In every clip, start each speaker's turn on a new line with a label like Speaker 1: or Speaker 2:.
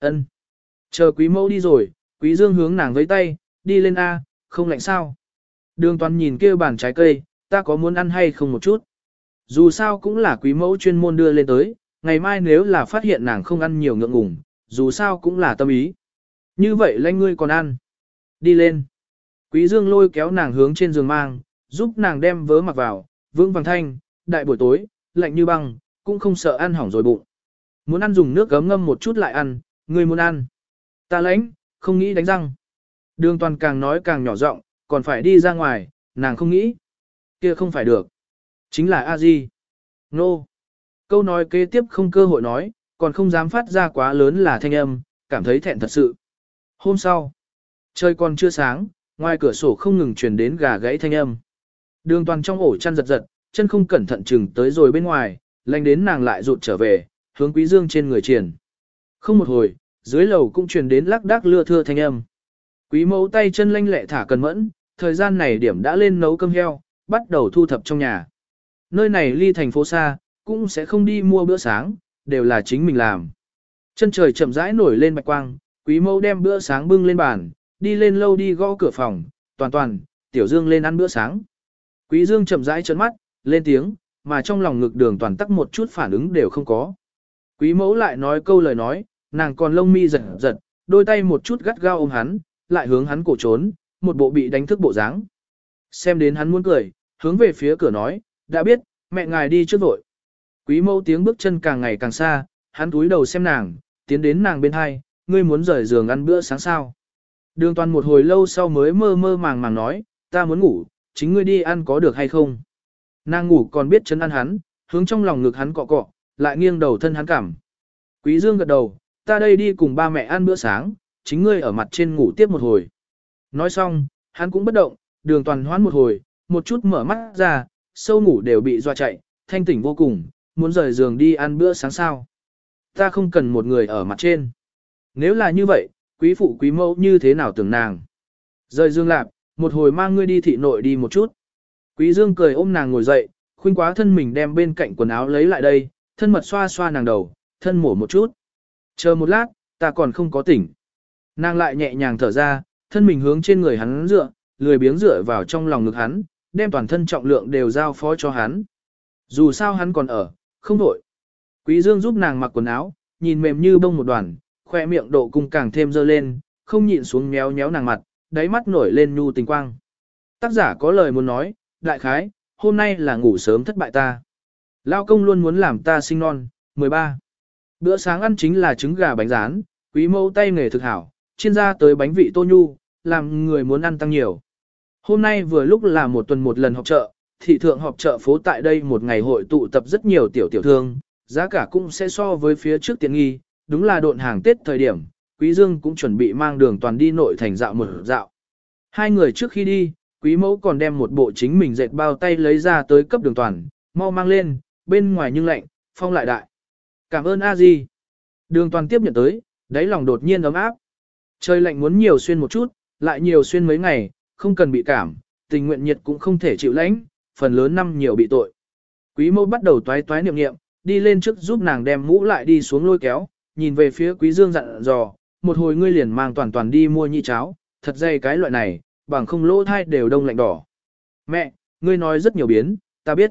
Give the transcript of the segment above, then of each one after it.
Speaker 1: Ân. Chờ quý mẫu đi rồi, quý dương hướng nàng với tay, đi lên A, không lạnh sao. Đường toàn nhìn kia bàn trái cây, ta có muốn ăn hay không một chút. Dù sao cũng là quý mẫu chuyên môn đưa lên tới, ngày mai nếu là phát hiện nàng không ăn nhiều ngượng ngùng, dù sao cũng là tâm ý. Như vậy lanh ngươi còn ăn. Đi lên. Quý dương lôi kéo nàng hướng trên giường mang, giúp nàng đem vớ mặc vào, vững vàng thanh, đại buổi tối, lạnh như băng, cũng không sợ ăn hỏng rồi bụng. Muốn ăn dùng nước gấm ngâm một chút lại ăn, ngươi muốn ăn. Ta lãnh, không nghĩ đánh răng. Đường toàn càng nói càng nhỏ giọng, còn phải đi ra ngoài, nàng không nghĩ. Kia không phải được. Chính là a di. Nô. No. Câu nói kế tiếp không cơ hội nói, còn không dám phát ra quá lớn là thanh âm, cảm thấy thẹn thật sự. Hôm sau, trời còn chưa sáng, ngoài cửa sổ không ngừng truyền đến gà gãy thanh âm. Đường toàn trong ổ chăn giật giật, chân không cẩn thận chừng tới rồi bên ngoài, lanh đến nàng lại rụt trở về, hướng quý dương trên người triển. Không một hồi, dưới lầu cũng truyền đến lắc đắc lưa thưa thanh âm. Quý mẫu tay chân lanh lẹ thả cần mẫn, thời gian này điểm đã lên nấu cơm heo, bắt đầu thu thập trong nhà. Nơi này ly thành phố xa, cũng sẽ không đi mua bữa sáng, đều là chính mình làm. Chân trời chậm rãi nổi lên bạch quang, quý mẫu đem bữa sáng bưng lên bàn, đi lên lâu đi gõ cửa phòng, toàn toàn, tiểu dương lên ăn bữa sáng. Quý dương chậm rãi trấn mắt, lên tiếng, mà trong lòng ngực đường toàn tắc một chút phản ứng đều không có. Quý mẫu lại nói câu lời nói, nàng còn lông mi giật giật, đôi tay một chút gắt gao ôm hắn, lại hướng hắn cổ trốn, một bộ bị đánh thức bộ dáng. Xem đến hắn muốn cười, hướng về phía cửa nói, đã biết, mẹ ngài đi trước vội. Quý mẫu tiếng bước chân càng ngày càng xa, hắn túi đầu xem nàng, tiến đến nàng bên hai, ngươi muốn rời giường ăn bữa sáng sao. Đường toàn một hồi lâu sau mới mơ mơ màng màng nói, ta muốn ngủ, chính ngươi đi ăn có được hay không. Nàng ngủ còn biết chân ăn hắn, hướng trong lòng ngực hắn cọ cọ, lại nghiêng đầu thân hắn cảm. Quý Dương gật đầu, ta đây đi cùng ba mẹ ăn bữa sáng, chính ngươi ở mặt trên ngủ tiếp một hồi. Nói xong, hắn cũng bất động, đường toàn hoán một hồi, một chút mở mắt ra, sâu ngủ đều bị doa chạy, thanh tỉnh vô cùng, muốn rời giường đi ăn bữa sáng sao. Ta không cần một người ở mặt trên. Nếu là như vậy, quý phụ quý mẫu như thế nào tưởng nàng. Rời dương lạp, một hồi mang ngươi đi thị nội đi một chút. Quý dương cười ôm nàng ngồi dậy, khuyên quá thân mình đem bên cạnh quần áo lấy lại đây, thân mật xoa xoa nàng đầu, thân mổ một chút. Chờ một lát, ta còn không có tỉnh. Nàng lại nhẹ nhàng thở ra, thân mình hướng trên người hắn dựa, lười biếng dựa vào trong lòng ngực hắn, đem toàn thân trọng lượng đều giao phó cho hắn. Dù sao hắn còn ở, không đổi. Quý Dương giúp nàng mặc quần áo, nhìn mềm như bông một đoàn, khoe miệng độ cung càng thêm dơ lên, không nhịn xuống méo méo nàng mặt, đáy mắt nổi lên nhu tình quang. Tác giả có lời muốn nói, đại khái, hôm nay là ngủ sớm thất bại ta. Lao công luôn muốn làm ta sinh non, 13. Bữa sáng ăn chính là trứng gà bánh rán, quý mẫu tay nghề thực hảo, chiên ra tới bánh vị tô nhu, làm người muốn ăn tăng nhiều. Hôm nay vừa lúc là một tuần một lần họp chợ, thị thượng họp chợ phố tại đây một ngày hội tụ tập rất nhiều tiểu tiểu thương, giá cả cũng sẽ so với phía trước tiện nghi, đúng là độn hàng Tết thời điểm, Quý Dương cũng chuẩn bị mang đường toàn đi nội thành dạo một dạo. Hai người trước khi đi, Quý mẫu còn đem một bộ chính mình dệt bao tay lấy ra tới cấp đường toàn, mau mang lên, bên ngoài nhưng lạnh, phong lại đại. Cảm ơn a di. Đường toàn tiếp nhận tới, đáy lòng đột nhiên ấm áp. Trời lạnh muốn nhiều xuyên một chút, lại nhiều xuyên mấy ngày, không cần bị cảm, tình nguyện nhiệt cũng không thể chịu lãnh, phần lớn năm nhiều bị tội. Quý mẫu bắt đầu toái toái niệm niệm, đi lên trước giúp nàng đem mũ lại đi xuống lôi kéo, nhìn về phía quý dương dặn dò, một hồi ngươi liền mang toàn toàn đi mua nhị cháo, thật dày cái loại này, bằng không lỗ thai đều đông lạnh đỏ. Mẹ, ngươi nói rất nhiều biến, ta biết.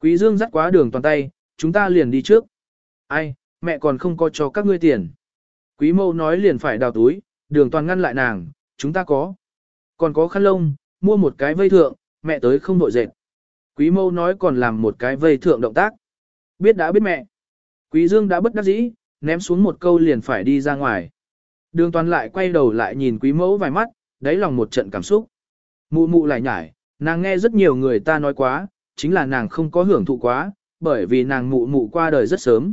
Speaker 1: Quý dương dắt quá đường toàn tay, chúng ta liền đi trước. Ai, mẹ còn không có cho các ngươi tiền. Quý mâu nói liền phải đào túi, đường toàn ngăn lại nàng, chúng ta có. Còn có khăn lông, mua một cái vây thượng, mẹ tới không đội dệt. Quý mâu nói còn làm một cái vây thượng động tác. Biết đã biết mẹ. Quý dương đã bất đắc dĩ, ném xuống một câu liền phải đi ra ngoài. Đường toàn lại quay đầu lại nhìn quý mẫu vài mắt, đáy lòng một trận cảm xúc. Mụ mụ lại nhải, nàng nghe rất nhiều người ta nói quá, chính là nàng không có hưởng thụ quá, bởi vì nàng mụ mụ qua đời rất sớm.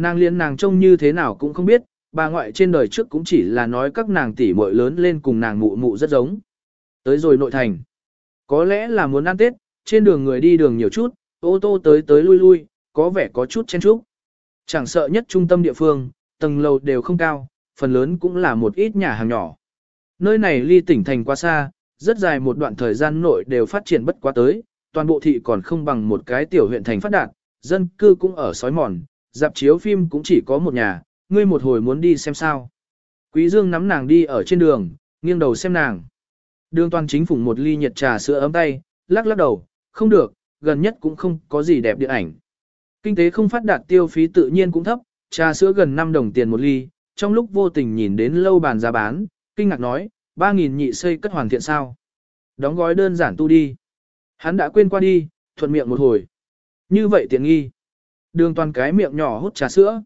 Speaker 1: Nàng liên nàng trông như thế nào cũng không biết, bà ngoại trên đời trước cũng chỉ là nói các nàng tỷ muội lớn lên cùng nàng mụ mụ rất giống. Tới rồi nội thành. Có lẽ là muốn ăn Tết, trên đường người đi đường nhiều chút, ô tô tới tới lui lui, có vẻ có chút chen chúc. Chẳng sợ nhất trung tâm địa phương, tầng lầu đều không cao, phần lớn cũng là một ít nhà hàng nhỏ. Nơi này ly tỉnh thành quá xa, rất dài một đoạn thời gian nội đều phát triển bất quá tới, toàn bộ thị còn không bằng một cái tiểu huyện thành phát đạt, dân cư cũng ở sói mòn, dạp chiếu phim cũng chỉ có một nhà, ngươi một hồi muốn đi xem sao. Quý Dương nắm nàng đi ở trên đường, nghiêng đầu xem nàng. Đường toàn chính phủ một ly nhiệt trà sữa ấm tay, lắc lắc đầu, không được, gần nhất cũng không có gì đẹp điện ảnh. Kinh tế không phát đạt tiêu phí tự nhiên cũng thấp, trà sữa gần 5 đồng tiền một ly, trong lúc vô tình nhìn đến lâu bàn giá bán, kinh ngạc nói, 3.000 nhị xây cất hoàn thiện sao. Đóng gói đơn giản tu đi. Hắn đã quên qua đi, thuận miệng một hồi. Như vậy tiện nghi. Đường toàn cái miệng nhỏ hút trà sữa.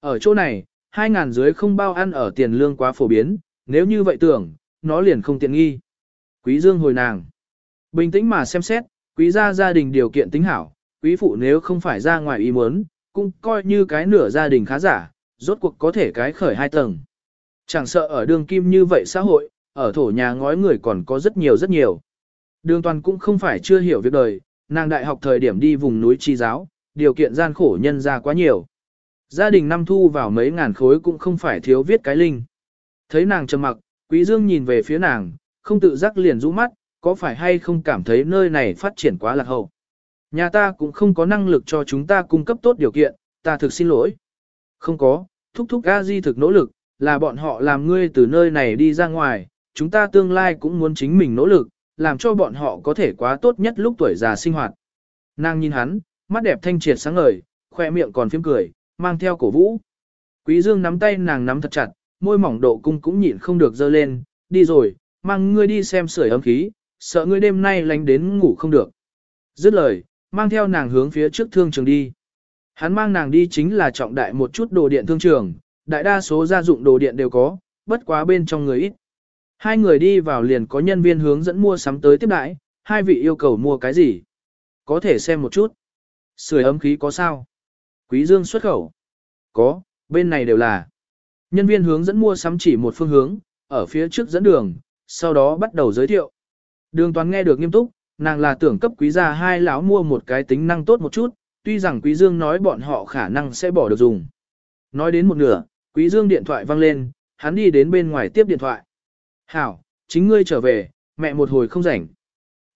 Speaker 1: Ở chỗ này, 2.000 dưới không bao ăn ở tiền lương quá phổ biến, nếu như vậy tưởng, nó liền không tiện nghi. Quý dương hồi nàng. Bình tĩnh mà xem xét, quý gia gia đình điều kiện tính hảo, quý phụ nếu không phải ra ngoài ý muốn, cũng coi như cái nửa gia đình khá giả, rốt cuộc có thể cái khởi hai tầng. Chẳng sợ ở đường kim như vậy xã hội, ở thổ nhà ngói người còn có rất nhiều rất nhiều. Đường toàn cũng không phải chưa hiểu việc đời, nàng đại học thời điểm đi vùng núi chi giáo, điều kiện gian khổ nhân ra quá nhiều. Gia đình năm thu vào mấy ngàn khối cũng không phải thiếu viết cái linh. Thấy nàng trầm mặc, quý dương nhìn về phía nàng, không tự giác liền rũ mắt, có phải hay không cảm thấy nơi này phát triển quá lạc hậu. Nhà ta cũng không có năng lực cho chúng ta cung cấp tốt điều kiện, ta thực xin lỗi. Không có, thúc thúc a di thực nỗ lực, là bọn họ làm ngươi từ nơi này đi ra ngoài, chúng ta tương lai cũng muốn chính mình nỗ lực, làm cho bọn họ có thể quá tốt nhất lúc tuổi già sinh hoạt. Nàng nhìn hắn, mắt đẹp thanh triệt sáng ngời, khoe miệng còn phím cười, mang theo cổ vũ. Quý Dương nắm tay nàng nắm thật chặt, môi mỏng độ cung cũng nhịn không được dơ lên, đi rồi, mang ngươi đi xem sưởi ấm khí, sợ ngươi đêm nay lánh đến ngủ không được. Dứt lời, mang theo nàng hướng phía trước thương trường đi. Hắn mang nàng đi chính là trọng đại một chút đồ điện thương trường, đại đa số gia dụng đồ điện đều có, bất quá bên trong người ít. Hai người đi vào liền có nhân viên hướng dẫn mua sắm tới tiếp đãi, hai vị yêu cầu mua cái gì? Có thể xem một chút. Sưởi ấm khí có sao? Quý Dương xuất khẩu. Có, bên này đều là. Nhân viên hướng dẫn mua sắm chỉ một phương hướng, ở phía trước dẫn đường, sau đó bắt đầu giới thiệu. Đường toán nghe được nghiêm túc, nàng là tưởng cấp quý gia hai lão mua một cái tính năng tốt một chút, tuy rằng quý dương nói bọn họ khả năng sẽ bỏ được dùng. Nói đến một nửa, quý dương điện thoại vang lên, hắn đi đến bên ngoài tiếp điện thoại. Hảo, chính ngươi trở về, mẹ một hồi không rảnh.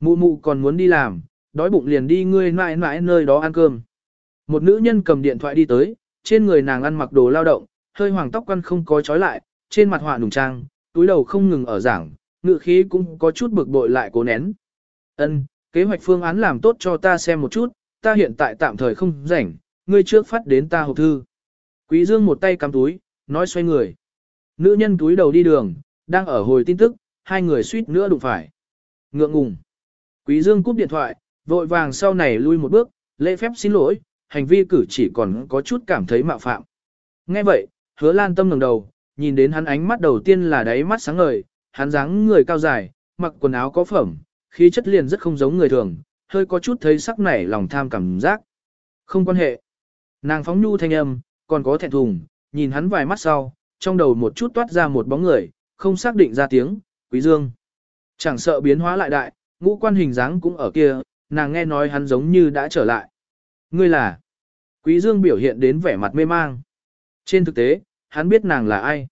Speaker 1: Mụ mụ còn muốn đi làm, đói bụng liền đi ngươi mãi mãi nơi đó ăn cơm. Một nữ nhân cầm điện thoại đi tới, trên người nàng ăn mặc đồ lao động, hơi hoàng tóc quăn không có trói lại, trên mặt họa nùng trang, túi đầu không ngừng ở giảng, ngựa khí cũng có chút bực bội lại cố nén. Ân, kế hoạch phương án làm tốt cho ta xem một chút, ta hiện tại tạm thời không rảnh, ngươi trước phát đến ta hộp thư. Quý Dương một tay cầm túi, nói xoay người. Nữ nhân túi đầu đi đường, đang ở hồi tin tức, hai người suýt nữa đụng phải. Ngượng ngùng. Quý Dương cúp điện thoại, vội vàng sau này lui một bước, lễ phép xin lỗi, hành vi cử chỉ còn có chút cảm thấy mạo phạm. Nghe vậy, hứa lan tâm ngẩng đầu, nhìn đến hắn ánh mắt đầu tiên là đáy mắt sáng ngời, hắn dáng người cao dài, mặc quần áo có phẩm, khí chất liền rất không giống người thường, hơi có chút thấy sắc nảy lòng tham cảm giác. Không quan hệ. Nàng phóng nhu thanh âm, còn có thẹn thùng, nhìn hắn vài mắt sau, trong đầu một chút toát ra một bóng người, không xác định ra tiếng, quý dương. Chẳng sợ biến hóa lại đại, ngũ quan hình dáng cũng ở kia, nàng nghe nói hắn giống như đã trở lại. Ngươi là? Quý dương biểu hiện đến vẻ mặt mê mang. Trên thực tế, hắn biết nàng là ai.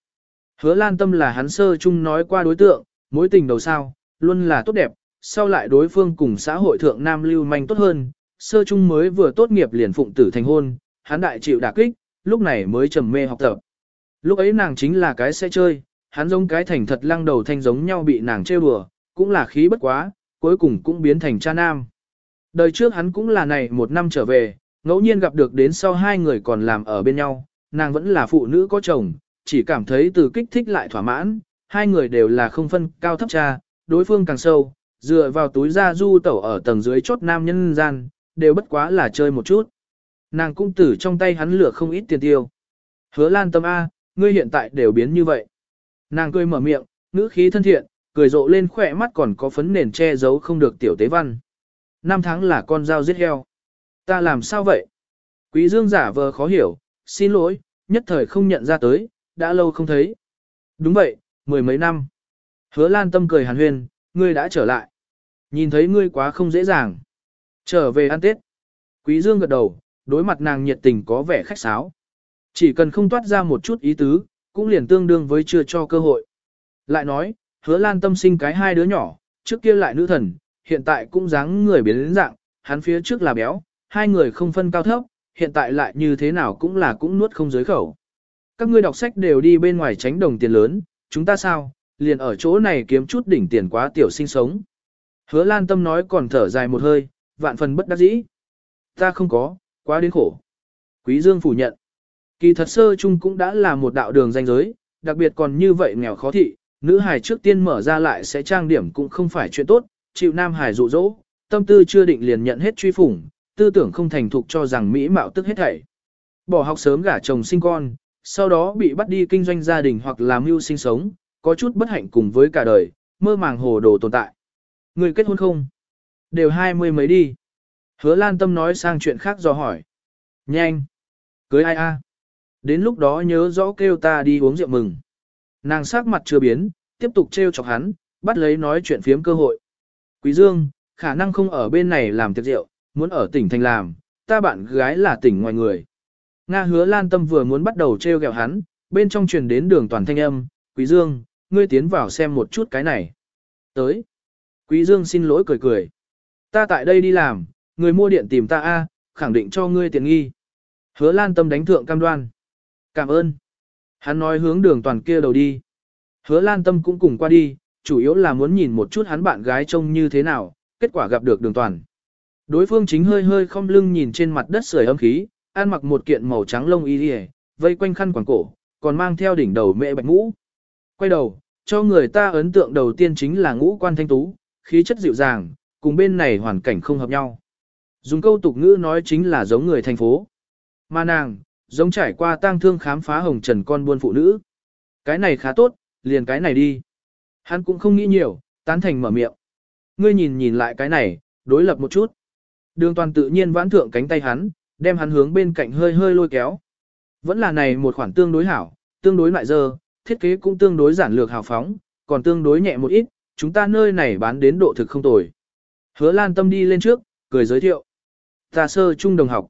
Speaker 1: Hứa lan tâm là hắn sơ chung nói qua đối tượng, mối tình đầu sao, luôn là tốt đẹp, sau lại đối phương cùng xã hội thượng nam lưu manh tốt hơn, sơ chung mới vừa tốt nghiệp liền phụng tử thành hôn, hắn đại chịu đả kích, lúc này mới trầm mê học tập. Lúc ấy nàng chính là cái sẽ chơi, hắn giống cái thành thật lăng đầu thanh giống nhau bị nàng trêu đùa, cũng là khí bất quá, cuối cùng cũng biến thành cha nam. Đời trước hắn cũng là này một năm trở về, ngẫu nhiên gặp được đến sau hai người còn làm ở bên nhau, nàng vẫn là phụ nữ có chồng, chỉ cảm thấy từ kích thích lại thỏa mãn, hai người đều là không phân cao thấp cha, đối phương càng sâu, dựa vào túi da du tẩu ở tầng dưới chốt nam nhân gian, đều bất quá là chơi một chút. Nàng cũng tử trong tay hắn lửa không ít tiền tiêu. Hứa lan tâm A, ngươi hiện tại đều biến như vậy. Nàng cười mở miệng, ngữ khí thân thiện, cười rộ lên khỏe mắt còn có phấn nền che giấu không được tiểu tế văn. Năm tháng là con dao giết heo. Ta làm sao vậy? Quý dương giả vờ khó hiểu, xin lỗi, nhất thời không nhận ra tới, đã lâu không thấy. Đúng vậy, mười mấy năm. Hứa lan tâm cười hàn huyên, ngươi đã trở lại. Nhìn thấy ngươi quá không dễ dàng. Trở về ăn Tết. Quý dương gật đầu, đối mặt nàng nhiệt tình có vẻ khách sáo. Chỉ cần không toát ra một chút ý tứ, cũng liền tương đương với chưa cho cơ hội. Lại nói, hứa lan tâm sinh cái hai đứa nhỏ, trước kia lại nữ thần, hiện tại cũng dáng người biến đến dạng, hắn phía trước là béo, hai người không phân cao thấp, hiện tại lại như thế nào cũng là cũng nuốt không giới khẩu. các ngươi đọc sách đều đi bên ngoài tránh đồng tiền lớn, chúng ta sao, liền ở chỗ này kiếm chút đỉnh tiền quá tiểu sinh sống. Hứa Lan Tâm nói còn thở dài một hơi, vạn phần bất đắc dĩ. Ta không có, quá đến khổ. Quý Dương phủ nhận. Kỳ thật sơ chung cũng đã là một đạo đường danh giới, đặc biệt còn như vậy nghèo khó thị, nữ hài trước tiên mở ra lại sẽ trang điểm cũng không phải chuyện tốt, chịu nam Hải dụ dỗ, tâm tư chưa định liền nhận hết truy phủng, tư tưởng không thành thục cho rằng mỹ mạo tức hết thảy. Bỏ học sớm gả chồng sinh con, sau đó bị bắt đi kinh doanh gia đình hoặc làm mưu sinh sống, có chút bất hạnh cùng với cả đời, mơ màng hồ đồ tồn tại. Người kết hôn không? Đều hai mươi mấy đi. Hứa Lan Tâm nói sang chuyện khác do hỏi. Nhanh! Cưới ai a? Đến lúc đó nhớ rõ kêu ta đi uống rượu mừng. Nàng sắc mặt chưa biến, tiếp tục trêu chọc hắn, bắt lấy nói chuyện phiếm cơ hội. Quý Dương, khả năng không ở bên này làm tiệc rượu, muốn ở tỉnh thành làm, ta bạn gái là tỉnh ngoài người. Nga hứa lan tâm vừa muốn bắt đầu treo gẹo hắn, bên trong truyền đến đường toàn thanh âm, Quý Dương, ngươi tiến vào xem một chút cái này. Tới. Quý Dương xin lỗi cười cười. Ta tại đây đi làm, người mua điện tìm ta a, khẳng định cho ngươi tiền nghi. Hứa lan tâm đánh thượng cam đoan. Cảm ơn. Hắn nói hướng đường toàn kia đầu đi. Hứa lan tâm cũng cùng qua đi, chủ yếu là muốn nhìn một chút hắn bạn gái trông như thế nào, kết quả gặp được đường toàn. Đối phương chính hơi hơi không lưng nhìn trên mặt đất sưởi âm khí, ăn mặc một kiện màu trắng lông y đi vây quanh khăn quàng cổ, còn mang theo đỉnh đầu mẹ bạch ngũ. Quay đầu, cho người ta ấn tượng đầu tiên chính là ngũ quan thanh tú, khí chất dịu dàng, cùng bên này hoàn cảnh không hợp nhau. Dùng câu tục ngữ nói chính là giống người thành phố. Mà nàng, giống trải qua tang thương khám phá hồng trần con buôn phụ nữ. Cái này khá tốt, liền cái này đi. Hắn cũng không nghĩ nhiều, tán thành mở miệng. Ngươi nhìn nhìn lại cái này, đối lập một chút. Đường toàn tự nhiên vãn thượng cánh tay hắn, đem hắn hướng bên cạnh hơi hơi lôi kéo. Vẫn là này một khoản tương đối hảo, tương đối lại dơ, thiết kế cũng tương đối giản lược hào phóng, còn tương đối nhẹ một ít, chúng ta nơi này bán đến độ thực không tồi. Hứa Lan Tâm đi lên trước, cười giới thiệu. Ta sơ trung đồng học.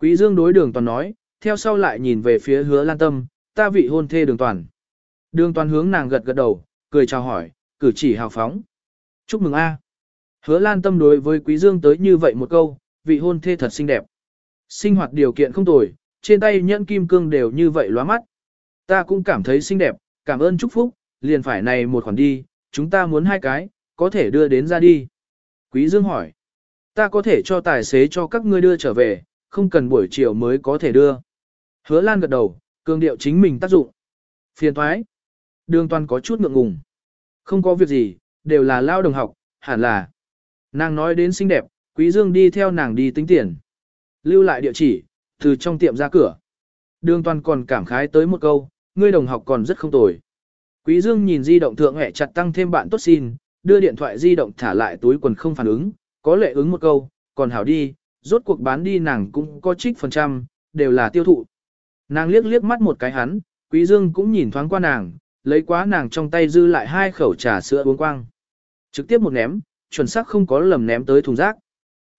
Speaker 1: Quý Dương đối đường toàn nói, theo sau lại nhìn về phía hứa Lan Tâm, ta vị hôn thê đường toàn. Đường toàn hướng nàng gật gật đầu, cười chào hỏi, cử chỉ hào phóng. Chúc mừng a. Hứa Lan Tâm đối với Quý Dương tới như vậy một câu, vị hôn thê thật xinh đẹp. Sinh hoạt điều kiện không tồi, trên tay nhẫn kim cương đều như vậy lóa mắt. Ta cũng cảm thấy xinh đẹp, cảm ơn chúc phúc, liền phải này một khoản đi, chúng ta muốn hai cái, có thể đưa đến ra đi. Quý Dương hỏi, ta có thể cho tài xế cho các ngươi đưa trở về, không cần buổi chiều mới có thể đưa. Hứa Lan gật đầu, cường điệu chính mình tác dụng. Phiền thoái. Đường toàn có chút ngượng ngùng. Không có việc gì, đều là lao đồng học, hẳn là. Nàng nói đến xinh đẹp, Quý Dương đi theo nàng đi tính tiền. Lưu lại địa chỉ, từ trong tiệm ra cửa. Đường toàn còn cảm khái tới một câu, ngươi đồng học còn rất không tồi. Quý Dương nhìn di động thượng hẹ chặt tăng thêm bạn tốt xin, đưa điện thoại di động thả lại túi quần không phản ứng, có lệ ứng một câu, còn hảo đi, rốt cuộc bán đi nàng cũng có trích phần trăm, đều là tiêu thụ. Nàng liếc liếc mắt một cái hắn, Quý Dương cũng nhìn thoáng qua nàng, lấy quá nàng trong tay dư lại hai khẩu trà sữa uống quang. Trực tiếp một ném, chuẩn xác không có lầm ném tới thùng rác.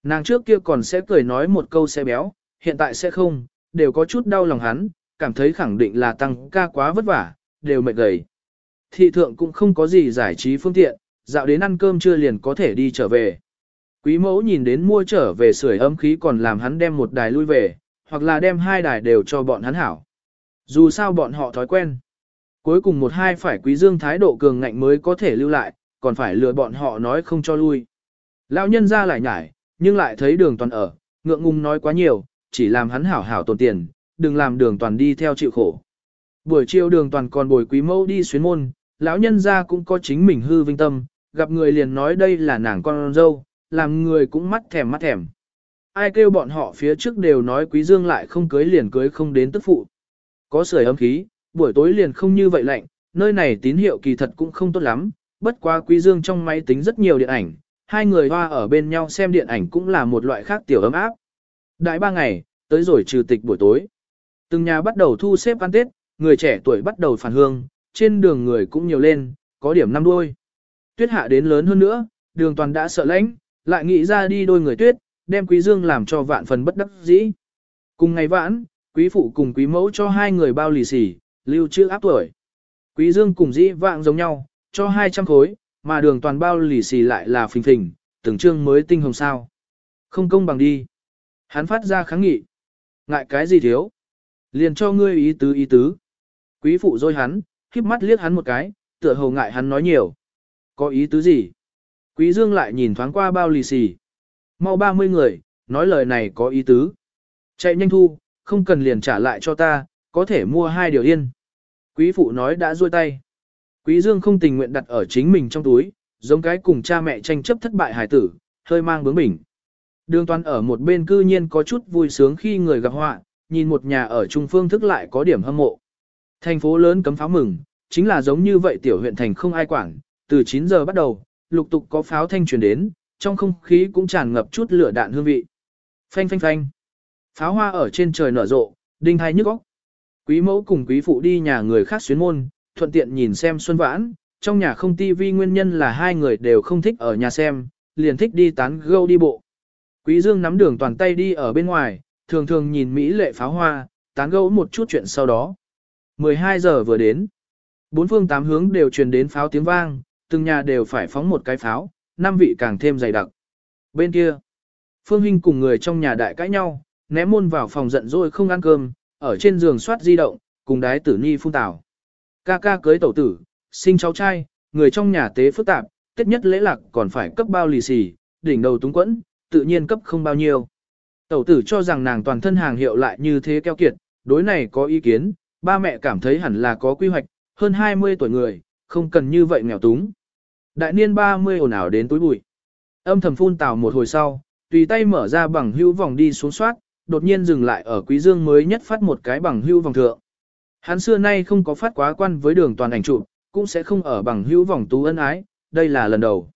Speaker 1: Nàng trước kia còn sẽ cười nói một câu xe béo, hiện tại sẽ không, đều có chút đau lòng hắn, cảm thấy khẳng định là tăng ca quá vất vả, đều mệt gầy. Thị thượng cũng không có gì giải trí phương tiện, dạo đến ăn cơm trưa liền có thể đi trở về. Quý mẫu nhìn đến mua trở về sưởi ấm khí còn làm hắn đem một đài lui về, hoặc là đem hai đài đều cho bọn hắn hảo. Dù sao bọn họ thói quen. Cuối cùng một hai phải quý dương thái độ cường ngạnh mới có thể lưu lại, còn phải lừa bọn họ nói không cho lui. Lão nhân ra lại nhải, nhưng lại thấy đường toàn ở, ngượng ngùng nói quá nhiều, chỉ làm hắn hảo hảo tồn tiền, đừng làm đường toàn đi theo chịu khổ. Buổi chiều đường toàn còn bồi quý mẫu đi xuyến môn, lão nhân ra cũng có chính mình hư vinh tâm, gặp người liền nói đây là nàng con dâu, làm người cũng mắt thèm mắt thèm. Ai kêu bọn họ phía trước đều nói quý dương lại không cưới liền cưới không đến tức phụ. Có sưởi ấm khí, buổi tối liền không như vậy lạnh, nơi này tín hiệu kỳ thật cũng không tốt lắm, bất quá quý dương trong máy tính rất nhiều điện ảnh, hai người hoa ở bên nhau xem điện ảnh cũng là một loại khác tiểu ấm áp. Đại ba ngày, tới rồi trừ tịch buổi tối. Từng nhà bắt đầu thu xếp ăn Tết, người trẻ tuổi bắt đầu phản hương, trên đường người cũng nhiều lên, có điểm năm đuôi. Tuyết hạ đến lớn hơn nữa, đường toàn đã sợ lãnh, lại nghĩ ra đi đôi người tuyết, đem quý dương làm cho vạn phần bất đắc dĩ. Cùng ngày vãn, quý phụ cùng quý mẫu cho hai người bao lì xì, lưu trữ áp tuổi. Quý dương cùng dĩ vạng giống nhau, cho 200 khối, mà đường toàn bao lì xì lại là phình phình, từng trương mới tinh hồng sao. Không công bằng đi. Hắn phát ra kháng nghị. Ngại cái gì thiếu? Liền cho ngươi ý tứ ý tứ. Quý phụ dôi hắn, khiếp mắt liếc hắn một cái, tựa hồ ngại hắn nói nhiều. Có ý tứ gì? Quý Dương lại nhìn thoáng qua bao lì xì. Mau 30 người, nói lời này có ý tứ. Chạy nhanh thu, không cần liền trả lại cho ta, có thể mua hai điều yên. Quý phụ nói đã ruôi tay. Quý Dương không tình nguyện đặt ở chính mình trong túi, giống cái cùng cha mẹ tranh chấp thất bại hài tử, hơi mang bướng bỉnh. Đường toàn ở một bên cư nhiên có chút vui sướng khi người gặp họa, nhìn một nhà ở trung phương thức lại có điểm hâm mộ. Thành phố lớn cấm pháo mừng, chính là giống như vậy tiểu huyện thành không ai quản, từ 9 giờ bắt đầu, lục tục có pháo thanh truyền đến, trong không khí cũng tràn ngập chút lửa đạn hương vị. Phanh phanh phanh. Pháo hoa ở trên trời nở rộ, đinh hai nhức óc. Quý mẫu cùng quý phụ đi nhà người khác xuyến môn, thuận tiện nhìn xem xuân vãn, trong nhà không tivi nguyên nhân là hai người đều không thích ở nhà xem, liền thích đi tán gâu đi bộ. Quý Dương nắm đường toàn tay đi ở bên ngoài, thường thường nhìn Mỹ lệ pháo hoa, tán gẫu một chút chuyện sau đó. 12 giờ vừa đến. Bốn phương tám hướng đều truyền đến pháo tiếng vang, từng nhà đều phải phóng một cái pháo, năm vị càng thêm dày đặc. Bên kia, Phương Hinh cùng người trong nhà đại cãi nhau, ném môn vào phòng giận dỗi không ăn cơm, ở trên giường soát di động, cùng đái tử nhi phun tảo. Ca ca cưới tẩu tử, sinh cháu trai, người trong nhà tế phức tạp, tết nhất lễ lạc còn phải cấp bao lì xì, đỉnh đầu túng quẫn, tự nhiên cấp không bao nhiêu. Tẩu tử cho rằng nàng toàn thân hàng hiệu lại như thế keo kiệt, đối này có ý kiến, ba mẹ cảm thấy hẳn là có quy hoạch, hơn 20 tuổi người, không cần như vậy nghèo túng. Đại niên 30 ồn ào đến túi bụi. Âm thầm phun tào một hồi sau, tùy tay mở ra bằng hữu vòng đi xuống soát, đột nhiên dừng lại ở quý dương mới nhất phát một cái bằng hữu vòng thượng. Hắn xưa nay không có phát quá quan với đường toàn ảnh chụp, cũng sẽ không ở bằng hữu vòng tú ân ái, đây là lần đầu.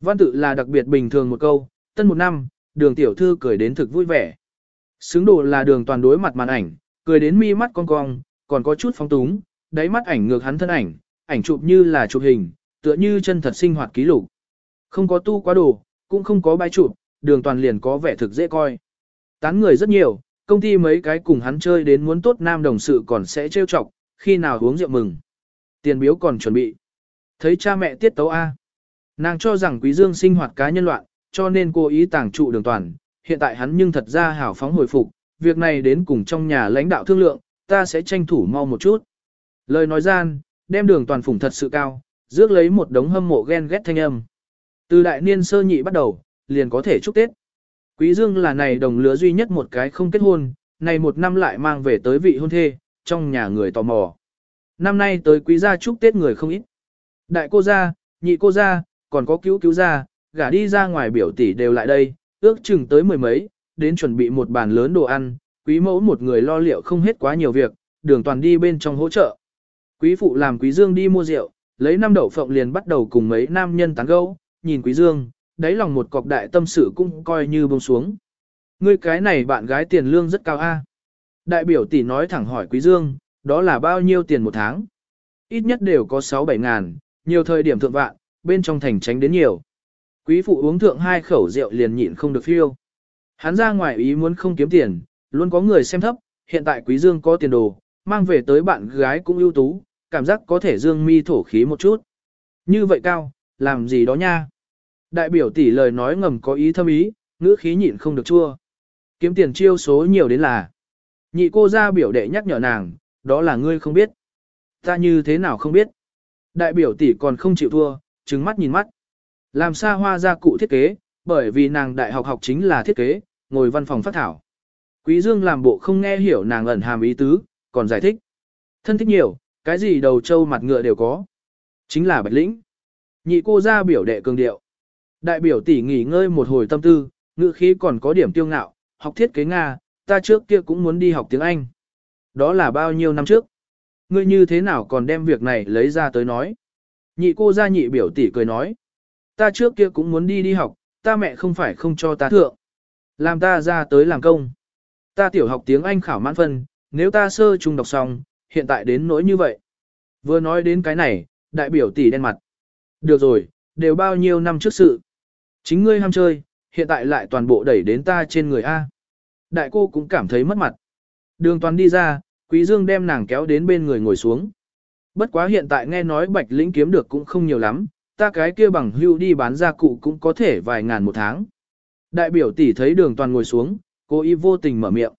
Speaker 1: Văn tự là đặc biệt bình thường một câu, tân một năm, đường tiểu thư cười đến thực vui vẻ. Xứng đồ là đường toàn đối mặt màn ảnh, cười đến mi mắt cong cong, còn có chút phóng túng, đáy mắt ảnh ngược hắn thân ảnh, ảnh chụp như là chụp hình, tựa như chân thật sinh hoạt ký lục. Không có tu quá đồ, cũng không có bãi chụp, đường toàn liền có vẻ thực dễ coi. Tán người rất nhiều, công ty mấy cái cùng hắn chơi đến muốn tốt nam đồng sự còn sẽ trêu chọc, khi nào uống rượu mừng. Tiền biếu còn chuẩn bị. Thấy cha mẹ tiết tấu A. Nàng cho rằng quý dương sinh hoạt cá nhân loạn, cho nên cố ý tàng trụ đường toàn. Hiện tại hắn nhưng thật ra hảo phóng hồi phục, việc này đến cùng trong nhà lãnh đạo thương lượng, ta sẽ tranh thủ mau một chút. Lời nói gian, đem đường toàn phủng thật sự cao, rước lấy một đống hâm mộ ghen ghét thanh âm. Từ đại niên sơ nhị bắt đầu, liền có thể chúc Tết. Quý Dương là này đồng lứa duy nhất một cái không kết hôn, này một năm lại mang về tới vị hôn thê, trong nhà người tò mò. Năm nay tới quý gia chúc Tết người không ít. Đại cô gia, nhị cô gia, còn có cứu cứu gia, gả đi ra ngoài biểu tỷ đều lại đây, ước chừng tới mười mấy, đến chuẩn bị một bàn lớn đồ ăn, quý mẫu một người lo liệu không hết quá nhiều việc, đường toàn đi bên trong hỗ trợ. Quý phụ làm quý dương đi mua rượu, lấy năm đậu phộng liền bắt đầu cùng mấy nam nhân tán gẫu, nhìn quý dương, đáy lòng một cọc đại tâm sự cũng coi như buông xuống. Ngươi cái này bạn gái tiền lương rất cao a. Đại biểu tỷ nói thẳng hỏi quý dương, đó là bao nhiêu tiền một tháng? Ít nhất đều có 6-7 ngàn, nhiều thời điểm thượng vạn, bên trong thành tránh đến nhiều. Quý phụ uống thượng hai khẩu rượu liền nhịn không được phiêu. Hắn ra ngoài ý muốn không kiếm tiền, luôn có người xem thấp, hiện tại quý dương có tiền đồ, mang về tới bạn gái cũng ưu tú, cảm giác có thể dương mi thổ khí một chút. Như vậy cao, làm gì đó nha. Đại biểu tỷ lời nói ngầm có ý thâm ý, ngữ khí nhịn không được chua. Kiếm tiền chiêu số nhiều đến là. Nhị cô ra biểu đệ nhắc nhở nàng, đó là ngươi không biết. Ta như thế nào không biết. Đại biểu tỷ còn không chịu thua, trừng mắt nhìn mắt. Làm xa hoa ra cụ thiết kế, bởi vì nàng đại học học chính là thiết kế, ngồi văn phòng phát thảo. Quý Dương làm bộ không nghe hiểu nàng ẩn hàm ý tứ, còn giải thích. Thân thích nhiều, cái gì đầu trâu mặt ngựa đều có. Chính là bạch lĩnh. Nhị cô ra biểu đệ cường điệu. Đại biểu tỷ nghỉ ngơi một hồi tâm tư, ngữ khí còn có điểm tiêu ngạo, học thiết kế Nga, ta trước kia cũng muốn đi học tiếng Anh. Đó là bao nhiêu năm trước? Ngươi như thế nào còn đem việc này lấy ra tới nói? Nhị cô ra nhị biểu tỷ cười nói. Ta trước kia cũng muốn đi đi học, ta mẹ không phải không cho ta thượng. Làm ta ra tới làm công. Ta tiểu học tiếng Anh khảo mãn phân, nếu ta sơ trung đọc xong, hiện tại đến nỗi như vậy. Vừa nói đến cái này, đại biểu tỷ đen mặt. Được rồi, đều bao nhiêu năm trước sự. Chính ngươi ham chơi, hiện tại lại toàn bộ đẩy đến ta trên người A. Đại cô cũng cảm thấy mất mặt. Đường toàn đi ra, quý dương đem nàng kéo đến bên người ngồi xuống. Bất quá hiện tại nghe nói bạch lĩnh kiếm được cũng không nhiều lắm, ta cái kia bằng hưu đi bán gia cụ cũng có thể vài ngàn một tháng. Đại biểu tỷ thấy đường toàn ngồi xuống, cô y vô tình mở miệng.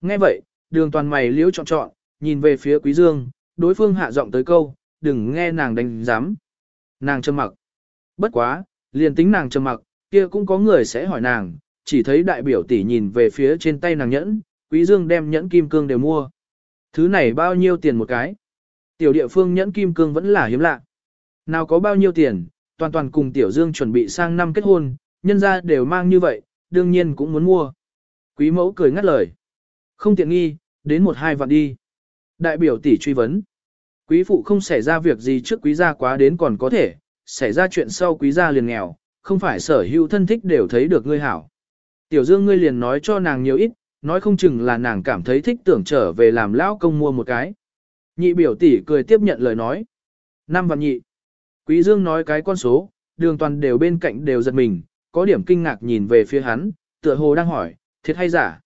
Speaker 1: Nghe vậy, đường toàn mày liễu trọn trọn, nhìn về phía quý dương, đối phương hạ giọng tới câu, đừng nghe nàng đánh giám. Nàng châm mặc. Bất quá, liền tính nàng trầm mặc, kia cũng có người sẽ hỏi nàng, chỉ thấy đại biểu tỷ nhìn về phía trên tay nàng nhẫn, quý dương đem nhẫn kim cương đều mua. Thứ này bao nhiêu tiền một cái? Tiểu địa phương nhẫn kim cương vẫn là hiếm lạ. Nào có bao nhiêu tiền, toàn toàn cùng tiểu dương chuẩn bị sang năm kết hôn, nhân gia đều mang như vậy, đương nhiên cũng muốn mua. Quý mẫu cười ngắt lời. Không tiện nghi, đến một hai vạn đi. Đại biểu tỷ truy vấn. Quý phụ không xảy ra việc gì trước quý gia quá đến còn có thể, xảy ra chuyện sau quý gia liền nghèo, không phải sở hữu thân thích đều thấy được ngươi hảo. Tiểu dương ngươi liền nói cho nàng nhiều ít, nói không chừng là nàng cảm thấy thích tưởng trở về làm lão công mua một cái. Nhị biểu tỷ cười tiếp nhận lời nói. Năm vạn nhị. Quý dương nói cái con số, đường toàn đều bên cạnh đều giật mình, có điểm kinh ngạc nhìn về phía hắn, tựa hồ đang hỏi, thiệt hay giả.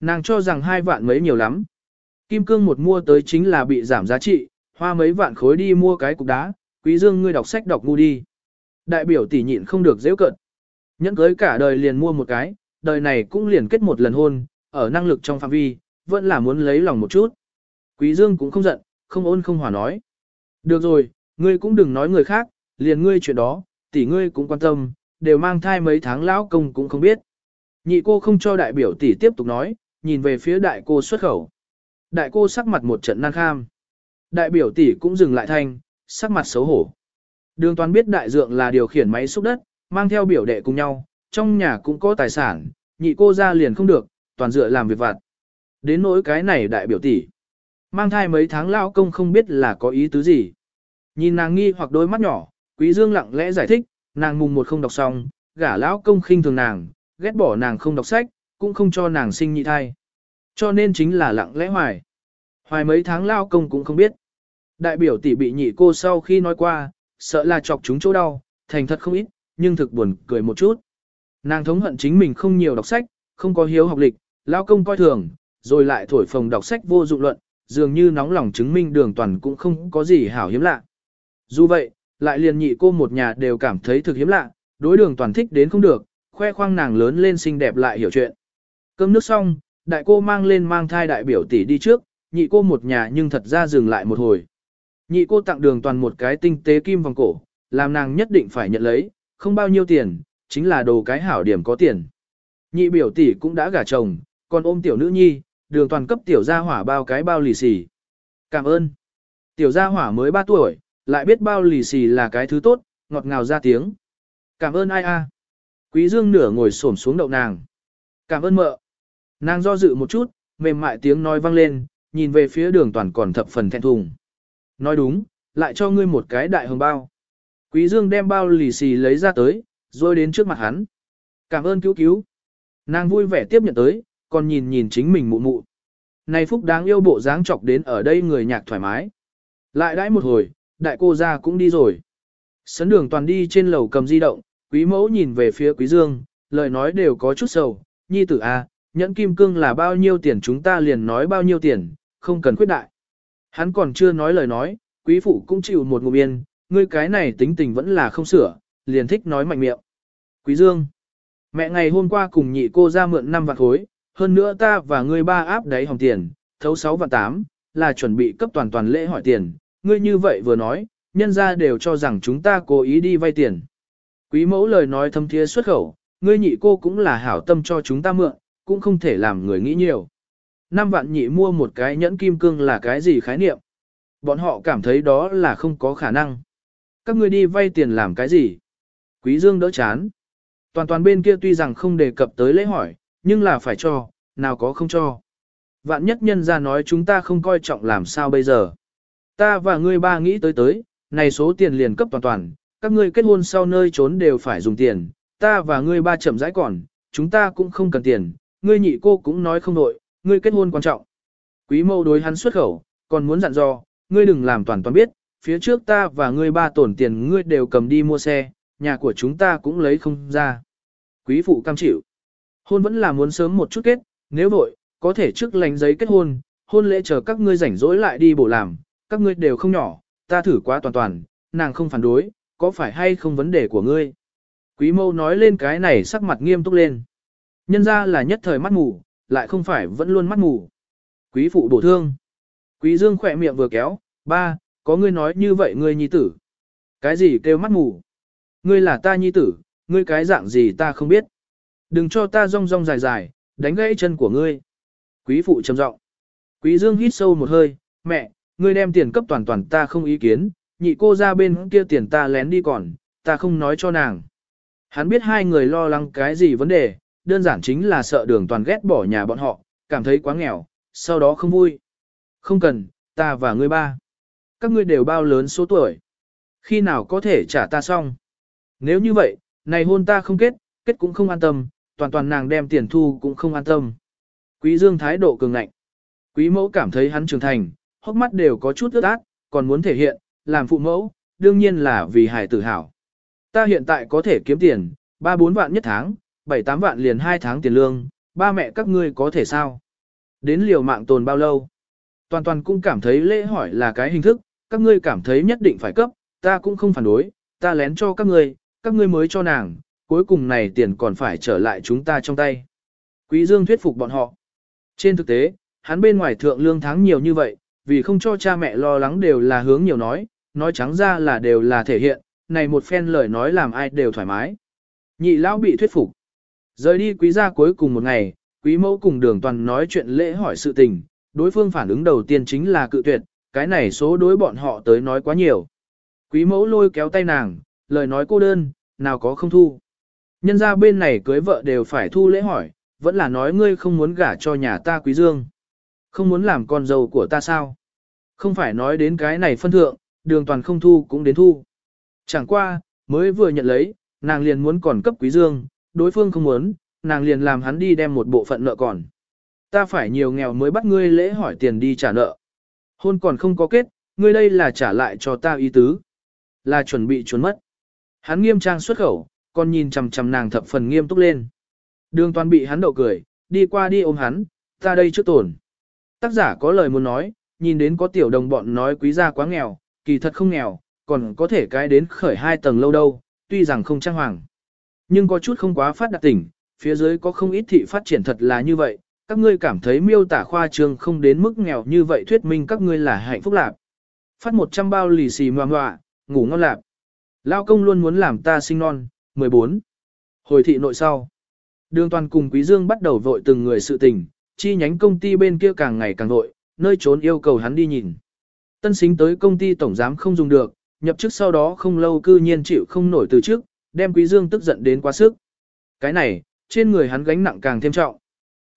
Speaker 1: Nàng cho rằng hai vạn mấy nhiều lắm. Kim cương một mua tới chính là bị giảm giá trị, hoa mấy vạn khối đi mua cái cục đá, quý dương ngươi đọc sách đọc ngu đi. Đại biểu tỷ nhịn không được dễ cận. Nhẫn cưới cả đời liền mua một cái, đời này cũng liền kết một lần hôn, ở năng lực trong phạm vi, vẫn là muốn lấy lòng một chút. Quý dương cũng không giận, không ôn không hòa nói. Được rồi, ngươi cũng đừng nói người khác, liền ngươi chuyện đó, tỷ ngươi cũng quan tâm, đều mang thai mấy tháng lão công cũng không biết. Nhị cô không cho đại biểu tỷ tiếp tục nói, nhìn về phía đại cô xuất khẩu. Đại cô sắc mặt một trận nan kham. Đại biểu tỷ cũng dừng lại thanh, sắc mặt xấu hổ. Đường toàn biết đại dượng là điều khiển máy xúc đất, mang theo biểu đệ cùng nhau, trong nhà cũng có tài sản, nhị cô ra liền không được, toàn dựa làm việc vặt. Đến nỗi cái này đại biểu tỷ, mang thai mấy tháng lao công không biết là có ý tứ gì. Nhìn nàng nghi hoặc đôi mắt nhỏ, quý dương lặng lẽ giải thích, nàng mùng một không đọc xong, gả lão công khinh thường nàng, ghét bỏ nàng không đọc sách, cũng không cho nàng sinh nhị thai. Cho nên chính là lặng lẽ hoài. Hoài mấy tháng lao công cũng không biết. Đại biểu tỷ bị nhị cô sau khi nói qua, sợ là chọc chúng chỗ đau, thành thật không ít, nhưng thực buồn cười một chút. Nàng thống hận chính mình không nhiều đọc sách, không có hiếu học lịch, lao công coi thường, rồi lại thổi phồng đọc sách vô dụng luận, dường như nóng lòng chứng minh đường toàn cũng không có gì hảo hiếm lạ. Dù vậy, lại liền nhị cô một nhà đều cảm thấy thực hiếm lạ, đối đường toàn thích đến không được, khoe khoang nàng lớn lên xinh đẹp lại hiểu chuyện. Cơm nước xong, đại cô mang lên mang thai đại biểu tỷ đi trước, nhị cô một nhà nhưng thật ra dừng lại một hồi. Nhị cô tặng đường toàn một cái tinh tế kim vòng cổ, làm nàng nhất định phải nhận lấy, không bao nhiêu tiền, chính là đồ cái hảo điểm có tiền. Nhị biểu tỷ cũng đã gả chồng, còn ôm tiểu nữ nhi, đường toàn cấp tiểu gia hỏa bao cái bao lì xì. Cảm ơn. Tiểu gia hỏa mới 3 tuổi, lại biết bao lì xì là cái thứ tốt, ngọt ngào ra tiếng. Cảm ơn ai a? Quý dương nửa ngồi xổm xuống đậu nàng. Cảm ơn mợ. Nàng do dự một chút, mềm mại tiếng nói vang lên, nhìn về phía đường toàn còn thập phần thẹn thùng. Nói đúng, lại cho ngươi một cái đại hồng bao. Quý dương đem bao lì xì lấy ra tới, rồi đến trước mặt hắn. Cảm ơn cứu cứu. Nàng vui vẻ tiếp nhận tới, còn nhìn nhìn chính mình mụ mụ. Này phúc đáng yêu bộ dáng chọc đến ở đây người nhạc thoải mái. Lại đãi một hồi, đại cô gia cũng đi rồi. Sấn đường toàn đi trên lầu cầm di động, quý mẫu nhìn về phía quý dương, lời nói đều có chút sầu. Nhi tử a, à, nhẫn kim cương là bao nhiêu tiền chúng ta liền nói bao nhiêu tiền, không cần khuyết đại. Hắn còn chưa nói lời nói, quý phụ cũng chịu một ngụm yên, ngươi cái này tính tình vẫn là không sửa, liền thích nói mạnh miệng. Quý Dương, mẹ ngày hôm qua cùng nhị cô ra mượn 5 vạn khối, hơn nữa ta và ngươi ba áp đấy hòng tiền, thấu 6 vạn 8, là chuẩn bị cấp toàn toàn lễ hỏi tiền, ngươi như vậy vừa nói, nhân ra đều cho rằng chúng ta cố ý đi vay tiền. Quý mẫu lời nói thâm thiế xuất khẩu, ngươi nhị cô cũng là hảo tâm cho chúng ta mượn, cũng không thể làm người nghĩ nhiều. Năm vạn nhị mua một cái nhẫn kim cương là cái gì khái niệm? Bọn họ cảm thấy đó là không có khả năng. Các ngươi đi vay tiền làm cái gì? Quý Dương đỡ chán. Toàn toàn bên kia tuy rằng không đề cập tới lễ hỏi, nhưng là phải cho, nào có không cho. Vạn nhất nhân ra nói chúng ta không coi trọng làm sao bây giờ. Ta và ngươi ba nghĩ tới tới, này số tiền liền cấp toàn toàn, các ngươi kết hôn sau nơi trốn đều phải dùng tiền, ta và ngươi ba chậm rãi còn, chúng ta cũng không cần tiền, ngươi nhị cô cũng nói không nội, ngươi kết hôn quan trọng. Quý mâu đối hắn xuất khẩu, còn muốn dặn dò, ngươi đừng làm toàn toàn biết, phía trước ta và ngươi ba tổn tiền ngươi đều cầm đi mua xe, nhà của chúng ta cũng lấy không ra. Quý phụ cam chịu. Hôn vẫn là muốn sớm một chút kết, nếu vội, có thể trước lành giấy kết hôn, hôn lễ chờ các ngươi rảnh rỗi lại đi bổ làm, các ngươi đều không nhỏ, ta thử quá toàn toàn, nàng không phản đối, có phải hay không vấn đề của ngươi. Quý mâu nói lên cái này sắc mặt nghiêm túc lên. Nhân ra là nhất thời mắt ngủ lại không phải vẫn luôn mắt ngủ Quý phụ bổ thương. Quý dương khỏe miệng vừa kéo, Ba, có ngươi nói như vậy ngươi nhi tử. Cái gì kêu mắt ngủ Ngươi là ta nhi tử, ngươi cái dạng gì ta không biết. Đừng cho ta rong rong dài dài, đánh gãy chân của ngươi. Quý phụ trầm giọng. Quý Dương hít sâu một hơi, mẹ, ngươi đem tiền cấp toàn toàn ta không ý kiến, nhị cô ra bên kia tiền ta lén đi còn, ta không nói cho nàng. Hắn biết hai người lo lắng cái gì vấn đề, đơn giản chính là sợ đường toàn ghét bỏ nhà bọn họ, cảm thấy quá nghèo, sau đó không vui. Không cần, ta và ngươi ba. Các ngươi đều bao lớn số tuổi. Khi nào có thể trả ta xong? Nếu như vậy, này hôn ta không kết, kết cũng không an tâm, toàn toàn nàng đem tiền thu cũng không an tâm. Quý Dương thái độ cường ngạnh. Quý mẫu cảm thấy hắn trưởng thành, hốc mắt đều có chút ướt át, còn muốn thể hiện, làm phụ mẫu, đương nhiên là vì hài tử hảo. Ta hiện tại có thể kiếm tiền, 3-4 vạn nhất tháng, 7-8 vạn liền hai tháng tiền lương, ba mẹ các ngươi có thể sao? Đến liều mạng tồn bao lâu? Toàn toàn cũng cảm thấy lễ hỏi là cái hình thức, các ngươi cảm thấy nhất định phải cấp, ta cũng không phản đối, ta lén cho các ngươi, các ngươi mới cho nàng, cuối cùng này tiền còn phải trở lại chúng ta trong tay. Quý Dương thuyết phục bọn họ. Trên thực tế, hắn bên ngoài thượng lương tháng nhiều như vậy, vì không cho cha mẹ lo lắng đều là hướng nhiều nói, nói trắng ra là đều là thể hiện, này một phen lời nói làm ai đều thoải mái. Nhị lão bị thuyết phục. Rời đi quý gia cuối cùng một ngày, quý mẫu cùng đường toàn nói chuyện lễ hỏi sự tình, đối phương phản ứng đầu tiên chính là cự tuyệt, cái này số đối bọn họ tới nói quá nhiều. Quý mẫu lôi kéo tay nàng, lời nói cô đơn, nào có không thu. Nhân ra bên này cưới vợ đều phải thu lễ hỏi, vẫn là nói ngươi không muốn gả cho nhà ta quý dương. Không muốn làm con dâu của ta sao? Không phải nói đến cái này phân thượng, đường toàn không thu cũng đến thu. Chẳng qua, mới vừa nhận lấy, nàng liền muốn còn cấp quý dương, đối phương không muốn, nàng liền làm hắn đi đem một bộ phận nợ còn. Ta phải nhiều nghèo mới bắt ngươi lễ hỏi tiền đi trả nợ. Hôn còn không có kết, ngươi đây là trả lại cho ta ý tứ. Là chuẩn bị trốn mất. Hắn nghiêm trang xuất khẩu, còn nhìn chằm chằm nàng thập phần nghiêm túc lên. Đường toàn bị hắn đậu cười, đi qua đi ôm hắn, ta đây trước tổn. Tác giả có lời muốn nói, nhìn đến có tiểu đồng bọn nói quý gia quá nghèo, kỳ thật không nghèo, còn có thể cái đến khởi hai tầng lâu đâu, tuy rằng không trang hoàng. Nhưng có chút không quá phát đạt tỉnh, phía dưới có không ít thị phát triển thật là như vậy, các ngươi cảm thấy miêu tả khoa trương không đến mức nghèo như vậy thuyết minh các ngươi là hạnh phúc lạc. Phát 100 bao lì xì ngoà ngoạ, ngủ ngon lạc. Lao công luôn muốn làm ta sinh non, 14. Hồi thị nội sau. Đường toàn cùng Quý Dương bắt đầu vội từng người sự tình, chi nhánh công ty bên kia càng ngày càng vội, nơi trốn yêu cầu hắn đi nhìn. Tân xính tới công ty tổng giám không dùng được, nhập chức sau đó không lâu cư nhiên chịu không nổi từ trước, đem Quý Dương tức giận đến quá sức. Cái này, trên người hắn gánh nặng càng thêm trọng.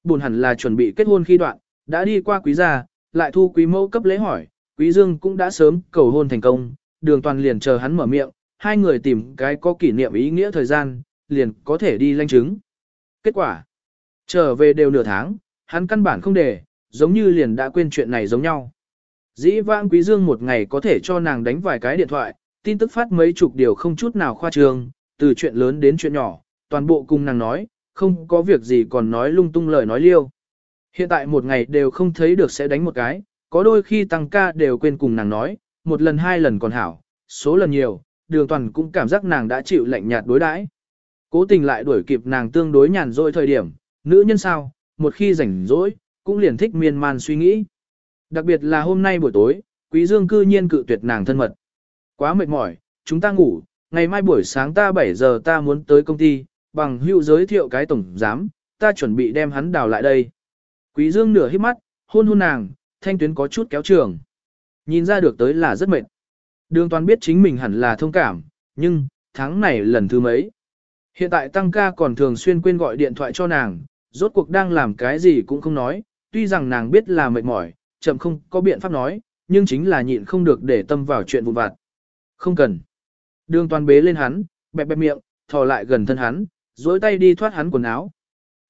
Speaker 1: Buồn hẳn là chuẩn bị kết hôn khi đoạn, đã đi qua quý gia, lại thu quý mẫu cấp lễ hỏi, quý dương cũng đã sớm cầu hôn thành công, đường toàn liền chờ hắn mở miệng, hai người tìm cái có kỷ niệm ý nghĩa thời gian, liền có thể đi lanh chứng. Kết quả, trở về đều nửa tháng, hắn căn bản không để, giống như liền đã quên chuyện này giống nhau. Dĩ vãng quý dương một ngày có thể cho nàng đánh vài cái điện thoại, tin tức phát mấy chục điều không chút nào khoa trương, từ chuyện lớn đến chuyện nhỏ, toàn bộ cùng nàng nói, không có việc gì còn nói lung tung lời nói liêu. Hiện tại một ngày đều không thấy được sẽ đánh một cái, có đôi khi tăng ca đều quên cùng nàng nói, một lần hai lần còn hảo, số lần nhiều, đường toàn cũng cảm giác nàng đã chịu lạnh nhạt đối đãi. Cố tình lại đuổi kịp nàng tương đối nhàn rỗi thời điểm, nữ nhân sao, một khi rảnh rỗi, cũng liền thích miên man suy nghĩ. Đặc biệt là hôm nay buổi tối, Quý Dương cư nhiên cự tuyệt nàng thân mật. Quá mệt mỏi, chúng ta ngủ, ngày mai buổi sáng ta 7 giờ ta muốn tới công ty, bằng hữu giới thiệu cái tổng giám, ta chuẩn bị đem hắn đào lại đây. Quý Dương nửa hít mắt, hôn hôn nàng, thanh tuyến có chút kéo trường. Nhìn ra được tới là rất mệt. Đường toàn biết chính mình hẳn là thông cảm, nhưng, tháng này lần thứ mấy. Hiện tại tăng ca còn thường xuyên quên gọi điện thoại cho nàng, rốt cuộc đang làm cái gì cũng không nói, tuy rằng nàng biết là mệt mỏi, chậm không có biện pháp nói, nhưng chính là nhịn không được để tâm vào chuyện vụn vặt. Không cần. Đường toàn bế lên hắn, bẹp bẹp miệng, thò lại gần thân hắn, dối tay đi thoát hắn quần áo.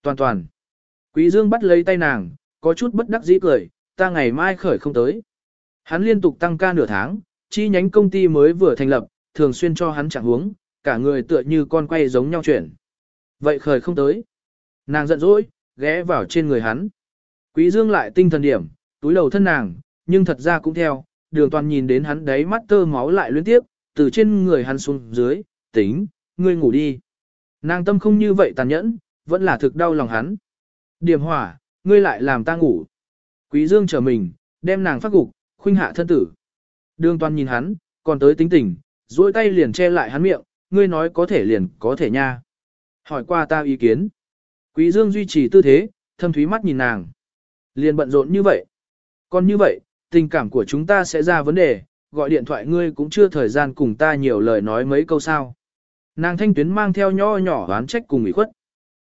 Speaker 1: Toàn toàn. Quý Dương bắt lấy tay nàng, có chút bất đắc dĩ cười, ta ngày mai khởi không tới. Hắn liên tục tăng ca nửa tháng, chi nhánh công ty mới vừa thành lập, thường xuyên cho hắn chẳng huống, cả người tựa như con quay giống nhau chuyển. Vậy khởi không tới. Nàng giận dỗi, ghé vào trên người hắn. Quý Dương lại tinh thần điểm, túi đầu thân nàng, nhưng thật ra cũng theo, đường toàn nhìn đến hắn đấy mắt tơ máu lại liên tiếp, từ trên người hắn xuống dưới, tính, ngươi ngủ đi. Nàng tâm không như vậy tàn nhẫn, vẫn là thực đau lòng hắn. Điểm hỏa, ngươi lại làm ta ngủ. Quý dương trở mình, đem nàng phát gục, khuynh hạ thân tử. Đường toàn nhìn hắn, còn tới tính tình, duỗi tay liền che lại hắn miệng, ngươi nói có thể liền có thể nha. Hỏi qua ta ý kiến. Quý Dương duy trì tư thế, thâm thúy mắt nhìn nàng. Liền bận rộn như vậy. Còn như vậy, tình cảm của chúng ta sẽ ra vấn đề, gọi điện thoại ngươi cũng chưa thời gian cùng ta nhiều lời nói mấy câu sao. Nàng thanh tuyến mang theo nho nhỏ oán trách cùng ủy khuất.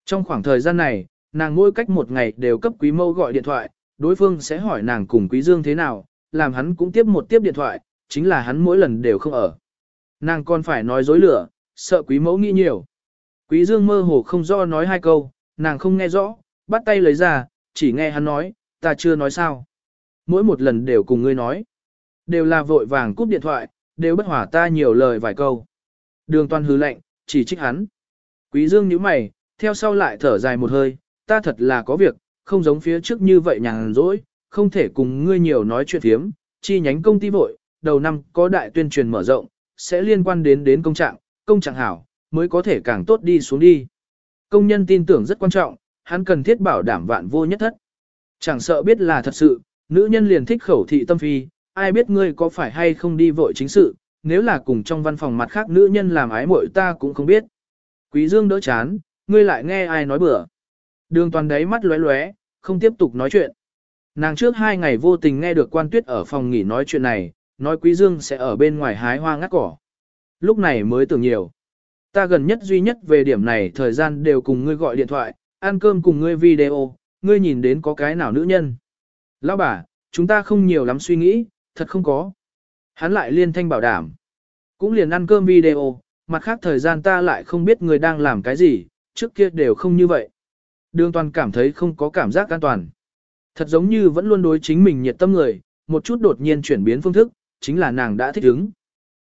Speaker 1: Trong khoảng thời gian này, nàng mỗi cách một ngày đều cấp quý mâu gọi điện thoại, đối phương sẽ hỏi nàng cùng quý dương thế nào, làm hắn cũng tiếp một tiếp điện thoại, chính là hắn mỗi lần đều không ở. Nàng còn phải nói dối lửa, sợ quý mẫu nghĩ nhiều. Quý dương mơ hồ không rõ nói hai câu, nàng không nghe rõ, bắt tay lấy ra, chỉ nghe hắn nói, ta chưa nói sao. Mỗi một lần đều cùng ngươi nói. Đều là vội vàng cúp điện thoại, đều bất hòa ta nhiều lời vài câu. Đường toàn hứ lệnh, chỉ trích hắn. Quý dương nhíu mày, theo sau lại thở dài một hơi, ta thật là có việc, không giống phía trước như vậy nhàn rỗi, không thể cùng ngươi nhiều nói chuyện thiếm, chi nhánh công ty vội, đầu năm có đại tuyên truyền mở rộng, sẽ liên quan đến đến công trạng, công trạng hảo, mới có thể càng tốt đi xuống đi. Công nhân tin tưởng rất quan trọng, hắn cần thiết bảo đảm vạn vô nhất thất. Chẳng sợ biết là thật sự, nữ nhân liền thích khẩu thị tâm phi, ai biết ngươi có phải hay không đi vội chính sự, nếu là cùng trong văn phòng mặt khác nữ nhân làm ái muội ta cũng không biết. Quý Dương đỡ chán, ngươi lại nghe ai nói bừa. Đường toàn đáy mắt lóe lóe, không tiếp tục nói chuyện. Nàng trước hai ngày vô tình nghe được quan tuyết ở phòng nghỉ nói chuyện này, nói Quý Dương sẽ ở bên ngoài hái hoa ngắt cỏ. Lúc này mới tưởng nhiều. Ta gần nhất duy nhất về điểm này thời gian đều cùng ngươi gọi điện thoại, ăn cơm cùng ngươi video, ngươi nhìn đến có cái nào nữ nhân. Lão bà, chúng ta không nhiều lắm suy nghĩ, thật không có. Hắn lại liên thanh bảo đảm. Cũng liền ăn cơm video, mặt khác thời gian ta lại không biết người đang làm cái gì, trước kia đều không như vậy. Đường toàn cảm thấy không có cảm giác an toàn. Thật giống như vẫn luôn đối chính mình nhiệt tâm người, một chút đột nhiên chuyển biến phương thức, chính là nàng đã thích ứng.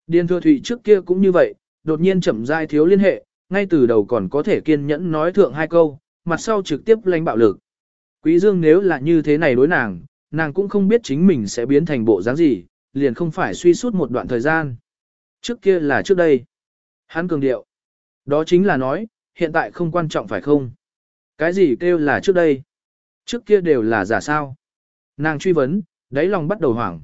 Speaker 1: Điền thừa thụy trước kia cũng như vậy, đột nhiên chậm rãi thiếu liên hệ, ngay từ đầu còn có thể kiên nhẫn nói thượng hai câu, mặt sau trực tiếp lãnh bạo lực. Quý Dương nếu là như thế này đối nàng, nàng cũng không biết chính mình sẽ biến thành bộ dáng gì, liền không phải suy suốt một đoạn thời gian. Trước kia là trước đây. Hắn cường điệu. Đó chính là nói, hiện tại không quan trọng phải không? Cái gì kêu là trước đây? Trước kia đều là giả sao? Nàng truy vấn, đáy lòng bắt đầu hoảng.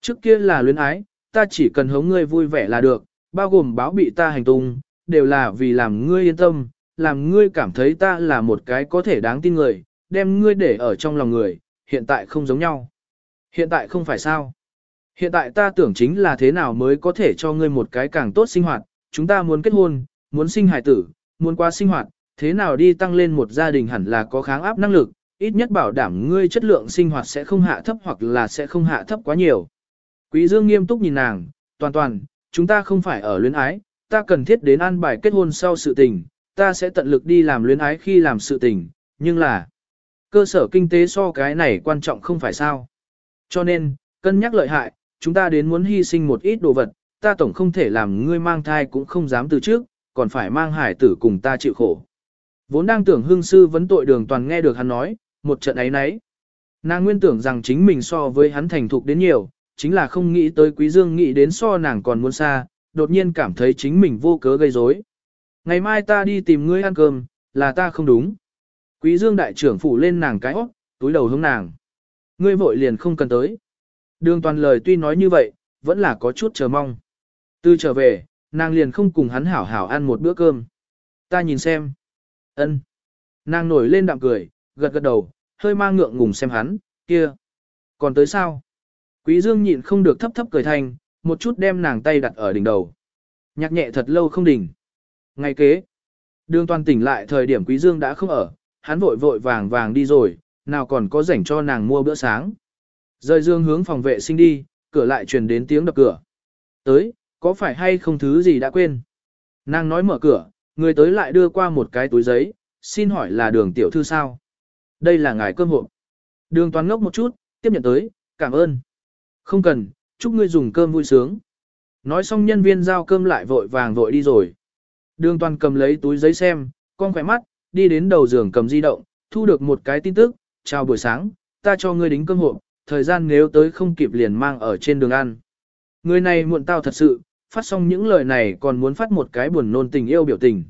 Speaker 1: Trước kia là luyến ái, ta chỉ cần hống ngươi vui vẻ là được, bao gồm báo bị ta hành tung, đều là vì làm ngươi yên tâm, làm ngươi cảm thấy ta là một cái có thể đáng tin người, đem ngươi để ở trong lòng người, hiện tại không giống nhau. Hiện tại không phải sao. Hiện tại ta tưởng chính là thế nào mới có thể cho ngươi một cái càng tốt sinh hoạt, chúng ta muốn kết hôn, muốn sinh hài tử, muốn qua sinh hoạt, thế nào đi tăng lên một gia đình hẳn là có kháng áp năng lực, ít nhất bảo đảm ngươi chất lượng sinh hoạt sẽ không hạ thấp hoặc là sẽ không hạ thấp quá nhiều. Quý Dương nghiêm túc nhìn nàng, toàn toàn, chúng ta không phải ở luyến ái, ta cần thiết đến an bài kết hôn sau sự tình, ta sẽ tận lực đi làm luyến ái khi làm sự tình, nhưng là cơ sở kinh tế so cái này quan trọng không phải sao. Cho nên, cân nhắc lợi hại, chúng ta đến muốn hy sinh một ít đồ vật, ta tổng không thể làm ngươi mang thai cũng không dám từ trước, còn phải mang hải tử cùng ta chịu khổ. Vốn đang tưởng hương sư vấn tội đường toàn nghe được hắn nói, một trận ấy nấy. Nàng nguyên tưởng rằng chính mình so với hắn thành thục đến nhiều, chính là không nghĩ tới quý dương nghĩ đến so nàng còn muốn xa, đột nhiên cảm thấy chính mình vô cớ gây rối. Ngày mai ta đi tìm ngươi ăn cơm, là ta không đúng. Quý dương đại trưởng phủ lên nàng cái óc, túi đầu hướng nàng. Ngươi vội liền không cần tới. Đường toàn lời tuy nói như vậy, vẫn là có chút chờ mong. Từ trở về, nàng liền không cùng hắn hảo hảo ăn một bữa cơm. Ta nhìn xem. ân. Nàng nổi lên đạm cười, gật gật đầu, hơi mang ngượng ngùng xem hắn, kia. Còn tới sao? Quý dương nhịn không được thấp thấp cười thành, một chút đem nàng tay đặt ở đỉnh đầu. Nhạc nhẹ thật lâu không đỉnh. Ngày kế, đường toàn tỉnh lại thời điểm quý dương đã không ở, hắn vội vội vàng vàng đi rồi, nào còn có rảnh cho nàng mua bữa sáng. Rời dương hướng phòng vệ sinh đi, cửa lại truyền đến tiếng đập cửa. Tới, có phải hay không thứ gì đã quên? Nàng nói mở cửa, người tới lại đưa qua một cái túi giấy, xin hỏi là đường tiểu thư sao? Đây là ngài cơm hộp. Đường toàn ngốc một chút, tiếp nhận tới, cảm ơn. Không cần, chúc ngươi dùng cơm vui sướng. Nói xong nhân viên giao cơm lại vội vàng vội đi rồi. Đường toàn cầm lấy túi giấy xem, con khỏe mắt, đi đến đầu giường cầm di động, thu được một cái tin tức, chào buổi sáng, ta cho ngươi đính cơm hộp, thời gian nếu tới không kịp liền mang ở trên đường ăn. Người này muộn tao thật sự, phát xong những lời này còn muốn phát một cái buồn nôn tình yêu biểu tình.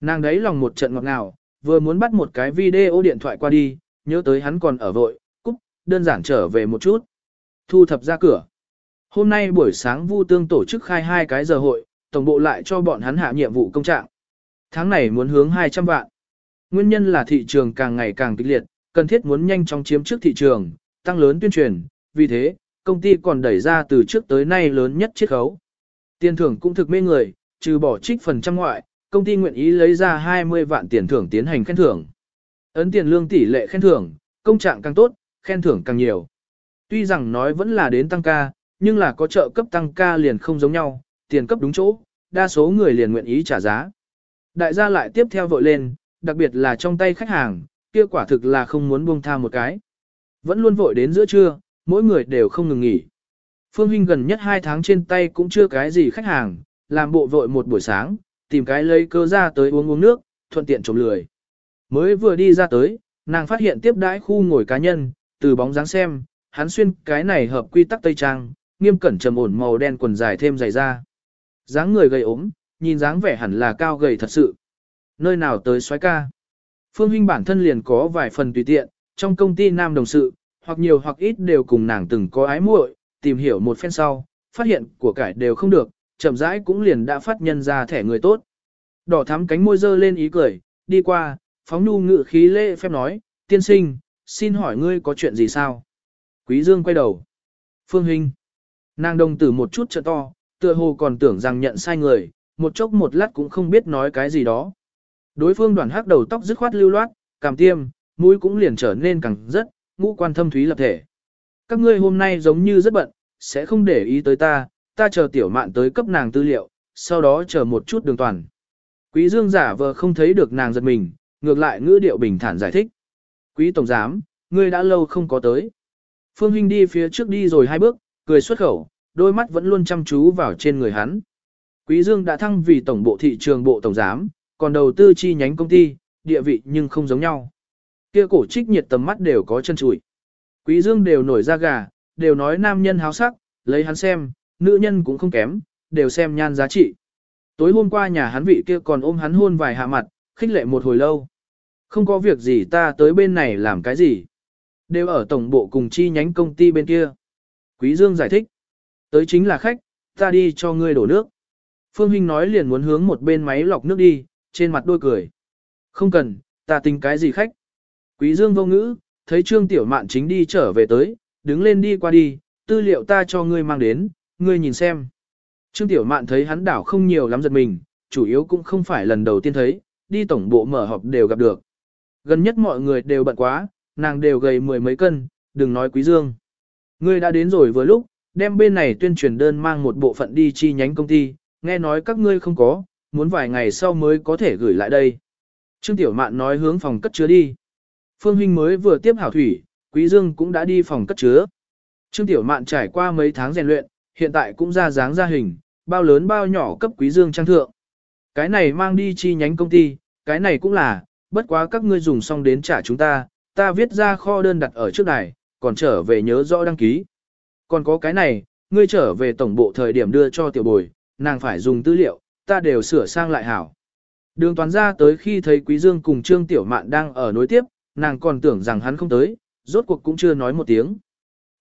Speaker 1: Nàng đấy lòng một trận ngọt ngào, vừa muốn bắt một cái video điện thoại qua đi, nhớ tới hắn còn ở vội, cúp, đơn giản trở về một chút. Thu thập ra cửa. Hôm nay buổi sáng Vu Tương tổ chức khai hai cái giờ hội, tổng bộ lại cho bọn hắn hạ nhiệm vụ công trạng. Tháng này muốn hướng 200 vạn. Nguyên nhân là thị trường càng ngày càng kịch liệt, cần thiết muốn nhanh chóng chiếm trước thị trường, tăng lớn tuyên truyền, vì thế, công ty còn đẩy ra từ trước tới nay lớn nhất chiết khấu. Tiền thưởng cũng thực mê người, trừ bỏ trích phần trăm ngoại, công ty nguyện ý lấy ra 20 vạn tiền thưởng tiến hành khen thưởng. Ấn tiền lương tỷ lệ khen thưởng, công trạng càng tốt, khen thưởng càng nhiều. Tuy rằng nói vẫn là đến tăng ca, nhưng là có trợ cấp tăng ca liền không giống nhau, tiền cấp đúng chỗ, đa số người liền nguyện ý trả giá. Đại gia lại tiếp theo vội lên, đặc biệt là trong tay khách hàng, kia quả thực là không muốn buông tha một cái. Vẫn luôn vội đến giữa trưa, mỗi người đều không ngừng nghỉ. Phương Hinh gần nhất 2 tháng trên tay cũng chưa cái gì khách hàng, làm bộ vội một buổi sáng, tìm cái lấy cơ ra tới uống uống nước, thuận tiện trộm lười. Mới vừa đi ra tới, nàng phát hiện tiếp đãi khu ngồi cá nhân, từ bóng dáng xem, hắn xuyên cái này hợp quy tắc tây trang, nghiêm cẩn trầm ổn màu đen quần dài thêm dày ra, dáng người gầy ốm, nhìn dáng vẻ hẳn là cao gầy thật sự. Nơi nào tới xoái ca. Phương Hinh bản thân liền có vài phần tùy tiện, trong công ty nam đồng sự, hoặc nhiều hoặc ít đều cùng nàng từng có ái muội, tìm hiểu một phen sau, phát hiện của cải đều không được, chậm rãi cũng liền đã phát nhân ra thẻ người tốt. Đỏ thắm cánh môi dơ lên ý cười, đi qua, phóng nu ngự khí lễ phép nói, tiên sinh, xin hỏi ngươi có chuyện gì sao? Quý Dương quay đầu. Phương Hinh. Nàng đồng tử một chút trợ to, tựa hồ còn tưởng rằng nhận sai người, một chốc một lát cũng không biết nói cái gì đó. Đối phương đoàn hắc đầu tóc dứt khoát lưu loát, cảm tiêm, mũi cũng liền trở nên càng rất, ngũ quan thâm thúy lập thể. Các ngươi hôm nay giống như rất bận, sẽ không để ý tới ta, ta chờ tiểu mạn tới cấp nàng tư liệu, sau đó chờ một chút đường toàn. Quý dương giả vờ không thấy được nàng giật mình, ngược lại ngữ điệu bình thản giải thích. Quý tổng giám, ngươi đã lâu không có tới. Phương Hinh đi phía trước đi rồi hai bước, cười xuất khẩu, đôi mắt vẫn luôn chăm chú vào trên người hắn. Quý Dương đã thăng vì tổng bộ thị trường bộ tổng giám, còn đầu tư chi nhánh công ty, địa vị nhưng không giống nhau. Kia cổ trích nhiệt tầm mắt đều có chân chùi. Quý Dương đều nổi da gà, đều nói nam nhân háo sắc, lấy hắn xem, nữ nhân cũng không kém, đều xem nhan giá trị. Tối hôm qua nhà hắn vị kia còn ôm hắn hôn vài hạ mặt, khích lệ một hồi lâu. Không có việc gì ta tới bên này làm cái gì. Đều ở tổng bộ cùng chi nhánh công ty bên kia. Quý Dương giải thích. Tới chính là khách, ta đi cho ngươi đổ nước. Phương Hinh nói liền muốn hướng một bên máy lọc nước đi, trên mặt đôi cười. Không cần, ta tính cái gì khách. Quý Dương vô ngữ, thấy Trương Tiểu Mạn chính đi trở về tới, đứng lên đi qua đi, tư liệu ta cho ngươi mang đến, ngươi nhìn xem. Trương Tiểu Mạn thấy hắn đảo không nhiều lắm giật mình, chủ yếu cũng không phải lần đầu tiên thấy, đi tổng bộ mở họp đều gặp được. Gần nhất mọi người đều bận quá, nàng đều gầy mười mấy cân, đừng nói Quý Dương. Ngươi đã đến rồi vừa lúc, đem bên này tuyên truyền đơn mang một bộ phận đi chi nhánh công ty, nghe nói các ngươi không có, muốn vài ngày sau mới có thể gửi lại đây. Trương Tiểu Mạn nói hướng phòng cất chứa đi. Phương Hinh mới vừa tiếp hảo thủy, Quý Dương cũng đã đi phòng cất chứa. Trương Tiểu Mạn trải qua mấy tháng rèn luyện, hiện tại cũng ra dáng ra hình, bao lớn bao nhỏ cấp Quý Dương trang thượng. Cái này mang đi chi nhánh công ty, cái này cũng là, bất quá các ngươi dùng xong đến trả chúng ta, ta viết ra kho đơn đặt ở trước này, còn trở về nhớ rõ đăng ký. Còn có cái này, ngươi trở về tổng bộ thời điểm đưa cho tiểu bồi, nàng phải dùng tư liệu, ta đều sửa sang lại hảo. Đường toàn ra tới khi thấy Quý Dương cùng Trương Tiểu Mạn đang ở nối tiếp, nàng còn tưởng rằng hắn không tới, rốt cuộc cũng chưa nói một tiếng.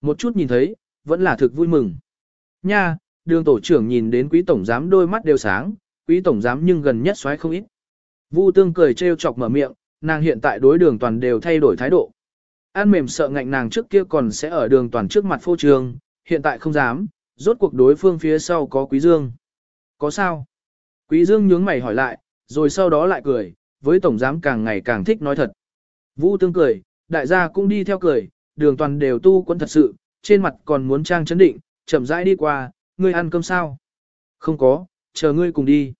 Speaker 1: Một chút nhìn thấy, vẫn là thực vui mừng. Nha, đường tổ trưởng nhìn đến quý tổng giám đôi mắt đều sáng, quý tổng giám nhưng gần nhất xoáy không ít. Vu tương cười trêu chọc mở miệng, nàng hiện tại đối đường toàn đều thay đổi thái độ. An mềm sợ ngạnh nàng trước kia còn sẽ ở đường toàn trước mặt phô trường, hiện tại không dám, rốt cuộc đối phương phía sau có quý dương. Có sao? Quý dương nhướng mày hỏi lại, rồi sau đó lại cười, với tổng giám càng ngày càng thích nói thật. Vũ tương cười, đại gia cũng đi theo cười, đường toàn đều tu quân thật sự, trên mặt còn muốn trang chấn định, chậm rãi đi qua, ngươi ăn cơm sao? Không có, chờ ngươi cùng đi.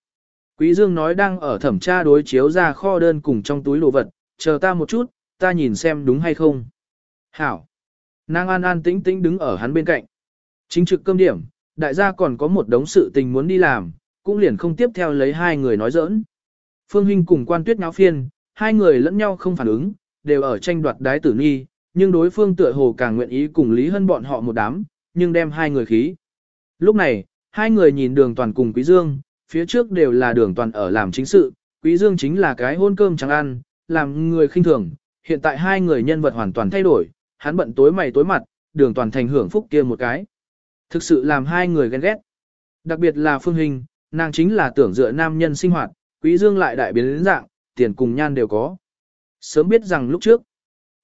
Speaker 1: Quý Dương nói đang ở thẩm tra đối chiếu ra kho đơn cùng trong túi đồ vật, chờ ta một chút, ta nhìn xem đúng hay không. Hảo. Nàng an an tĩnh tĩnh đứng ở hắn bên cạnh. Chính trực cơm điểm, đại gia còn có một đống sự tình muốn đi làm, cũng liền không tiếp theo lấy hai người nói giỡn. Phương Hinh cùng quan tuyết náo phiên, hai người lẫn nhau không phản ứng, đều ở tranh đoạt đái tử nghi, nhưng đối phương tựa hồ càng nguyện ý cùng Lý Hân bọn họ một đám, nhưng đem hai người khí. Lúc này, hai người nhìn đường toàn cùng Quý Dương, phía trước đều là đường toàn ở làm chính sự, Quý Dương chính là cái hôn cơm chẳng ăn, làm người khinh thường, hiện tại hai người nhân vật hoàn toàn thay đổi, hắn bận tối mày tối mặt, đường toàn thành hưởng phúc kia một cái. Thực sự làm hai người ghen ghét. Đặc biệt là Phương Hình, nàng chính là tưởng dựa nam nhân sinh hoạt, Quý Dương lại đại biến đến dạng, tiền cùng nhan đều có. Sớm biết rằng lúc trước,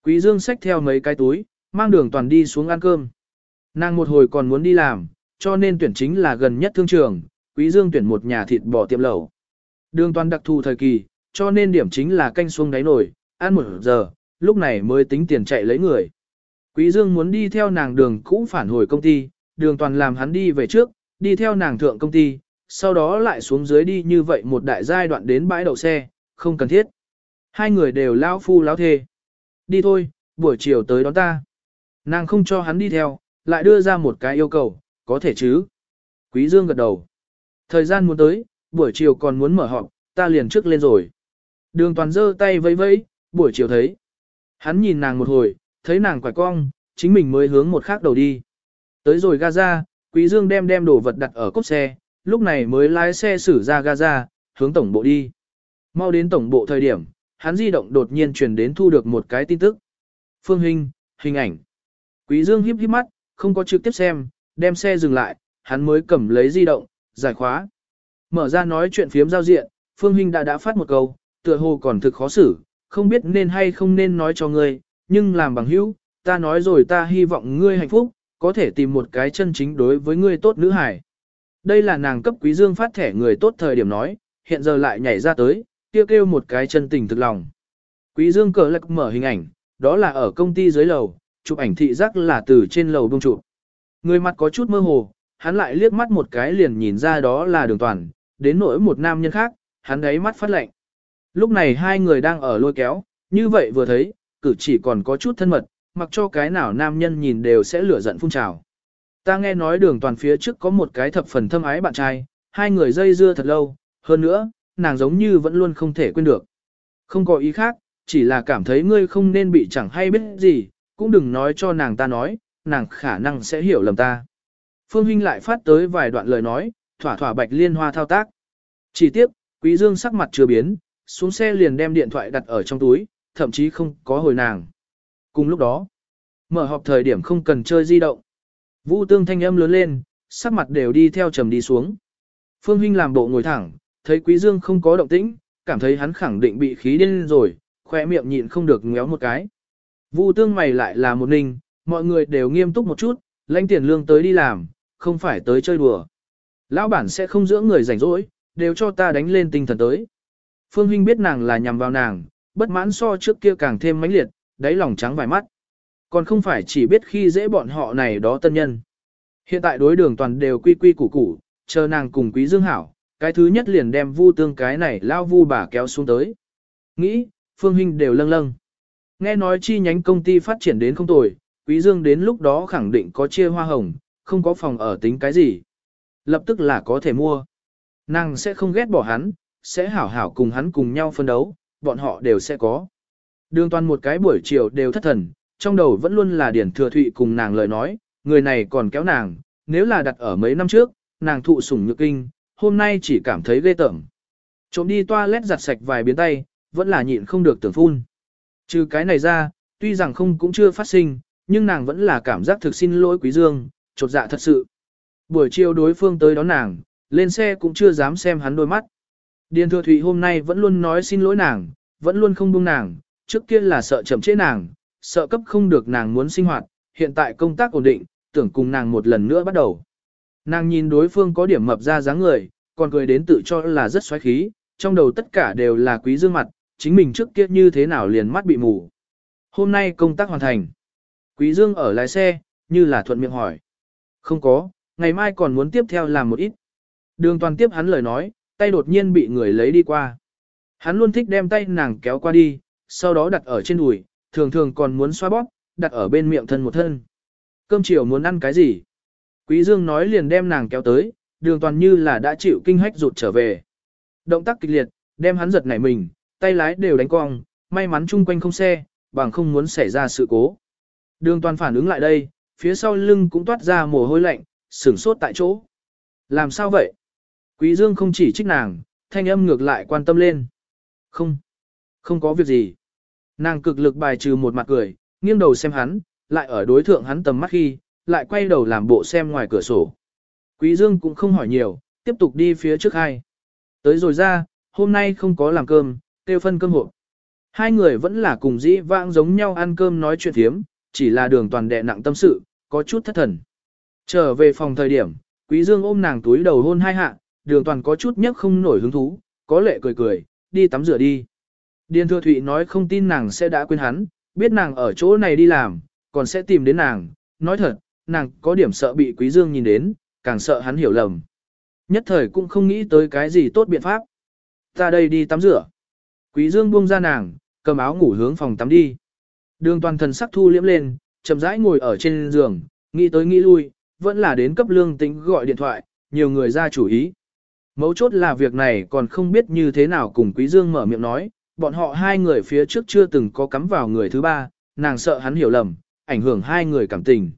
Speaker 1: Quý Dương xách theo mấy cái túi, mang đường toàn đi xuống ăn cơm. Nàng một hồi còn muốn đi làm, cho nên tuyển chính là gần nhất thương trường, Quý Dương tuyển một nhà thịt bò tiệm lẩu. Đường toàn đặc thù thời kỳ, cho nên điểm chính là canh xuống đáy nổi, ăn một giờ, lúc này mới tính tiền chạy lấy người. Quý Dương muốn đi theo nàng đường cũ phản hồi công ty, đường toàn làm hắn đi về trước, đi theo nàng thượng công ty, sau đó lại xuống dưới đi như vậy một đại giai đoạn đến bãi đậu xe, không cần thiết. Hai người đều lão phu lão thê. Đi thôi, buổi chiều tới đón ta. Nàng không cho hắn đi theo, lại đưa ra một cái yêu cầu, có thể chứ. Quý Dương gật đầu. Thời gian muốn tới, buổi chiều còn muốn mở họp, ta liền trước lên rồi. Đường toàn giơ tay vẫy vẫy, buổi chiều thấy. Hắn nhìn nàng một hồi, thấy nàng quải cong, chính mình mới hướng một khác đầu đi. Tới rồi Gaza, Quý Dương đem đem đồ vật đặt ở cốp xe, lúc này mới lái xe xử ra Gaza, hướng tổng bộ đi. Mau đến tổng bộ thời điểm, hắn di động đột nhiên truyền đến thu được một cái tin tức. Phương hình, hình ảnh. Quý Dương híp híp mắt, không có trực tiếp xem, đem xe dừng lại, hắn mới cầm lấy di động, giải khóa. Mở ra nói chuyện phiếm giao diện, Phương Hinh đã đã phát một câu, tựa hồ còn thực khó xử, không biết nên hay không nên nói cho ngươi, nhưng làm bằng hữu, ta nói rồi ta hy vọng ngươi hạnh phúc, có thể tìm một cái chân chính đối với ngươi tốt nữ hải. Đây là nàng cấp quý dương phát thẻ người tốt thời điểm nói, hiện giờ lại nhảy ra tới, kêu kêu một cái chân tình thực lòng. Quý dương cờ lạc mở hình ảnh, đó là ở công ty dưới lầu, chụp ảnh thị giác là từ trên lầu bông chụp. Người mặt có chút mơ hồ, hắn lại liếc mắt một cái liền nhìn ra đó là đường toàn, đến nỗi một nam nhân khác, hắn đấy mắt phát lạnh. Lúc này hai người đang ở lôi kéo, như vậy vừa thấy, cử chỉ còn có chút thân mật, mặc cho cái nào nam nhân nhìn đều sẽ lửa giận phun trào. Ta nghe nói đường toàn phía trước có một cái thập phần thâm ái bạn trai, hai người dây dưa thật lâu, hơn nữa, nàng giống như vẫn luôn không thể quên được. Không có ý khác, chỉ là cảm thấy ngươi không nên bị chẳng hay biết gì, cũng đừng nói cho nàng ta nói, nàng khả năng sẽ hiểu lầm ta. Phương Hinh lại phát tới vài đoạn lời nói, thỏa thỏa bạch liên hoa thao tác. Chỉ tiếp, Quý Dương sắc mặt chưa biến, xuống xe liền đem điện thoại đặt ở trong túi, thậm chí không có hồi nàng. Cùng lúc đó, mở họp thời điểm không cần chơi di động. Vu tương thanh âm lớn lên, sắc mặt đều đi theo trầm đi xuống. Phương Hinh làm bộ ngồi thẳng, thấy Quý Dương không có động tĩnh, cảm thấy hắn khẳng định bị khí điên rồi, khỏe miệng nhịn không được ngéo một cái. Vu tương mày lại là một ninh, mọi người đều nghiêm túc một chút, lãnh tiền lương tới đi làm, không phải tới chơi đùa. Lão bản sẽ không dưỡng người rảnh rỗi, đều cho ta đánh lên tinh thần tới. Phương Hinh biết nàng là nhằm vào nàng, bất mãn so trước kia càng thêm mãnh liệt, đáy lòng trắng vài mắt. Còn không phải chỉ biết khi dễ bọn họ này đó tân nhân. Hiện tại đối đường toàn đều quy quy củ củ, chờ nàng cùng quý dương hảo, cái thứ nhất liền đem vu tương cái này lao vu bà kéo xuống tới. Nghĩ, Phương huynh đều lâng lâng. Nghe nói chi nhánh công ty phát triển đến không tồi, quý dương đến lúc đó khẳng định có chia hoa hồng, không có phòng ở tính cái gì. Lập tức là có thể mua. Nàng sẽ không ghét bỏ hắn, sẽ hảo hảo cùng hắn cùng nhau phân đấu, bọn họ đều sẽ có. Đường toàn một cái buổi chiều đều thất thần, trong đầu vẫn luôn là điển thừa thụy cùng nàng lời nói, người này còn kéo nàng, nếu là đặt ở mấy năm trước, nàng thụ sủng nhược kinh, hôm nay chỉ cảm thấy ghê tởm. Trộm đi toilet giặt sạch vài biến tay, vẫn là nhịn không được tưởng phun. Trừ cái này ra, tuy rằng không cũng chưa phát sinh, nhưng nàng vẫn là cảm giác thực xin lỗi quý dương, chột dạ thật sự. Buổi chiều đối phương tới đón nàng, lên xe cũng chưa dám xem hắn đôi mắt. Điền thừa thụy hôm nay vẫn luôn nói xin lỗi nàng, vẫn luôn không buông nàng, trước kia là sợ chậm trễ nàng, sợ cấp không được nàng muốn sinh hoạt, hiện tại công tác ổn định, tưởng cùng nàng một lần nữa bắt đầu. Nàng nhìn đối phương có điểm mập ra dáng người, còn cười đến tự cho là rất xoáy khí, trong đầu tất cả đều là quý dương mặt, chính mình trước kia như thế nào liền mắt bị mù. Hôm nay công tác hoàn thành. Quý dương ở lái xe, như là thuận miệng hỏi. Không có, ngày mai còn muốn tiếp theo làm một ít. Đường toàn tiếp hắn lời nói, tay đột nhiên bị người lấy đi qua. Hắn luôn thích đem tay nàng kéo qua đi, sau đó đặt ở trên đùi, thường thường còn muốn xoa bóp, đặt ở bên miệng thân một thân. Cơm chiều muốn ăn cái gì? Quý Dương nói liền đem nàng kéo tới, đường toàn như là đã chịu kinh hách rụt trở về. Động tác kịch liệt, đem hắn giật nảy mình, tay lái đều đánh cong, may mắn chung quanh không xe, bằng không muốn xảy ra sự cố. Đường toàn phản ứng lại đây, phía sau lưng cũng toát ra mồ hôi lạnh, sửng sốt tại chỗ. Làm sao vậy? Quý Dương không chỉ trích nàng, thanh âm ngược lại quan tâm lên. Không, không có việc gì. Nàng cực lực bài trừ một mặt cười, nghiêng đầu xem hắn, lại ở đối thượng hắn tầm mắt khi, lại quay đầu làm bộ xem ngoài cửa sổ. Quý Dương cũng không hỏi nhiều, tiếp tục đi phía trước hai. Tới rồi ra, hôm nay không có làm cơm, tiêu phân cơm hộp. Hai người vẫn là cùng dĩ vãng giống nhau ăn cơm nói chuyện thiếm, chỉ là đường toàn đệ nặng tâm sự, có chút thất thần. Trở về phòng thời điểm, Quý Dương ôm nàng túi đầu hôn hai hạ, đường toàn có chút nhấc không nổi hứng thú, có lệ cười cười, đi tắm rửa đi. Điền Thừa Thụy nói không tin nàng sẽ đã quên hắn, biết nàng ở chỗ này đi làm, còn sẽ tìm đến nàng, nói thật, nàng có điểm sợ bị Quý Dương nhìn đến, càng sợ hắn hiểu lầm. Nhất thời cũng không nghĩ tới cái gì tốt biện pháp. Ta đây đi tắm rửa. Quý Dương buông ra nàng, cầm áo ngủ hướng phòng tắm đi. Đường toàn thần sắc thu liễm lên, chậm rãi ngồi ở trên giường, nghĩ tới nghĩ lui, vẫn là đến cấp lương tính gọi điện thoại, nhiều người ra chủ ý. Mấu chốt là việc này còn không biết như thế nào cùng Quý Dương mở miệng nói, bọn họ hai người phía trước chưa từng có cắm vào người thứ ba, nàng sợ hắn hiểu lầm, ảnh hưởng hai người cảm tình.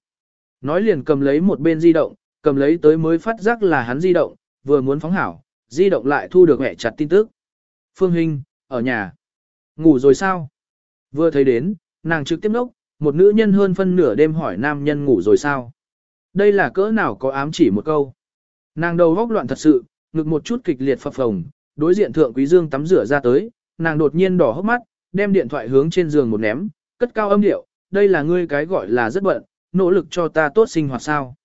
Speaker 1: Nói liền cầm lấy một bên di động, cầm lấy tới mới phát giác là hắn di động, vừa muốn phóng hảo, di động lại thu được mẹ chặt tin tức. Phương Hinh, ở nhà. Ngủ rồi sao? Vừa thấy đến, nàng trực tiếp nốc, một nữ nhân hơn phân nửa đêm hỏi nam nhân ngủ rồi sao? Đây là cỡ nào có ám chỉ một câu. Nàng đầu góc loạn thật sự, ngực một chút kịch liệt phập phồng, đối diện thượng quý dương tắm rửa ra tới, nàng đột nhiên đỏ hốc mắt, đem điện thoại hướng trên giường một ném, cất cao âm điệu, đây là ngươi cái gọi là rất bận, nỗ lực cho ta tốt sinh hoạt sao.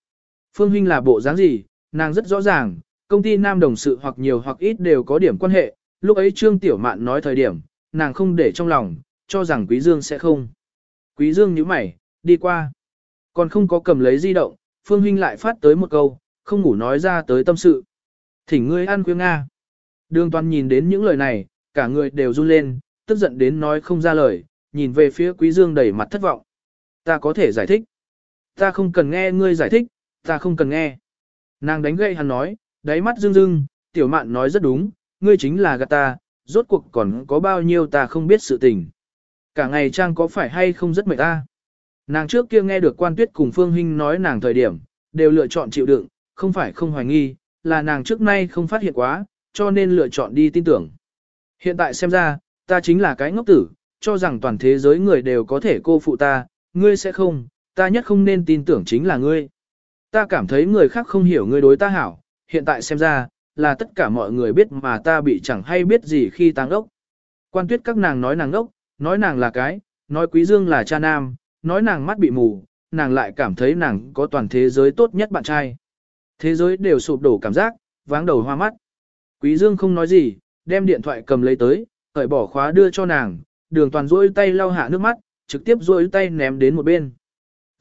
Speaker 1: Phương Huynh là bộ dáng gì, nàng rất rõ ràng, công ty nam đồng sự hoặc nhiều hoặc ít đều có điểm quan hệ, lúc ấy Trương Tiểu Mạn nói thời điểm, nàng không để trong lòng, cho rằng Quý Dương sẽ không. Quý Dương nhíu mày, đi qua. Còn không có cầm lấy di động, Phương Huynh lại phát tới một câu, không ngủ nói ra tới tâm sự. Thỉnh ngươi ăn khuya Nga. Đường toàn nhìn đến những lời này, cả người đều run lên, tức giận đến nói không ra lời, nhìn về phía Quý Dương đầy mặt thất vọng. Ta có thể giải thích. Ta không cần nghe ngươi giải thích, ta không cần nghe. Nàng đánh gậy hắn nói, đáy mắt rưng rưng, tiểu mạn nói rất đúng, ngươi chính là gạt ta, rốt cuộc còn có bao nhiêu ta không biết sự tình. Cả ngày trang có phải hay không rất mệt ta. Nàng trước kia nghe được quan tuyết cùng Phương Hinh nói nàng thời điểm, đều lựa chọn chịu đựng, không phải không hoài nghi, là nàng trước nay không phát hiện quá, cho nên lựa chọn đi tin tưởng. Hiện tại xem ra, ta chính là cái ngốc tử, cho rằng toàn thế giới người đều có thể cô phụ ta, ngươi sẽ không, ta nhất không nên tin tưởng chính là ngươi. Ta cảm thấy người khác không hiểu ngươi đối ta hảo, hiện tại xem ra, là tất cả mọi người biết mà ta bị chẳng hay biết gì khi tăng ốc. Quan tuyết các nàng nói nàng ốc, nói nàng là cái, nói quý dương là cha nam, nói nàng mắt bị mù, nàng lại cảm thấy nàng có toàn thế giới tốt nhất bạn trai. Thế giới đều sụp đổ cảm giác, váng đầu hoa mắt. Quý dương không nói gì, đem điện thoại cầm lấy tới, cởi bỏ khóa đưa cho nàng, đường toàn rôi tay lau hạ nước mắt, trực tiếp rôi tay ném đến một bên.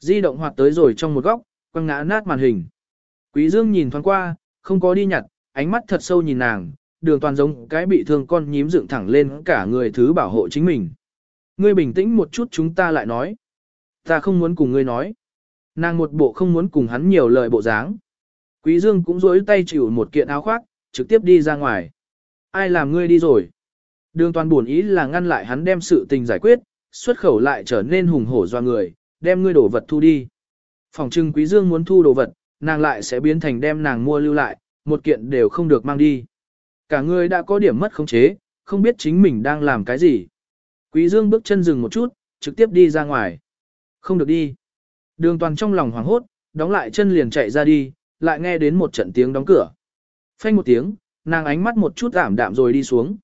Speaker 1: Di động hoạt tới rồi trong một góc, quăng ngã nát màn hình. Quý dương nhìn thoáng qua, không có đi nhặt, ánh mắt thật sâu nhìn nàng, đường toàn giống cái bị thương con nhím dựng thẳng lên cả người thứ bảo hộ chính mình. Ngươi bình tĩnh một chút chúng ta lại nói. Ta không muốn cùng ngươi nói. Nàng một bộ không muốn cùng hắn nhiều lời bộ dáng. Quý Dương cũng rối tay chịu một kiện áo khoác, trực tiếp đi ra ngoài. Ai làm ngươi đi rồi? Đường toàn buồn ý là ngăn lại hắn đem sự tình giải quyết, xuất khẩu lại trở nên hùng hổ doa người, đem ngươi đổ vật thu đi. Phòng trưng Quý Dương muốn thu đồ vật, nàng lại sẽ biến thành đem nàng mua lưu lại, một kiện đều không được mang đi. Cả người đã có điểm mất khống chế, không biết chính mình đang làm cái gì. Quý Dương bước chân dừng một chút, trực tiếp đi ra ngoài. Không được đi. Đường toàn trong lòng hoảng hốt, đóng lại chân liền chạy ra đi, lại nghe đến một trận tiếng đóng cửa. Phanh một tiếng, nàng ánh mắt một chút ảm đạm rồi đi xuống.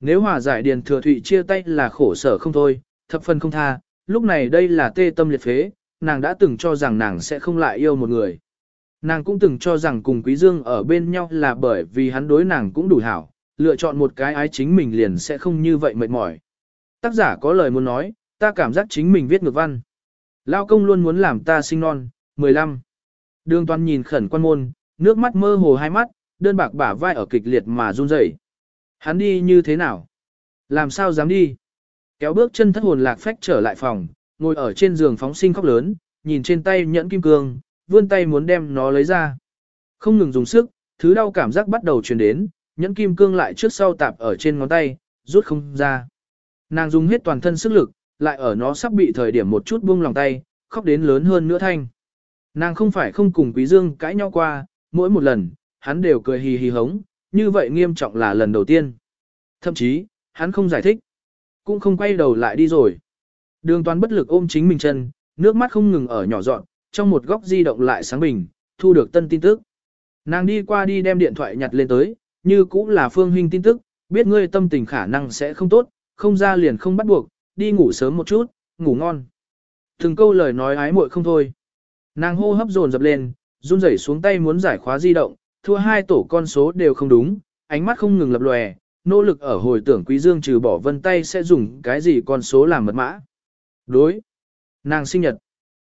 Speaker 1: Nếu hòa giải điền thừa thụy chia tay là khổ sở không thôi, thập phần không tha, lúc này đây là tê tâm liệt phế, nàng đã từng cho rằng nàng sẽ không lại yêu một người. Nàng cũng từng cho rằng cùng Quý Dương ở bên nhau là bởi vì hắn đối nàng cũng đủ hảo, lựa chọn một cái ái chính mình liền sẽ không như vậy mệt mỏi. Tác giả có lời muốn nói, ta cảm giác chính mình viết ngược văn. Lao công luôn muốn làm ta sinh non, 15. Đường toàn nhìn khẩn quan môn, nước mắt mơ hồ hai mắt, đơn bạc bả vai ở kịch liệt mà run rẩy. Hắn đi như thế nào? Làm sao dám đi? Kéo bước chân thất hồn lạc phách trở lại phòng, ngồi ở trên giường phóng sinh khóc lớn, nhìn trên tay nhẫn kim cương, vươn tay muốn đem nó lấy ra. Không ngừng dùng sức, thứ đau cảm giác bắt đầu truyền đến, nhẫn kim cương lại trước sau tạp ở trên ngón tay, rút không ra. Nàng dùng hết toàn thân sức lực, lại ở nó sắp bị thời điểm một chút buông lòng tay, khóc đến lớn hơn nữa thanh. Nàng không phải không cùng Quý Dương cãi nhau qua, mỗi một lần, hắn đều cười hì hì hống, như vậy nghiêm trọng là lần đầu tiên. Thậm chí, hắn không giải thích, cũng không quay đầu lại đi rồi. Đường toàn bất lực ôm chính mình chân, nước mắt không ngừng ở nhỏ dọn, trong một góc di động lại sáng bình, thu được tân tin tức. Nàng đi qua đi đem điện thoại nhặt lên tới, như cũng là Phương Huynh tin tức, biết ngươi tâm tình khả năng sẽ không tốt, không ra liền không bắt buộc, đi ngủ sớm một chút, ngủ ngon. Từng câu lời nói ái muội không thôi. Nàng hô hấp dồn dập lên, run rẩy xuống tay muốn giải khóa di động, thua hai tổ con số đều không đúng, ánh mắt không ngừng lập lòe, nỗ lực ở hồi tưởng Quý Dương trừ bỏ vân tay sẽ dùng cái gì con số làm mật mã. Đối. Nàng sinh nhật.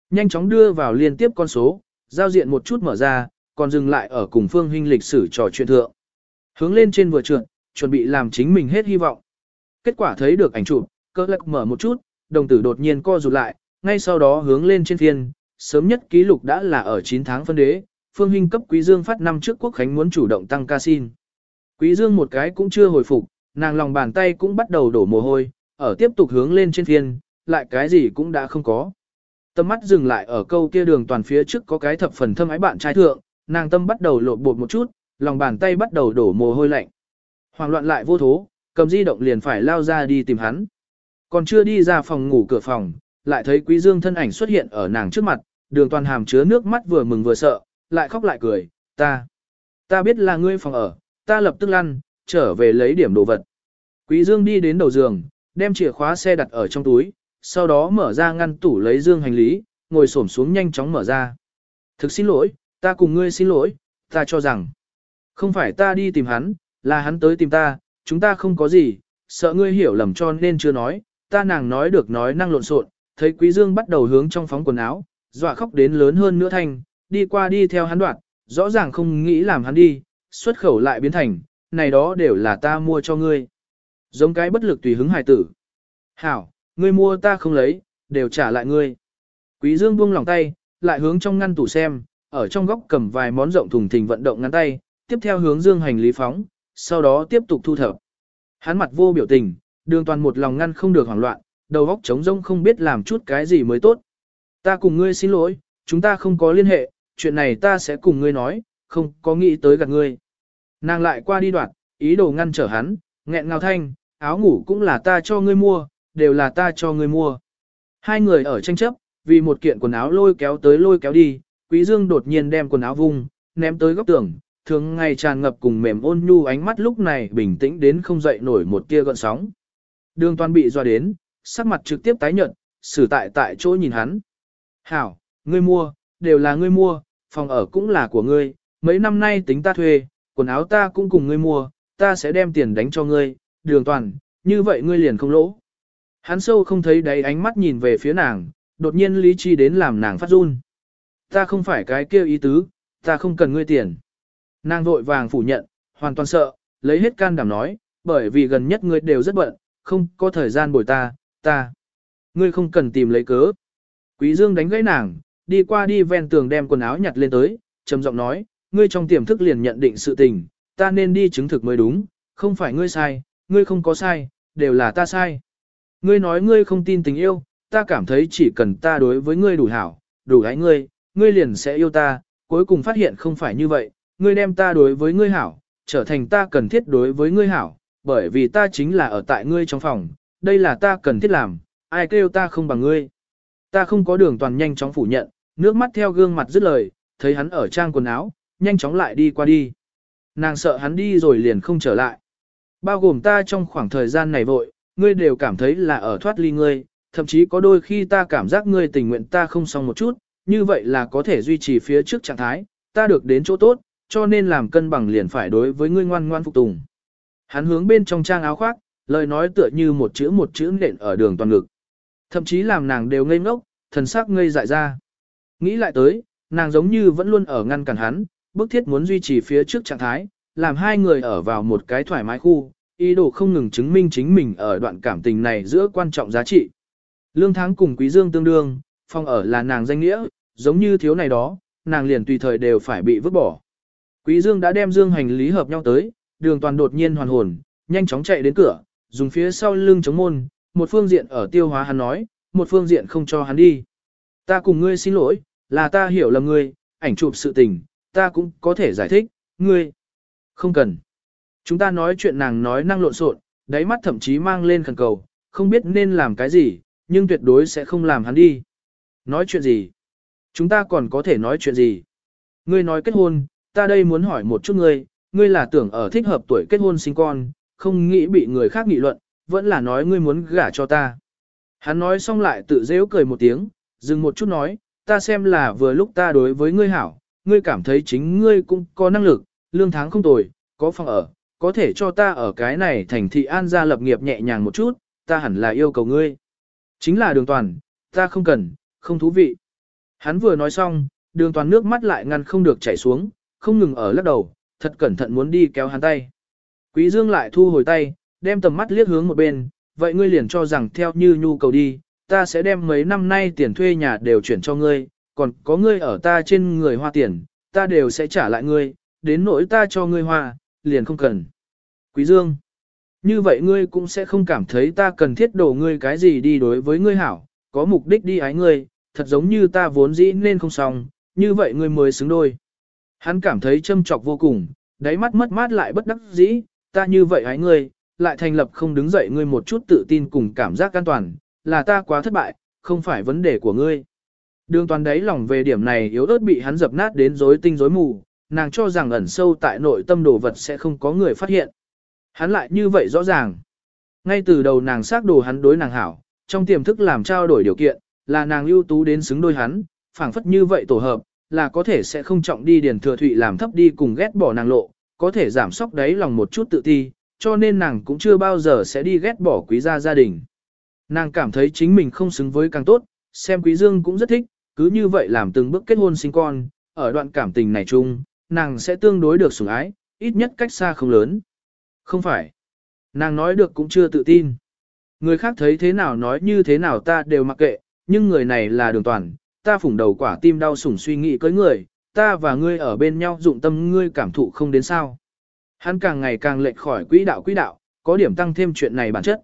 Speaker 1: Nhanh chóng đưa vào liên tiếp con số, giao diện một chút mở ra, còn dừng lại ở cùng Phương Huynh lịch sử trò chuyện thượng. Hướng lên trên vừa trượt, chuẩn bị làm chính mình hết hy vọng. Kết quả thấy được ảnh chụp, cơ lạc mở một chút, đồng tử đột nhiên co rụt lại, ngay sau đó hướng lên trên thiên sớm nhất ký lục đã là ở 9 tháng phân đế, Phương Hinh cấp Quý Dương phát năm trước quốc khánh muốn chủ động tăng ca xin. Quý Dương một cái cũng chưa hồi phục, nàng lòng bàn tay cũng bắt đầu đổ mồ hôi, ở tiếp tục hướng lên trên thiên, lại cái gì cũng đã không có. Tâm mắt dừng lại ở câu kia đường toàn phía trước có cái thập phần thâm ái bạn trai thượng, nàng tâm bắt đầu lộn bột một chút, lòng bàn tay bắt đầu đổ mồ hôi lạnh. Hoàng loạn lại vô thố, cầm di động liền phải lao ra đi tìm hắn. Còn chưa đi ra phòng ngủ cửa phòng, lại thấy Quý Dương thân ảnh xuất hiện ở nàng trước mặt, đường toàn hàm chứa nước mắt vừa mừng vừa sợ, lại khóc lại cười, ta, ta biết là ngươi phòng ở, ta lập tức lăn, trở về lấy điểm đồ vật. Quý Dương đi đến đầu giường, đem chìa khóa xe đặt ở trong túi, sau đó mở ra ngăn tủ lấy dương hành lý, ngồi xổm xuống nhanh chóng mở ra. Thực xin lỗi, ta cùng ngươi xin lỗi, ta cho rằng, không phải ta đi tìm hắn, là hắn tới tìm ta, chúng ta không có gì, sợ ngươi hiểu lầm cho nên chưa nói, ta nàng nói được nói năng lộn xộn, thấy Quý Dương bắt đầu hướng trong phóng quần áo, dọa khóc đến lớn hơn nữa thanh, đi qua đi theo hắn đoạn, rõ ràng không nghĩ làm hắn đi, xuất khẩu lại biến thành, này đó đều là ta mua cho ngươi. Giống cái bất lực tùy hứng hài tử. Hảo, ngươi mua ta không lấy, đều trả lại ngươi. Quý Dương buông lòng tay, lại hướng trong ngăn tủ xem, ở trong góc cầm vài món rộng thùng thình vận động ngắn tay, tiếp theo hướng dương hành lý phóng, sau đó tiếp tục thu thập. Hắn mặt vô biểu tình, đường toàn một lòng ngăn không được hoảng loạn, đầu óc trống rỗng không biết làm chút cái gì mới tốt. Ta cùng ngươi xin lỗi, chúng ta không có liên hệ, chuyện này ta sẽ cùng ngươi nói, không có nghĩ tới gặp ngươi. Nàng lại qua đi đoạt, ý đồ ngăn trở hắn, nghẹn ngào thanh, áo ngủ cũng là ta cho ngươi mua, đều là ta cho ngươi mua. Hai người ở tranh chấp, vì một kiện quần áo lôi kéo tới lôi kéo đi, Quý Dương đột nhiên đem quần áo vung, ném tới góc tường, thường ngày tràn ngập cùng mềm ôn nhu ánh mắt lúc này bình tĩnh đến không dậy nổi một tia gợn sóng. Đường toàn bị dọa đến, sắc mặt trực tiếp tái nhợt, xử tại tại chỗ nhìn hắn. Hảo, ngươi mua, đều là ngươi mua, phòng ở cũng là của ngươi, mấy năm nay tính ta thuê, quần áo ta cũng cùng ngươi mua, ta sẽ đem tiền đánh cho ngươi, đường toàn, như vậy ngươi liền không lỗ. Hắn sâu không thấy đáy ánh mắt nhìn về phía nàng, đột nhiên lý trí đến làm nàng phát run. Ta không phải cái kêu ý tứ, ta không cần ngươi tiền. Nàng vội vàng phủ nhận, hoàn toàn sợ, lấy hết can đảm nói, bởi vì gần nhất ngươi đều rất bận, không có thời gian bồi ta, ta. Ngươi không cần tìm lấy cớ. Quý Dương đánh gãy nàng, đi qua đi ven tường đem quần áo nhặt lên tới, trầm giọng nói, ngươi trong tiềm thức liền nhận định sự tình, ta nên đi chứng thực mới đúng, không phải ngươi sai, ngươi không có sai, đều là ta sai. Ngươi nói ngươi không tin tình yêu, ta cảm thấy chỉ cần ta đối với ngươi đủ hảo, đủ ái ngươi, ngươi liền sẽ yêu ta, cuối cùng phát hiện không phải như vậy, ngươi đem ta đối với ngươi hảo, trở thành ta cần thiết đối với ngươi hảo, bởi vì ta chính là ở tại ngươi trong phòng, đây là ta cần thiết làm, ai kêu ta không bằng ngươi. Ta không có đường toàn nhanh chóng phủ nhận, nước mắt theo gương mặt dứt lời, thấy hắn ở trang quần áo, nhanh chóng lại đi qua đi. Nàng sợ hắn đi rồi liền không trở lại. Bao gồm ta trong khoảng thời gian này vội, ngươi đều cảm thấy là ở thoát ly ngươi, thậm chí có đôi khi ta cảm giác ngươi tình nguyện ta không xong một chút, như vậy là có thể duy trì phía trước trạng thái, ta được đến chỗ tốt, cho nên làm cân bằng liền phải đối với ngươi ngoan ngoan phục tùng. Hắn hướng bên trong trang áo khoác, lời nói tựa như một chữ một chữ nện ở đường toàn ngực. Thậm chí làm nàng đều ngây ngốc, thần sắc ngây dại ra. Nghĩ lại tới, nàng giống như vẫn luôn ở ngăn cản hắn, bức thiết muốn duy trì phía trước trạng thái, làm hai người ở vào một cái thoải mái khu, ý đồ không ngừng chứng minh chính mình ở đoạn cảm tình này giữa quan trọng giá trị. Lương tháng cùng quý dương tương đương, phong ở là nàng danh nghĩa, giống như thiếu này đó, nàng liền tùy thời đều phải bị vứt bỏ. Quý dương đã đem dương hành lý hợp nhau tới, đường toàn đột nhiên hoàn hồn, nhanh chóng chạy đến cửa, dùng phía sau lưng chống môn, một phương diện ở tiêu hóa hắn nói, một phương diện không cho hắn đi. Ta cùng ngươi xin lỗi, là ta hiểu lầm ngươi, ảnh chụp sự tình, ta cũng có thể giải thích, ngươi. Không cần. Chúng ta nói chuyện nàng nói năng lộn xộn, đáy mắt thậm chí mang lên khẩn cầu, không biết nên làm cái gì, nhưng tuyệt đối sẽ không làm hắn đi. Nói chuyện gì? Chúng ta còn có thể nói chuyện gì? Ngươi nói kết hôn, ta đây muốn hỏi một chút ngươi, ngươi là tưởng ở thích hợp tuổi kết hôn sinh con, không nghĩ bị người khác nghị luận, vẫn là nói ngươi muốn gả cho ta. Hắn nói xong lại tự dễu cười một tiếng, dừng một chút nói, ta xem là vừa lúc ta đối với ngươi hảo, ngươi cảm thấy chính ngươi cũng có năng lực, lương tháng không tồi, có phòng ở, có thể cho ta ở cái này thành thị an gia lập nghiệp nhẹ nhàng một chút, ta hẳn là yêu cầu ngươi. Chính là đường toàn, ta không cần, không thú vị. Hắn vừa nói xong, đường toàn nước mắt lại ngăn không được chảy xuống, không ngừng ở lắc đầu, thật cẩn thận muốn đi kéo hắn tay. Quý Dương lại thu hồi tay, đem tầm mắt liếc hướng một bên, vậy ngươi liền cho rằng theo như nhu cầu đi, ta sẽ đem mấy năm nay tiền thuê nhà đều chuyển cho ngươi, còn có ngươi ở ta trên người hoa tiền, ta đều sẽ trả lại ngươi, đến nỗi ta cho ngươi hoa, liền không cần. Quý Dương, như vậy ngươi cũng sẽ không cảm thấy ta cần thiết đổ ngươi cái gì đi đối với ngươi hảo, có mục đích đi ái ngươi, thật giống như ta vốn dĩ nên không xong, như vậy ngươi mới xứng đôi. Hắn cảm thấy châm trọc vô cùng, đáy mắt mất mát lại bất đắc dĩ, ta như vậy ái ngươi, lại thành lập không đứng dậy ngươi một chút tự tin cùng cảm giác an toàn, là ta quá thất bại, không phải vấn đề của ngươi. Đường toàn đấy lòng về điểm này yếu ớt bị hắn dập nát đến rối tinh rối mù, nàng cho rằng ẩn sâu tại nội tâm đồ vật sẽ không có người phát hiện. Hắn lại như vậy rõ ràng. Ngay từ đầu nàng xác đồ hắn đối nàng hảo, trong tiềm thức làm trao đổi điều kiện, là nàng ưu tú đến xứng đôi hắn, phảng phất như vậy tổ hợp, là có thể sẽ không trọng đi điền thừa thụy làm thấp đi cùng ghét bỏ nàng lộ, có thể giảm sóc đáy lòng một chút tự ti, cho nên nàng cũng chưa bao giờ sẽ đi ghét bỏ quý gia gia đình. Nàng cảm thấy chính mình không xứng với càng tốt, xem quý dương cũng rất thích, cứ như vậy làm từng bước kết hôn sinh con, ở đoạn cảm tình này chung, nàng sẽ tương đối được sủng ái, ít nhất cách xa không lớn. Không phải. Nàng nói được cũng chưa tự tin. Người khác thấy thế nào nói như thế nào ta đều mặc kệ, nhưng người này là đường toàn, ta phủng đầu quả tim đau sủng suy nghĩ cưới người, ta và ngươi ở bên nhau dụng tâm ngươi cảm thụ không đến sao. Hắn càng ngày càng lệch khỏi quỹ đạo quỹ đạo, có điểm tăng thêm chuyện này bản chất.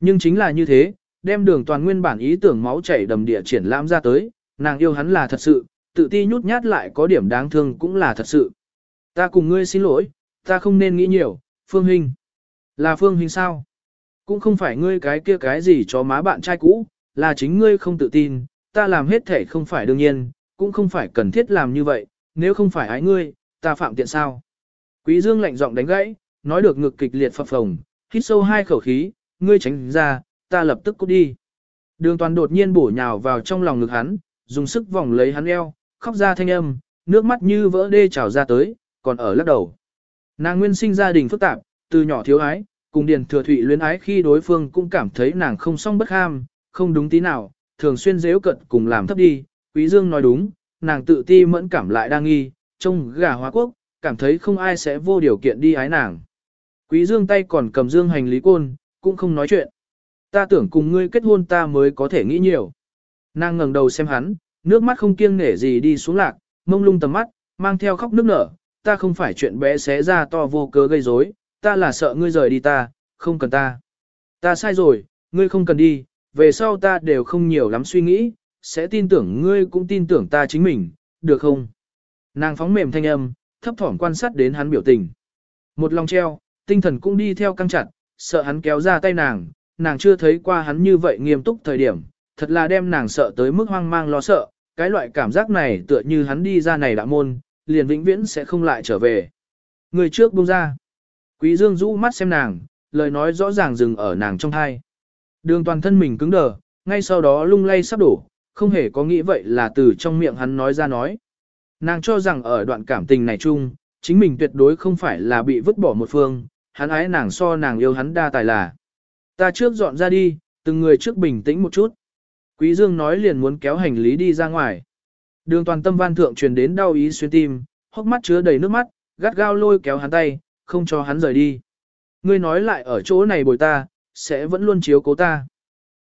Speaker 1: Nhưng chính là như thế, đem đường toàn nguyên bản ý tưởng máu chảy đầm địa triển lãm ra tới, nàng yêu hắn là thật sự, tự ti nhút nhát lại có điểm đáng thương cũng là thật sự. Ta cùng ngươi xin lỗi, ta không nên nghĩ nhiều, Phương Hình. Là Phương Hình sao? Cũng không phải ngươi cái kia cái gì cho má bạn trai cũ, là chính ngươi không tự tin, ta làm hết thể không phải đương nhiên, cũng không phải cần thiết làm như vậy, nếu không phải ái ngươi, ta phạm tiện sao? Quý Dương lạnh giọng đánh gãy, nói được ngực kịch liệt phập phồng, hít sâu hai khẩu khí, ngươi tránh ra, ta lập tức cút đi. Đường toàn đột nhiên bổ nhào vào trong lòng ngực hắn, dùng sức vòng lấy hắn eo, khóc ra thanh âm, nước mắt như vỡ đê trào ra tới, còn ở lắc đầu. Nàng nguyên sinh gia đình phức tạp, từ nhỏ thiếu ái, cùng điền thừa thụy luyến ái khi đối phương cũng cảm thấy nàng không song bất ham, không đúng tí nào, thường xuyên dễu cận cùng làm thấp đi. Quý Dương nói đúng, nàng tự ti mẫn cảm lại đang nghi, trông gà hóa quốc, cảm thấy không ai sẽ vô điều kiện đi ái nàng. Quý Dương tay còn cầm dương hành lý côn, cũng không nói chuyện. Ta tưởng cùng ngươi kết hôn ta mới có thể nghĩ nhiều. Nàng ngẩng đầu xem hắn, nước mắt không kiêng nể gì đi xuống lạc, mông lung tầm mắt, mang theo khóc nước nở. Ta không phải chuyện bé xé ra to vô cớ gây rối, ta là sợ ngươi rời đi ta, không cần ta. Ta sai rồi, ngươi không cần đi, về sau ta đều không nhiều lắm suy nghĩ, sẽ tin tưởng ngươi cũng tin tưởng ta chính mình, được không? Nàng phóng mềm thanh âm, thấp thỏm quan sát đến hắn biểu tình. Một lòng treo, tinh thần cũng đi theo căng chặt, sợ hắn kéo ra tay nàng, nàng chưa thấy qua hắn như vậy nghiêm túc thời điểm, thật là đem nàng sợ tới mức hoang mang lo sợ, cái loại cảm giác này tựa như hắn đi ra này đã môn, liền vĩnh viễn sẽ không lại trở về. Người trước buông ra. Quý Dương rũ mắt xem nàng, lời nói rõ ràng dừng ở nàng trong thai. Đường toàn thân mình cứng đờ, ngay sau đó lung lay sắp đổ, không hề có nghĩ vậy là từ trong miệng hắn nói ra nói. Nàng cho rằng ở đoạn cảm tình này chung, chính mình tuyệt đối không phải là bị vứt bỏ một phương, hắn ái nàng so nàng yêu hắn đa tài là. Ta trước dọn ra đi, từng người trước bình tĩnh một chút. Quý Dương nói liền muốn kéo hành lý đi ra ngoài. Đường toàn tâm văn thượng truyền đến đau ý xuyên tim, hốc mắt chứa đầy nước mắt, gắt gao lôi kéo hắn tay, không cho hắn rời đi. Ngươi nói lại ở chỗ này bồi ta, sẽ vẫn luôn chiếu cố ta.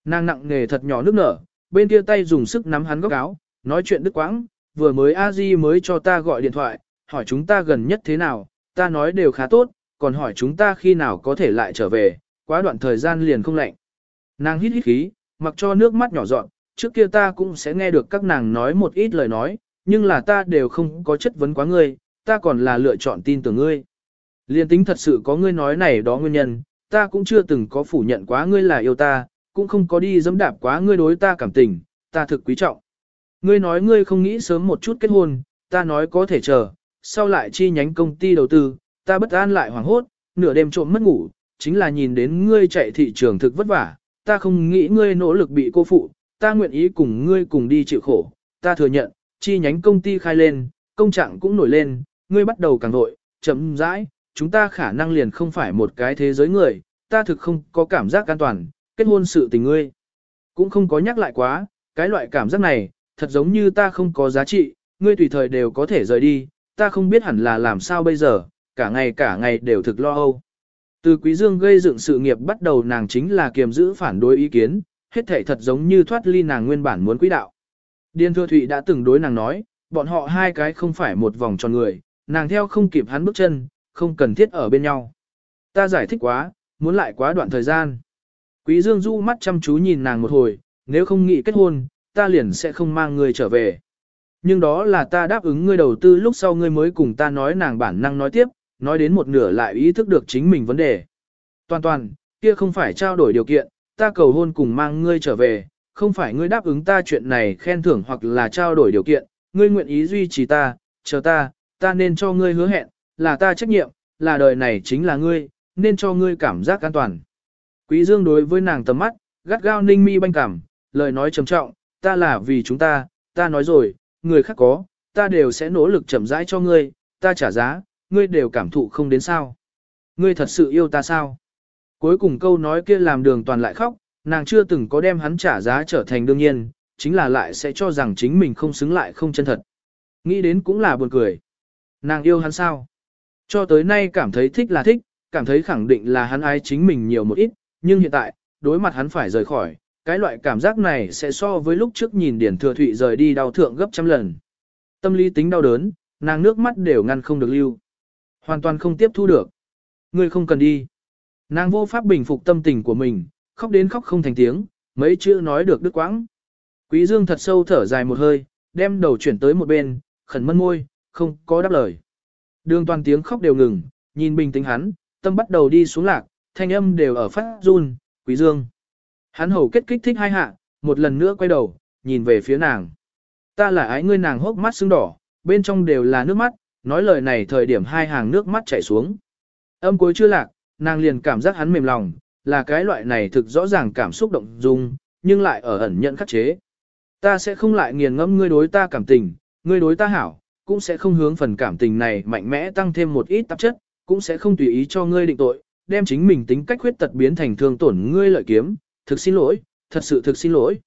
Speaker 1: Nàng nặng nề thật nhỏ nước nở, bên kia tay dùng sức nắm hắn góc áo, nói chuyện đứt quãng, vừa mới a di mới cho ta gọi điện thoại, hỏi chúng ta gần nhất thế nào, ta nói đều khá tốt, còn hỏi chúng ta khi nào có thể lại trở về, quá đoạn thời gian liền không lạnh. Nàng hít hít khí, mặc cho nước mắt nhỏ dọn, trước kia ta cũng sẽ nghe được các nàng nói một ít lời nói, nhưng là ta đều không có chất vấn quá ngươi, ta còn là lựa chọn tin tưởng ngươi. Liên tính thật sự có ngươi nói này đó nguyên nhân, ta cũng chưa từng có phủ nhận quá ngươi là yêu ta, cũng không có đi dẫm đạp quá ngươi đối ta cảm tình, ta thực quý trọng. Ngươi nói ngươi không nghĩ sớm một chút kết hôn, ta nói có thể chờ, sau lại chi nhánh công ty đầu tư, ta bất an lại hoảng hốt, nửa đêm trộm mất ngủ, chính là nhìn đến ngươi chạy thị trường thực vất vả, ta không nghĩ ngươi nỗ lực bị cô phụ, ta nguyện ý cùng ngươi cùng đi chịu khổ, ta thừa nhận, chi nhánh công ty khai lên, công trạng cũng nổi lên, ngươi bắt đầu càng vội, chậm rãi, chúng ta khả năng liền không phải một cái thế giới người, ta thực không có cảm giác an toàn, kết hôn sự tình ngươi. Cũng không có nhắc lại quá, cái loại cảm giác này, thật giống như ta không có giá trị, ngươi tùy thời đều có thể rời đi, ta không biết hẳn là làm sao bây giờ, cả ngày cả ngày đều thực lo âu. Từ Quý Dương gây dựng sự nghiệp bắt đầu nàng chính là kiềm giữ phản đối ý kiến, hết thảy thật giống như thoát ly nàng nguyên bản muốn quỹ đạo. Điên Thừa Thụy đã từng đối nàng nói, bọn họ hai cái không phải một vòng tròn người, nàng theo không kịp hắn bước chân, không cần thiết ở bên nhau. Ta giải thích quá, muốn lại quá đoạn thời gian. Quý Dương du mắt chăm chú nhìn nàng một hồi, nếu không nghĩ kết hôn, ta liền sẽ không mang người trở về. Nhưng đó là ta đáp ứng ngươi đầu tư lúc sau ngươi mới cùng ta nói nàng bản năng nói tiếp, nói đến một nửa lại ý thức được chính mình vấn đề. Toàn toàn, kia không phải trao đổi điều kiện, ta cầu hôn cùng mang ngươi trở về, không phải ngươi đáp ứng ta chuyện này khen thưởng hoặc là trao đổi điều kiện, ngươi nguyện ý duy trì ta, chờ ta, ta nên cho ngươi hứa hẹn, là ta trách nhiệm, là đời này chính là ngươi, nên cho ngươi cảm giác an toàn. Quý Dương đối với nàng tầm mắt, gắt gao ninh mi banh cảm, lời nói trầm trọng, ta là vì chúng ta, ta nói rồi, người khác có, ta đều sẽ nỗ lực chậm rãi cho ngươi, ta trả giá, ngươi đều cảm thụ không đến sao. Ngươi thật sự yêu ta sao? Cuối cùng câu nói kia làm đường toàn lại khóc, nàng chưa từng có đem hắn trả giá trở thành đương nhiên, chính là lại sẽ cho rằng chính mình không xứng lại không chân thật. Nghĩ đến cũng là buồn cười. Nàng yêu hắn sao? Cho tới nay cảm thấy thích là thích, cảm thấy khẳng định là hắn ái chính mình nhiều một ít, nhưng hiện tại, đối mặt hắn phải rời khỏi, cái loại cảm giác này sẽ so với lúc trước nhìn Điển Thừa Thụy rời đi đau thượng gấp trăm lần. Tâm lý tính đau đớn, nàng nước mắt đều ngăn không được lưu. Hoàn toàn không tiếp thu được. Ngươi không cần đi. Nàng vô pháp bình phục tâm tình của mình, khóc đến khóc không thành tiếng, mấy chữ nói được đứt quãng. Quý Dương thật sâu thở dài một hơi, đem đầu chuyển tới một bên, khẩn mân môi, không có đáp lời. Đường toàn tiếng khóc đều ngừng, nhìn bình tĩnh hắn, tâm bắt đầu đi xuống lạc, thanh âm đều ở phát run, quý dương. Hắn hầu kết kích thích hai hạ, một lần nữa quay đầu, nhìn về phía nàng. Ta là ái ngươi nàng hốc mắt sưng đỏ, bên trong đều là nước mắt, nói lời này thời điểm hai hàng nước mắt chảy xuống. Âm cuối chưa lạc, nàng liền cảm giác hắn mềm lòng, là cái loại này thực rõ ràng cảm xúc động dung, nhưng lại ở ẩn nhận khắc chế. Ta sẽ không lại nghiền ngẫm ngươi đối ta cảm tình, ngươi đối ta hảo, cũng sẽ không hướng phần cảm tình này mạnh mẽ tăng thêm một ít tạp chất, cũng sẽ không tùy ý cho ngươi định tội, đem chính mình tính cách khuyết tật biến thành thương tổn ngươi lợi kiếm, thực xin lỗi, thật sự thực xin lỗi.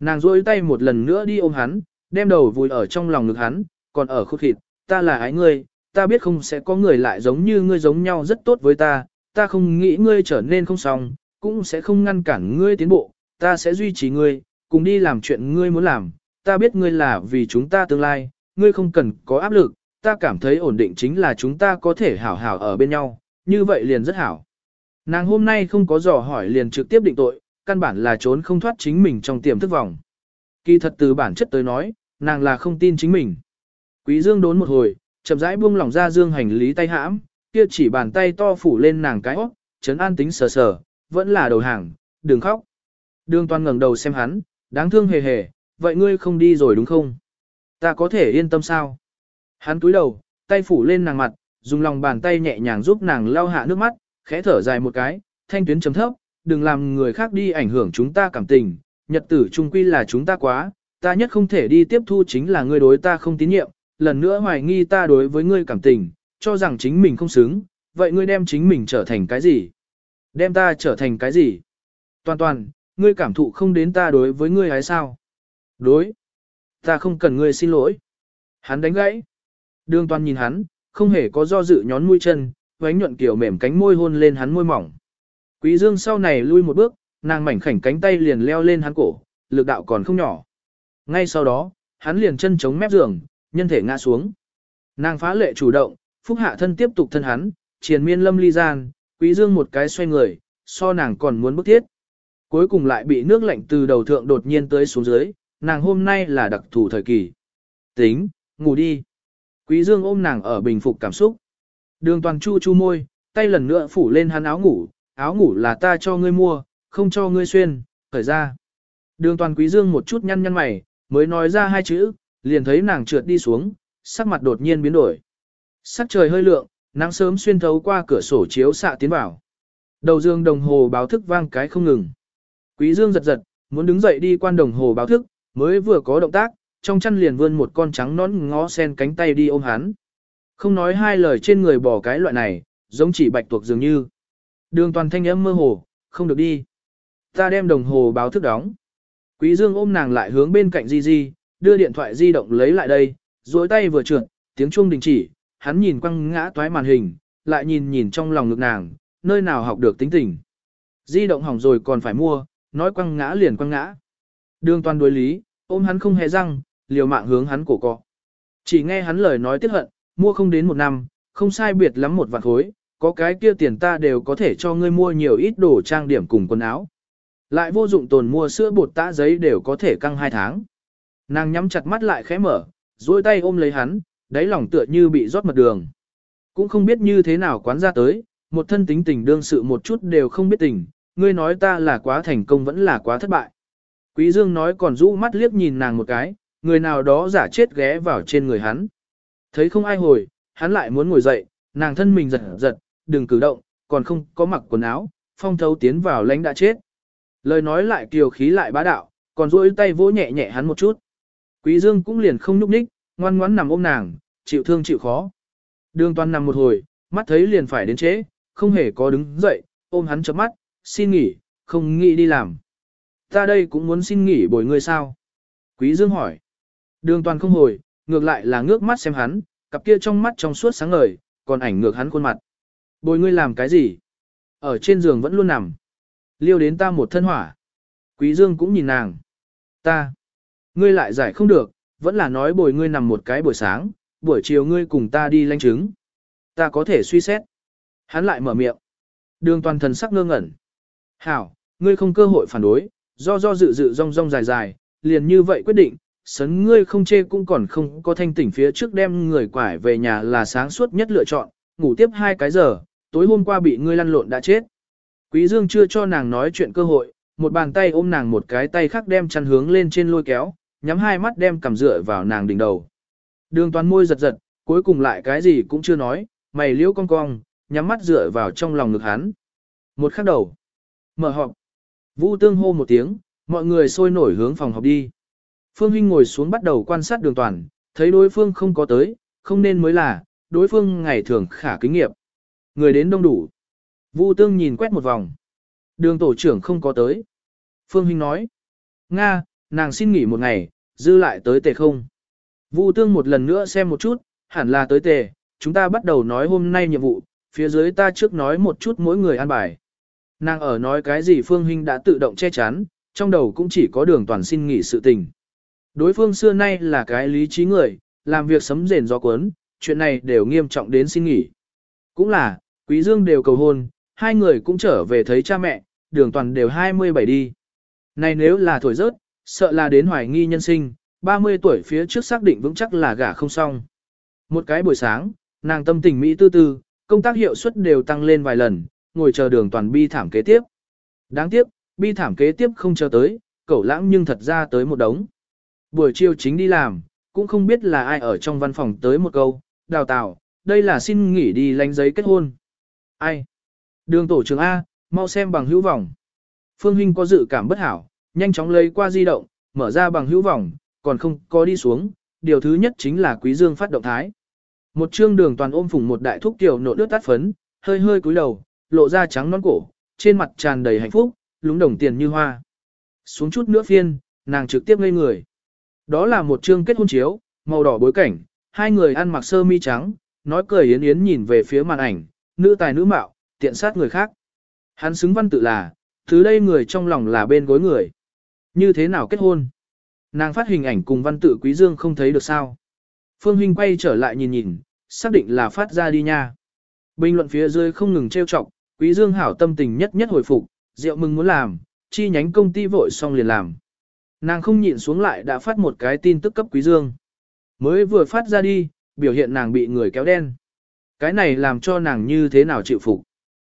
Speaker 1: Nàng rôi tay một lần nữa đi ôm hắn, đem đầu vùi ở trong lòng ngực hắn, còn ở khúc thịt, ta là ái ngươi, ta biết không sẽ có người lại giống như ngươi giống nhau rất tốt với ta, ta không nghĩ ngươi trở nên không xong, cũng sẽ không ngăn cản ngươi tiến bộ, ta sẽ duy trì ngươi, cùng đi làm chuyện ngươi muốn làm, ta biết ngươi là vì chúng ta tương lai, ngươi không cần có áp lực, ta cảm thấy ổn định chính là chúng ta có thể hảo hảo ở bên nhau, như vậy liền rất hảo. Nàng hôm nay không có dò hỏi liền trực tiếp định tội, căn bản là trốn không thoát chính mình trong tiềm thức vòng. Kỳ thật từ bản chất tới nói, nàng là không tin chính mình. Quý Dương đốn một hồi, chậm rãi buông lỏng ra Dương hành lý tay hãm, kia chỉ bàn tay to phủ lên nàng cái óc, chấn an tính sờ sờ, vẫn là đầu hàng, đừng khóc. Đường toàn ngẩng đầu xem hắn, đáng thương hề hề, vậy ngươi không đi rồi đúng không? Ta có thể yên tâm sao? Hắn túi đầu, tay phủ lên nàng mặt, dùng lòng bàn tay nhẹ nhàng giúp nàng lau hạ nước mắt, khẽ thở dài một cái, thanh tuyến chấm thấp, đừng làm người khác đi ảnh hưởng chúng ta cảm tình, nhật tử trung quy là chúng ta quá, ta nhất không thể đi tiếp thu chính là ngươi đối ta không tín nhiệm, lần nữa hoài nghi ta đối với ngươi cảm tình, cho rằng chính mình không xứng, vậy ngươi đem chính mình trở thành cái gì? Đem ta trở thành cái gì? Toàn toàn, ngươi cảm thụ không đến ta đối với ngươi hay sao? Đối. Ta không cần ngươi xin lỗi. Hắn đánh gãy. Đường toàn nhìn hắn, không hề có do dự nhón mũi chân, vánh nhuận kiểu mềm cánh môi hôn lên hắn môi mỏng. Quý dương sau này lui một bước, nàng mảnh khảnh cánh tay liền leo lên hắn cổ, lực đạo còn không nhỏ. Ngay sau đó, hắn liền chân chống mép giường, nhân thể ngã xuống. Nàng phá lệ chủ động, phúc hạ thân tiếp tục thân hắn, triền miên lâm ly gian, quý dương một cái xoay người, so nàng còn muốn bức thiết. Cuối cùng lại bị nước lạnh từ đầu thượng đột nhiên tới xuống dưới, nàng hôm nay là đặc thù thời kỳ. Tính, ngủ đi. Quý Dương ôm nàng ở bình phục cảm xúc. Đường toàn chu chu môi, tay lần nữa phủ lên hắn áo ngủ, áo ngủ là ta cho ngươi mua, không cho ngươi xuyên, khởi ra. Đường toàn quý dương một chút nhăn nhăn mày, mới nói ra hai chữ, liền thấy nàng trượt đi xuống, sắc mặt đột nhiên biến đổi. Sắc trời hơi lượng, nắng sớm xuyên thấu qua cửa sổ chiếu xạ tiến vào. Đầu dương đồng hồ báo thức vang cái không ngừng. Quý dương giật giật, muốn đứng dậy đi quan đồng hồ báo thức, mới vừa có động tác, trong chăn liền vươn một con trắng nón ngó sen cánh tay đi ôm hắn. Không nói hai lời trên người bỏ cái loại này, giống chỉ bạch tuộc dường như. Đường toàn thanh âm mơ hồ, không được đi. Ta đem đồng hồ báo thức đóng. Quý Dương ôm nàng lại hướng bên cạnh Di Di, đưa điện thoại di động lấy lại đây, duỗi tay vừa trượt, tiếng chuông đình chỉ, hắn nhìn quăng ngã toái màn hình, lại nhìn nhìn trong lòng ngực nàng, nơi nào học được tính tình. Di động hỏng rồi còn phải mua, nói quăng ngã liền quăng ngã. Đường toàn đối lý, ôm hắn không hề răng, liều mạng hướng hắn cổ cọ. Chỉ nghe hắn lời nói tiếc hận, mua không đến một năm, không sai biệt lắm một vạn khối, có cái kia tiền ta đều có thể cho ngươi mua nhiều ít đồ trang điểm cùng quần áo. Lại vô dụng tồn mua sữa bột tã giấy đều có thể căng hai tháng. Nàng nhắm chặt mắt lại khẽ mở, duỗi tay ôm lấy hắn, đáy lòng tựa như bị rót mật đường. Cũng không biết như thế nào quán ra tới, một thân tính tình đương sự một chút đều không biết tình, ngươi nói ta là quá thành công vẫn là quá thất bại. Quý Dương nói còn rũ mắt liếc nhìn nàng một cái, người nào đó giả chết ghé vào trên người hắn. Thấy không ai hồi, hắn lại muốn ngồi dậy, nàng thân mình giật giật, đừng cử động, còn không có mặc quần áo, phong thấu tiến vào lãnh đã chết. Lời nói lại kiều khí lại bá đạo, còn duỗi tay vỗ nhẹ nhẹ hắn một chút. Quý Dương cũng liền không nhúc nhích, ngoan ngoãn nằm ôm nàng, chịu thương chịu khó. Đường toàn nằm một hồi, mắt thấy liền phải đến trễ, không hề có đứng dậy, ôm hắn chớp mắt, xin nghỉ, không nghĩ đi làm. Ta đây cũng muốn xin nghỉ bồi ngươi sao? Quý Dương hỏi. Đường toàn không hồi, ngược lại là ngước mắt xem hắn, cặp kia trong mắt trong suốt sáng ngời, còn ảnh ngược hắn khuôn mặt. Bồi ngươi làm cái gì? Ở trên giường vẫn luôn nằm. Liêu đến ta một thân hỏa. Quý Dương cũng nhìn nàng. Ta. Ngươi lại giải không được, vẫn là nói bồi ngươi nằm một cái buổi sáng, buổi chiều ngươi cùng ta đi lanh chứng. Ta có thể suy xét. Hắn lại mở miệng. Đường toàn thần sắc ngơ ngẩn. Hảo, ngươi không cơ hội phản đối, do do dự dự rong rong dài dài, liền như vậy quyết định, sấn ngươi không chê cũng còn không có thanh tỉnh phía trước đem người quải về nhà là sáng suốt nhất lựa chọn, ngủ tiếp hai cái giờ, tối hôm qua bị ngươi lăn lộn đã chết. Quý Dương chưa cho nàng nói chuyện cơ hội, một bàn tay ôm nàng một cái tay khác đem chăn hướng lên trên lôi kéo, nhắm hai mắt đem cầm dựa vào nàng đỉnh đầu. Đường toàn môi giật giật, cuối cùng lại cái gì cũng chưa nói, mày liễu cong cong, nhắm mắt dựa vào trong lòng ngực hắn. Một khắc đầu. Mở họp. Vũ tương hô một tiếng, mọi người sôi nổi hướng phòng họp đi. Phương Hinh ngồi xuống bắt đầu quan sát đường toàn, thấy đối phương không có tới, không nên mới là, đối phương ngày thường khả kinh nghiệm. Người đến đông đủ. Vu Tương nhìn quét một vòng. Đường tổ trưởng không có tới. Phương Hinh nói. Nga, nàng xin nghỉ một ngày, dư lại tới tề không. Vu Tương một lần nữa xem một chút, hẳn là tới tề, chúng ta bắt đầu nói hôm nay nhiệm vụ, phía dưới ta trước nói một chút mỗi người an bài. Nàng ở nói cái gì Phương Hinh đã tự động che chắn, trong đầu cũng chỉ có đường toàn xin nghỉ sự tình. Đối phương xưa nay là cái lý trí người, làm việc sấm rền gió cuốn, chuyện này đều nghiêm trọng đến xin nghỉ. Cũng là, Quý Dương đều cầu hôn, hai người cũng trở về thấy cha mẹ, đường toàn đều 27 đi. Này nếu là thổi rớt, sợ là đến hoài nghi nhân sinh, 30 tuổi phía trước xác định vững chắc là gả không xong. Một cái buổi sáng, nàng tâm tình Mỹ tư tư, công tác hiệu suất đều tăng lên vài lần, ngồi chờ đường toàn bi thảm kế tiếp. Đáng tiếc, bi thảm kế tiếp không chờ tới, cẩu lãng nhưng thật ra tới một đống. Buổi chiều chính đi làm, cũng không biết là ai ở trong văn phòng tới một câu, đào tạo, đây là xin nghỉ đi lánh giấy kết hôn. Ai? Đường tổ trưởng A, mau xem bằng hữu vọng. Phương Hinh có dự cảm bất hảo, nhanh chóng lấy qua di động, mở ra bằng hữu vọng, còn không có đi xuống, điều thứ nhất chính là quý dương phát động thái. Một trương đường toàn ôm phủng một đại thúc tiểu nộ đứt tát phấn, hơi hơi cúi đầu, lộ ra trắng non cổ, trên mặt tràn đầy hạnh phúc, lúng đồng tiền như hoa. Xuống chút nữa phiên, nàng trực tiếp ngây người. Đó là một trương kết hôn chiếu, màu đỏ bối cảnh, hai người ăn mặc sơ mi trắng, nói cười yến yến nhìn về phía màn ảnh, nữ tài nữ mạo, tiện sát người khác. Hắn xứng văn tự là, thứ đây người trong lòng là bên gối người. Như thế nào kết hôn? Nàng phát hình ảnh cùng văn tự quý dương không thấy được sao. Phương Huynh quay trở lại nhìn nhìn, xác định là phát ra đi nha. Bình luận phía dưới không ngừng trêu chọc, quý dương hảo tâm tình nhất nhất hồi phục, rượu mừng muốn làm, chi nhánh công ty vội xong liền làm. Nàng không nhịn xuống lại đã phát một cái tin tức cấp quý dương. Mới vừa phát ra đi, biểu hiện nàng bị người kéo đen. Cái này làm cho nàng như thế nào chịu phục.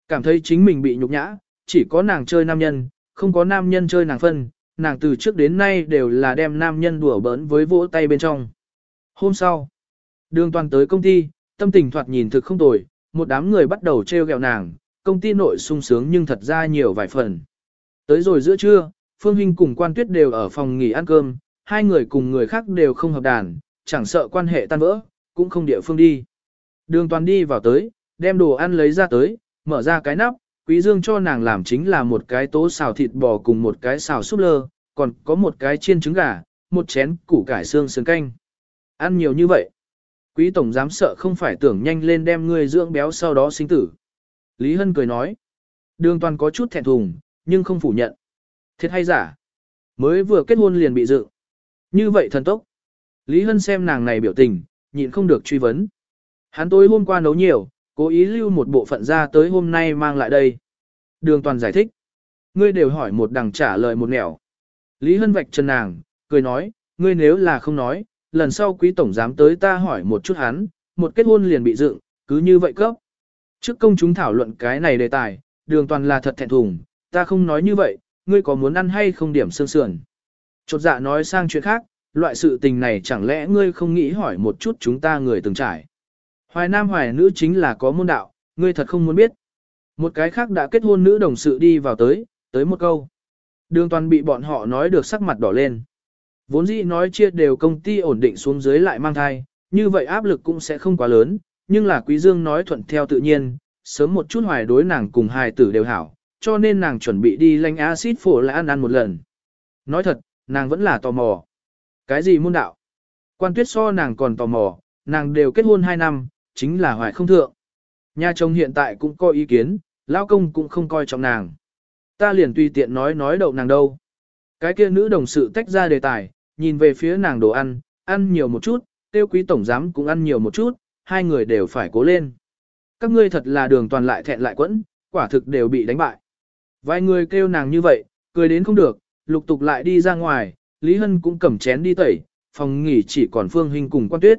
Speaker 1: Cảm thấy chính mình bị nhục nhã, chỉ có nàng chơi nam nhân, không có nam nhân chơi nàng phân, nàng từ trước đến nay đều là đem nam nhân đùa bỡn với vỗ tay bên trong. Hôm sau, đường toàn tới công ty, tâm tình thoạt nhìn thực không tồi, một đám người bắt đầu treo gẹo nàng, công ty nội sung sướng nhưng thật ra nhiều vài phần. Tới rồi giữa trưa, Phương Hinh cùng quan tuyết đều ở phòng nghỉ ăn cơm, hai người cùng người khác đều không hợp đàn, chẳng sợ quan hệ tan vỡ, cũng không địa phương đi. Đường toàn đi vào tới, đem đồ ăn lấy ra tới, mở ra cái nắp, quý dương cho nàng làm chính là một cái tố xào thịt bò cùng một cái xào súp lơ, còn có một cái chiên trứng gà, một chén củ cải xương sườn canh. Ăn nhiều như vậy. Quý tổng dám sợ không phải tưởng nhanh lên đem ngươi dưỡng béo sau đó sinh tử. Lý Hân cười nói. Đường toàn có chút thẹn thùng, nhưng không phủ nhận. Thiệt hay giả? Mới vừa kết hôn liền bị dự. Như vậy thần tốc. Lý Hân xem nàng này biểu tình, nhịn không được truy vấn. Hắn tối hôm qua nấu nhiều, cố ý lưu một bộ phận ra tới hôm nay mang lại đây. Đường toàn giải thích. Ngươi đều hỏi một đằng trả lời một nẻo. Lý Hân vạch chân nàng, cười nói, ngươi nếu là không nói, lần sau quý tổng dám tới ta hỏi một chút hắn, một kết hôn liền bị dựng, cứ như vậy cấp. Trước công chúng thảo luận cái này đề tài, đường toàn là thật thẹn thùng, ta không nói như vậy, ngươi có muốn ăn hay không điểm sương sườn. Chột dạ nói sang chuyện khác, loại sự tình này chẳng lẽ ngươi không nghĩ hỏi một chút chúng ta người từng trải. Hoài nam hoài nữ chính là có môn đạo, ngươi thật không muốn biết. Một cái khác đã kết hôn nữ đồng sự đi vào tới, tới một câu. Đường toàn bị bọn họ nói được sắc mặt đỏ lên. Vốn dĩ nói chia đều công ty ổn định xuống dưới lại mang thai, như vậy áp lực cũng sẽ không quá lớn, nhưng là Quý Dương nói thuận theo tự nhiên, sớm một chút hoài đối nàng cùng hài tử đều hảo, cho nên nàng chuẩn bị đi lanh acid phổ lại ăn ăn một lần. Nói thật, nàng vẫn là tò mò. Cái gì môn đạo? Quan tuyết so nàng còn tò mò, nàng đều kết hôn 2 năm, chính là hoài không thượng. Nhà chồng hiện tại cũng có ý kiến, lão công cũng không coi trọng nàng. Ta liền tùy tiện nói nói đậu nàng đâu. Cái kia nữ đồng sự tách ra đề tài, nhìn về phía nàng đồ ăn, ăn nhiều một chút, tiêu quý tổng giám cũng ăn nhiều một chút, hai người đều phải cố lên. Các ngươi thật là đường toàn lại thẹn lại quẫn, quả thực đều bị đánh bại. Vài người kêu nàng như vậy, cười đến không được, lục tục lại đi ra ngoài, Lý Hân cũng cầm chén đi tẩy, phòng nghỉ chỉ còn Phương Hinh cùng quan tuyết.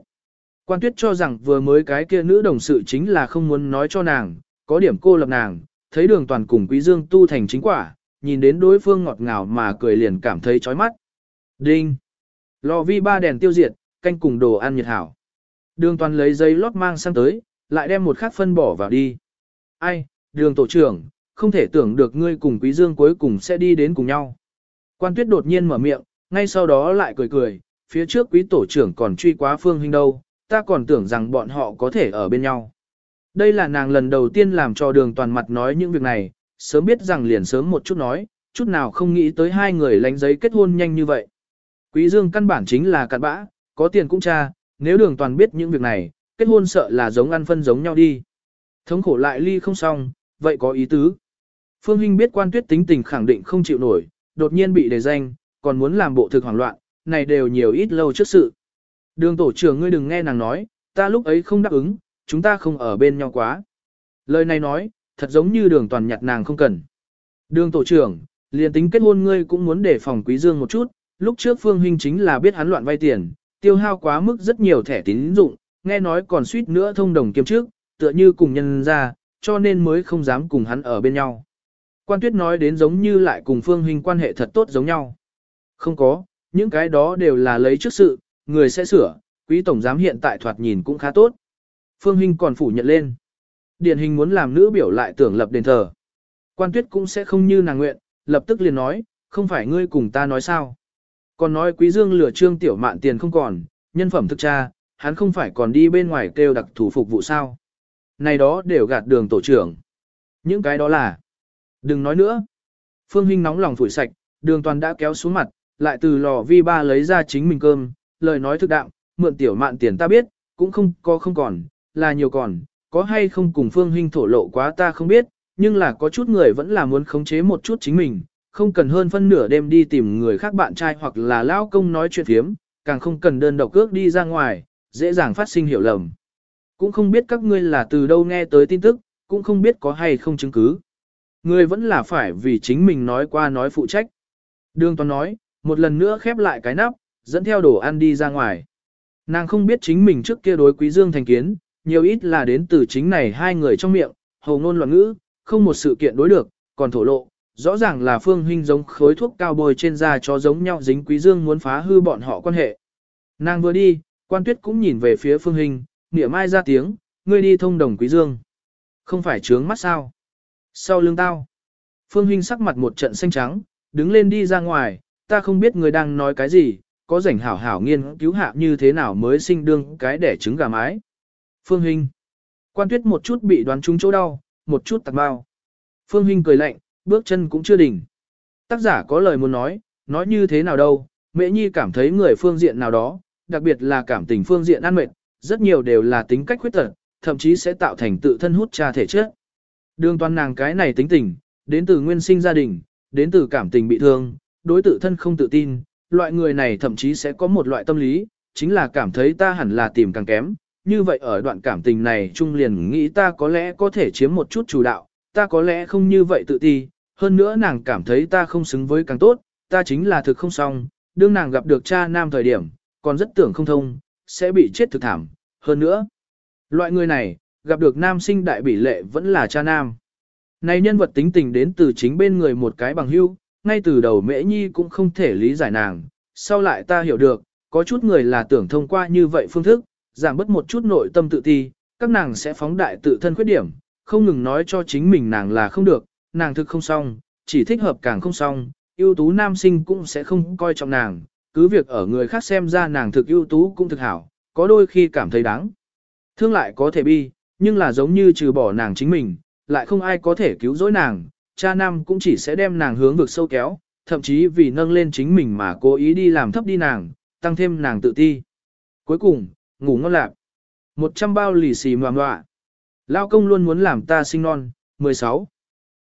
Speaker 1: Quan tuyết cho rằng vừa mới cái kia nữ đồng sự chính là không muốn nói cho nàng, có điểm cô lập nàng, thấy đường toàn cùng quý dương tu thành chính quả, nhìn đến đối phương ngọt ngào mà cười liền cảm thấy chói mắt. Đinh! Lò vi ba đèn tiêu diệt, canh cùng đồ ăn nhiệt hảo. Đường toàn lấy giấy lót mang sang tới, lại đem một khắc phân bỏ vào đi. Ai, đường tổ trưởng, không thể tưởng được ngươi cùng quý dương cuối cùng sẽ đi đến cùng nhau. Quan tuyết đột nhiên mở miệng, ngay sau đó lại cười cười, phía trước quý tổ trưởng còn truy quá phương huynh đâu, ta còn tưởng rằng bọn họ có thể ở bên nhau. Đây là nàng lần đầu tiên làm cho đường toàn mặt nói những việc này, sớm biết rằng liền sớm một chút nói, chút nào không nghĩ tới hai người lánh giấy kết hôn nhanh như vậy. Quý dương căn bản chính là cặn bã, có tiền cũng cha, nếu đường toàn biết những việc này, kết hôn sợ là giống ăn phân giống nhau đi. Thống khổ lại ly không xong, vậy có ý tứ. Phương Hinh biết quan tuyết tính tình khẳng định không chịu nổi, đột nhiên bị đề danh, còn muốn làm bộ thực hoảng loạn, này đều nhiều ít lâu trước sự. Đường tổ trưởng ngươi đừng nghe nàng nói, ta lúc ấy không đáp ứng, chúng ta không ở bên nhau quá. Lời này nói, thật giống như đường toàn nhặt nàng không cần. Đường tổ trưởng, liền tính kết hôn ngươi cũng muốn để phòng quý dương một chút, lúc trước Phương Hinh chính là biết hắn loạn vay tiền, tiêu hao quá mức rất nhiều thẻ tín dụng, nghe nói còn suýt nữa thông đồng kiêm trước, tựa như cùng nhân ra, cho nên mới không dám cùng hắn ở bên nhau. Quan tuyết nói đến giống như lại cùng Phương Hinh quan hệ thật tốt giống nhau. Không có, những cái đó đều là lấy trước sự, người sẽ sửa, quý tổng giám hiện tại thoạt nhìn cũng khá tốt. Phương Hinh còn phủ nhận lên. Điển hình muốn làm nữ biểu lại tưởng lập đền thờ. Quan tuyết cũng sẽ không như nàng nguyện, lập tức liền nói, không phải ngươi cùng ta nói sao. Còn nói quý dương lừa trương tiểu mạn tiền không còn, nhân phẩm thực cha, hắn không phải còn đi bên ngoài kêu đặc thủ phục vụ sao. Này đó đều gạt đường tổ trưởng. Những cái đó là, đừng nói nữa. Phương Hinh nóng lòng phủi sạch, đường toàn đã kéo xuống mặt, lại từ lò vi ba lấy ra chính mình cơm, lời nói thực đạo, mượn tiểu mạn tiền ta biết, cũng không có không còn, là nhiều còn, có hay không cùng Phương huynh thổ lộ quá ta không biết, nhưng là có chút người vẫn là muốn khống chế một chút chính mình, không cần hơn phân nửa đêm đi tìm người khác bạn trai hoặc là lão công nói chuyện phiếm, càng không cần đơn độc cước đi ra ngoài, dễ dàng phát sinh hiểu lầm. Cũng không biết các ngươi là từ đâu nghe tới tin tức, cũng không biết có hay không chứng cứ. Người vẫn là phải vì chính mình nói qua nói phụ trách. Đường Toàn nói, một lần nữa khép lại cái nắp, dẫn theo đồ ăn đi ra ngoài. Nàng không biết chính mình trước kia đối quý dương thành kiến, nhiều ít là đến từ chính này hai người trong miệng, hầu ngôn loạn ngữ, không một sự kiện đối được, còn thổ lộ, rõ ràng là Phương huynh giống khối thuốc cao bôi trên da cho giống nhau dính Quý Dương muốn phá hư bọn họ quan hệ. Nàng vừa đi, quan tuyết cũng nhìn về phía Phương huynh nỉa mai ra tiếng, ngươi đi thông đồng Quý Dương. Không phải trướng mắt sao? Sau lưng tao. Phương huynh sắc mặt một trận xanh trắng, đứng lên đi ra ngoài, ta không biết người đang nói cái gì, có rảnh hảo hảo nghiên cứu hạ như thế nào mới sinh đương cái đẻ trứng gà mái. Phương Hinh. Quan tuyết một chút bị đoán trúng chỗ đau, một chút tạc bao. Phương Hinh cười lạnh, bước chân cũng chưa đỉnh. Tác giả có lời muốn nói, nói như thế nào đâu, mẹ nhi cảm thấy người phương diện nào đó, đặc biệt là cảm tình phương diện ăn mệt, rất nhiều đều là tính cách khuyết tật, thậm chí sẽ tạo thành tự thân hút cha thể chất. Đường toàn nàng cái này tính tình, đến từ nguyên sinh gia đình, đến từ cảm tình bị thương, đối tự thân không tự tin, loại người này thậm chí sẽ có một loại tâm lý, chính là cảm thấy ta hẳn là tìm càng kém. Như vậy ở đoạn cảm tình này Trung liền nghĩ ta có lẽ có thể chiếm một chút chủ đạo, ta có lẽ không như vậy tự ti, hơn nữa nàng cảm thấy ta không xứng với càng tốt, ta chính là thực không xong, đương nàng gặp được cha nam thời điểm, còn rất tưởng không thông, sẽ bị chết thực thảm, hơn nữa. Loại người này, gặp được nam sinh đại bỉ lệ vẫn là cha nam. Này nhân vật tính tình đến từ chính bên người một cái bằng hưu, ngay từ đầu mễ nhi cũng không thể lý giải nàng, sau lại ta hiểu được, có chút người là tưởng thông qua như vậy phương thức, giảm bớt một chút nội tâm tự ti, các nàng sẽ phóng đại tự thân khuyết điểm, không ngừng nói cho chính mình nàng là không được, nàng thực không xong, chỉ thích hợp càng không xong, ưu tú nam sinh cũng sẽ không coi trọng nàng, cứ việc ở người khác xem ra nàng thực ưu tú cũng thực hảo, có đôi khi cảm thấy đáng. Thương lại có thể bi, nhưng là giống như trừ bỏ nàng chính mình, lại không ai có thể cứu rỗi nàng, cha nam cũng chỉ sẽ đem nàng hướng vực sâu kéo, thậm chí vì nâng lên chính mình mà cố ý đi làm thấp đi nàng, tăng thêm nàng tự ti. Cuối cùng, ngủ ngon lạc. Một trăm bao lì xì ngoạm ngoạ. Lao công luôn muốn làm ta sinh non. 16.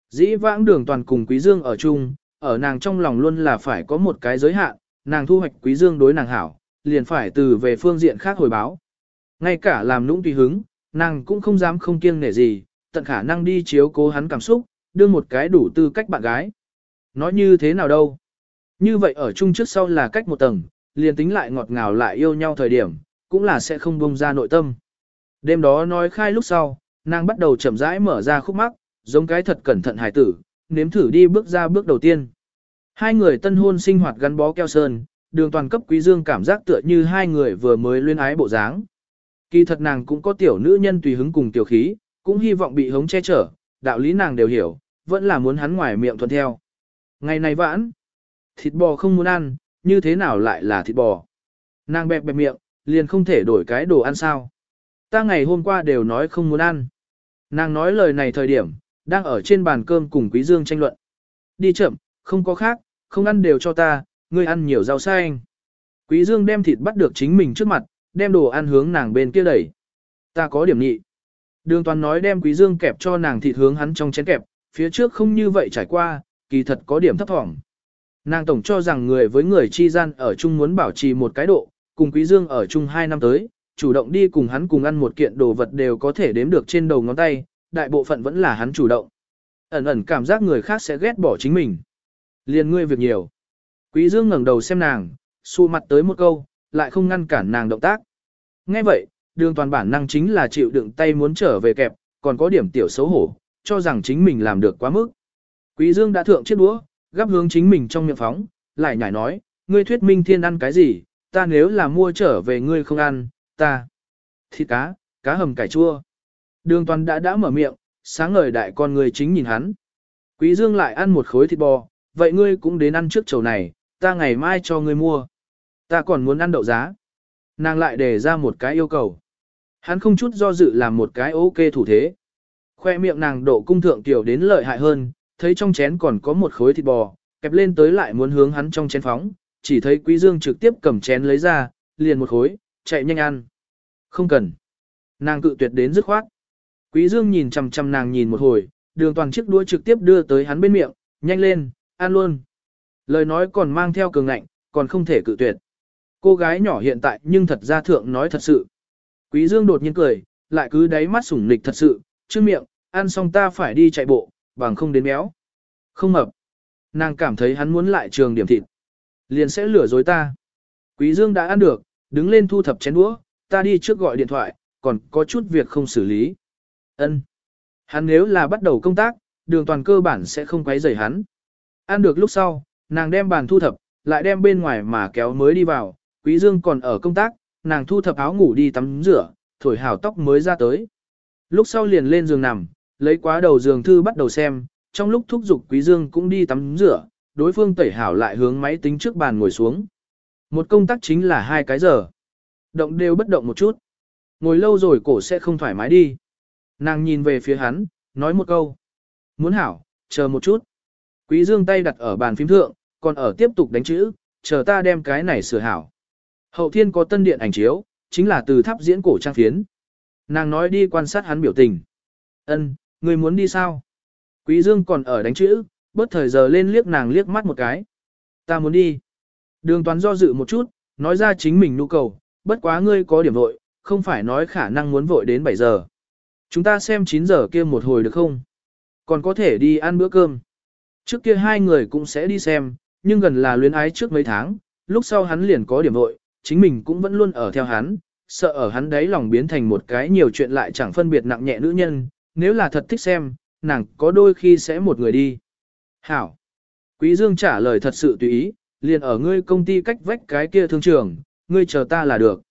Speaker 1: Dĩ vãng đường toàn cùng Quý Dương ở chung, ở nàng trong lòng luôn là phải có một cái giới hạn, nàng thu hoạch Quý Dương đối nàng hảo, liền phải từ về phương diện khác hồi báo. Ngay cả làm nũng tùy hứng, nàng cũng không dám không kiêng nể gì, tận khả năng đi chiếu cố hắn cảm xúc, đưa một cái đủ tư cách bạn gái. Nói như thế nào đâu? Như vậy ở chung trước sau là cách một tầng, liền tính lại ngọt ngào lại yêu nhau thời điểm, cũng là sẽ không bông ra nội tâm. Đêm đó nói khai lúc sau, nàng bắt đầu chậm rãi mở ra khúc mắc, giống cái thật cẩn thận hải tử, nếm thử đi bước ra bước đầu tiên. Hai người tân hôn sinh hoạt gắn bó keo sơn, đường toàn cấp quý dương cảm giác tựa như hai người vừa mới luyến ái bộ dáng. Kỳ thật nàng cũng có tiểu nữ nhân tùy hứng cùng tiểu khí, cũng hy vọng bị hống che chở, đạo lý nàng đều hiểu, vẫn là muốn hắn ngoài miệng thuận theo. Ngày này vãn, thịt bò không muốn ăn, như thế nào lại là thịt bò? Nàng bẹp bẹp miệng, liền không thể đổi cái đồ ăn sao. Ta ngày hôm qua đều nói không muốn ăn. Nàng nói lời này thời điểm, đang ở trên bàn cơm cùng Quý Dương tranh luận. Đi chậm, không có khác, không ăn đều cho ta, ngươi ăn nhiều rau xanh. Quý Dương đem thịt bắt được chính mình trước mặt, đem đồ ăn hướng nàng bên kia đẩy. Ta có điểm nhị. Đường toàn nói đem Quý Dương kẹp cho nàng thịt hướng hắn trong chén kẹp, phía trước không như vậy trải qua, kỳ thật có điểm thấp thỏm. Nàng tổng cho rằng người với người chi gian ở chung muốn bảo trì một cái độ, cùng Quý Dương ở chung 2 năm tới, chủ động đi cùng hắn cùng ăn một kiện đồ vật đều có thể đếm được trên đầu ngón tay, đại bộ phận vẫn là hắn chủ động. Ẩn ẩn cảm giác người khác sẽ ghét bỏ chính mình. Liền ngươi việc nhiều. Quý Dương ngẩng đầu xem nàng, xua mặt tới một câu, lại không ngăn cản nàng động tác. Nghe vậy, đường toàn bản năng chính là chịu đựng tay muốn trở về kẹp, còn có điểm tiểu xấu hổ, cho rằng chính mình làm được quá mức. Quý Dương đã thượng chiếc đũa, gắp hướng chính mình trong miệng phóng, lại nhảy nói, ngươi thuyết minh thiên ăn cái gì, ta nếu là mua trở về ngươi không ăn, ta. Thịt cá, cá hầm cải chua. Đường toàn đã đã mở miệng, sáng ngời đại con người chính nhìn hắn. Quý Dương lại ăn một khối thịt bò, vậy ngươi cũng đến ăn trước chầu này, ta ngày mai cho ngươi mua. Ta còn muốn ăn đậu giá. Nàng lại đề ra một cái yêu cầu. Hắn không chút do dự làm một cái ok thủ thế. Khoe miệng nàng độ cung thượng tiểu đến lợi hại hơn, thấy trong chén còn có một khối thịt bò, kẹp lên tới lại muốn hướng hắn trong chén phóng, chỉ thấy Quý Dương trực tiếp cầm chén lấy ra, liền một khối, chạy nhanh ăn. Không cần. Nàng cự tuyệt đến dứt khoát. Quý Dương nhìn chằm chằm nàng nhìn một hồi, đường toàn chiếc đũa trực tiếp đưa tới hắn bên miệng, nhanh lên, ăn luôn. Lời nói còn mang theo cường ngạnh, còn không thể cự tuyệt. Cô gái nhỏ hiện tại nhưng thật ra thượng nói thật sự. Quý Dương đột nhiên cười, lại cứ đáy mắt sủng nịch thật sự, chứ miệng, ăn xong ta phải đi chạy bộ, bằng không đến béo. Không mập. Nàng cảm thấy hắn muốn lại trường điểm thịt. Liền sẽ lừa dối ta. Quý Dương đã ăn được, đứng lên thu thập chén đũa, ta đi trước gọi điện thoại, còn có chút việc không xử lý. Ân. Hắn nếu là bắt đầu công tác, đường toàn cơ bản sẽ không quấy rầy hắn. Ăn được lúc sau, nàng đem bàn thu thập, lại đem bên ngoài mà kéo mới đi vào, Quý Dương còn ở công tác, nàng thu thập áo ngủ đi tắm rửa, thổi hào tóc mới ra tới. Lúc sau liền lên giường nằm, lấy quá đầu giường thư bắt đầu xem, trong lúc thúc giục Quý Dương cũng đi tắm rửa, đối phương tẩy hảo lại hướng máy tính trước bàn ngồi xuống. Một công tác chính là hai cái giờ. Động đều bất động một chút. Ngồi lâu rồi cổ sẽ không thoải mái đi. Nàng nhìn về phía hắn, nói một câu. Muốn hảo, chờ một chút. Quý Dương tay đặt ở bàn phím thượng, còn ở tiếp tục đánh chữ, chờ ta đem cái này sửa hảo. Hậu thiên có tân điện ảnh chiếu, chính là từ tháp diễn cổ trang phiến. Nàng nói đi quan sát hắn biểu tình. Ân, người muốn đi sao? Quý Dương còn ở đánh chữ, bớt thời giờ lên liếc nàng liếc mắt một cái. Ta muốn đi. Đường toán do dự một chút, nói ra chính mình nhu cầu, bất quá ngươi có điểm vội, không phải nói khả năng muốn vội đến 7 giờ. Chúng ta xem 9 giờ kia một hồi được không? Còn có thể đi ăn bữa cơm. Trước kia hai người cũng sẽ đi xem, nhưng gần là luyến ái trước mấy tháng, lúc sau hắn liền có điểm vội, chính mình cũng vẫn luôn ở theo hắn, sợ ở hắn đấy lòng biến thành một cái nhiều chuyện lại chẳng phân biệt nặng nhẹ nữ nhân, nếu là thật thích xem, nàng có đôi khi sẽ một người đi. Hảo. Quý Dương trả lời thật sự tùy ý, liền ở ngươi công ty cách vách cái kia thương trường, ngươi chờ ta là được.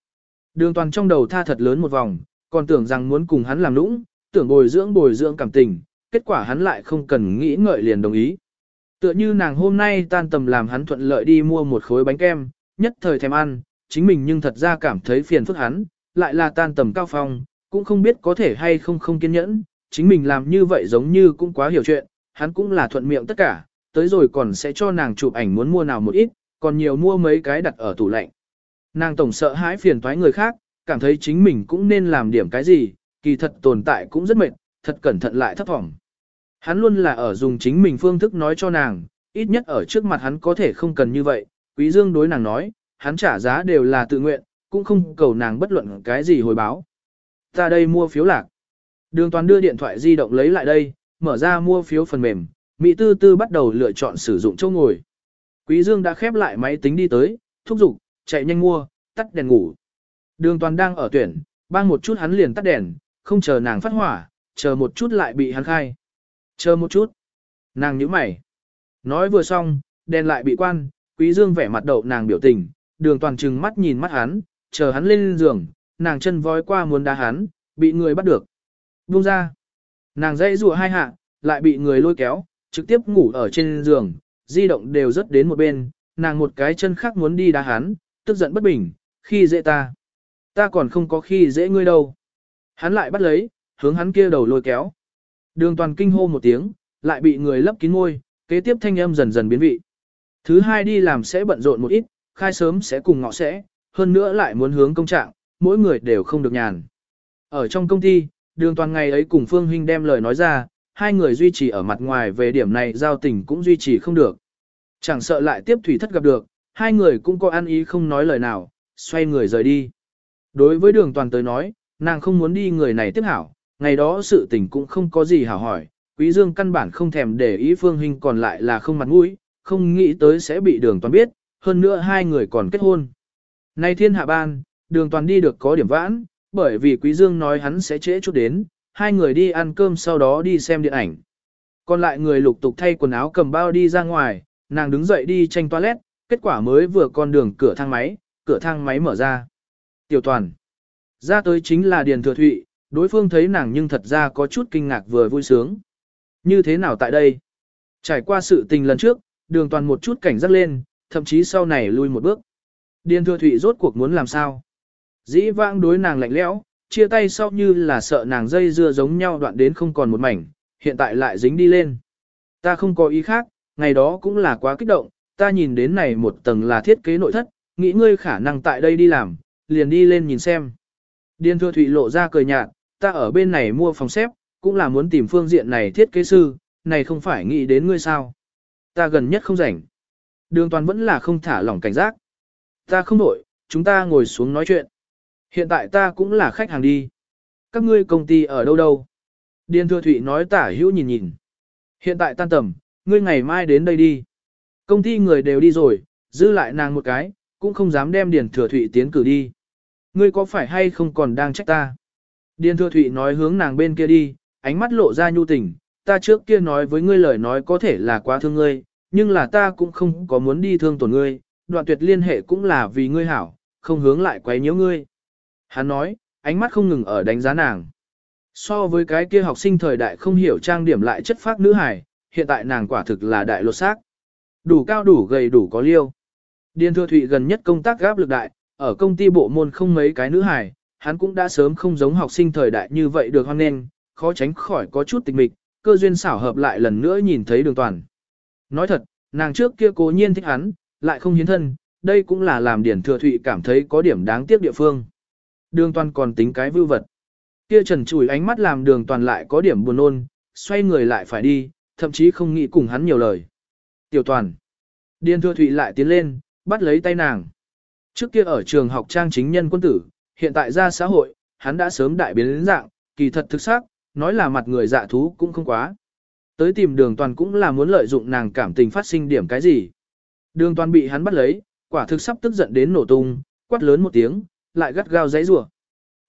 Speaker 1: Đường toàn trong đầu tha thật lớn một vòng, còn tưởng rằng muốn cùng hắn làm nũng, tưởng bồi dưỡng bồi dưỡng cảm tình, kết quả hắn lại không cần nghĩ ngợi liền đồng ý. Tựa như nàng hôm nay tan tầm làm hắn thuận lợi đi mua một khối bánh kem, nhất thời thèm ăn, chính mình nhưng thật ra cảm thấy phiền phức hắn, lại là tan tầm cao phong, cũng không biết có thể hay không không kiên nhẫn, chính mình làm như vậy giống như cũng quá hiểu chuyện, hắn cũng là thuận miệng tất cả, tới rồi còn sẽ cho nàng chụp ảnh muốn mua nào một ít, còn nhiều mua mấy cái đặt ở tủ lạnh. Nàng tổng sợ hãi phiền toái người khác, cảm thấy chính mình cũng nên làm điểm cái gì, kỳ thật tồn tại cũng rất mệt, thật cẩn thận lại thấp thỏm. Hắn luôn là ở dùng chính mình phương thức nói cho nàng, ít nhất ở trước mặt hắn có thể không cần như vậy, quý dương đối nàng nói, hắn trả giá đều là tự nguyện, cũng không cầu nàng bất luận cái gì hồi báo. Ta đây mua phiếu lạc. Đường toàn đưa điện thoại di động lấy lại đây, mở ra mua phiếu phần mềm, Mỹ tư tư bắt đầu lựa chọn sử dụng chỗ ngồi. Quý Dương đã khép lại máy tính đi tới, thúc giục, chạy nhanh mua, tắt đèn ngủ. Đường toàn đang ở tuyển, bang một chút hắn liền tắt đèn, không chờ nàng phát hỏa, chờ một chút lại bị hắn khai. Chờ một chút. Nàng nhíu mày. Nói vừa xong, đèn lại bị quan, Quý Dương vẻ mặt đậu nàng biểu tình, đường toàn trừng mắt nhìn mắt hắn, chờ hắn lên giường, nàng chân vói qua muốn đá hắn, bị người bắt được. Buông ra. Nàng dãy rùa hai hạ, lại bị người lôi kéo, trực tiếp ngủ ở trên giường, di động đều rất đến một bên, nàng một cái chân khác muốn đi đá hắn, tức giận bất bình, khi dễ ta. Ta còn không có khi dễ ngươi đâu. Hắn lại bắt lấy, hướng hắn kia đầu lôi kéo. Đường toàn kinh hô một tiếng, lại bị người lấp kín môi, kế tiếp thanh âm dần dần biến vị. Thứ hai đi làm sẽ bận rộn một ít, khai sớm sẽ cùng ngọ sẽ, hơn nữa lại muốn hướng công trạng, mỗi người đều không được nhàn. Ở trong công ty, đường toàn ngày ấy cùng Phương Huynh đem lời nói ra, hai người duy trì ở mặt ngoài về điểm này giao tình cũng duy trì không được. Chẳng sợ lại tiếp thủy thất gặp được, hai người cũng có ăn ý không nói lời nào, xoay người rời đi. Đối với đường toàn tới nói, nàng không muốn đi người này tiếp hảo, ngày đó sự tình cũng không có gì hảo hỏi, quý dương căn bản không thèm để ý phương hình còn lại là không mặt mũi, không nghĩ tới sẽ bị đường toàn biết, hơn nữa hai người còn kết hôn. Nay thiên hạ ban, đường toàn đi được có điểm vãn, bởi vì quý dương nói hắn sẽ trễ chút đến, hai người đi ăn cơm sau đó đi xem điện ảnh. Còn lại người lục tục thay quần áo cầm bao đi ra ngoài, nàng đứng dậy đi tranh toilet, kết quả mới vừa con đường cửa thang máy, cửa thang máy mở ra. Tiểu toàn. Ra tới chính là Điền Thừa Thụy, đối phương thấy nàng nhưng thật ra có chút kinh ngạc vừa vui sướng. Như thế nào tại đây? Trải qua sự tình lần trước, đường toàn một chút cảnh giác lên, thậm chí sau này lui một bước. Điền Thừa Thụy rốt cuộc muốn làm sao? Dĩ vãng đối nàng lạnh lẽo, chia tay sau như là sợ nàng dây dưa giống nhau đoạn đến không còn một mảnh, hiện tại lại dính đi lên. Ta không có ý khác, ngày đó cũng là quá kích động, ta nhìn đến này một tầng là thiết kế nội thất, nghĩ ngươi khả năng tại đây đi làm, liền đi lên nhìn xem. Điền Thừa Thụy lộ ra cười nhạt, ta ở bên này mua phòng xếp, cũng là muốn tìm phương diện này thiết kế sư, này không phải nghĩ đến ngươi sao. Ta gần nhất không rảnh. Đường toàn vẫn là không thả lỏng cảnh giác. Ta không đổi, chúng ta ngồi xuống nói chuyện. Hiện tại ta cũng là khách hàng đi. Các ngươi công ty ở đâu đâu? Điền Thừa Thụy nói tả hữu nhìn nhìn. Hiện tại tan tầm, ngươi ngày mai đến đây đi. Công ty người đều đi rồi, giữ lại nàng một cái, cũng không dám đem Điền Thừa Thụy tiến cử đi. Ngươi có phải hay không còn đang trách ta? Điền Thừa Thụy nói hướng nàng bên kia đi, ánh mắt lộ ra nhu tình, ta trước kia nói với ngươi lời nói có thể là quá thương ngươi, nhưng là ta cũng không có muốn đi thương tổn ngươi, đoạn tuyệt liên hệ cũng là vì ngươi hảo, không hướng lại quấy nhiễu ngươi. Hắn nói, ánh mắt không ngừng ở đánh giá nàng. So với cái kia học sinh thời đại không hiểu trang điểm lại chất phác nữ hài, hiện tại nàng quả thực là đại lột xác. Đủ cao đủ gầy đủ có liêu. Điền thừa thụy gần nhất công tác gáp lực đại, ở công ty bộ môn không mấy cái nữ hài, hắn cũng đã sớm không giống học sinh thời đại như vậy được hoan nghênh, khó tránh khỏi có chút tịch mịch, cơ duyên xảo hợp lại lần nữa nhìn thấy đường toàn. Nói thật, nàng trước kia cố nhiên thích hắn, lại không hiến thân, đây cũng là làm Điền Thừa Thụy cảm thấy có điểm đáng tiếc địa phương. Đường toàn còn tính cái vưu vật. Kia trần chùi ánh mắt làm đường toàn lại có điểm buồn nôn, xoay người lại phải đi, thậm chí không nghĩ cùng hắn nhiều lời. Tiểu toàn. Điền Thừa Thụy lại tiến lên, bắt lấy tay nàng. Trước kia ở trường học trang chính nhân quân tử, hiện tại ra xã hội, hắn đã sớm đại biến đến dạng, kỳ thật thực xác, nói là mặt người dạ thú cũng không quá. Tới tìm đường toàn cũng là muốn lợi dụng nàng cảm tình phát sinh điểm cái gì. Đường toàn bị hắn bắt lấy, quả thực sắp tức giận đến nổ tung, quát lớn một tiếng, lại gắt gao giấy rủa.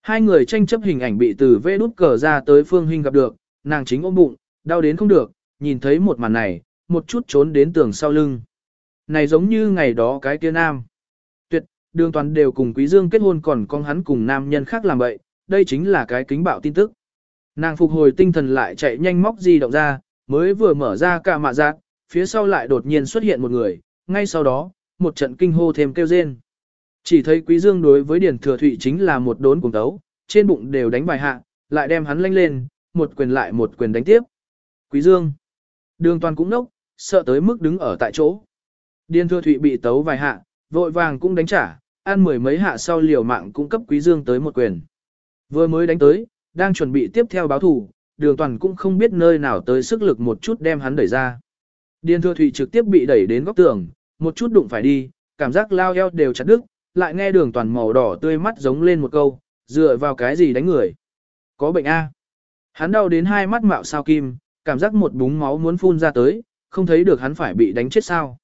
Speaker 1: Hai người tranh chấp hình ảnh bị từ vê đút cờ ra tới phương hình gặp được, nàng chính ôm bụng, đau đến không được, nhìn thấy một màn này, một chút trốn đến tường sau lưng. Này giống như ngày đó cái kia nam. Tuyệt, đường toàn đều cùng quý dương kết hôn còn con hắn cùng nam nhân khác làm vậy, đây chính là cái kính bạo tin tức. Nàng phục hồi tinh thần lại chạy nhanh móc di động ra, mới vừa mở ra cả mạ giác, phía sau lại đột nhiên xuất hiện một người, ngay sau đó, một trận kinh hô thêm kêu rên. Chỉ thấy quý dương đối với Điền thừa thụy chính là một đốn cùng tấu, trên bụng đều đánh bài hạ, lại đem hắn lanh lên, một quyền lại một quyền đánh tiếp. Quý dương, đường toàn cũng nốc, sợ tới mức đứng ở tại chỗ. Điền thừa thụy bị tấu vài hạ, vội vàng cũng đánh trả, ăn mười mấy hạ sau liều mạng cũng cấp quý dương tới một quyền. Vừa mới đánh tới, đang chuẩn bị tiếp theo báo thủ, đường toàn cũng không biết nơi nào tới sức lực một chút đem hắn đẩy ra. Điền thừa thụy trực tiếp bị đẩy đến góc tường, một chút đụng phải đi, cảm giác lao eo đều chặt đứt, lại nghe đường toàn màu đỏ tươi mắt giống lên một câu, dựa vào cái gì đánh người. Có bệnh A. Hắn đau đến hai mắt mạo sao kim, cảm giác một búng máu muốn phun ra tới, không thấy được hắn phải bị đánh chết sao.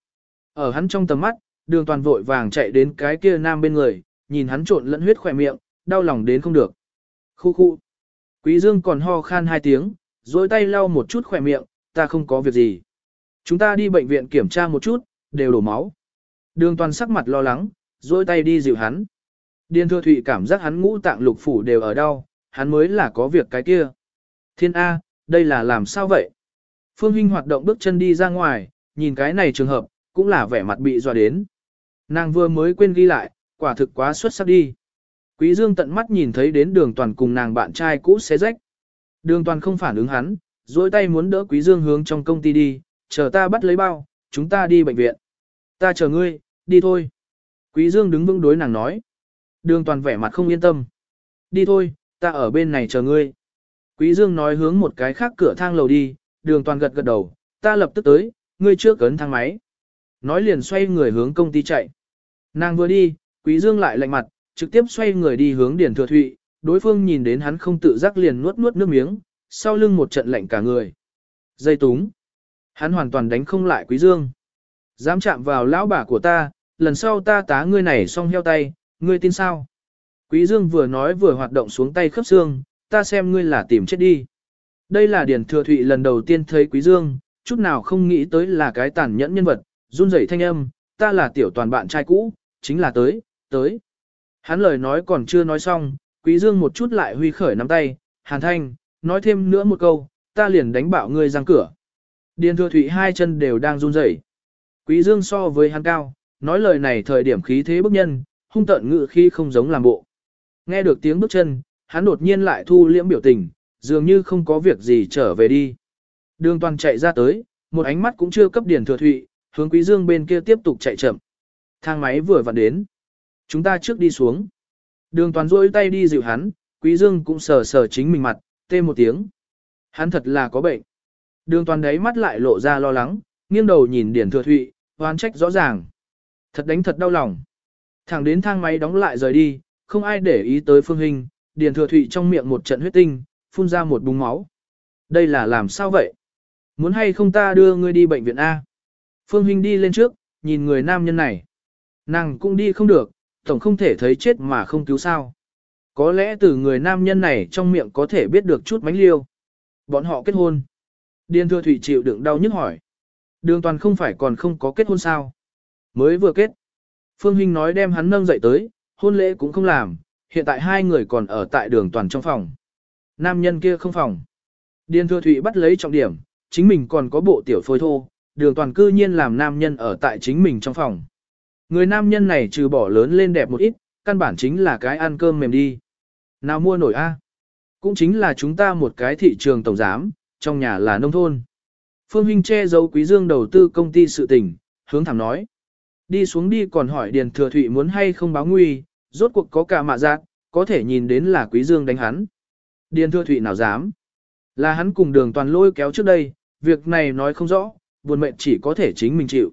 Speaker 1: Ở hắn trong tầm mắt, đường toàn vội vàng chạy đến cái kia nam bên người, nhìn hắn trộn lẫn huyết khỏe miệng, đau lòng đến không được. Khu khu. Quý Dương còn ho khan hai tiếng, dối tay lau một chút khỏe miệng, ta không có việc gì. Chúng ta đi bệnh viện kiểm tra một chút, đều đổ máu. Đường toàn sắc mặt lo lắng, dối tay đi dịu hắn. Điền thừa thụy cảm giác hắn ngũ tạng lục phủ đều ở đau, hắn mới là có việc cái kia. Thiên A, đây là làm sao vậy? Phương Hinh hoạt động bước chân đi ra ngoài, nhìn cái này trường hợp, cũng là vẻ mặt bị dọa đến. Nàng vừa mới quên ghi lại, quả thực quá xuất sắc đi. Quý Dương tận mắt nhìn thấy đến đường toàn cùng nàng bạn trai cũ xé rách. Đường toàn không phản ứng hắn, duỗi tay muốn đỡ Quý Dương hướng trong công ty đi, chờ ta bắt lấy bao, chúng ta đi bệnh viện. Ta chờ ngươi, đi thôi. Quý Dương đứng vững đối nàng nói. Đường toàn vẻ mặt không yên tâm. Đi thôi, ta ở bên này chờ ngươi. Quý Dương nói hướng một cái khác cửa thang lầu đi, đường toàn gật gật đầu, ta lập tức tới, ngươi trước cấn thang máy. Nói liền xoay người hướng công ty chạy. Nàng vừa đi, Quý Dương lại lạnh mặt, trực tiếp xoay người đi hướng Điền Thừa Thụy, đối phương nhìn đến hắn không tự giác liền nuốt nuốt nước miếng, sau lưng một trận lạnh cả người. Dây túng. Hắn hoàn toàn đánh không lại Quý Dương. Dám chạm vào lão bà của ta, lần sau ta tá ngươi này xong heo tay, ngươi tin sao? Quý Dương vừa nói vừa hoạt động xuống tay khớp xương, ta xem ngươi là tìm chết đi. Đây là Điền Thừa Thụy lần đầu tiên thấy Quý Dương, chút nào không nghĩ tới là cái tàn nhẫn nhân vật, run rẩy thanh âm, ta là tiểu toàn bạn trai cũ, chính là tới, tới. Hắn lời nói còn chưa nói xong, Quý Dương một chút lại huy khởi nắm tay, Hàn Thanh, nói thêm nữa một câu, ta liền đánh bạo ngươi răng cửa. Điền Thừa Thụy hai chân đều đang run rẩy. Quý Dương so với hắn cao, nói lời này thời điểm khí thế bức nhân, hung tợn ngự khi không giống làm bộ. Nghe được tiếng bước chân, hắn đột nhiên lại thu liễm biểu tình, dường như không có việc gì trở về đi. Đường toàn chạy ra tới, một ánh mắt cũng chưa cấp Điền thừa thụy, hướng quý dương bên kia tiếp tục chạy chậm. Thang máy vừa vặn đến. Chúng ta trước đi xuống. Đường toàn rôi tay đi dịu hắn, quý dương cũng sờ sờ chính mình mặt, tê một tiếng. Hắn thật là có bệnh. Đường toàn đấy mắt lại lộ ra lo lắng, nghiêng đầu nhìn điển thừa thụy, oán trách rõ ràng. Thật đánh thật đau lòng. Thẳng đến thang máy đóng lại rời đi, không ai để ý tới phương hình, điển thừa thụy trong miệng một trận huyết tinh, phun ra một búng máu. Đây là làm sao vậy? Muốn hay không ta đưa ngươi đi bệnh viện A? Phương Hinh đi lên trước, nhìn người nam nhân này. Nàng cũng đi không được, tổng không thể thấy chết mà không cứu sao. Có lẽ từ người nam nhân này trong miệng có thể biết được chút mánh liêu. Bọn họ kết hôn. Điền thừa thủy chịu đựng đau nhức hỏi. Đường toàn không phải còn không có kết hôn sao. Mới vừa kết. Phương Hinh nói đem hắn nâng dậy tới, hôn lễ cũng không làm, hiện tại hai người còn ở tại đường toàn trong phòng. Nam nhân kia không phòng. Điền thừa thụy bắt lấy trọng điểm, chính mình còn có bộ tiểu phôi thô, đường toàn cư nhiên làm nam nhân ở tại chính mình trong phòng. Người nam nhân này trừ bỏ lớn lên đẹp một ít, căn bản chính là cái ăn cơm mềm đi. Nào mua nổi a? Cũng chính là chúng ta một cái thị trường tổng giám, trong nhà là nông thôn. Phương Hinh che giấu quý dương đầu tư công ty sự tình, hướng thẳng nói. Đi xuống đi còn hỏi Điền Thừa Thụy muốn hay không báo nguy, rốt cuộc có cả mạ giác, có thể nhìn đến là quý dương đánh hắn. Điền Thừa Thụy nào dám? Là hắn cùng đường toàn lôi kéo trước đây, việc này nói không rõ, buồn mệnh chỉ có thể chính mình chịu.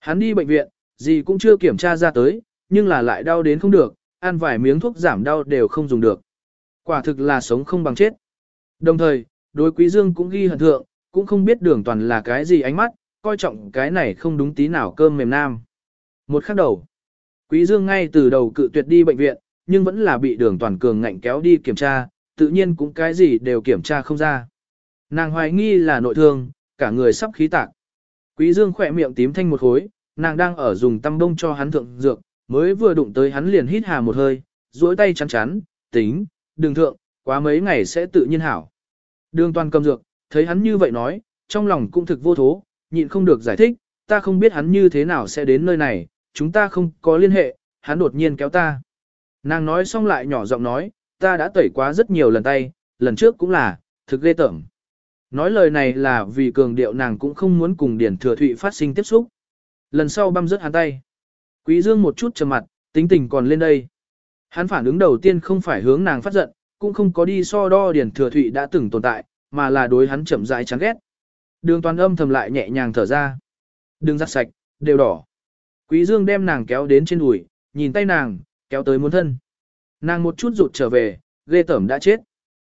Speaker 1: Hắn đi bệnh viện, gì cũng chưa kiểm tra ra tới, nhưng là lại đau đến không được, ăn vài miếng thuốc giảm đau đều không dùng được. Quả thực là sống không bằng chết. Đồng thời, đối quý dương cũng ghi hận thượng, cũng không biết đường toàn là cái gì ánh mắt, coi trọng cái này không đúng tí nào cơm mềm nam. Một khắc đầu, quý dương ngay từ đầu cự tuyệt đi bệnh viện, nhưng vẫn là bị đường toàn cường ngạnh kéo đi kiểm tra, tự nhiên cũng cái gì đều kiểm tra không ra. Nàng hoài nghi là nội thương, cả người sắp khí tạc. Quý dương khỏe miệng tím thanh một khối, nàng đang ở dùng tăm bông cho hắn thượng dược, mới vừa đụng tới hắn liền hít hà một hơi, duỗi tay chắn chắn, tính, đường thượng, quá mấy ngày sẽ tự nhiên hảo. Đường toàn cầm dược, thấy hắn như vậy nói, trong lòng cũng thực vô thố, nhịn không được giải thích, ta không biết hắn như thế nào sẽ đến nơi này, chúng ta không có liên hệ, hắn đột nhiên kéo ta. Nàng nói xong lại nhỏ giọng nói, ta đã tẩy quá rất nhiều lần tay, lần trước cũng là, thực ghê tởm. Nói lời này là vì cường điệu nàng cũng không muốn cùng Điển Thừa Thụy phát sinh tiếp xúc. Lần sau băm rớt hắn tay. Quý Dương một chút trầm mặt, tính tình còn lên đây. Hắn phản ứng đầu tiên không phải hướng nàng phát giận, cũng không có đi so đo Điển Thừa Thụy đã từng tồn tại, mà là đối hắn chậm rãi chán ghét. Đường toàn âm thầm lại nhẹ nhàng thở ra. Đừng giặt sạch, đều đỏ. Quý Dương đem nàng kéo đến trên đùi, nhìn tay nàng, kéo tới muốn thân. Nàng một chút rụt trở về, ghê tởm đã chết.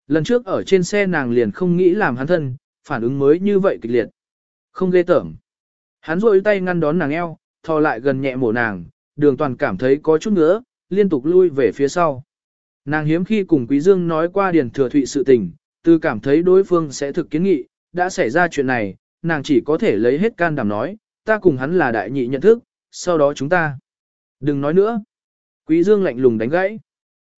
Speaker 1: Lần trước ở trên xe nàng liền không nghĩ làm hắn thân, phản ứng mới như vậy kịch liệt. Không ghê tởm. Hắn rôi tay ngăn đón nàng eo, thò lại gần nhẹ mổ nàng, đường toàn cảm thấy có chút nữa, liên tục lui về phía sau. Nàng hiếm khi cùng Quý Dương nói qua Điền Thừa Thụy sự tình, từ cảm thấy đối phương sẽ thực kiến nghị, đã xảy ra chuyện này, nàng chỉ có thể lấy hết can đảm nói, ta cùng hắn là đại nhị nhận thức, sau đó chúng ta. Đừng nói nữa. Quý Dương lạnh lùng đánh gãy.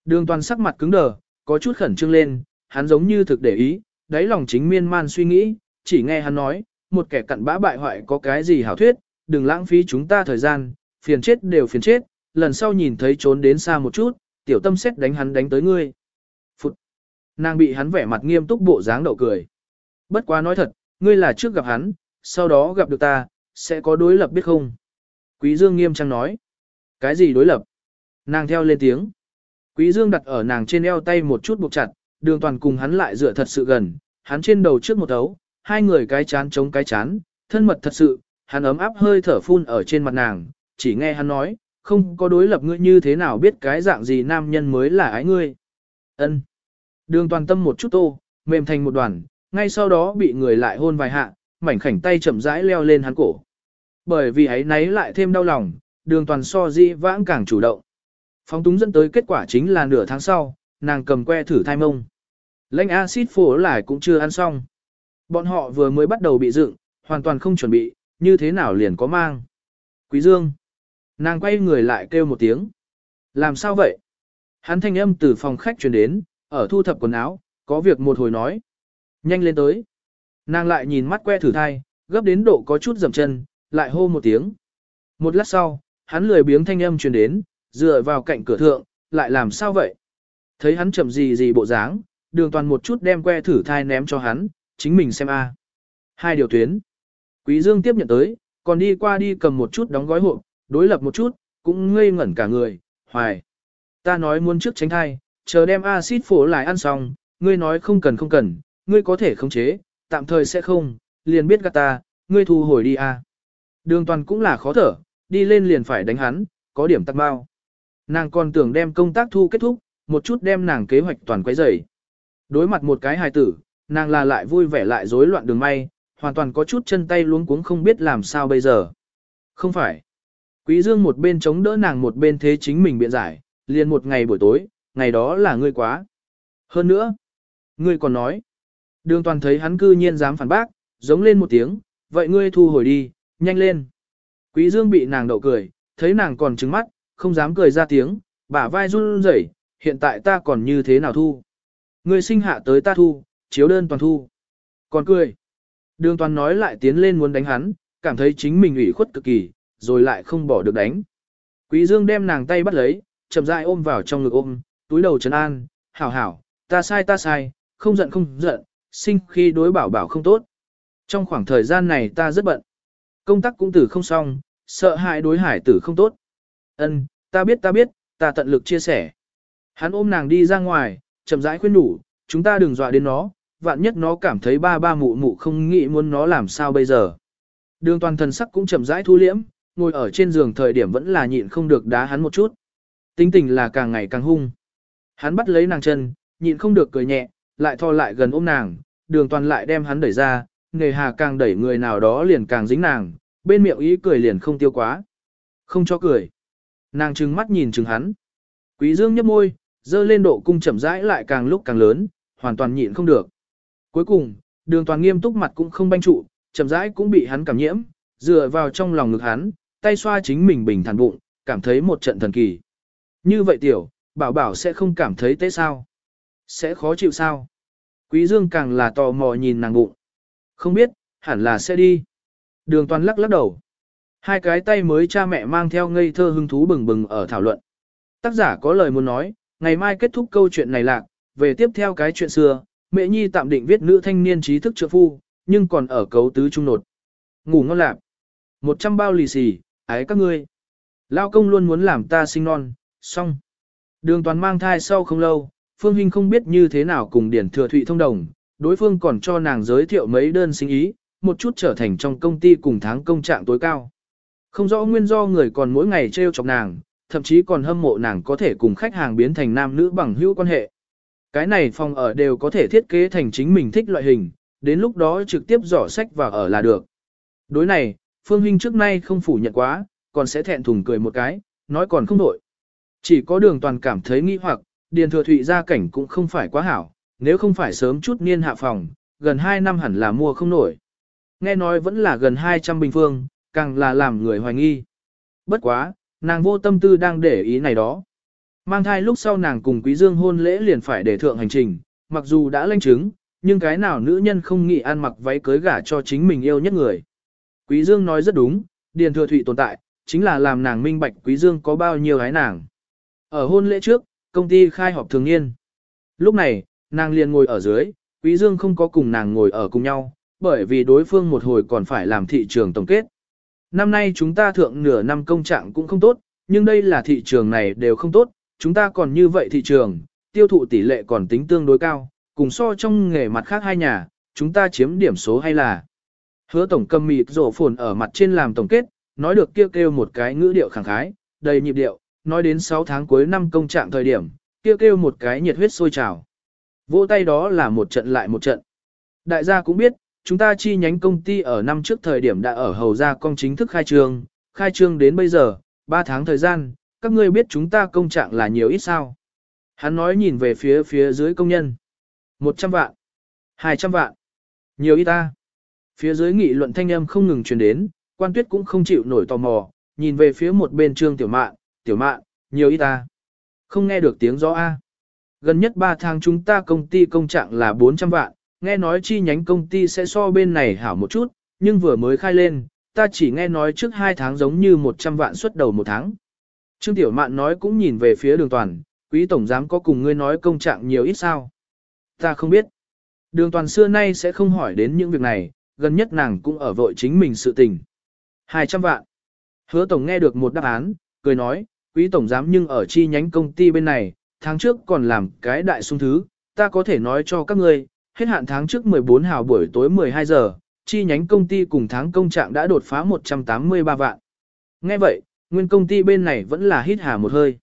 Speaker 1: Đường toàn sắc mặt cứng đờ, có chút khẩn trương lên, hắn giống như thực để ý, đáy lòng chính miên man suy nghĩ, chỉ nghe hắn nói, một kẻ cặn bã bại hoại có cái gì hảo thuyết, đừng lãng phí chúng ta thời gian, phiền chết đều phiền chết, lần sau nhìn thấy trốn đến xa một chút, tiểu tâm xét đánh hắn đánh tới ngươi. Phụt! Nàng bị hắn vẻ mặt nghiêm túc bộ dáng đậu cười. Bất quá nói thật, ngươi là trước gặp hắn, sau đó gặp được ta, sẽ có đối lập biết không? Quý Dương nghiêm trang nói. Cái gì đối lập? Nàng theo lên tiếng. Quý Dương đặt ở nàng trên eo tay một chút buộc chặt, đường toàn cùng hắn lại dựa thật sự gần, hắn trên đầu trước một ấu, hai người cái chán chống cái chán, thân mật thật sự, hắn ấm áp hơi thở phun ở trên mặt nàng, chỉ nghe hắn nói, không có đối lập ngươi như thế nào biết cái dạng gì nam nhân mới là ái ngươi. Ân. Đường toàn tâm một chút tô, mềm thành một đoàn, ngay sau đó bị người lại hôn vài hạ, mảnh khảnh tay chậm rãi leo lên hắn cổ. Bởi vì ấy nấy lại thêm đau lòng, đường toàn so di vãng càng chủ động. Phóng túng dẫn tới kết quả chính là nửa tháng sau, nàng cầm que thử thai mông. Lãnh acid phổ lại cũng chưa ăn xong. Bọn họ vừa mới bắt đầu bị dựng, hoàn toàn không chuẩn bị, như thế nào liền có mang. Quý Dương. Nàng quay người lại kêu một tiếng. Làm sao vậy? Hắn thanh âm từ phòng khách truyền đến, ở thu thập quần áo, có việc một hồi nói. Nhanh lên tới. Nàng lại nhìn mắt que thử thai, gấp đến độ có chút dầm chân, lại hô một tiếng. Một lát sau, hắn lười biếng thanh âm truyền đến, dựa vào cạnh cửa thượng, lại làm sao vậy? Thấy hắn chậm gì gì bộ dáng, đường toàn một chút đem que thử thai ném cho hắn, chính mình xem a. Hai điều tuyến. Quý Dương tiếp nhận tới, còn đi qua đi cầm một chút đóng gói hộp, đối lập một chút, cũng ngây ngẩn cả người, hoài. Ta nói muốn trước tránh thai, chờ đem axit phổ lại ăn xong, ngươi nói không cần không cần, ngươi có thể khống chế, tạm thời sẽ không, liền biết gạt ta, ngươi thu hồi đi a. Đường toàn cũng là khó thở, đi lên liền phải đánh hắn, có điểm tắc bao. Nàng còn tưởng đem công tác thu kết thúc, một chút đem nàng kế hoạch toàn quấy rầy. Đối mặt một cái hài tử, nàng là lại vui vẻ lại rối loạn đường may, hoàn toàn có chút chân tay luống cuống không biết làm sao bây giờ. Không phải. Quý Dương một bên chống đỡ nàng một bên thế chính mình biện giải, liền một ngày buổi tối, ngày đó là ngươi quá. Hơn nữa, ngươi còn nói. Đường toàn thấy hắn cư nhiên dám phản bác, giống lên một tiếng, vậy ngươi thu hồi đi, nhanh lên. Quý Dương bị nàng đậu cười, thấy nàng còn trứng mắt, không dám cười ra tiếng, bả vai run rẩy, hiện tại ta còn như thế nào thu. Ngươi sinh hạ tới ta thu, chiếu đơn toàn thu. Còn cười. Đường toàn nói lại tiến lên muốn đánh hắn, cảm thấy chính mình ủy khuất cực kỳ, rồi lại không bỏ được đánh. Quý Dương đem nàng tay bắt lấy, chậm rãi ôm vào trong ngực ôm, túi đầu trấn an, hảo hảo, ta sai ta sai, không giận không giận, sinh khi đối bảo bảo không tốt. Trong khoảng thời gian này ta rất bận. Công tác cũng tử không xong, sợ hại đối hải tử không tốt. Ân, ta biết ta biết, ta tận lực chia sẻ. Hắn ôm nàng đi ra ngoài, chậm rãi khuyên nhủ, chúng ta đừng dọa đến nó, vạn nhất nó cảm thấy ba ba mụ mụ không nghĩ muốn nó làm sao bây giờ. Đường toàn thần sắc cũng chậm rãi thu liễm, ngồi ở trên giường thời điểm vẫn là nhịn không được đá hắn một chút. Tính tình là càng ngày càng hung. Hắn bắt lấy nàng chân, nhịn không được cười nhẹ, lại thò lại gần ôm nàng, đường toàn lại đem hắn đẩy ra, nghề hà càng đẩy người nào đó liền càng dính nàng, bên miệng ý cười liền không tiêu quá. Không cho cười. Nàng trừng mắt nhìn trừng hắn. Quý dương nhấp môi, dơ lên độ cung chậm rãi lại càng lúc càng lớn, hoàn toàn nhịn không được. Cuối cùng, đường toàn nghiêm túc mặt cũng không banh trụ, chậm rãi cũng bị hắn cảm nhiễm, dựa vào trong lòng ngực hắn, tay xoa chính mình bình thản bụng, cảm thấy một trận thần kỳ. Như vậy tiểu, bảo bảo sẽ không cảm thấy tế sao? Sẽ khó chịu sao? Quý Dương càng là tò mò nhìn nàng bụng. Không biết, hẳn là sẽ đi. Đường toàn lắc lắc đầu. Hai cái tay mới cha mẹ mang theo ngây thơ hứng thú bừng bừng ở thảo luận. Tác giả có lời muốn nói, ngày mai kết thúc câu chuyện này lạc, về tiếp theo cái chuyện xưa, mẹ nhi tạm định viết nữ thanh niên trí thức trợ phu, nhưng còn ở cấu tứ trung nột. Ngủ ngon lạc. Một trăm bao lì xì, ái các ngươi. Lao công luôn muốn làm ta sinh non, xong. Đường toàn mang thai sau không lâu, Phương Hinh không biết như thế nào cùng Điển Thừa Thụy thông đồng, đối phương còn cho nàng giới thiệu mấy đơn sinh ý, một chút trở thành trong công ty cùng tháng công trạng tối cao. Không rõ nguyên do người còn mỗi ngày trêu chọc nàng, thậm chí còn hâm mộ nàng có thể cùng khách hàng biến thành nam nữ bằng hữu quan hệ. Cái này phòng ở đều có thể thiết kế thành chính mình thích loại hình, đến lúc đó trực tiếp giỏ sách và ở là được. Đối này, Phương Hinh trước nay không phủ nhận quá, còn sẽ thẹn thùng cười một cái, nói còn không đổi. Chỉ có đường toàn cảm thấy nghi hoặc, Điền Thừa Thụy gia cảnh cũng không phải quá hảo, nếu không phải sớm chút niên hạ phòng, gần 2 năm hẳn là mua không nổi. Nghe nói vẫn là gần 200 bình phương, càng là làm người hoài nghi. Bất quá, nàng vô tâm tư đang để ý này đó. Mang thai lúc sau nàng cùng Quý Dương hôn lễ liền phải để thượng hành trình, mặc dù đã lanh chứng, nhưng cái nào nữ nhân không nghĩ ăn mặc váy cưới gả cho chính mình yêu nhất người. Quý Dương nói rất đúng, Điền Thừa Thụy tồn tại, chính là làm nàng minh bạch Quý Dương có bao nhiêu gái nàng. Ở hôn lễ trước, công ty khai họp thường niên. Lúc này, nàng liền ngồi ở dưới, Quý Dương không có cùng nàng ngồi ở cùng nhau, bởi vì đối phương một hồi còn phải làm thị trường tổng kết. Năm nay chúng ta thượng nửa năm công trạng cũng không tốt, nhưng đây là thị trường này đều không tốt, chúng ta còn như vậy thị trường, tiêu thụ tỷ lệ còn tính tương đối cao, cùng so trong nghề mặt khác hai nhà, chúng ta chiếm điểm số hay là. Hứa tổng cầm mịt rổ phồn ở mặt trên làm tổng kết, nói được kêu kêu một cái ngữ điệu khẳng khái, đầy nhịp điệu, nói đến 6 tháng cuối năm công trạng thời điểm, kêu kêu một cái nhiệt huyết sôi trào. Vỗ tay đó là một trận lại một trận. Đại gia cũng biết, chúng ta chi nhánh công ty ở năm trước thời điểm đã ở hầu gia công chính thức khai trương, khai trương đến bây giờ, 3 tháng thời gian, các ngươi biết chúng ta công trạng là nhiều ít sao. Hắn nói nhìn về phía phía dưới công nhân. 100 vạn, 200 vạn, nhiều ít ta. Phía dưới nghị luận thanh âm không ngừng truyền đến, quan tuyết cũng không chịu nổi tò mò, nhìn về phía một bên trương tiểu mạn, tiểu mạn, nhiều ít ta. Không nghe được tiếng gió A. Gần nhất 3 tháng chúng ta công ty công trạng là 400 vạn, nghe nói chi nhánh công ty sẽ so bên này hảo một chút, nhưng vừa mới khai lên, ta chỉ nghe nói trước 2 tháng giống như 100 vạn xuất đầu một tháng. Trương Tiểu Mạn nói cũng nhìn về phía đường toàn, quý tổng giám có cùng ngươi nói công trạng nhiều ít sao. Ta không biết. Đường toàn xưa nay sẽ không hỏi đến những việc này, gần nhất nàng cũng ở vội chính mình sự tình. 200 vạn. Hứa tổng nghe được một đáp án, cười nói, quý tổng giám nhưng ở chi nhánh công ty bên này, tháng trước còn làm cái đại sung thứ, ta có thể nói cho các ngươi, hết hạn tháng trước 14 hào buổi tối 12 giờ, chi nhánh công ty cùng tháng công trạng đã đột phá 183 vạn. Nghe vậy, nguyên công ty bên này vẫn là hít hà một hơi.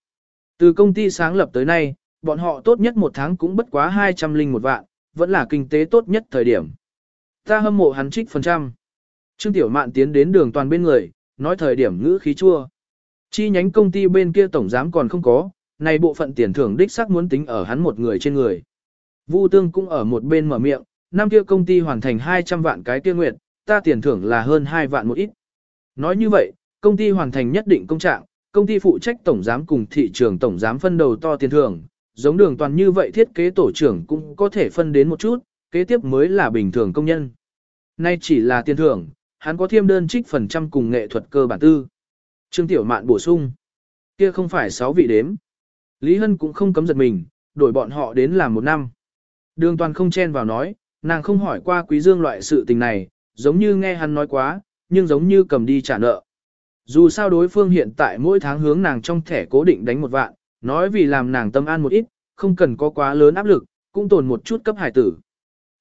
Speaker 1: Từ công ty sáng lập tới nay, bọn họ tốt nhất một tháng cũng bất quá 200 linh một vạn, vẫn là kinh tế tốt nhất thời điểm. Ta hâm mộ hắn trích phần trăm. Trương Tiểu Mạn tiến đến đường toàn bên người, nói thời điểm ngữ khí chua. Chi nhánh công ty bên kia tổng giám còn không có, này bộ phận tiền thưởng đích xác muốn tính ở hắn một người trên người. Vu Tương cũng ở một bên mở miệng, năm kia công ty hoàn thành 200 vạn cái kia nguyệt, ta tiền thưởng là hơn 2 vạn một ít. Nói như vậy, công ty hoàn thành nhất định công trạng, công ty phụ trách tổng giám cùng thị trường tổng giám phân đầu to tiền thưởng, giống đường toàn như vậy thiết kế tổ trưởng cũng có thể phân đến một chút, kế tiếp mới là bình thường công nhân. Nay chỉ là tiền thưởng, hắn có thêm đơn trích phần trăm cùng nghệ thuật cơ bản tư. Trương Tiểu Mạn bổ sung, kia không phải 6 vị đếm. Lý Hân cũng không cấm giật mình, đổi bọn họ đến làm một năm. Đường toàn không chen vào nói, nàng không hỏi qua quý dương loại sự tình này, giống như nghe hắn nói quá, nhưng giống như cầm đi trả nợ. Dù sao đối phương hiện tại mỗi tháng hướng nàng trong thẻ cố định đánh một vạn, nói vì làm nàng tâm an một ít, không cần có quá lớn áp lực, cũng tồn một chút cấp hải tử.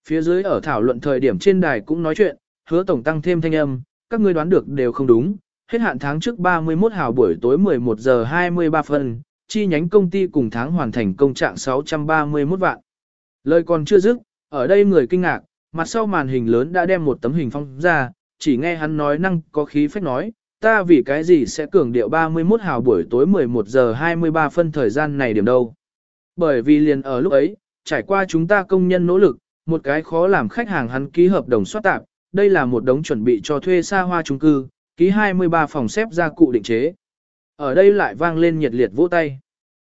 Speaker 1: Phía dưới ở thảo luận thời điểm trên đài cũng nói chuyện, hứa tổng tăng thêm thanh âm, các ngươi đoán được đều không đúng, hết hạn tháng trước 31 hào buổi tối 11 giờ 23 phân, chi nhánh công ty cùng tháng hoàn thành công trạng 631 vạn. Lời còn chưa dứt, ở đây người kinh ngạc, mặt sau màn hình lớn đã đem một tấm hình phong ra, chỉ nghe hắn nói năng có khí phách nói, ta vì cái gì sẽ cường điệu 31 hào buổi tối 11 giờ 23 phân thời gian này điểm đâu. Bởi vì liền ở lúc ấy, trải qua chúng ta công nhân nỗ lực, một cái khó làm khách hàng hắn ký hợp đồng soát tạp, đây là một đống chuẩn bị cho thuê xa hoa trung cư, ký 23 phòng xếp ra cụ định chế. Ở đây lại vang lên nhiệt liệt vỗ tay.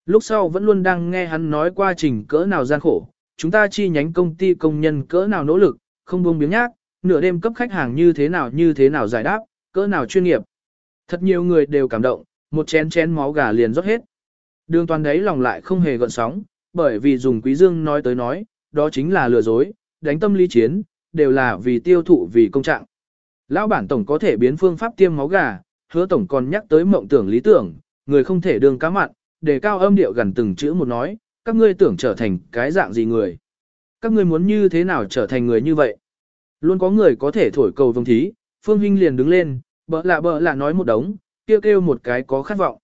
Speaker 1: Lúc sau vẫn luôn đang nghe hắn nói quá trình cỡ nào gian khổ, chúng ta chi nhánh công ty công nhân cỡ nào nỗ lực, không buông biếng nhác, nửa đêm cấp khách hàng như thế nào như thế nào giải đáp, cỡ nào chuyên nghiệp. Thật nhiều người đều cảm động, một chén chén máu gà liền rót hết. Đường toàn đấy lòng lại không hề gợn sóng, bởi vì dùng quý dương nói tới nói, đó chính là lừa dối, đánh tâm lý chiến, đều là vì tiêu thụ vì công trạng. Lão bản tổng có thể biến phương pháp tiêm máu gà, hứa tổng còn nhắc tới mộng tưởng lý tưởng, người không thể đường cá mặn, để cao âm điệu gần từng chữ một nói, các ngươi tưởng trở thành cái dạng gì người. Các ngươi muốn như thế nào trở thành người như vậy. Luôn có người có thể thổi cầu vông thí, Phương huynh liền đứng lên, bợ lạ bợ lạ nói một đống, kêu kêu một cái có khát vọng.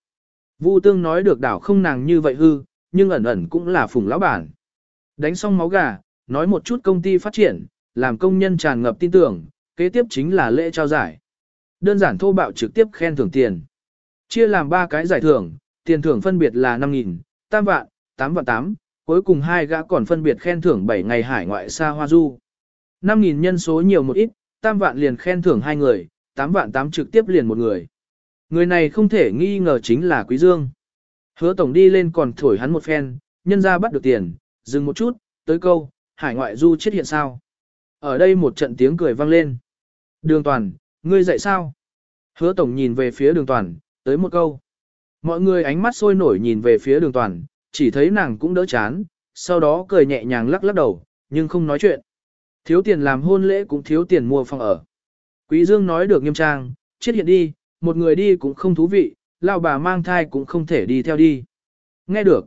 Speaker 1: Vu Tương nói được đảo không nàng như vậy hư, nhưng ẩn ẩn cũng là phùng lão bản. Đánh xong máu gà, nói một chút công ty phát triển, làm công nhân tràn ngập tin tưởng, kế tiếp chính là lễ trao giải. Đơn giản thô bạo trực tiếp khen thưởng tiền. Chia làm ba cái giải thưởng, tiền thưởng phân biệt là 5.000, tam vạn, 8 vạn 8, cuối cùng hai gã còn phân biệt khen thưởng 7 ngày hải ngoại xa hoa du. 5.000 nhân số nhiều một ít, tam vạn liền khen thưởng hai người, 8 vạn 8 trực tiếp liền một người. Người này không thể nghi ngờ chính là Quý Dương. Hứa tổng đi lên còn thổi hắn một phen, nhân ra bắt được tiền, dừng một chút, tới câu, hải ngoại du chết hiện sao. Ở đây một trận tiếng cười vang lên. Đường toàn, ngươi dậy sao? Hứa tổng nhìn về phía đường toàn, tới một câu. Mọi người ánh mắt sôi nổi nhìn về phía đường toàn, chỉ thấy nàng cũng đỡ chán, sau đó cười nhẹ nhàng lắc lắc đầu, nhưng không nói chuyện. Thiếu tiền làm hôn lễ cũng thiếu tiền mua phòng ở. Quý Dương nói được nghiêm trang, chết hiện đi, một người đi cũng không thú vị, lao bà mang thai cũng không thể đi theo đi. Nghe được.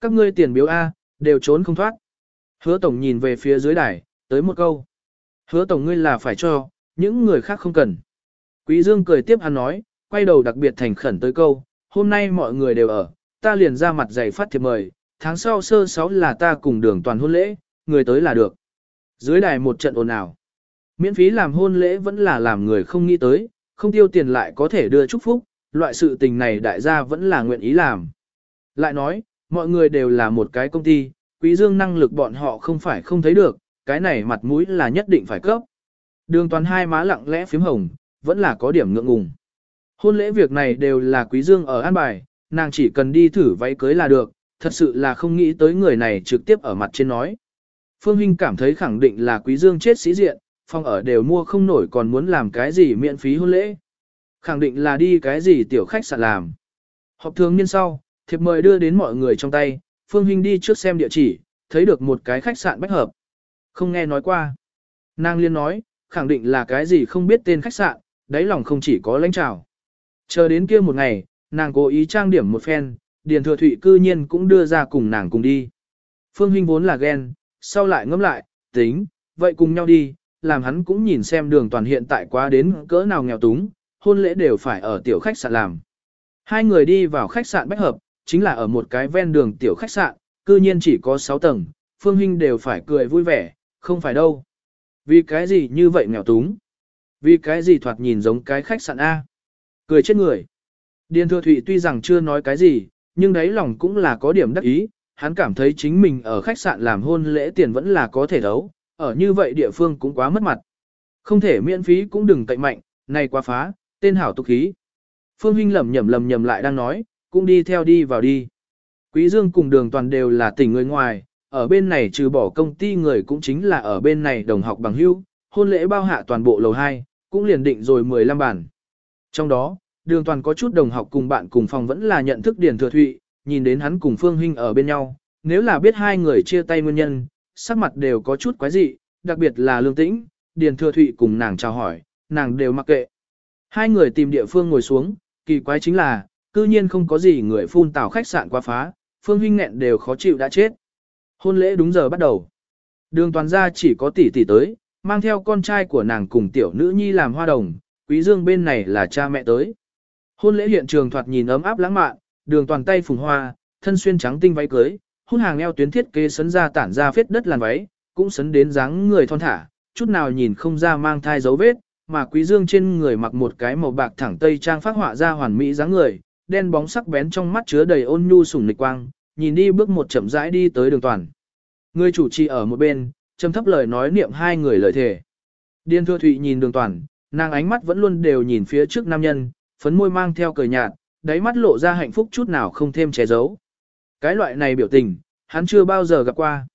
Speaker 1: Các ngươi tiền biếu A, đều trốn không thoát. Hứa tổng nhìn về phía dưới đài, tới một câu. Hứa tổng ngươi là phải cho, những người khác không cần. Quý Dương cười tiếp hắn nói, quay đầu đặc biệt thành khẩn tới câu, hôm nay mọi người đều ở, ta liền ra mặt dày phát thiệp mời, tháng sau sơ sáu là ta cùng đường toàn hôn lễ, người tới là được. Dưới đài một trận ồn ào. Miễn phí làm hôn lễ vẫn là làm người không nghĩ tới, không tiêu tiền lại có thể đưa chúc phúc, loại sự tình này đại gia vẫn là nguyện ý làm. Lại nói, mọi người đều là một cái công ty, quý dương năng lực bọn họ không phải không thấy được, cái này mặt mũi là nhất định phải cấp. Đường toàn hai má lặng lẽ phím hồng, vẫn là có điểm ngượng ngùng. Hôn lễ việc này đều là quý dương ở an bài, nàng chỉ cần đi thử váy cưới là được, thật sự là không nghĩ tới người này trực tiếp ở mặt trên nói. Phương Hinh cảm thấy khẳng định là quý dương chết sĩ diện, phòng ở đều mua không nổi còn muốn làm cái gì miễn phí hôn lễ. Khẳng định là đi cái gì tiểu khách sạn làm. Họp thường niên sau, thiệp mời đưa đến mọi người trong tay, Phương Hinh đi trước xem địa chỉ, thấy được một cái khách sạn bách hợp. Không nghe nói qua. Nàng liên nói, khẳng định là cái gì không biết tên khách sạn, đáy lòng không chỉ có lãnh trào. Chờ đến kia một ngày, nàng cố ý trang điểm một phen, Điền Thừa Thụy cư nhiên cũng đưa ra cùng nàng cùng đi. Phương Hinh vốn là ghen, sau lại ngẫm lại, tính, vậy cùng nhau đi, làm hắn cũng nhìn xem đường toàn hiện tại quá đến cỡ nào nghèo túng, hôn lễ đều phải ở tiểu khách sạn làm. Hai người đi vào khách sạn Bách Hợp, chính là ở một cái ven đường tiểu khách sạn, cư nhiên chỉ có 6 tầng, Phương Hinh đều phải cười vui vẻ, không phải đâu. Vì cái gì như vậy nghèo túng? Vì cái gì thoạt nhìn giống cái khách sạn A? Cười chết người. Điền Thừa Thụy tuy rằng chưa nói cái gì, nhưng đấy lòng cũng là có điểm đắc ý, hắn cảm thấy chính mình ở khách sạn làm hôn lễ tiền vẫn là có thể đấu, ở như vậy địa phương cũng quá mất mặt. Không thể miễn phí cũng đừng cậy mạnh, này quá phá, tên hảo tục khí. Phương Hinh lầm nhầm lầm nhầm lại đang nói, cũng đi theo đi vào đi. Quý Dương cùng đường toàn đều là tỉnh người ngoài, ở bên này trừ bỏ công ty người cũng chính là ở bên này đồng học bằng hữu, hôn lễ bao hạ toàn bộ lầu 2, cũng liền định rồi 15 bản. Trong đó, đường toàn có chút đồng học cùng bạn cùng phòng vẫn là nhận thức Điền Thừa Thụy, nhìn đến hắn cùng Phương Hinh ở bên nhau, nếu là biết hai người chia tay nguyên nhân, sắc mặt đều có chút quái dị, đặc biệt là lương tĩnh, Điền Thừa Thụy cùng nàng chào hỏi, nàng đều mặc kệ. Hai người tìm địa phương ngồi xuống, kỳ quái chính là, cư nhiên không có gì người phun tảo khách sạn qua phá, Phương huynh nghẹn đều khó chịu đã chết. Hôn lễ đúng giờ bắt đầu. Đường toàn gia chỉ có tỷ tỷ tới, mang theo con trai của nàng cùng tiểu nữ nhi làm hoa đồng, quý dương bên này là cha mẹ tới. Hôn lễ hiện trường thoạt nhìn ấm áp lãng mạn, đường toàn tay phùng hoa, thân xuyên trắng tinh váy cưới, hôn hàng eo tuyến thiết kế sấn ra tản ra phết đất làn váy, cũng sấn đến dáng người thon thả, chút nào nhìn không ra mang thai dấu vết, mà quý dương trên người mặc một cái màu bạc thẳng tây trang phát họa ra hoàn mỹ dáng người, đen bóng sắc bén trong mắt chứa đầy ôn nhu sủng lịch quang, nhìn đi bước một chậm rãi đi tới đường toàn. Người chủ trì ở một bên, trầm thấp lời nói niệm hai người lời thề. Điên thưa thụy nhìn đường toàn, nàng ánh mắt vẫn luôn đều nhìn phía trước nam nhân, phấn môi mang theo cười nhạt, đáy mắt lộ ra hạnh phúc chút nào không thêm che giấu. Cái loại này biểu tình, hắn chưa bao giờ gặp qua.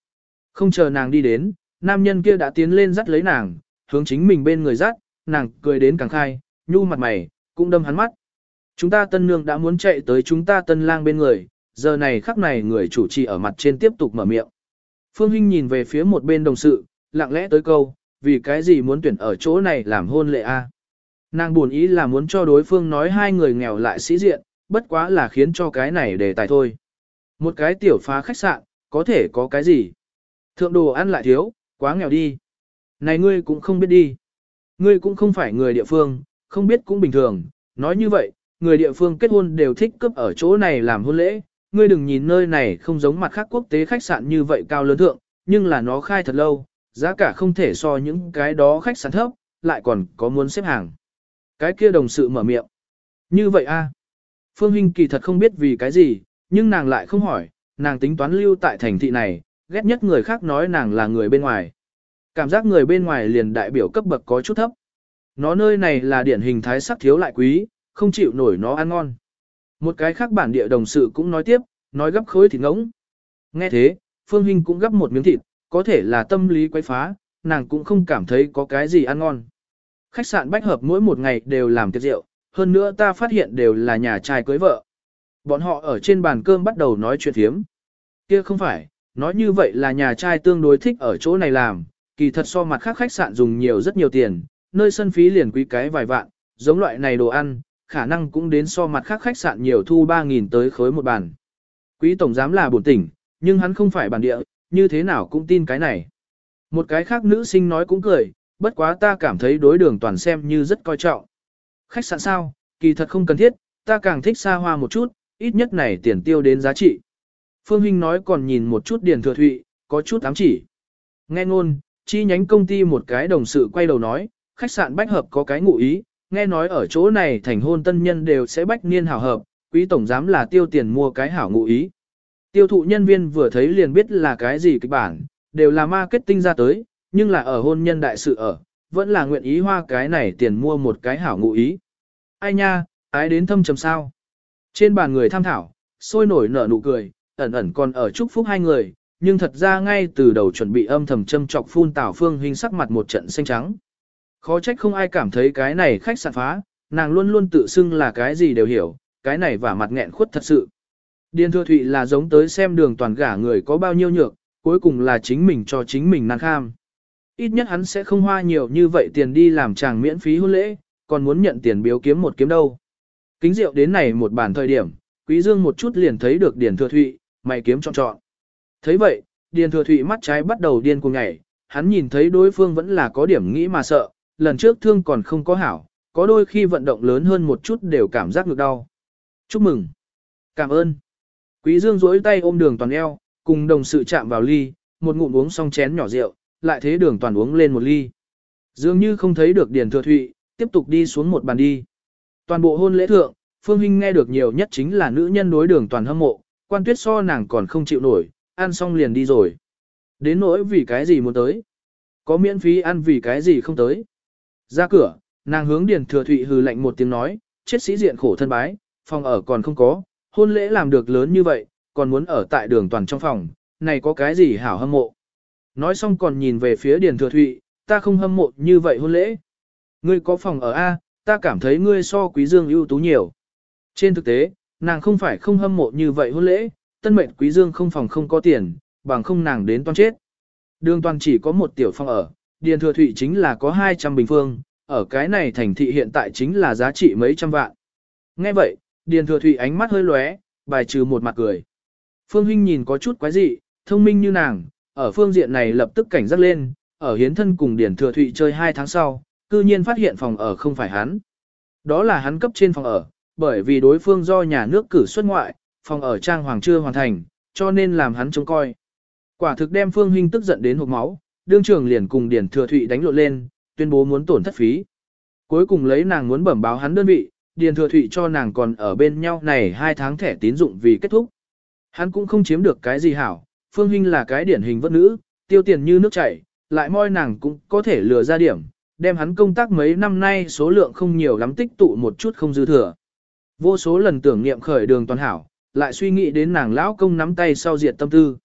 Speaker 1: Không chờ nàng đi đến, nam nhân kia đã tiến lên dắt lấy nàng, hướng chính mình bên người dắt, nàng cười đến càng khai, nhu mặt mày, cũng đâm hắn mắt. Chúng ta tân nương đã muốn chạy tới chúng ta tân lang bên người, giờ này khắc này người chủ trì ở mặt trên tiếp tục mở miệng. Phương Hinh nhìn về phía một bên đồng sự, lặng lẽ tới câu, vì cái gì muốn tuyển ở chỗ này làm hôn lệ a? Nàng buồn ý là muốn cho đối phương nói hai người nghèo lại sĩ diện, bất quá là khiến cho cái này đề tài thôi. Một cái tiểu phá khách sạn, có thể có cái gì? Thượng đồ ăn lại thiếu, quá nghèo đi. Này ngươi cũng không biết đi. Ngươi cũng không phải người địa phương, không biết cũng bình thường. Nói như vậy, người địa phương kết hôn đều thích cướp ở chỗ này làm hôn lễ. Ngươi đừng nhìn nơi này không giống mặt khác quốc tế khách sạn như vậy cao lớn thượng, nhưng là nó khai thật lâu, giá cả không thể so những cái đó khách sạn thấp, lại còn có muốn xếp hàng. Cái kia đồng sự mở miệng. Như vậy a Phương Hinh kỳ thật không biết vì cái gì, nhưng nàng lại không hỏi, nàng tính toán lưu tại thành thị này, ghét nhất người khác nói nàng là người bên ngoài. Cảm giác người bên ngoài liền đại biểu cấp bậc có chút thấp. Nó nơi này là điển hình thái sắc thiếu lại quý, không chịu nổi nó ăn ngon. Một cái khác bản địa đồng sự cũng nói tiếp, nói gấp khối thịt ngỗng. Nghe thế, Phương Hinh cũng gấp một miếng thịt, có thể là tâm lý quấy phá, nàng cũng không cảm thấy có cái gì ăn ngon. Khách sạn bách hợp mỗi một ngày đều làm tiệc rượu, hơn nữa ta phát hiện đều là nhà trai cưới vợ. Bọn họ ở trên bàn cơm bắt đầu nói chuyện thiếm. Kia không phải, nói như vậy là nhà trai tương đối thích ở chỗ này làm, kỳ thật so mặt khác khách sạn dùng nhiều rất nhiều tiền, nơi sân phí liền quý cái vài vạn, giống loại này đồ ăn, khả năng cũng đến so mặt khác khách sạn nhiều thu 3.000 tới khối một bàn. Quý tổng giám là bổn tỉnh, nhưng hắn không phải bản địa, như thế nào cũng tin cái này. Một cái khác nữ sinh nói cũng cười, bất quá ta cảm thấy đối đường toàn xem như rất coi trọng. Khách sạn sao, kỳ thật không cần thiết, ta càng thích xa hoa một chút, ít nhất này tiền tiêu đến giá trị. Phương Hinh nói còn nhìn một chút điền thừa thụy, có chút ám chỉ. Nghe ngôn, chi nhánh công ty một cái đồng sự quay đầu nói, khách sạn bách hợp có cái ngụ ý, nghe nói ở chỗ này thành hôn tân nhân đều sẽ bách niên hảo hợp, quý tổng giám là tiêu tiền mua cái hảo ngụ ý. Tiêu thụ nhân viên vừa thấy liền biết là cái gì kịch bản, đều là marketing ra tới, nhưng là ở hôn nhân đại sự ở, vẫn là nguyện ý hoa cái này tiền mua một cái hảo ngụ ý. Ai nha, ái đến thâm trầm sao. Trên bàn người tham thảo, sôi nổi nở nụ cười, ẩn ẩn còn ở chúc phúc hai người, nhưng thật ra ngay từ đầu chuẩn bị âm thầm châm chọc phun tảo phương hình sắc mặt một trận xanh trắng. Khó trách không ai cảm thấy cái này khách sạn phá, nàng luôn luôn tự xưng là cái gì đều hiểu, cái này và mặt nghẹn khuất thật sự. Điền thừa thụy là giống tới xem đường toàn gả người có bao nhiêu nhược, cuối cùng là chính mình cho chính mình năng kham. Ít nhất hắn sẽ không hoa nhiều như vậy tiền đi làm chàng miễn phí hôn lễ, còn muốn nhận tiền biếu kiếm một kiếm đâu. Kính rượu đến này một bản thời điểm, quý dương một chút liền thấy được Điền thừa thụy, mày kiếm chọn chọn. thấy vậy, Điền thừa thụy mắt trái bắt đầu điên cuồng nhảy, hắn nhìn thấy đối phương vẫn là có điểm nghĩ mà sợ, lần trước thương còn không có hảo, có đôi khi vận động lớn hơn một chút đều cảm giác ngược đau. Chúc mừng. Cảm ơn. Quý Dương duỗi tay ôm đường toàn eo, cùng đồng sự chạm vào ly, một ngụm uống xong chén nhỏ rượu, lại thế đường toàn uống lên một ly. Dường như không thấy được Điền Thừa Thụy, tiếp tục đi xuống một bàn đi. Toàn bộ hôn lễ thượng, Phương Hinh nghe được nhiều nhất chính là nữ nhân đối đường toàn hâm mộ, quan tuyết so nàng còn không chịu nổi, ăn xong liền đi rồi. Đến nỗi vì cái gì muốn tới. Có miễn phí ăn vì cái gì không tới. Ra cửa, nàng hướng Điền Thừa Thụy hừ lạnh một tiếng nói, chết sĩ diện khổ thân bái, phòng ở còn không có, hôn lễ làm được lớn như vậy, còn muốn ở tại đường toàn trong phòng, này có cái gì hảo hâm mộ. Nói xong còn nhìn về phía Điền Thừa Thụy, ta không hâm mộ như vậy hôn lễ. Ngươi có phòng ở A, ta cảm thấy ngươi so quý dương ưu tú nhiều. Trên thực tế, nàng không phải không hâm mộ như vậy hôn lễ, tân mệnh quý dương không phòng không có tiền, bằng không nàng đến toan chết. Đường toàn chỉ có một tiểu phòng ở, Điền Thừa Thụy chính là có 200 bình phương, ở cái này thành thị hiện tại chính là giá trị mấy trăm vạn. Nghe vậy, Điền Thừa Thụy ánh mắt hơi lóe, bài trừ một mặt cười. Phương Hinh nhìn có chút quái dị, thông minh như nàng, ở phương diện này lập tức cảnh giác lên, ở hiến thân cùng Điền Thừa Thụy chơi 2 tháng sau, cư nhiên phát hiện phòng ở không phải hắn. Đó là hắn cấp trên phòng ở, bởi vì đối phương do nhà nước cử xuất ngoại, phòng ở trang hoàng chưa hoàn thành, cho nên làm hắn trông coi. Quả thực đem Phương Hinh tức giận đến hộc máu, đương trưởng liền cùng Điền Thừa Thụy đánh lộn lên, tuyên bố muốn tổn thất phí. Cuối cùng lấy nàng muốn bẩm báo hắn đơn vị, Điền Thừa Thụy cho nàng còn ở bên nhau này hai tháng thẻ tín dụng vì kết thúc. Hắn cũng không chiếm được cái gì hảo, Phương Hinh là cái điển hình vất nữ, tiêu tiền như nước chảy, lại moi nàng cũng có thể lừa ra điểm, đem hắn công tác mấy năm nay số lượng không nhiều lắm tích tụ một chút không dư thừa. Vô số lần tưởng niệm khởi đường toàn hảo, lại suy nghĩ đến nàng lão công nắm tay sau diệt tâm tư.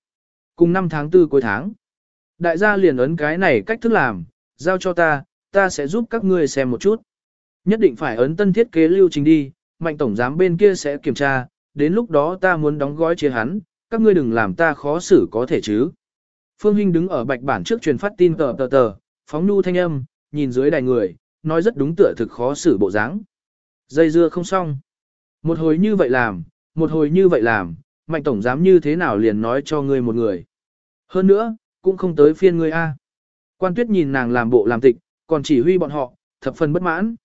Speaker 1: Cùng năm tháng tư cuối tháng, đại gia liền ấn cái này cách thức làm, giao cho ta, ta sẽ giúp các ngươi xem một chút. Nhất định phải ấn tân thiết kế lưu trình đi, mạnh tổng giám bên kia sẽ kiểm tra, đến lúc đó ta muốn đóng gói chia hắn, các ngươi đừng làm ta khó xử có thể chứ. Phương Hinh đứng ở bạch bản trước truyền phát tin tờ tờ tờ, phóng nu thanh âm, nhìn dưới đài người, nói rất đúng tựa thực khó xử bộ dáng. Dây dưa không xong. Một hồi như vậy làm, một hồi như vậy làm, mạnh tổng giám như thế nào liền nói cho ngươi một người. Hơn nữa, cũng không tới phiên ngươi A. Quan tuyết nhìn nàng làm bộ làm tịch, còn chỉ huy bọn họ, thập phần bất mãn.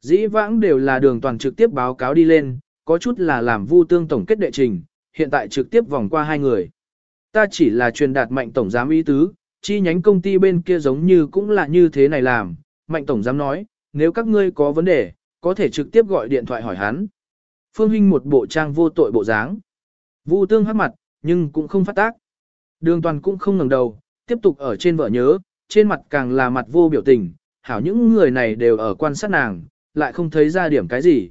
Speaker 1: Dĩ vãng đều là đường toàn trực tiếp báo cáo đi lên, có chút là làm vu tương tổng kết đệ trình, hiện tại trực tiếp vòng qua hai người. Ta chỉ là truyền đạt mạnh tổng giám ý tứ, chi nhánh công ty bên kia giống như cũng là như thế này làm, mạnh tổng giám nói, nếu các ngươi có vấn đề, có thể trực tiếp gọi điện thoại hỏi hắn. Phương Hinh một bộ trang vô tội bộ dáng. Vu tương hắc mặt, nhưng cũng không phát tác. Đường toàn cũng không ngẩng đầu, tiếp tục ở trên vợ nhớ, trên mặt càng là mặt vô biểu tình, hảo những người này đều ở quan sát nàng, lại không thấy ra điểm cái gì.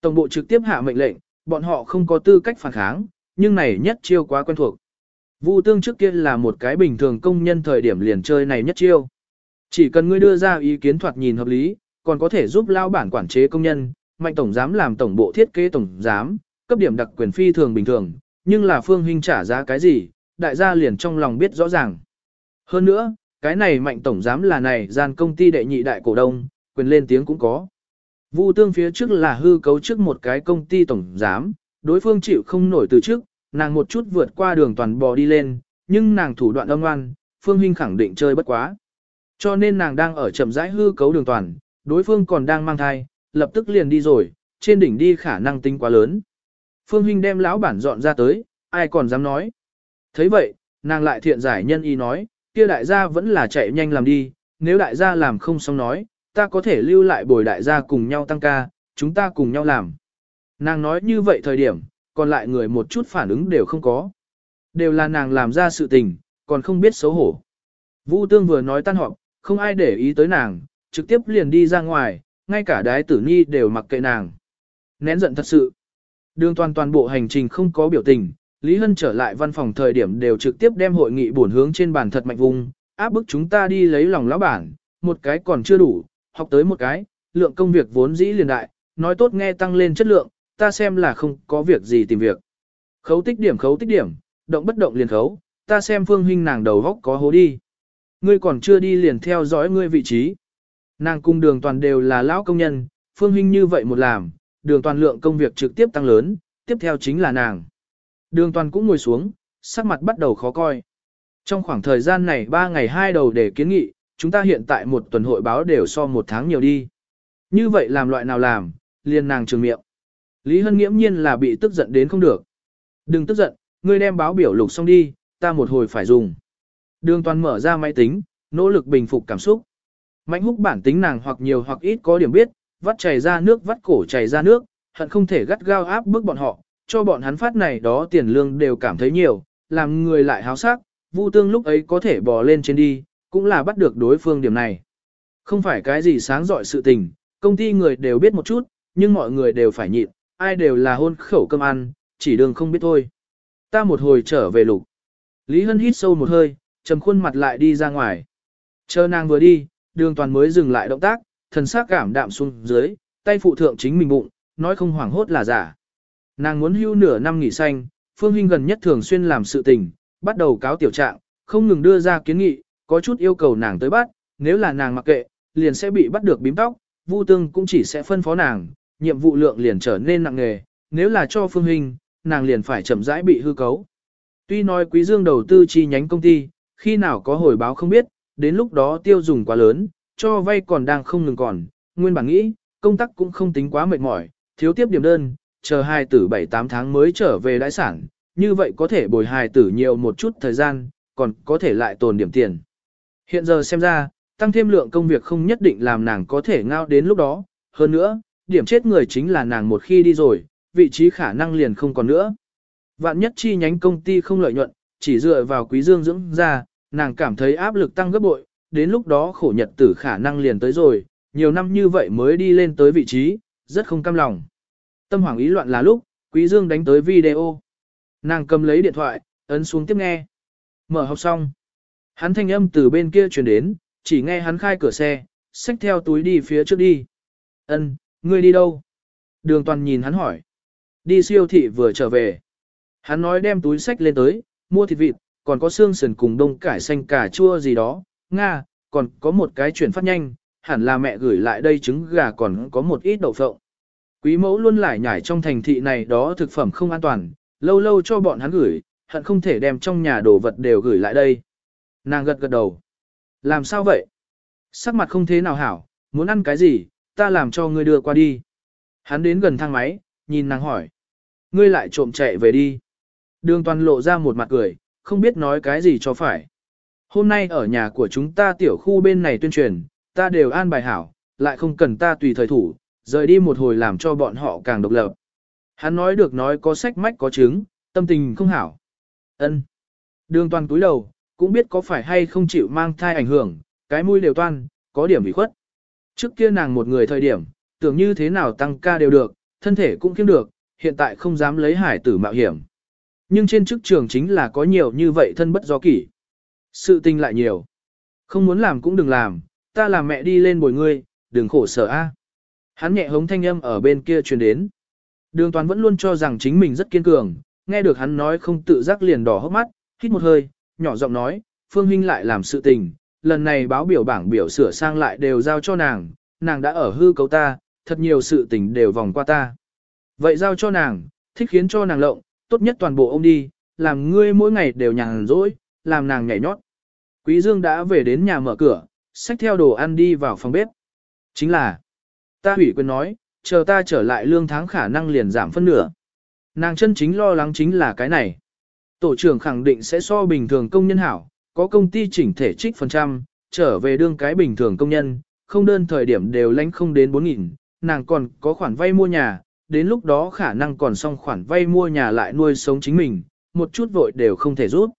Speaker 1: Tổng bộ trực tiếp hạ mệnh lệnh, bọn họ không có tư cách phản kháng, nhưng này nhất chiêu quá quen thuộc. Vu tương trước kia là một cái bình thường công nhân thời điểm liền chơi này nhất chiêu. Chỉ cần ngươi đưa ra ý kiến thoạt nhìn hợp lý, còn có thể giúp lao bản quản chế công nhân, mạnh tổng giám làm tổng bộ thiết kế tổng giám, cấp điểm đặc quyền phi thường bình thường, nhưng là phương hình trả giá cái gì, đại gia liền trong lòng biết rõ ràng. Hơn nữa, cái này mạnh tổng giám là này gian công ty đệ nhị đại cổ đông, quyền lên tiếng cũng có. Vu tương phía trước là hư cấu trước một cái công ty tổng giám, đối phương chịu không nổi từ trước, nàng một chút vượt qua đường toàn bò đi lên, nhưng nàng thủ đoạn âm ngoan, Phương Hinh khẳng định chơi bất quá. Cho nên nàng đang ở chậm rãi hư cấu đường toàn, đối phương còn đang mang thai, lập tức liền đi rồi, trên đỉnh đi khả năng tính quá lớn. Phương Hinh đem lão bản dọn ra tới, ai còn dám nói. thấy vậy, nàng lại thiện giải nhân y nói, kia đại gia vẫn là chạy nhanh làm đi, nếu đại gia làm không xong nói, ta có thể lưu lại bồi đại gia cùng nhau tăng ca, chúng ta cùng nhau làm. Nàng nói như vậy thời điểm, còn lại người một chút phản ứng đều không có. Đều là nàng làm ra sự tình, còn không biết xấu hổ. Vũ Tương vừa nói tan họp, không ai để ý tới nàng, trực tiếp liền đi ra ngoài, ngay cả đái tử nhi đều mặc kệ nàng. Nén giận thật sự. Đường toàn toàn bộ hành trình không có biểu tình, Lý Hân trở lại văn phòng thời điểm đều trực tiếp đem hội nghị bổn hướng trên bàn thật mạnh vùng, áp bức chúng ta đi lấy lòng lão bản, một cái còn chưa đủ, học tới một cái, lượng công việc vốn dĩ liền đại, nói tốt nghe tăng lên chất lượng, ta xem là không có việc gì tìm việc. Khấu tích điểm khấu tích điểm, động bất động liền khấu, ta xem phương huynh nàng đầu góc có hố đi. Ngươi còn chưa đi liền theo dõi ngươi vị trí. Nàng cung đường toàn đều là lão công nhân, phương huynh như vậy một làm, đường toàn lượng công việc trực tiếp tăng lớn, tiếp theo chính là nàng. Đường toàn cũng ngồi xuống, sắc mặt bắt đầu khó coi. Trong khoảng thời gian này 3 ngày hai đầu để kiến nghị, chúng ta hiện tại một tuần hội báo đều so một tháng nhiều đi. Như vậy làm loại nào làm, liền nàng trường miệng. Lý Hân nghiễm nhiên là bị tức giận đến không được. Đừng tức giận, ngươi đem báo biểu lục xong đi, ta một hồi phải dùng. Đường toàn mở ra máy tính, nỗ lực bình phục cảm xúc. Mạnh húc bản tính nàng hoặc nhiều hoặc ít có điểm biết, vắt chảy ra nước vắt cổ chảy ra nước, hận không thể gắt gao áp bức bọn họ, cho bọn hắn phát này đó tiền lương đều cảm thấy nhiều, làm người lại háo sắc, Vu Tương lúc ấy có thể bò lên trên đi, cũng là bắt được đối phương điểm này. Không phải cái gì sáng dọi sự tình, công ty người đều biết một chút, nhưng mọi người đều phải nhịn, ai đều là hôn khẩu cơm ăn, chỉ đường không biết thôi. Ta một hồi trở về lục. Lý Hân hít sâu một hơi, trầm khuôn mặt lại đi ra ngoài. Chờ nàng vừa đi, đường toàn mới dừng lại động tác, thần sắc cảm đạm xuống dưới, tay phụ thượng chính mình bụng, nói không hoảng hốt là giả. Nàng muốn hưu nửa năm nghỉ xanh, Phương Hinh gần nhất thường xuyên làm sự tình, bắt đầu cáo tiểu trạng, không ngừng đưa ra kiến nghị, có chút yêu cầu nàng tới bắt, nếu là nàng mặc kệ, liền sẽ bị bắt được bím tóc, Vu Tương cũng chỉ sẽ phân phó nàng, nhiệm vụ lượng liền trở nên nặng nề, nếu là cho Phương Hinh, nàng liền phải chậm rãi bị hư cấu. Tuy nói Quý Dương đầu tư chi nhánh công ty, khi nào có hồi báo không biết, đến lúc đó tiêu dùng quá lớn, cho vay còn đang không ngừng còn, nguyên bản nghĩ, công tác cũng không tính quá mệt mỏi, thiếu tiếp điểm đơn, chờ hai tử 7-8 tháng mới trở về đại sản, như vậy có thể bồi hài tử nhiều một chút thời gian, còn có thể lại tồn điểm tiền. Hiện giờ xem ra, tăng thêm lượng công việc không nhất định làm nàng có thể ngao đến lúc đó, hơn nữa, điểm chết người chính là nàng một khi đi rồi, vị trí khả năng liền không còn nữa. Vạn nhất chi nhánh công ty không lợi nhuận, chỉ dựa vào quý dương dưỡng ra, nàng cảm thấy áp lực tăng gấp bội, đến lúc đó khổ nhật tử khả năng liền tới rồi, nhiều năm như vậy mới đi lên tới vị trí, rất không cam lòng. Tâm hoảng ý loạn là lúc, quý dương đánh tới video. Nàng cầm lấy điện thoại, ấn xuống tiếp nghe. Mở học xong. Hắn thanh âm từ bên kia truyền đến, chỉ nghe hắn khai cửa xe, xách theo túi đi phía trước đi. Ân, ngươi đi đâu? Đường toàn nhìn hắn hỏi. Đi siêu thị vừa trở về. Hắn nói đem túi sách lên tới, mua thịt vịt, còn có xương sườn cùng đông cải xanh cà chua gì đó. Nga, còn có một cái chuyển phát nhanh, hẳn là mẹ gửi lại đây trứng gà còn có một ít đậu phộng. Quý mẫu luôn lải nhải trong thành thị này đó thực phẩm không an toàn, lâu lâu cho bọn hắn gửi, hận không thể đem trong nhà đồ vật đều gửi lại đây. Nàng gật gật đầu. Làm sao vậy? Sắc mặt không thế nào hảo, muốn ăn cái gì, ta làm cho ngươi đưa qua đi. Hắn đến gần thang máy, nhìn nàng hỏi. Ngươi lại trộm chạy về đi. Đường toàn lộ ra một mặt cười, không biết nói cái gì cho phải. Hôm nay ở nhà của chúng ta tiểu khu bên này tuyên truyền, ta đều an bài hảo, lại không cần ta tùy thời thủ, rời đi một hồi làm cho bọn họ càng độc lập. Hắn nói được nói có sách mách có chứng, tâm tình không hảo. ân Đường toàn túi đầu, cũng biết có phải hay không chịu mang thai ảnh hưởng, cái mũi đều toan, có điểm bị khuất. Trước kia nàng một người thời điểm, tưởng như thế nào tăng ca đều được, thân thể cũng kiếm được, hiện tại không dám lấy hải tử mạo hiểm. Nhưng trên chức trường chính là có nhiều như vậy thân bất do kỷ. Sự tình lại nhiều. Không muốn làm cũng đừng làm, ta làm mẹ đi lên bồi ngươi, đừng khổ sở a. Hắn nhẹ hống thanh âm ở bên kia truyền đến. Đường toàn vẫn luôn cho rằng chính mình rất kiên cường, nghe được hắn nói không tự giác liền đỏ hốc mắt, hít một hơi, nhỏ giọng nói, Phương huynh lại làm sự tình, lần này báo biểu bảng biểu sửa sang lại đều giao cho nàng, nàng đã ở hư cấu ta, thật nhiều sự tình đều vòng qua ta. Vậy giao cho nàng, thích khiến cho nàng lộng, tốt nhất toàn bộ ông đi, làm ngươi mỗi ngày đều nhàn rỗi, làm nàng nhảy nhót. Quý Dương đã về đến nhà mở cửa, xách theo đồ ăn đi vào phòng bếp. Chính là, ta hủy quyền nói, chờ ta trở lại lương tháng khả năng liền giảm phân nửa. Nàng chân chính lo lắng chính là cái này. Tổ trưởng khẳng định sẽ so bình thường công nhân hảo, có công ty chỉnh thể trích phần trăm, trở về đương cái bình thường công nhân, không đơn thời điểm đều lánh không đến 4.000, nàng còn có khoản vay mua nhà, đến lúc đó khả năng còn xong khoản vay mua nhà lại nuôi sống chính mình, một chút vội đều không thể rút.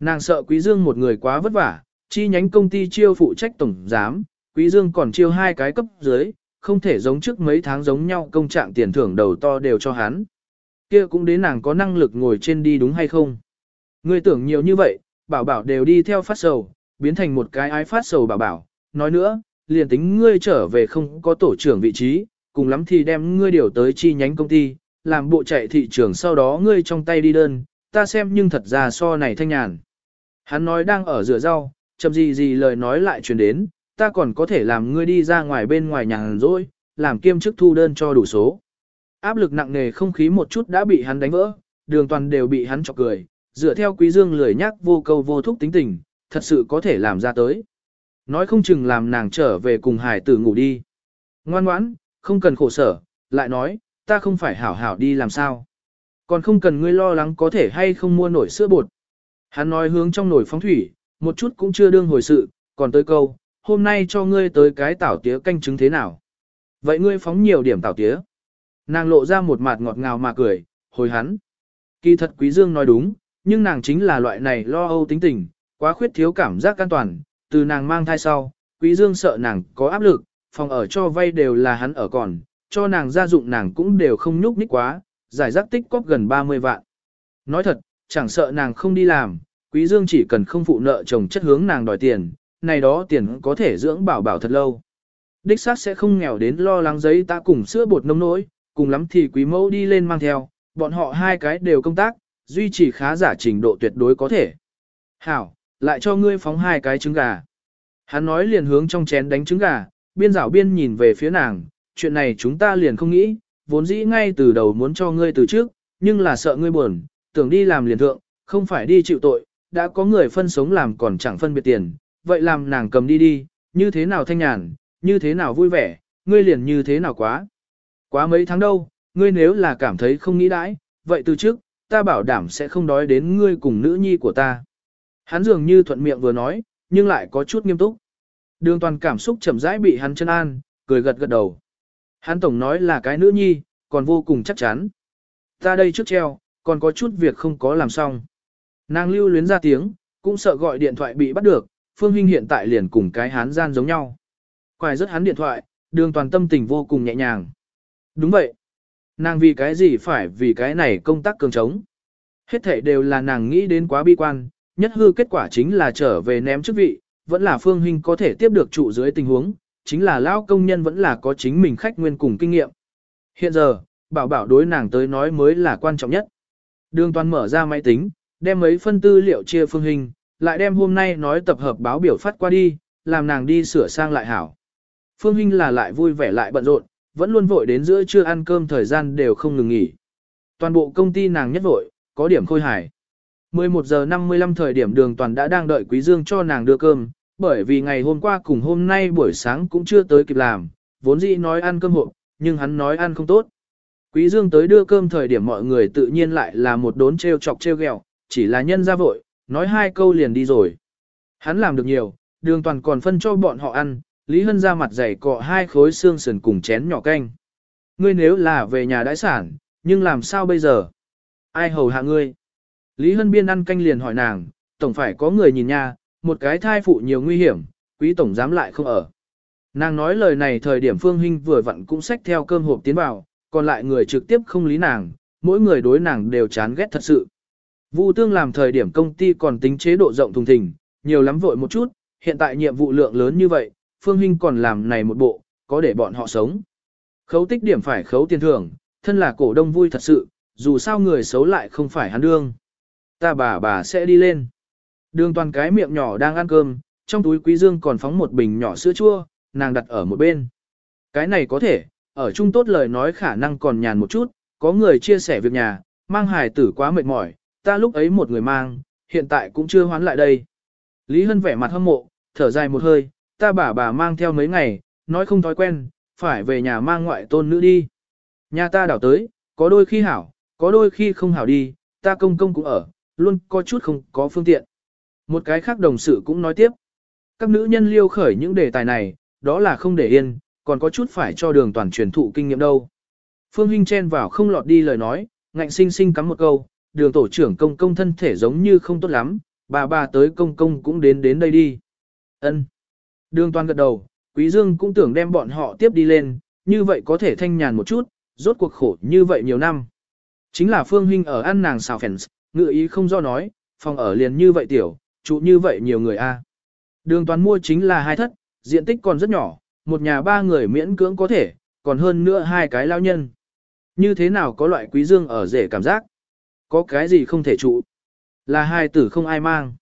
Speaker 1: Nàng sợ Quý Dương một người quá vất vả, chi nhánh công ty chiêu phụ trách tổng giám, Quý Dương còn chiêu hai cái cấp dưới, không thể giống trước mấy tháng giống nhau công trạng tiền thưởng đầu to đều cho hắn. Kia cũng đến nàng có năng lực ngồi trên đi đúng hay không. Ngươi tưởng nhiều như vậy, bảo bảo đều đi theo phát sầu, biến thành một cái ái phát sầu bảo bảo. Nói nữa, liền tính ngươi trở về không có tổ trưởng vị trí, cùng lắm thì đem ngươi điều tới chi nhánh công ty, làm bộ chạy thị trường sau đó ngươi trong tay đi đơn, ta xem nhưng thật ra so này thanh nhàn. Hắn nói đang ở rửa rau, chậm gì gì lời nói lại truyền đến, ta còn có thể làm ngươi đi ra ngoài bên ngoài nhàn rỗi, làm kiêm chức thu đơn cho đủ số. Áp lực nặng nề không khí một chút đã bị hắn đánh vỡ, đường toàn đều bị hắn chọc cười, dựa theo quý dương lười nhắc vô câu vô thúc tính tình, thật sự có thể làm ra tới. Nói không chừng làm nàng trở về cùng hải tử ngủ đi. Ngoan ngoãn, không cần khổ sở, lại nói, ta không phải hảo hảo đi làm sao. Còn không cần ngươi lo lắng có thể hay không mua nổi sữa bột. Hắn nói hướng trong nồi phóng thủy, một chút cũng chưa đương hồi sự, còn tới câu, hôm nay cho ngươi tới cái tảo tía canh chứng thế nào. Vậy ngươi phóng nhiều điểm tảo tía. Nàng lộ ra một mặt ngọt ngào mà cười, hồi hắn. Kỳ thật Quý Dương nói đúng, nhưng nàng chính là loại này lo âu tính tình, quá khuyết thiếu cảm giác an toàn, từ nàng mang thai sau, Quý Dương sợ nàng có áp lực, phòng ở cho vay đều là hắn ở còn, cho nàng gia dụng nàng cũng đều không nhúc nhích quá, giải rác tích cóp gần 30 vạn. Nói thật, chẳng sợ nàng không đi làm, Quý Dương chỉ cần không phụ nợ chồng chất hướng nàng đòi tiền, này đó tiền có thể dưỡng bảo bảo thật lâu. Đích xác sẽ không nghèo đến lo lắng giấy ta cùng sữa bột nông nỗi, cùng lắm thì quý mẫu đi lên mang theo, bọn họ hai cái đều công tác, duy trì khá giả trình độ tuyệt đối có thể. Hảo, lại cho ngươi phóng hai cái trứng gà. Hắn nói liền hướng trong chén đánh trứng gà, biên rảo biên nhìn về phía nàng, chuyện này chúng ta liền không nghĩ, vốn dĩ ngay từ đầu muốn cho ngươi từ trước, nhưng là sợ ngươi buồn, tưởng đi làm liền thượng, không phải đi chịu tội, đã có người phân sống làm còn chẳng phân biệt tiền, vậy làm nàng cầm đi đi, như thế nào thanh nhàn, như thế nào vui vẻ, ngươi liền như thế nào quá. Quá mấy tháng đâu, ngươi nếu là cảm thấy không nghĩ đãi, vậy từ trước, ta bảo đảm sẽ không đói đến ngươi cùng nữ nhi của ta. Hắn dường như thuận miệng vừa nói, nhưng lại có chút nghiêm túc. Đường toàn cảm xúc chậm rãi bị hắn chân an, cười gật gật đầu. Hắn tổng nói là cái nữ nhi, còn vô cùng chắc chắn. Ta đây trước treo, còn có chút việc không có làm xong. Nàng lưu luyến ra tiếng, cũng sợ gọi điện thoại bị bắt được, Phương Hinh hiện tại liền cùng cái hán gian giống nhau. Quài rất hắn điện thoại, đường toàn tâm tình vô cùng nhẹ nhàng. Đúng vậy. Nàng vì cái gì phải vì cái này công tác cường trống. Hết thể đều là nàng nghĩ đến quá bi quan, nhất hư kết quả chính là trở về ném chức vị, vẫn là Phương hình có thể tiếp được trụ dưới tình huống, chính là lão công nhân vẫn là có chính mình khách nguyên cùng kinh nghiệm. Hiện giờ, bảo bảo đối nàng tới nói mới là quan trọng nhất. Đường toàn mở ra máy tính, đem mấy phân tư liệu chia Phương hình lại đem hôm nay nói tập hợp báo biểu phát qua đi, làm nàng đi sửa sang lại hảo. Phương Hinh là lại vui vẻ lại bận rộn, vẫn luôn vội đến giữa trưa ăn cơm thời gian đều không ngừng nghỉ. Toàn bộ công ty nàng nhất vội, có điểm khôi hài. 11 giờ 55 thời điểm đường toàn đã đang đợi Quý Dương cho nàng đưa cơm, bởi vì ngày hôm qua cùng hôm nay buổi sáng cũng chưa tới kịp làm, vốn dĩ nói ăn cơm hộp, nhưng hắn nói ăn không tốt. Quý Dương tới đưa cơm thời điểm mọi người tự nhiên lại là một đốn treo chọc treo ghẹo, chỉ là nhân ra vội, nói hai câu liền đi rồi. Hắn làm được nhiều, đường toàn còn phân cho bọn họ ăn, Lý Hân ra mặt dày cọ hai khối xương sườn cùng chén nhỏ canh. Ngươi nếu là về nhà đãi sản, nhưng làm sao bây giờ? Ai hầu hạ ngươi? Lý Hân Biên ăn canh liền hỏi nàng, tổng phải có người nhìn nha, một cái thai phụ nhiều nguy hiểm, quý tổng dám lại không ở. Nàng nói lời này thời điểm Phương Hinh vừa vặn cũng xách theo cơm hộp tiến vào, còn lại người trực tiếp không lý nàng, mỗi người đối nàng đều chán ghét thật sự. Vu Tương làm thời điểm công ty còn tính chế độ rộng thùng thình, nhiều lắm vội một chút, hiện tại nhiệm vụ lượng lớn như vậy, Phương Hinh còn làm này một bộ, có để bọn họ sống. Khấu tích điểm phải khấu tiền thưởng, thân là cổ đông vui thật sự, dù sao người xấu lại không phải hắn đương. Ta bà bà sẽ đi lên. Đường toàn cái miệng nhỏ đang ăn cơm, trong túi quý dương còn phóng một bình nhỏ sữa chua, nàng đặt ở một bên. Cái này có thể, ở chung tốt lời nói khả năng còn nhàn một chút, có người chia sẻ việc nhà, mang hài tử quá mệt mỏi, ta lúc ấy một người mang, hiện tại cũng chưa hoán lại đây. Lý Hân vẻ mặt hâm mộ, thở dài một hơi, ta bà bà mang theo mấy ngày, nói không thói quen, phải về nhà mang ngoại tôn nữ đi. Nhà ta đảo tới, có đôi khi hảo, có đôi khi không hảo đi, ta công công cũng ở, luôn có chút không có phương tiện. Một cái khác đồng sự cũng nói tiếp. Các nữ nhân liêu khởi những đề tài này, đó là không để yên, còn có chút phải cho đường toàn truyền thụ kinh nghiệm đâu. Phương Hinh chen vào không lọt đi lời nói, ngạnh sinh sinh cắm một câu, đường tổ trưởng công công thân thể giống như không tốt lắm, bà bà tới công công cũng đến đến đây đi. Ân. Đường toàn gật đầu, Quý Dương cũng tưởng đem bọn họ tiếp đi lên, như vậy có thể thanh nhàn một chút, rốt cuộc khổ như vậy nhiều năm. Chính là Phương Hinh ở ăn nàng xào phèn, ngựa ý không do nói, phòng ở liền như vậy tiểu, trụ như vậy nhiều người a. Đường toàn mua chính là hai thất, diện tích còn rất nhỏ, một nhà ba người miễn cưỡng có thể, còn hơn nữa hai cái lao nhân. Như thế nào có loại quý dương ở rể cảm giác? Có cái gì không thể trụ? Là hai tử không ai mang.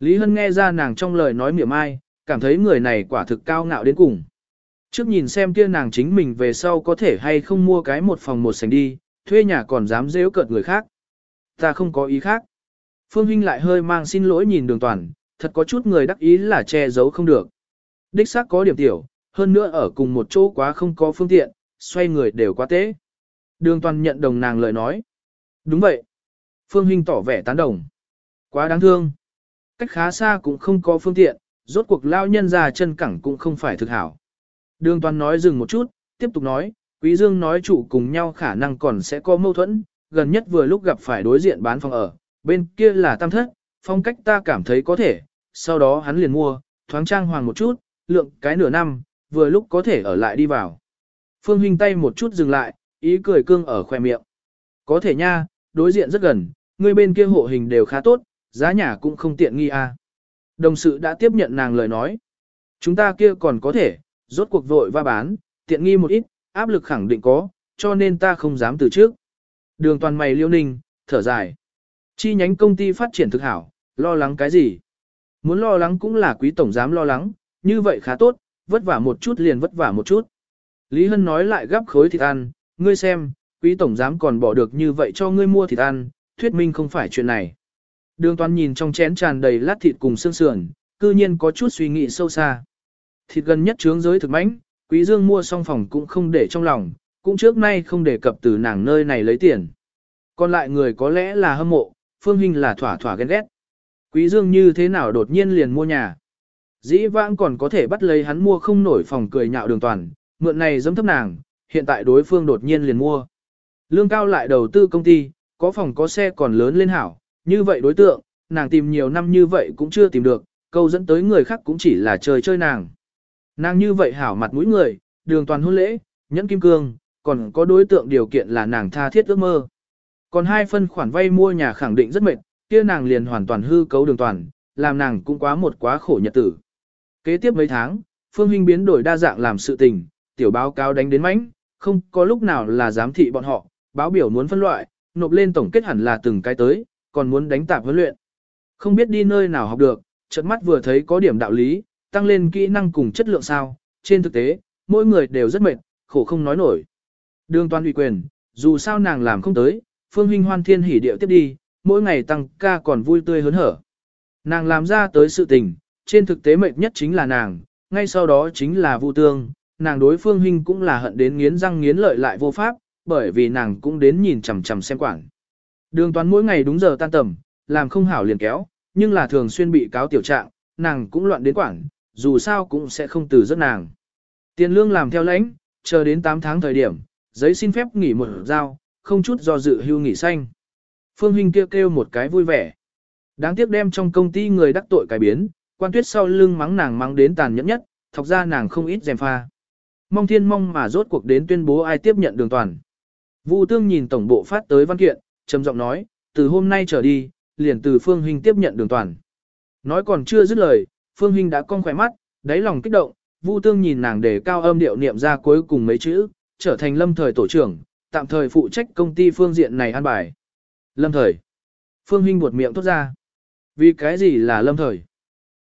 Speaker 1: Lý Hân nghe ra nàng trong lời nói miệng ai, cảm thấy người này quả thực cao ngạo đến cùng. Trước nhìn xem kia nàng chính mình về sau có thể hay không mua cái một phòng một sảnh đi, thuê nhà còn dám dễ cợt người khác. Ta không có ý khác. Phương Hinh lại hơi mang xin lỗi nhìn đường toàn, thật có chút người đắc ý là che giấu không được. Đích xác có điểm tiểu, hơn nữa ở cùng một chỗ quá không có phương tiện, xoay người đều quá tế. Đường toàn nhận đồng nàng lời nói. Đúng vậy. Phương Hinh tỏ vẻ tán đồng. Quá đáng thương. Cách khá xa cũng không có phương tiện, rốt cuộc lao nhân ra chân cẳng cũng không phải thực hảo. Đường toàn nói dừng một chút, tiếp tục nói, Quý Dương nói chủ cùng nhau khả năng còn sẽ có mâu thuẫn, gần nhất vừa lúc gặp phải đối diện bán phòng ở, bên kia là tam thất, phong cách ta cảm thấy có thể, sau đó hắn liền mua, thoáng trang hoàng một chút, lượng cái nửa năm, vừa lúc có thể ở lại đi vào. Phương Huynh tay một chút dừng lại, ý cười cương ở khoe miệng. Có thể nha, đối diện rất gần, người bên kia hộ hình đều khá tốt, giá nhà cũng không tiện nghi à. Đồng sự đã tiếp nhận nàng lời nói. Chúng ta kia còn có thể, rốt cuộc vội va bán, tiện nghi một ít, áp lực khẳng định có, cho nên ta không dám từ trước. Đường toàn mày liêu ninh, thở dài. Chi nhánh công ty phát triển thực hảo, lo lắng cái gì? Muốn lo lắng cũng là quý tổng giám lo lắng, như vậy khá tốt, vất vả một chút liền vất vả một chút. Lý Hân nói lại gắp khối thịt ăn, ngươi xem, quý tổng giám còn bỏ được như vậy cho ngươi mua thịt ăn, thuyết minh không phải chuyện này. Đường toàn nhìn trong chén tràn đầy lát thịt cùng xương sườn, cư nhiên có chút suy nghĩ sâu xa. Thịt gần nhất trướng giới thực mãnh, quý dương mua xong phòng cũng không để trong lòng, cũng trước nay không đề cập từ nàng nơi này lấy tiền. Còn lại người có lẽ là hâm mộ, Phương Hinh là thỏa thỏa ghen ghét. Quý Dương như thế nào đột nhiên liền mua nhà. Dĩ vãng còn có thể bắt lấy hắn mua không nổi phòng cười nhạo đường toàn, mượn này giống thấp nàng, hiện tại đối phương đột nhiên liền mua. Lương cao lại đầu tư công ty, có phòng có xe còn lớn lên hảo, như vậy đối tượng, nàng tìm nhiều năm như vậy cũng chưa tìm được, câu dẫn tới người khác cũng chỉ là chơi chơi nàng. Nàng như vậy hảo mặt mũi người, đường toàn hôn lễ, nhẫn kim cương, còn có đối tượng điều kiện là nàng tha thiết ước mơ. Còn hai phân khoản vay mua nhà khẳng định rất mệt, kia nàng liền hoàn toàn hư cấu đường toàn, làm nàng cũng quá một quá khổ nhật tử. Kế tiếp mấy tháng, Phương Hinh biến đổi đa dạng làm sự tình, tiểu báo cáo đánh đến mánh, không có lúc nào là giám thị bọn họ, báo biểu muốn phân loại, nộp lên tổng kết hẳn là từng cái tới, còn muốn đánh tạp huấn luyện. Không biết đi nơi nào học được, chợt mắt vừa thấy có điểm đạo lý, tăng lên kỹ năng cùng chất lượng sao, trên thực tế, mỗi người đều rất mệt, khổ không nói nổi. Đường toàn ủy quyền, dù sao nàng làm không tới, Phương Hinh hoan thiên hỉ điệu tiếp đi, mỗi ngày tăng ca còn vui tươi hớn hở. Nàng làm ra tới sự tình, trên thực tế mệt nhất chính là nàng, ngay sau đó chính là Vu Tương, nàng đối Phương Hinh cũng là hận đến nghiến răng nghiến lợi lại vô pháp, bởi vì nàng cũng đến nhìn chằm chằm xem quản. Đường toán mỗi ngày đúng giờ tan tầm, làm không hảo liền kéo, nhưng là thường xuyên bị cáo tiểu trạng, nàng cũng loạn đến quảng, dù sao cũng sẽ không từ rất nàng. Tiền lương làm theo lãnh, chờ đến 8 tháng thời điểm, giấy xin phép nghỉ một giao, không chút do dự hưu nghỉ xanh. Phương Huynh kêu kêu một cái vui vẻ. Đáng tiếc đem trong công ty người đắc tội cải biến, quan tuyết sau lưng mắng nàng mắng đến tàn nhẫn nhất, thọc ra nàng không ít dèm pha. Mong thiên mong mà rốt cuộc đến tuyên bố ai tiếp nhận đường toàn. Vu Tương nhìn tổng bộ phát tới văn kiện, trầm giọng nói, từ hôm nay trở đi, liền từ Phương Hinh tiếp nhận đường toàn. Nói còn chưa dứt lời, Phương Hinh đã cong khỏe mắt, đáy lòng kích động, Vu Tương nhìn nàng để cao âm điệu niệm ra cuối cùng mấy chữ, trở thành lâm thời tổ trưởng, tạm thời phụ trách công ty phương diện này an bài. Lâm thời. Phương Hinh buột miệng thốt ra. Vì cái gì là lâm thời?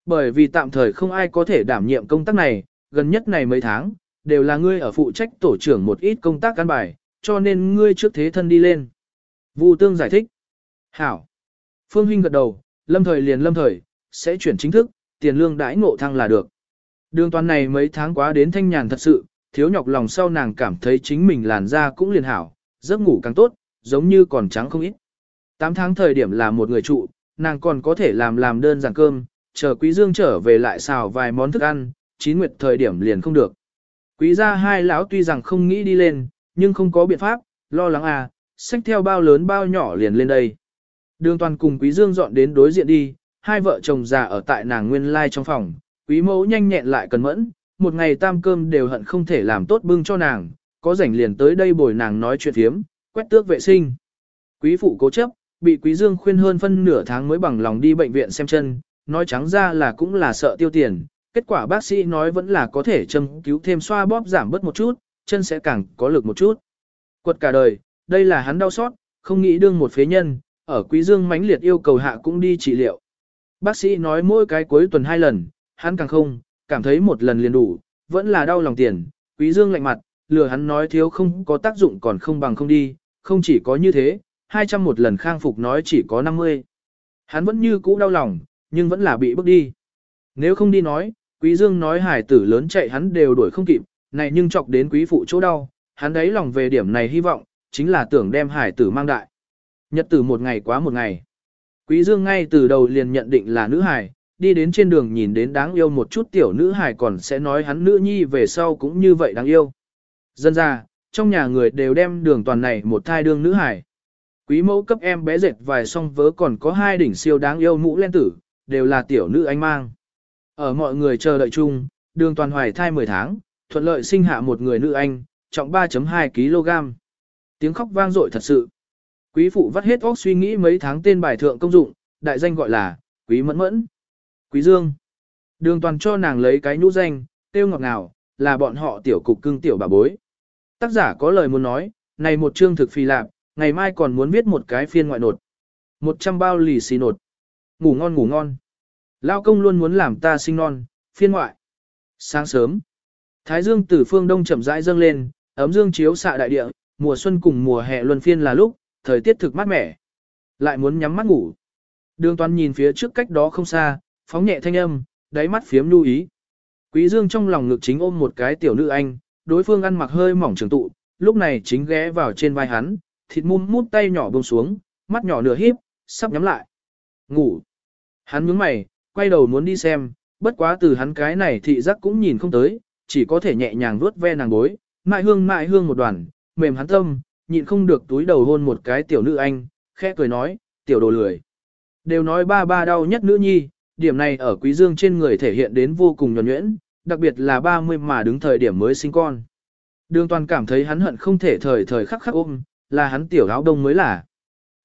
Speaker 1: Bởi vì tạm thời không ai có thể đảm nhiệm công tác này, gần nhất này mấy tháng, đều là ngươi ở phụ trách tổ trưởng một ít công tác an bài, cho nên ngươi trước thế thân đi lên. Vu Tương giải thích. Hảo. Phương Huynh gật đầu, lâm thời liền lâm thời, sẽ chuyển chính thức, tiền lương đãi ngộ thăng là được. Đường toàn này mấy tháng quá đến thanh nhàn thật sự, thiếu nhọc lòng sau nàng cảm thấy chính mình làn da cũng liền hảo, giấc ngủ càng tốt, giống như còn trắng không ít. 8 tháng thời điểm là một người trụ, nàng còn có thể làm làm đơn giản cơm, chờ quý dương trở về lại xào vài món thức ăn, chín nguyệt thời điểm liền không được. Quý gia hai lão tuy rằng không nghĩ đi lên, nhưng không có biện pháp, lo lắng à, xách theo bao lớn bao nhỏ liền lên đây. Đường toàn cùng quý dương dọn đến đối diện đi, hai vợ chồng già ở tại nàng nguyên lai trong phòng, quý mẫu nhanh nhẹn lại cần mẫn, một ngày tam cơm đều hận không thể làm tốt bưng cho nàng, có rảnh liền tới đây bồi nàng nói chuyện thiếm, quét tước vệ sinh. Quý phụ cố chấp, bị quý dương khuyên hơn phân nửa tháng mới bằng lòng đi bệnh viện xem chân, nói trắng ra là cũng là sợ tiêu tiền, kết quả bác sĩ nói vẫn là có thể châm cứu thêm xoa bóp giảm bớt một chút, chân sẽ càng có lực một chút. Quật cả đời, đây là hắn đau xót, không nghĩ đương một phế nhân, ở quý dương mãnh liệt yêu cầu hạ cũng đi trị liệu. Bác sĩ nói mỗi cái cuối tuần hai lần, hắn càng không, cảm thấy một lần liền đủ, vẫn là đau lòng tiền, quý dương lạnh mặt, lừa hắn nói thiếu không có tác dụng còn không bằng không đi, không chỉ có như thế, 200 một lần khang phục nói chỉ có 50. Hắn vẫn như cũ đau lòng, nhưng vẫn là bị bước đi. Nếu không đi nói, quý dương nói hải tử lớn chạy hắn đều đuổi không kịp, này nhưng chọc đến quý phụ chỗ đau, hắn đấy lòng về điểm này hy vọng, chính là tưởng đem hải tử mang đại. Nhật tử một ngày quá một ngày. Quý dương ngay từ đầu liền nhận định là nữ hải, đi đến trên đường nhìn đến đáng yêu một chút tiểu nữ hải còn sẽ nói hắn nữ nhi về sau cũng như vậy đáng yêu. Dân ra, trong nhà người đều đem đường toàn này một thai đương nữ hải. Quý mẫu cấp em bé dệt vài song vớ còn có hai đỉnh siêu đáng yêu mũ len tử, đều là tiểu nữ anh mang. Ở mọi người chờ đợi chung, đường toàn hoài thai 10 tháng, thuận lợi sinh hạ một người nữ anh, trọng 3.2 kg. Tiếng khóc vang dội thật sự. Quý phụ vắt hết óc suy nghĩ mấy tháng tên bài thượng công dụng, đại danh gọi là Quý Mẫn Mẫn. Quý Dương. Đường toàn cho nàng lấy cái nhũ danh, tiêu ngọt ngào, là bọn họ tiểu cục cưng tiểu bà bối. Tác giả có lời muốn nói, này một chương thực phi lạc, ngày mai còn muốn viết một cái phiên ngoại nột. Một trăm bao lì xì nột. Ngủ ngon ngủ ngon. Lao công luôn muốn làm ta sinh non, phiên ngoại. Sáng sớm, Thái dương từ phương đông chậm rãi dâng lên, ấm dương chiếu xạ đại địa, mùa xuân cùng mùa hè luân phiên là lúc, thời tiết thực mát mẻ. Lại muốn nhắm mắt ngủ. Đường toàn nhìn phía trước cách đó không xa, phóng nhẹ thanh âm, đáy mắt phiếm lưu ý. Quý dương trong lòng ngực chính ôm một cái tiểu nữ anh, đối phương ăn mặc hơi mỏng trường tụ, lúc này chính ghé vào trên vai hắn, thịt mum mút tay nhỏ buông xuống, mắt nhỏ nửa híp, sắp nhắm lại. Ngủ. Hắn nhướng mày, quay đầu muốn đi xem, bất quá từ hắn cái này thị giác cũng nhìn không tới, chỉ có thể nhẹ nhàng vuốt ve nàng bối, mại hương mại hương một đoàn, mềm hắn tâm, nhịn không được túi đầu hôn một cái tiểu nữ anh, khẽ cười nói, tiểu đồ lười. Đều nói ba ba đau nhất nữ nhi, điểm này ở quý dương trên người thể hiện đến vô cùng nhuẩn nhuyễn, đặc biệt là 30 mà đứng thời điểm mới sinh con. Đường toàn cảm thấy hắn hận không thể thời thời khắc khắc ôm, là hắn tiểu áo đông mới là.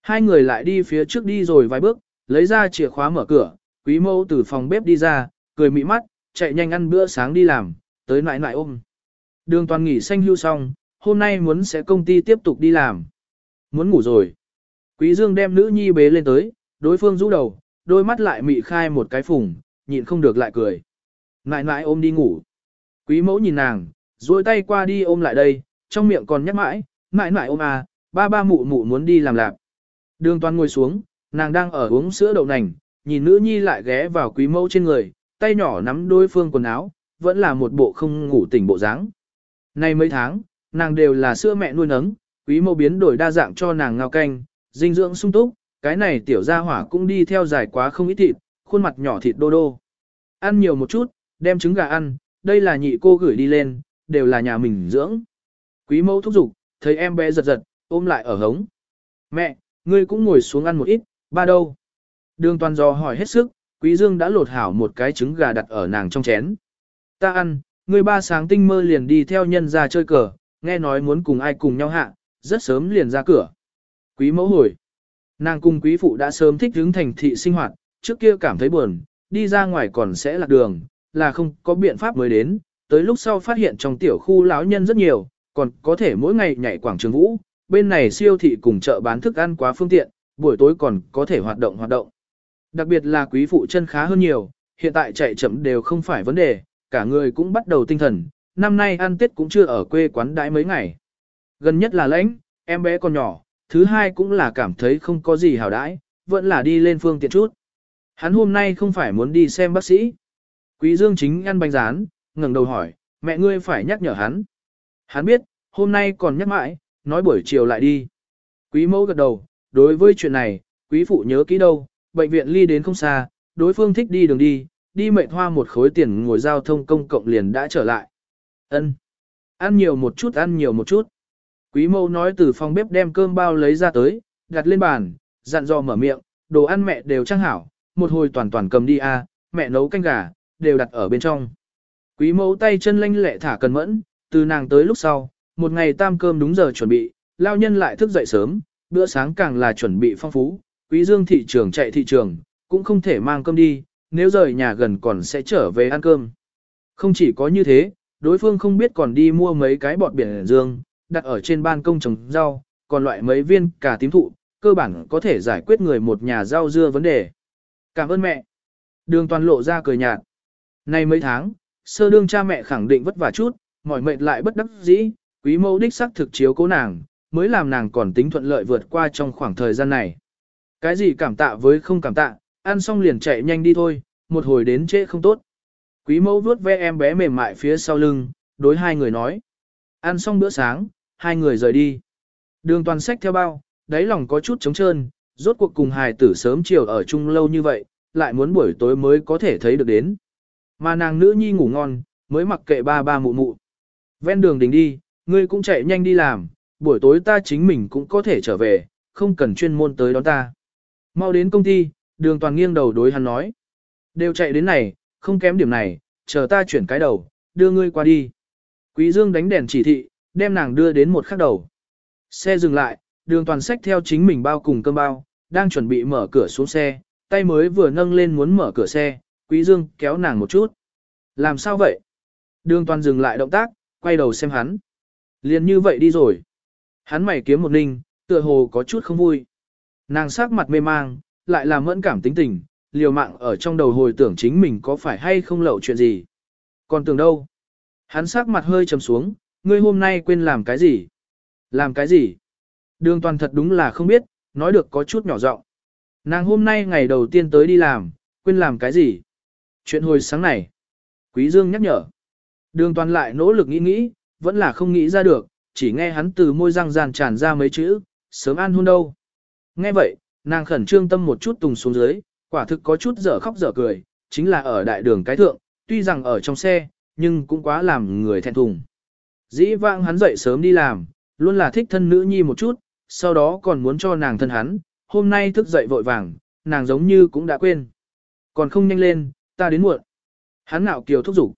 Speaker 1: Hai người lại đi phía trước đi rồi vài bước, lấy ra chìa khóa mở cửa, quý mẫu từ phòng bếp đi ra, cười mị mắt, chạy nhanh ăn bữa sáng đi làm, tới nại nại ôm. Đường toàn nghỉ xanh hưu xong, hôm nay muốn sẽ công ty tiếp tục đi làm. Muốn ngủ rồi. Quý Dương đem nữ nhi bế lên tới, đối phương rũ đầu, đôi mắt lại mị khai một cái phùng, nhịn không được lại cười. ngại ngại ôm đi ngủ. Quý mẫu nhìn nàng, duỗi tay qua đi ôm lại đây, trong miệng còn nhắc mãi, ngại ngại ôm à, ba ba mụ mụ muốn đi làm lạp. Đường toàn ngồi xuống, nàng đang ở uống sữa đậu nành, nhìn nữ nhi lại ghé vào quý mẫu trên người, tay nhỏ nắm đối phương quần áo, vẫn là một bộ không ngủ tỉnh bộ dáng. Nay mấy tháng, nàng đều là sữa mẹ nuôi nấng, quý mẫu biến đổi đa dạng cho nàng ngao canh, dinh dưỡng sung túc, cái này tiểu gia hỏa cũng đi theo dài quá không ít thịt, khuôn mặt nhỏ thịt đô đô. Ăn nhiều một chút, đem trứng gà ăn, đây là nhị cô gửi đi lên, đều là nhà mình dưỡng. Quý mẫu thúc giục, thấy em bé giật giật, ôm lại ở hống. Mẹ, ngươi cũng ngồi xuống ăn một ít, ba đâu? Đường toàn do hỏi hết sức, quý dương đã lột hảo một cái trứng gà đặt ở nàng trong chén. Ta ăn, ngươi ba sáng tinh mơ liền đi theo nhân ra chơi cờ, nghe nói muốn cùng ai cùng nhau hạ, rất sớm liền ra cửa. Quý mẫu hồi. Nàng cùng quý phụ đã sớm thích hướng thành thị sinh hoạt, trước kia cảm thấy buồn, đi ra ngoài còn sẽ lạc đường, là không có biện pháp mới đến, tới lúc sau phát hiện trong tiểu khu lão nhân rất nhiều, còn có thể mỗi ngày nhảy quảng trường vũ, bên này siêu thị cùng chợ bán thức ăn quá phương tiện, buổi tối còn có thể hoạt động hoạt động. Đặc biệt là quý phụ chân khá hơn nhiều, hiện tại chạy chậm đều không phải vấn đề, cả người cũng bắt đầu tinh thần, năm nay ăn Tết cũng chưa ở quê quán đãi mấy ngày. Gần nhất là lãnh, em bé còn nhỏ, thứ hai cũng là cảm thấy không có gì hảo đãi, vẫn là đi lên phương tiện chút. Hắn hôm nay không phải muốn đi xem bác sĩ. Quý Dương chính ăn bánh rán, ngẩng đầu hỏi, mẹ ngươi phải nhắc nhở hắn. Hắn biết, hôm nay còn nhắc mãi, nói buổi chiều lại đi. Quý mẫu gật đầu, đối với chuyện này, quý phụ nhớ kỹ đâu, bệnh viện ly đến không xa, đối phương thích đi đường đi, đi mệt hoa một khối tiền ngồi giao thông công cộng liền đã trở lại. Ân, Ăn nhiều một chút ăn nhiều một chút. Quý mâu nói từ phòng bếp đem cơm bao lấy ra tới, đặt lên bàn, dặn dò mở miệng, đồ ăn mẹ đều trang hảo, một hồi toàn toàn cầm đi a, mẹ nấu canh gà, đều đặt ở bên trong. Quý mẫu tay chân lanh lẹ thả cần mẫn, từ nàng tới lúc sau, một ngày tam cơm đúng giờ chuẩn bị, lao nhân lại thức dậy sớm, bữa sáng càng là chuẩn bị phong phú, quý dương thị trường chạy thị trường, cũng không thể mang cơm đi, nếu rời nhà gần còn sẽ trở về ăn cơm. Không chỉ có như thế, đối phương không biết còn đi mua mấy cái bọt biển dương, đặt ở trên ban công trồng rau, còn loại mấy viên cà tím thụ, cơ bản có thể giải quyết người một nhà rau dưa vấn đề. Cảm ơn mẹ. Đường toàn lộ ra cười nhạt. Nay mấy tháng, sơ đương cha mẹ khẳng định vất vả chút, mỏi mệt lại bất đắc dĩ, quý mẫu đích sắc thực chiếu cố nàng, mới làm nàng còn tính thuận lợi vượt qua trong khoảng thời gian này. Cái gì cảm tạ với không cảm tạ, ăn xong liền chạy nhanh đi thôi, một hồi đến trễ không tốt. Quý mẫu vuốt ve em bé mềm mại phía sau lưng, đối hai người nói. Ăn xong bữa sáng, hai người rời đi. Đường toàn sách theo bao, đáy lòng có chút trống trơn, rốt cuộc cùng hài tử sớm chiều ở chung lâu như vậy, lại muốn buổi tối mới có thể thấy được đến. Mà nàng nữ nhi ngủ ngon, mới mặc kệ ba ba mụ mụ. Ven đường đình đi, ngươi cũng chạy nhanh đi làm, buổi tối ta chính mình cũng có thể trở về, không cần chuyên môn tới đón ta. Mau đến công ty, đường toàn nghiêng đầu đối hắn nói. Đều chạy đến này, không kém điểm này, chờ ta chuyển cái đầu, đưa ngươi qua đi. Quý Dương đánh đèn chỉ thị, đem nàng đưa đến một khắc đầu. Xe dừng lại, đường toàn sách theo chính mình bao cùng cơm bao, đang chuẩn bị mở cửa xuống xe, tay mới vừa nâng lên muốn mở cửa xe, Quý Dương kéo nàng một chút. Làm sao vậy? Đường toàn dừng lại động tác, quay đầu xem hắn. Liền như vậy đi rồi. Hắn mày kiếm một ninh, tựa hồ có chút không vui. Nàng sắc mặt mê mang, lại làm mẫn cảm tính tình, liều mạng ở trong đầu hồi tưởng chính mình có phải hay không lậu chuyện gì. Còn tưởng đâu? Hắn sắc mặt hơi trầm xuống, ngươi hôm nay quên làm cái gì? Làm cái gì? Đường toàn thật đúng là không biết, nói được có chút nhỏ giọng. Nàng hôm nay ngày đầu tiên tới đi làm, quên làm cái gì? Chuyện hồi sáng này. Quý Dương nhắc nhở. Đường toàn lại nỗ lực nghĩ nghĩ, vẫn là không nghĩ ra được, chỉ nghe hắn từ môi răng ràn tràn ra mấy chữ, sớm ăn hôn đâu. Nghe vậy, nàng khẩn trương tâm một chút tùng xuống dưới, quả thực có chút dở khóc dở cười, chính là ở đại đường cái thượng, tuy rằng ở trong xe, nhưng cũng quá làm người thẹn thùng. Dĩ vãng hắn dậy sớm đi làm, luôn là thích thân nữ nhi một chút, sau đó còn muốn cho nàng thân hắn, hôm nay thức dậy vội vàng, nàng giống như cũng đã quên. Còn không nhanh lên, ta đến muộn. Hắn ngạo kiều thúc giục.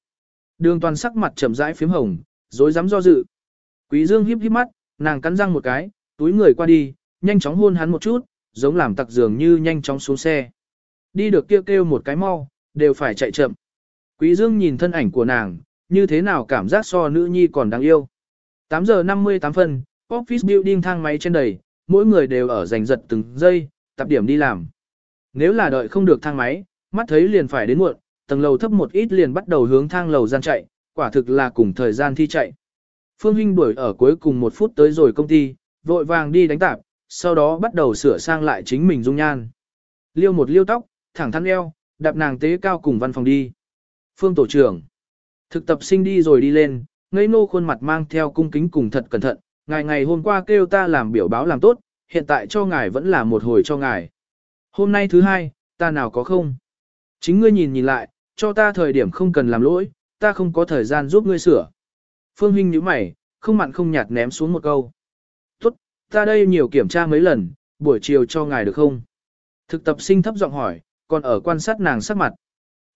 Speaker 1: Đường toàn sắc mặt trầm rãi phím hồng, dối dám do dự. Quý dương híp híp mắt, nàng cắn răng một cái, túi người qua đi, nhanh chóng hôn hắn một chút, giống làm tặc dường như nhanh chóng xuống xe. Đi được kêu kêu một cái mau, đều phải chạy chậm. Quý dương nhìn thân ảnh của nàng, như thế nào cảm giác so nữ nhi còn đáng yêu. 8 giờ 58 phân, office building thang máy trên đầy, mỗi người đều ở giành giật từng giây, tập điểm đi làm. Nếu là đợi không được thang máy, mắt thấy liền phải đến muộn, tầng lầu thấp một ít liền bắt đầu hướng thang lầu gian chạy, quả thực là cùng thời gian thi chạy. Phương Hinh đuổi ở cuối cùng một phút tới rồi công ty, vội vàng đi đánh tạp, sau đó bắt đầu sửa sang lại chính mình dung nhan. Liêu một liêu tóc, thẳng thắn eo, đạp nàng tế cao cùng văn phòng đi. Phương tổ trưởng. Thực tập sinh đi rồi đi lên, ngây nô khuôn mặt mang theo cung kính cùng thật cẩn thận, ngài ngày hôm qua kêu ta làm biểu báo làm tốt, hiện tại cho ngài vẫn là một hồi cho ngài. Hôm nay thứ hai, ta nào có không? Chính ngươi nhìn nhìn lại, cho ta thời điểm không cần làm lỗi, ta không có thời gian giúp ngươi sửa. Phương Hinh nhíu mày, không mặn không nhạt ném xuống một câu. Tốt, ta đây nhiều kiểm tra mấy lần, buổi chiều cho ngài được không? Thực tập sinh thấp giọng hỏi, còn ở quan sát nàng sắc mặt.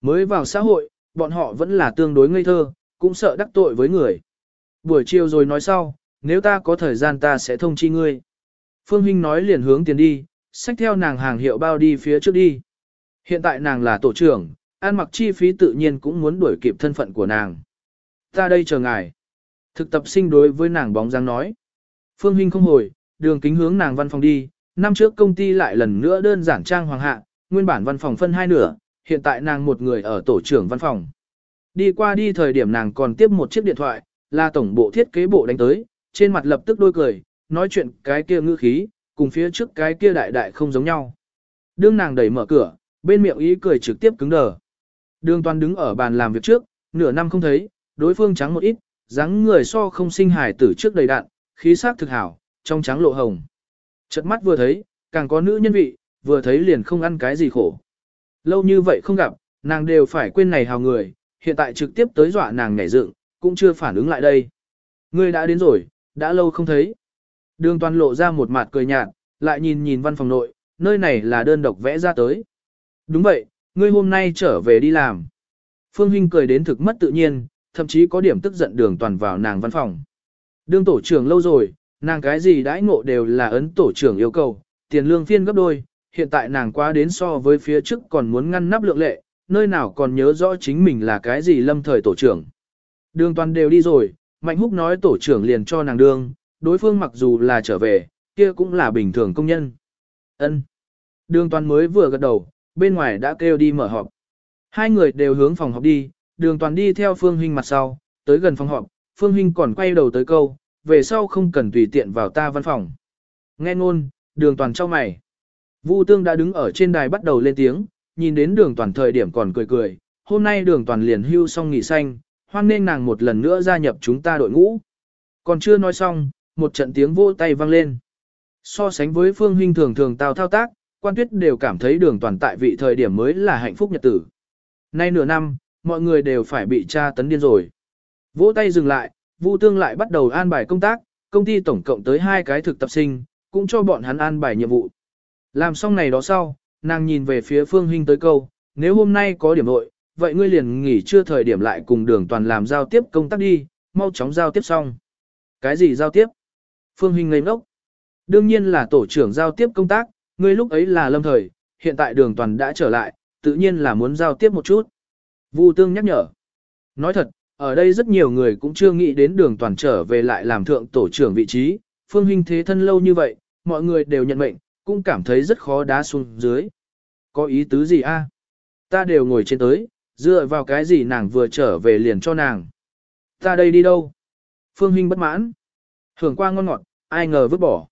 Speaker 1: Mới vào xã hội, bọn họ vẫn là tương đối ngây thơ, cũng sợ đắc tội với người. Buổi chiều rồi nói sau, nếu ta có thời gian ta sẽ thông chi ngươi. Phương Hinh nói liền hướng tiền đi, xách theo nàng hàng hiệu bao đi phía trước đi. Hiện tại nàng là tổ trưởng, ăn mặc chi phí tự nhiên cũng muốn đuổi kịp thân phận của nàng. Ta đây chờ ngài. Thực tập sinh đối với nàng bóng dáng nói. Phương Hinh không hồi, đường kính hướng nàng văn phòng đi, năm trước công ty lại lần nữa đơn giản trang hoàng hạ, nguyên bản văn phòng phân hai nửa, hiện tại nàng một người ở tổ trưởng văn phòng. Đi qua đi thời điểm nàng còn tiếp một chiếc điện thoại, là tổng bộ thiết kế bộ đánh tới, trên mặt lập tức đôi cười, nói chuyện cái kia ngữ khí, cùng phía trước cái kia đại đại không giống nhau. Đương nàng đẩy mở cửa, bên miệng ý cười trực tiếp cứng đờ. Đường toàn đứng ở bàn làm việc trước, nửa năm không thấy, đối phương trắng một ít, dáng người so không sinh hài tử trước đầy đạn, khí sắc thực hảo, trong trắng lộ hồng. Chợt mắt vừa thấy, càng có nữ nhân vị, vừa thấy liền không ăn cái gì khổ. Lâu như vậy không gặp, nàng đều phải quên này hào người, hiện tại trực tiếp tới dọa nàng nhảy dựng, cũng chưa phản ứng lại đây. Ngươi đã đến rồi, đã lâu không thấy. Đường toàn lộ ra một mặt cười nhạt, lại nhìn nhìn văn phòng nội, nơi này là đơn độc vẽ ra tới. Đúng vậy, ngươi hôm nay trở về đi làm. Phương Hinh cười đến thực mất tự nhiên, thậm chí có điểm tức giận đường toàn vào nàng văn phòng. Đương tổ trưởng lâu rồi, nàng cái gì đãi ngộ đều là ấn tổ trưởng yêu cầu, tiền lương phiên gấp đôi, hiện tại nàng quá đến so với phía trước còn muốn ngăn nắp lượng lệ, nơi nào còn nhớ rõ chính mình là cái gì lâm thời tổ trưởng. Đường toàn đều đi rồi, Mạnh Húc nói tổ trưởng liền cho nàng đương, đối phương mặc dù là trở về, kia cũng là bình thường công nhân. Ân. Đường toàn mới vừa gật đầu, bên ngoài đã kêu đi mở họp. Hai người đều hướng phòng họp đi, đường toàn đi theo Phương Hinh mặt sau, tới gần phòng họp, Phương Hinh còn quay đầu tới câu, về sau không cần tùy tiện vào ta văn phòng. Nghe ngôn, đường toàn cho mày. Vu Tương đã đứng ở trên đài bắt đầu lên tiếng, nhìn đến đường toàn thời điểm còn cười cười, hôm nay đường toàn liền hưu xong nghỉ xanh, hoan nên nàng một lần nữa gia nhập chúng ta đội ngũ. Còn chưa nói xong, một trận tiếng vỗ tay vang lên. So sánh với Phương Hinh thường thường tao thao tác, quan tuyết đều cảm thấy đường toàn tại vị thời điểm mới là hạnh phúc nhật tử. Nay nửa năm, mọi người đều phải bị tra tấn điên rồi. Vỗ tay dừng lại, Vu Tương lại bắt đầu an bài công tác, công ty tổng cộng tới hai cái thực tập sinh, cũng cho bọn hắn an bài nhiệm vụ. Làm xong này đó sau, nàng nhìn về phía Phương Hinh tới câu, nếu hôm nay có điểm nội, vậy ngươi liền nghỉ trưa thời điểm lại cùng đường toàn làm giao tiếp công tác đi, mau chóng giao tiếp xong. Cái gì giao tiếp? Phương Hinh ngây ngốc. Đương nhiên là tổ trưởng giao tiếp công tác, ngươi lúc ấy là lâm thời, hiện tại đường toàn đã trở lại, tự nhiên là muốn giao tiếp một chút. Vu Tương nhắc nhở. Nói thật, ở đây rất nhiều người cũng chưa nghĩ đến đường toàn trở về lại làm thượng tổ trưởng vị trí, Phương Hinh thế thân lâu như vậy, mọi người đều nhận mệnh, cũng cảm thấy rất khó đá xuống dưới. Có ý tứ gì a? Ta đều ngồi trên tới, dựa vào cái gì nàng vừa trở về liền cho nàng. Ta đây đi đâu? Phương Hinh bất mãn. Hưởng qua ngon ngọt, ai ngờ vứt bỏ.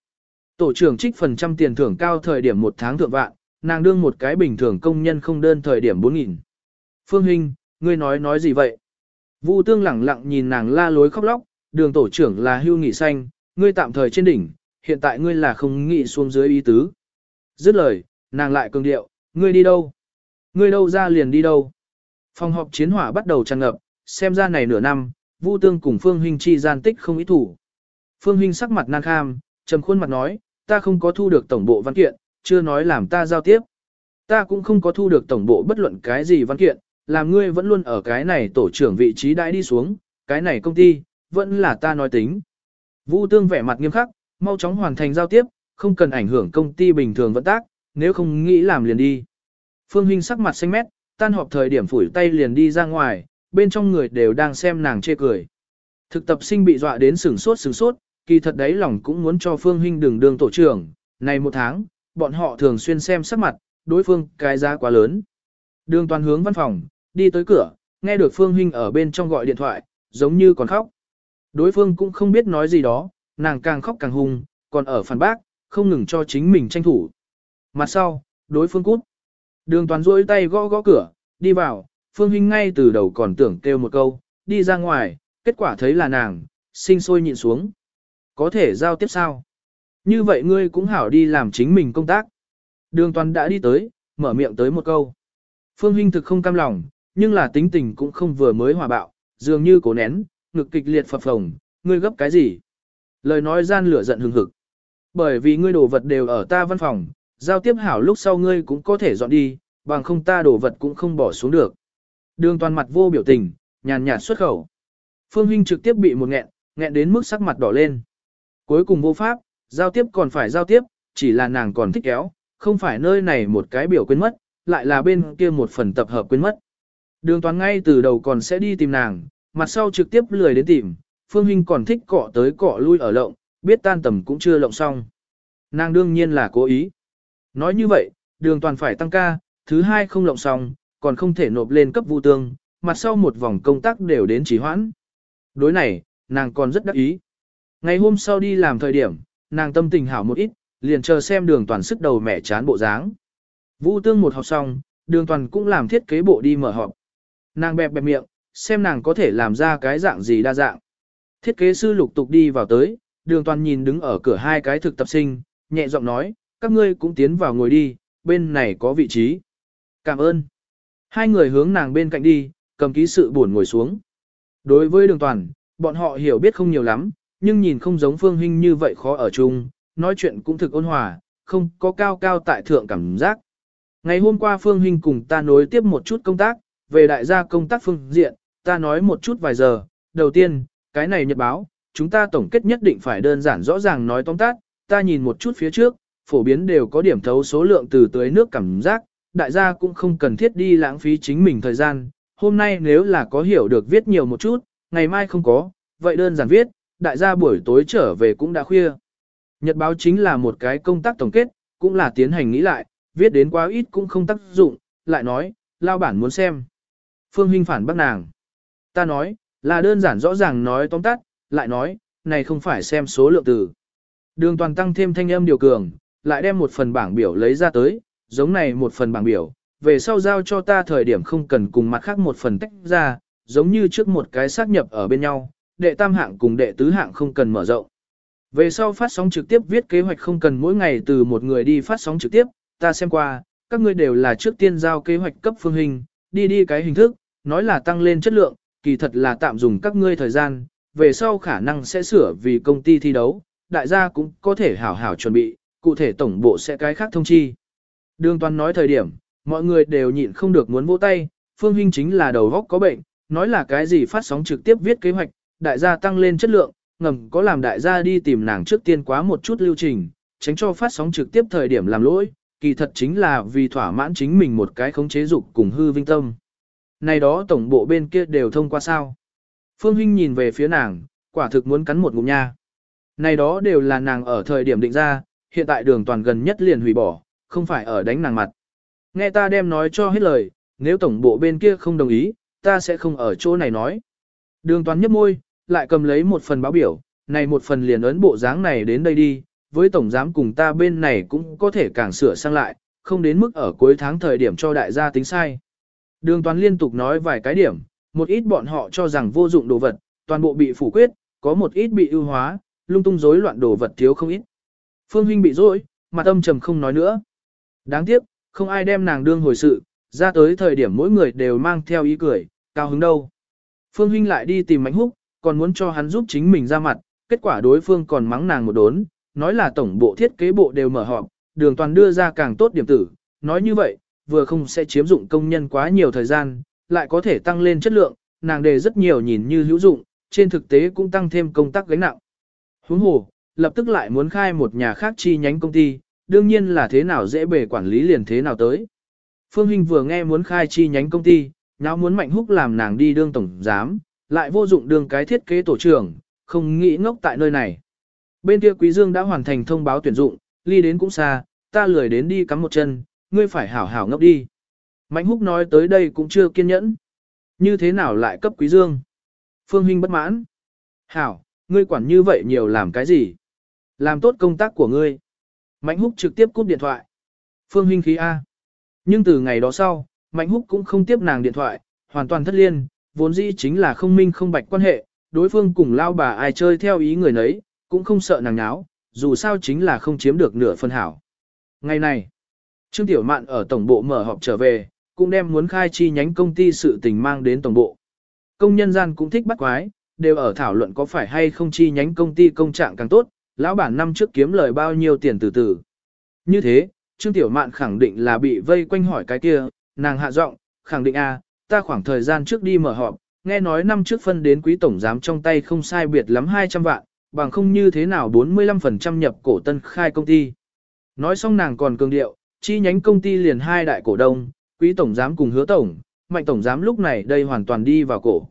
Speaker 1: Tổ trưởng trích phần trăm tiền thưởng cao thời điểm một tháng thượng vạn, nàng đương một cái bình thường công nhân không đơn thời điểm 4.000. Phương Hinh, ngươi nói nói gì vậy? Vu tương lẳng lặng nhìn nàng la lối khóc lóc, đường tổ trưởng là hưu nghỉ xanh, ngươi tạm thời trên đỉnh, hiện tại ngươi là không nghĩ xuống dưới ý tứ. Dứt lời, nàng lại cường điệu, ngươi đi đâu? Ngươi đâu ra liền đi đâu? Phòng họp chiến hỏa bắt đầu tràn ngập, xem ra này nửa năm, Vu Tương cùng Phương Hinh chi gian tích không ý thủ. Phương Hinh sắc mặt nan kham, trầm khuôn mặt nói, ta không có thu được tổng bộ văn kiện, chưa nói làm ta giao tiếp. Ta cũng không có thu được tổng bộ bất luận cái gì văn kiện, làm ngươi vẫn luôn ở cái này tổ trưởng vị trí đãi đi xuống, cái này công ty, vẫn là ta nói tính. Vu Tương vẻ mặt nghiêm khắc, mau chóng hoàn thành giao tiếp, không cần ảnh hưởng công ty bình thường vận tác, nếu không nghĩ làm liền đi. Phương Hinh sắc mặt xanh mét, tan họp thời điểm phủi tay liền đi ra ngoài, bên trong người đều đang xem nàng chê cười. Thực tập sinh bị dọa đến sửng sốt sửng sốt, kỳ thật đấy lòng cũng muốn cho Phương Hinh đường đường tổ trưởng, này một tháng, bọn họ thường xuyên xem sắc mặt, đối phương cái giá quá lớn. Đường toàn hướng văn phòng, đi tới cửa, nghe được Phương Hinh ở bên trong gọi điện thoại, giống như còn khóc. Đối phương cũng không biết nói gì đó, nàng càng khóc càng hung, còn ở phản bác, không ngừng cho chính mình tranh thủ. Mặt sau, đối phương cút. Đường toàn rôi tay gõ gõ cửa, đi vào, Phương Hinh ngay từ đầu còn tưởng kêu một câu, đi ra ngoài, kết quả thấy là nàng, sinh sôi nhịn xuống. Có thể giao tiếp sao? Như vậy ngươi cũng hảo đi làm chính mình công tác. Đường toàn đã đi tới, mở miệng tới một câu. Phương Hinh thực không cam lòng, nhưng là tính tình cũng không vừa mới hòa bạo, dường như cố nén, ngực kịch liệt phập phồng, ngươi gấp cái gì? Lời nói gian lửa giận hừng hực. Bởi vì ngươi đồ vật đều ở ta văn phòng, giao tiếp hảo lúc sau ngươi cũng có thể dọn đi, bằng không ta đồ vật cũng không bỏ xuống được. Đường toàn mặt vô biểu tình, nhàn nhạt xuất khẩu. Phương Hinh trực tiếp bị một nghẹn, nghẹn đến mức sắc mặt đỏ lên. Cuối cùng vô pháp, giao tiếp còn phải giao tiếp, chỉ là nàng còn thích kéo, không phải nơi này một cái biểu quên mất, lại là bên kia một phần tập hợp quên mất. Đường toán ngay từ đầu còn sẽ đi tìm nàng, mặt sau trực tiếp lười đến tìm, Phương Hinh còn thích cọ tới cọ lui ở lộng, biết tan tầm cũng chưa lộng xong. Nàng đương nhiên là cố ý. Nói như vậy, đường toàn phải tăng ca, thứ hai không lộng xong, còn không thể nộp lên cấp vu tương, mặt sau một vòng công tác đều đến trì hoãn. Đối này, nàng còn rất đắc ý. Ngày hôm sau đi làm thời điểm, nàng tâm tình hảo một ít, liền chờ xem đường toàn sức đầu mẻ chán bộ dáng. Vu tương một học xong, đường toàn cũng làm thiết kế bộ đi mở họp. Nàng bẹp bẹp miệng, xem nàng có thể làm ra cái dạng gì đa dạng. Thiết kế sư lục tục đi vào tới, đường toàn nhìn đứng ở cửa hai cái thực tập sinh, nhẹ giọng nói, các ngươi cũng tiến vào ngồi đi, bên này có vị trí. Cảm ơn. Hai người hướng nàng bên cạnh đi, cầm ký sự buồn ngồi xuống. Đối với đường toàn, bọn họ hiểu biết không nhiều lắm, nhưng nhìn không giống phương hình như vậy khó ở chung, nói chuyện cũng thực ôn hòa, không có cao cao tại thượng cảm giác. Ngày hôm qua phương hình cùng ta nối tiếp một chút công tác, về đại gia công tác phương diện, ta nói một chút vài giờ, đầu tiên, cái này nhật báo, chúng ta tổng kết nhất định phải đơn giản rõ ràng nói tóm tắt, ta nhìn một chút phía trước, phổ biến đều có điểm thấu số lượng từ tới nước cảm giác, đại gia cũng không cần thiết đi lãng phí chính mình thời gian, hôm nay nếu là có hiểu được viết nhiều một chút, ngày mai không có, vậy đơn giản viết, đại gia buổi tối trở về cũng đã khuya. Nhật báo chính là một cái công tác tổng kết, cũng là tiến hành nghĩ lại, viết đến quá ít cũng không tác dụng, lại nói, lao bản muốn xem. Phương Hinh phản bác nàng. Ta nói, là đơn giản rõ ràng nói tóm tắt, lại nói, này không phải xem số lượng từ. Đường toàn tăng thêm thanh âm điều cường, lại đem một phần bảng biểu lấy ra tới, giống này một phần bảng biểu, về sau giao cho ta thời điểm không cần cùng mặt khác một phần tách ra, giống như trước một cái xác nhập ở bên nhau, đệ tam hạng cùng đệ tứ hạng không cần mở rộng. Về sau phát sóng trực tiếp viết kế hoạch không cần mỗi ngày từ một người đi phát sóng trực tiếp, ta xem qua, các ngươi đều là trước tiên giao kế hoạch cấp phương hình, đi đi cái hình thức, nói là tăng lên chất lượng, kỳ thật là tạm dùng các ngươi thời gian, về sau khả năng sẽ sửa vì công ty thi đấu, đại gia cũng có thể hảo hảo chuẩn bị, cụ thể tổng bộ sẽ cái khác thông chi. Đường toàn nói thời điểm, mọi người đều nhịn không được muốn vỗ tay, Phương Hinh chính là đầu góc có bệnh, nói là cái gì phát sóng trực tiếp viết kế hoạch, đại gia tăng lên chất lượng, ngầm có làm đại gia đi tìm nàng trước tiên quá một chút lưu trình, tránh cho phát sóng trực tiếp thời điểm làm lỗi, kỳ thật chính là vì thỏa mãn chính mình một cái khống chế dục cùng hư vinh tâm. Này đó tổng bộ bên kia đều thông qua sao. Phương Hinh nhìn về phía nàng, quả thực muốn cắn một ngụm nha. Này đó đều là nàng ở thời điểm định ra, hiện tại đường toàn gần nhất liền hủy bỏ, không phải ở đánh nàng mặt. Nghe ta đem nói cho hết lời, nếu tổng bộ bên kia không đồng ý, ta sẽ không ở chỗ này nói. Đường toàn nhấp môi, lại cầm lấy một phần báo biểu, này một phần liền ấn bộ dáng này đến đây đi, với tổng giám cùng ta bên này cũng có thể càng sửa sang lại, không đến mức ở cuối tháng thời điểm cho đại gia tính sai. Đường toàn liên tục nói vài cái điểm, một ít bọn họ cho rằng vô dụng đồ vật, toàn bộ bị phủ quyết, có một ít bị ưu hóa, lung tung rối loạn đồ vật thiếu không ít. Phương Huynh bị dối, mặt âm trầm không nói nữa. Đáng tiếc, không ai đem nàng đương hồi sự, ra tới thời điểm mỗi người đều mang theo ý cười, cao hứng đâu. Phương Huynh lại đi tìm Mạnh Húc, còn muốn cho hắn giúp chính mình ra mặt, kết quả đối phương còn mắng nàng một đốn, nói là tổng bộ thiết kế bộ đều mở họp, đường toàn đưa ra càng tốt điểm tử, nói như vậy, vừa không sẽ chiếm dụng công nhân quá nhiều thời gian, lại có thể tăng lên chất lượng, nàng đề rất nhiều nhìn như hữu dụng, trên thực tế cũng tăng thêm công tác gánh nặng. Huống hồ, lập tức lại muốn khai một nhà khác chi nhánh công ty, đương nhiên là thế nào dễ bề quản lý liền thế nào tới. Phương Hinh vừa nghe muốn khai chi nhánh công ty, nháo muốn Mạnh Húc làm nàng đi đương tổng giám, lại vô dụng đương cái thiết kế tổ trưởng, không nghĩ ngốc tại nơi này. Bên kia Quý Dương đã hoàn thành thông báo tuyển dụng, ly đến cũng xa, ta lười đến đi cắm một chân, ngươi phải hảo hảo ngốc đi. Mạnh Húc nói tới đây cũng chưa kiên nhẫn. Như thế nào lại cấp Quý Dương? Phương Hinh bất mãn. Hảo, ngươi quản như vậy nhiều làm cái gì? Làm tốt công tác của ngươi. Mạnh Húc trực tiếp cúp điện thoại. Phương Hinh khí A. Nhưng từ ngày đó sau, Mạnh Húc cũng không tiếp nàng điện thoại, hoàn toàn thất liên, vốn dĩ chính là không minh không bạch quan hệ, đối phương cùng lao bà ai chơi theo ý người nấy, cũng không sợ nàng nháo, dù sao chính là không chiếm được nửa phân hảo. Ngày này, Trương Tiểu Mạn ở tổng bộ mở họp trở về, cũng đem muốn khai chi nhánh công ty sự tình mang đến tổng bộ. Công nhân gian cũng thích bắt quái, đều ở thảo luận có phải hay không chi nhánh công ty công trạng càng tốt, lão bản năm trước kiếm lời bao nhiêu tiền từ từ. Như thế, Trương Tiểu Mạn khẳng định là bị vây quanh hỏi cái kia, nàng hạ giọng, khẳng định a, ta khoảng thời gian trước đi mở họp, nghe nói năm trước phân đến quý tổng giám trong tay không sai biệt lắm 200 vạn, bằng không như thế nào 45% nhập cổ tân khai công ty. Nói xong nàng còn cường điệu, chi nhánh công ty liền hai đại cổ đông, quý tổng giám cùng hứa tổng, mạnh tổng giám lúc này đây hoàn toàn đi vào cổ.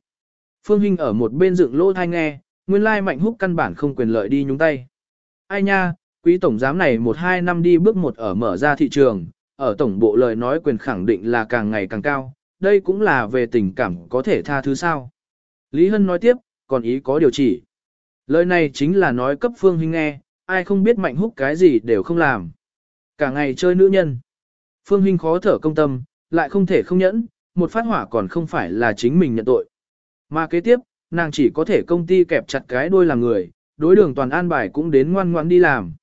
Speaker 1: Phương Hinh ở một bên dựng lỗ thai nghe, nguyên lai mạnh húc căn bản không quyền lợi đi nhúng tay. Ai nha, quý tổng giám này một hai năm đi bước một ở mở ra thị trường, ở tổng bộ lời nói quyền khẳng định là càng ngày càng cao, đây cũng là về tình cảm có thể tha thứ sao. Lý Hân nói tiếp, còn ý có điều chỉ. Lời này chính là nói cấp Phương Hinh nghe, ai không biết mạnh húc cái gì đều không làm. Cả ngày chơi nữ nhân. Phương Hinh khó thở công tâm, lại không thể không nhẫn, một phát hỏa còn không phải là chính mình nhận tội. Mà kế tiếp, nàng chỉ có thể công ty kẹp chặt cái đôi làm người, đối đường toàn an bài cũng đến ngoan ngoãn đi làm.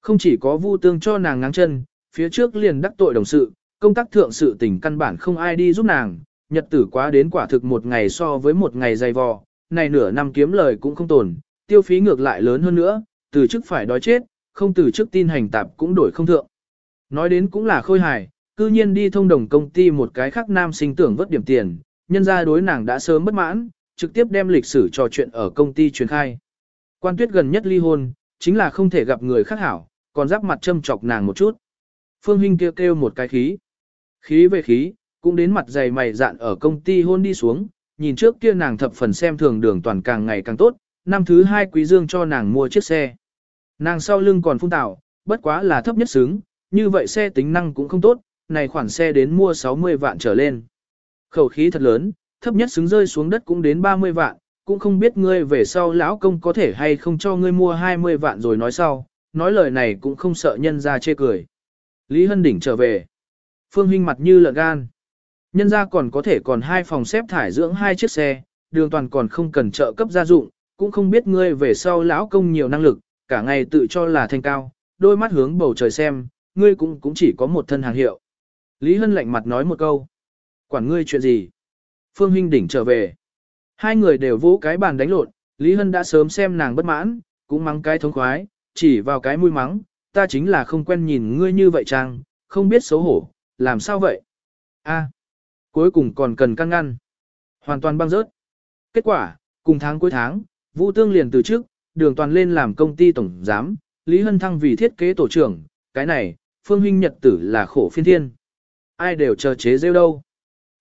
Speaker 1: Không chỉ có vu tương cho nàng ngáng chân, phía trước liền đắc tội đồng sự, công tác thượng sự tình căn bản không ai đi giúp nàng, nhật tử quá đến quả thực một ngày so với một ngày dày vò, này nửa năm kiếm lời cũng không tồn, tiêu phí ngược lại lớn hơn nữa, từ chức phải đói chết, không từ chức tin hành tạp cũng đổi không thượng. Nói đến cũng là khôi hài, cư nhiên đi thông đồng công ty một cái khác nam sinh tưởng vớt điểm tiền, nhân ra đối nàng đã sớm bất mãn, trực tiếp đem lịch sử trò chuyện ở công ty truyền khai. Quan tuyết gần nhất ly hôn, chính là không thể gặp người khác hảo, còn giáp mặt châm chọc nàng một chút. Phương Hinh kêu kêu một cái khí. Khí về khí, cũng đến mặt dày mày dạn ở công ty hôn đi xuống, nhìn trước kia nàng thập phần xem thường đường toàn càng ngày càng tốt, năm thứ hai quý dương cho nàng mua chiếc xe. Nàng sau lưng còn phun tạo, bất quá là thấp nhất xứng, như vậy xe tính năng cũng không tốt, này khoản xe đến mua 60 vạn trở lên. Khẩu khí thật lớn, thấp nhất xứng rơi xuống đất cũng đến 30 vạn, cũng không biết ngươi về sau lão công có thể hay không cho ngươi mua 20 vạn rồi nói sau, nói lời này cũng không sợ nhân ra chê cười. Lý Hân Đỉnh trở về. Phương Hinh mặt như lợn gan. Nhân ra còn có thể còn hai phòng xếp thải dưỡng hai chiếc xe, đường toàn còn không cần trợ cấp gia dụng, cũng không biết ngươi về sau lão công nhiều năng lực, cả ngày tự cho là thanh cao, đôi mắt hướng bầu trời xem, ngươi cũng cũng chỉ có một thân hàng hiệu. Lý Hân lạnh mặt nói một câu. Quản ngươi chuyện gì? Phương Hinh đỉnh trở về. Hai người đều vỗ cái bàn đánh lộn, Lý Hân đã sớm xem nàng bất mãn, cũng mắng cái thống khoái, chỉ vào cái mũi mắng, ta chính là không quen nhìn ngươi như vậy chăng, không biết xấu hổ, làm sao vậy? A. Cuối cùng còn cần căng ngăn. Hoàn toàn băng rớt. Kết quả, cùng tháng cuối tháng, Vũ Tương liền từ trước, đường toàn lên làm công ty tổng giám, Lý Hân Thăng vì thiết kế tổ trưởng, cái này, Phương Huynh Nhật tử là khổ phiên thiên. Ai đều chờ chế rêu đâu.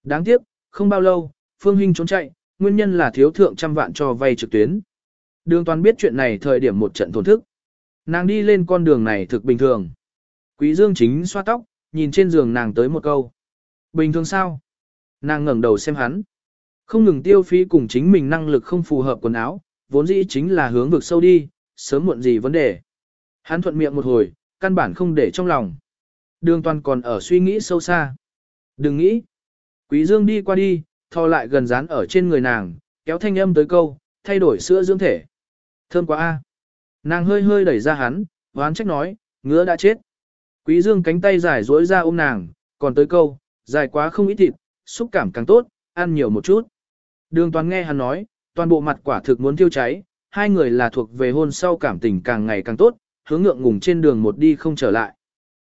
Speaker 1: Đáng tiếc, không bao lâu, Phương Huynh trốn chạy, nguyên nhân là thiếu thượng trăm vạn cho vay trực tuyến. Đường toàn biết chuyện này thời điểm một trận thổn thức. Nàng đi lên con đường này thực bình thường. Quý Dương chính xoa tóc, nhìn trên giường nàng tới một câu. Bình thường sao? Nàng ngẩng đầu xem hắn. Không ngừng tiêu phí cùng chính mình năng lực không phù hợp quần áo, vốn dĩ chính là hướng vực sâu đi, sớm muộn gì vấn đề. Hắn thuận miệng một hồi, căn bản không để trong lòng. Đường toàn còn ở suy nghĩ sâu xa. Đừng nghĩ. Quý Dương đi qua đi, thò lại gần dán ở trên người nàng, kéo thanh âm tới câu, thay đổi sữa dưỡng thể. Thơm quá a. Nàng hơi hơi đẩy ra hắn, hoán trách nói, ngứa đã chết. Quý Dương cánh tay dài duỗi ra ôm nàng, còn tới câu, dài quá không ít thịt, xúc cảm càng tốt, ăn nhiều một chút. Đường toàn nghe hắn nói, toàn bộ mặt quả thực muốn thiêu cháy, hai người là thuộc về hôn sau cảm tình càng ngày càng tốt, hướng ngượng ngùng trên đường một đi không trở lại.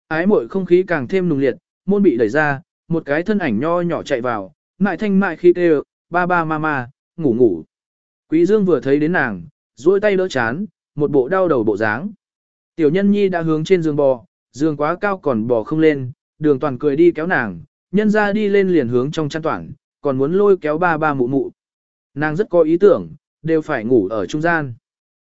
Speaker 1: Ái muội không khí càng thêm nùng liệt, môn bị đẩy ra, một cái thân ảnh nho nhỏ chạy vào, mại thanh mại khi kêu, ba ba mama, ngủ ngủ. Quý Dương vừa thấy đến nàng, duỗi tay đỡ chán, một bộ đau đầu bộ dáng. Tiểu nhân nhi đã hướng trên giường bò, giường quá cao còn bò không lên, đường toàn cười đi kéo nàng, nhân ra đi lên liền hướng trong chăn toàn, còn muốn lôi kéo ba ba mụ mụ. Nàng rất có ý tưởng, đều phải ngủ ở trung gian.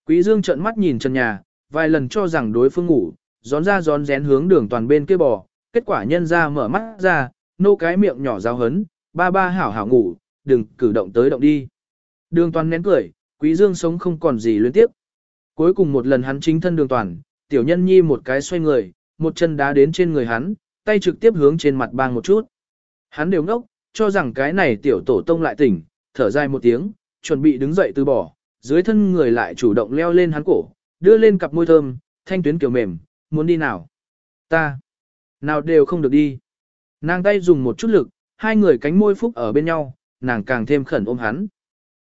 Speaker 1: Quý Dương trợn mắt nhìn trần nhà, vài lần cho rằng đối phương ngủ, gión ra gión rén hướng đường toàn bên kia bò, kết quả nhân ra mở mắt ra, nô cái miệng nhỏ giáo hấn, ba ba hảo hảo ngủ, đừng cử động tới động đi. Đường toàn nén cười, quý dương sống không còn gì liên tiếp. Cuối cùng một lần hắn chính thân đường toàn, tiểu nhân nhi một cái xoay người, một chân đá đến trên người hắn, tay trực tiếp hướng trên mặt bang một chút. Hắn đều ngốc, cho rằng cái này tiểu tổ tông lại tỉnh, thở dài một tiếng, chuẩn bị đứng dậy từ bỏ, dưới thân người lại chủ động leo lên hắn cổ, đưa lên cặp môi thơm, thanh tuyến kiểu mềm, muốn đi nào? Ta. Nào đều không được đi. Nàng tay dùng một chút lực, hai người cánh môi phúc ở bên nhau, nàng càng thêm khẩn ôm hắn.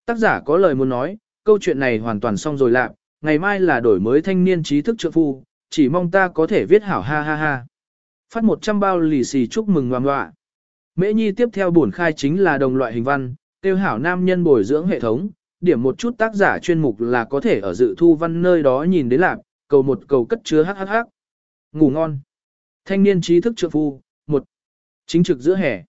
Speaker 1: Tác giả có lời muốn nói, câu chuyện này hoàn toàn xong rồi lạc, ngày mai là đổi mới thanh niên trí thức trượng phu, chỉ mong ta có thể viết hảo ha ha ha. Phát 100 bao lì xì chúc mừng ngoan ngoạ. Mễ nhi tiếp theo bổn khai chính là đồng loại hình văn, tiêu hảo nam nhân bồi dưỡng hệ thống, điểm một chút tác giả chuyên mục là có thể ở dự thu văn nơi đó nhìn đến lạc, cầu một cầu cất chứa hhh. Ngủ ngon. Thanh niên trí thức trượng phu, một Chính trực giữa hè.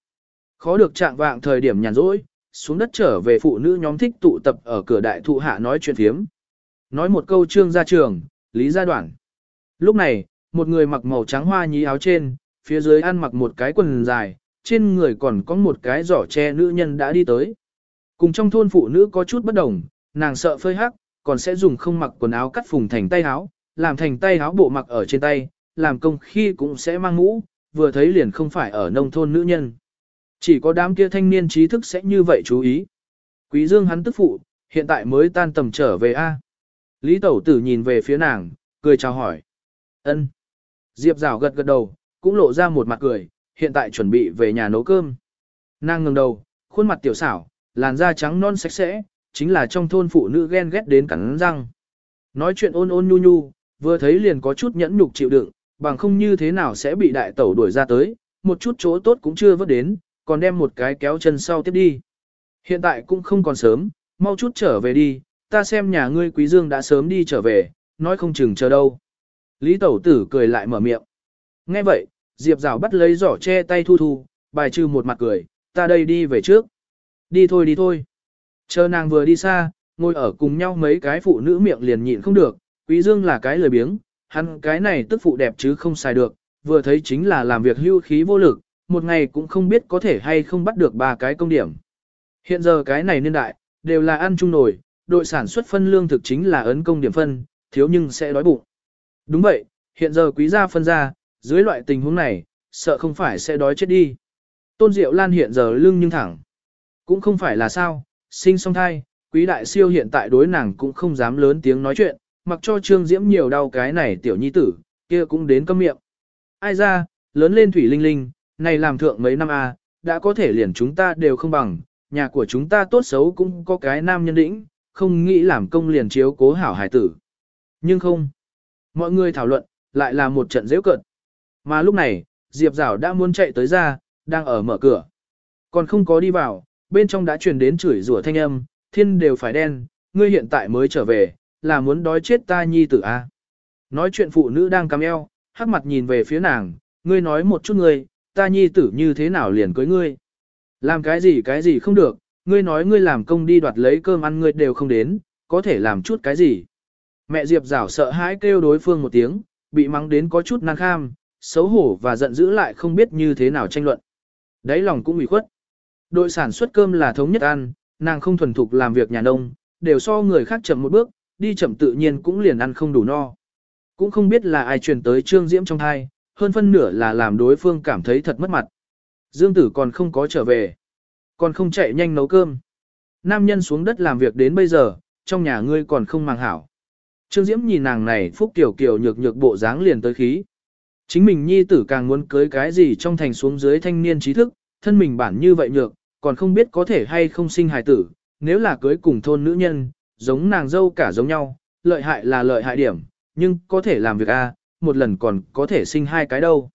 Speaker 1: Khó được trạng vạng thời điểm nhàn rỗi, xuống đất trở về phụ nữ nhóm thích tụ tập ở cửa đại thụ hạ nói chuyện phiếm. Nói một câu trương ra trường, lý gia đoạn. Lúc này, một người mặc màu trắng hoa nhí áo trên, phía dưới ăn mặc một cái quần dài, trên người còn có một cái giỏ tre nữ nhân đã đi tới. Cùng trong thôn phụ nữ có chút bất đồng, nàng sợ phơi hắc, còn sẽ dùng không mặc quần áo cắt phùng thành tay áo, làm thành tay áo bộ mặc ở trên tay, làm công khi cũng sẽ mang mũ, vừa thấy liền không phải ở nông thôn nữ nhân. Chỉ có đám kia thanh niên trí thức sẽ như vậy chú ý. Quý dương hắn tức phụ, hiện tại mới tan tầm trở về A. Lý Tẩu Tử nhìn về phía nàng, cười chào hỏi. ân Diệp rào gật gật đầu, cũng lộ ra một mặt cười, hiện tại chuẩn bị về nhà nấu cơm. Nàng ngẩng đầu, khuôn mặt tiểu xảo, làn da trắng non sạch sẽ, chính là trong thôn phụ nữ ghen ghét đến cắn răng. Nói chuyện ôn ôn nhu nhu, vừa thấy liền có chút nhẫn nhục chịu đựng, bằng không như thế nào sẽ bị đại tẩu đuổi ra tới, một chút chỗ tốt cũng chưa vớt đến, còn đem một cái kéo chân sau tiếp đi. Hiện tại cũng không còn sớm, mau chút trở về đi, ta xem nhà ngươi quý dương đã sớm đi trở về, nói không chừng chờ đâu. Lý tẩu tử cười lại mở miệng. Nghe vậy, Diệp rào bắt lấy giỏ che tay thu thu, bài trừ một mặt cười, ta đây đi về trước. Đi thôi đi thôi. Chờ nàng vừa đi xa, ngồi ở cùng nhau mấy cái phụ nữ miệng liền nhịn không được, quý dương là cái lười biếng, hắn cái này tức phụ đẹp chứ không xài được, vừa thấy chính là làm việc hưu khí vô lực, một ngày cũng không biết có thể hay không bắt được ba cái công điểm. Hiện giờ cái này niên đại, đều là ăn chung nổi, đội sản xuất phân lương thực chính là ấn công điểm phân, thiếu nhưng sẽ đói bụng. Đúng vậy, hiện giờ quý gia phân ra, dưới loại tình huống này, sợ không phải sẽ đói chết đi. Tôn Diệu Lan hiện giờ lưng nhưng thẳng. Cũng không phải là sao, sinh song thai, quý đại siêu hiện tại đối nàng cũng không dám lớn tiếng nói chuyện, mặc cho Trương Diễm nhiều đau cái này tiểu nhi tử, kia cũng đến câm miệng. Ai ra, lớn lên thủy linh linh, này làm thượng mấy năm a, à, đã có thể liền chúng ta đều không bằng, nhà của chúng ta tốt xấu cũng có cái nam nhân đĩnh, không nghĩ làm công liền chiếu cố hảo hải tử. Nhưng không. Mọi người thảo luận, lại là một trận dễ cận. Mà lúc này, Diệp Giảo đã muốn chạy tới ra, đang ở mở cửa. Còn không có đi vào, bên trong đã truyền đến chửi rủa thanh âm, thiên đều phải đen, ngươi hiện tại mới trở về, là muốn đói chết ta nhi tử a. À? Nói chuyện phụ nữ đang cắm eo, hắc mặt nhìn về phía nàng, ngươi nói một chút ngươi, ta nhi tử như thế nào liền cưới ngươi. Làm cái gì cái gì không được, ngươi nói ngươi làm công đi đoạt lấy cơm ăn ngươi đều không đến, có thể làm chút cái gì. Mẹ Diệp rảo sợ hãi kêu đối phương một tiếng, bị mắng đến có chút năng kham, xấu hổ và giận dữ lại không biết như thế nào tranh luận. Đấy lòng cũng bị khuất. Đội sản xuất cơm là thống nhất ăn, nàng không thuần thục làm việc nhà nông, đều so người khác chậm một bước, đi chậm tự nhiên cũng liền ăn không đủ no. Cũng không biết là ai truyền tới Trương Diễm trong thai, hơn phân nửa là làm đối phương cảm thấy thật mất mặt. Dương tử còn không có trở về, còn không chạy nhanh nấu cơm. Nam nhân xuống đất làm việc đến bây giờ, trong nhà ngươi còn không mang hảo. Trương Diễm nhìn nàng này phúc tiểu kiểu nhược nhược bộ dáng liền tới khí. Chính mình nhi tử càng muốn cưới cái gì trong thành xuống dưới thanh niên trí thức, thân mình bản như vậy nhược, còn không biết có thể hay không sinh hài tử, nếu là cưới cùng thôn nữ nhân, giống nàng dâu cả giống nhau, lợi hại là lợi hại điểm, nhưng có thể làm việc A, một lần còn có thể sinh hai cái đâu.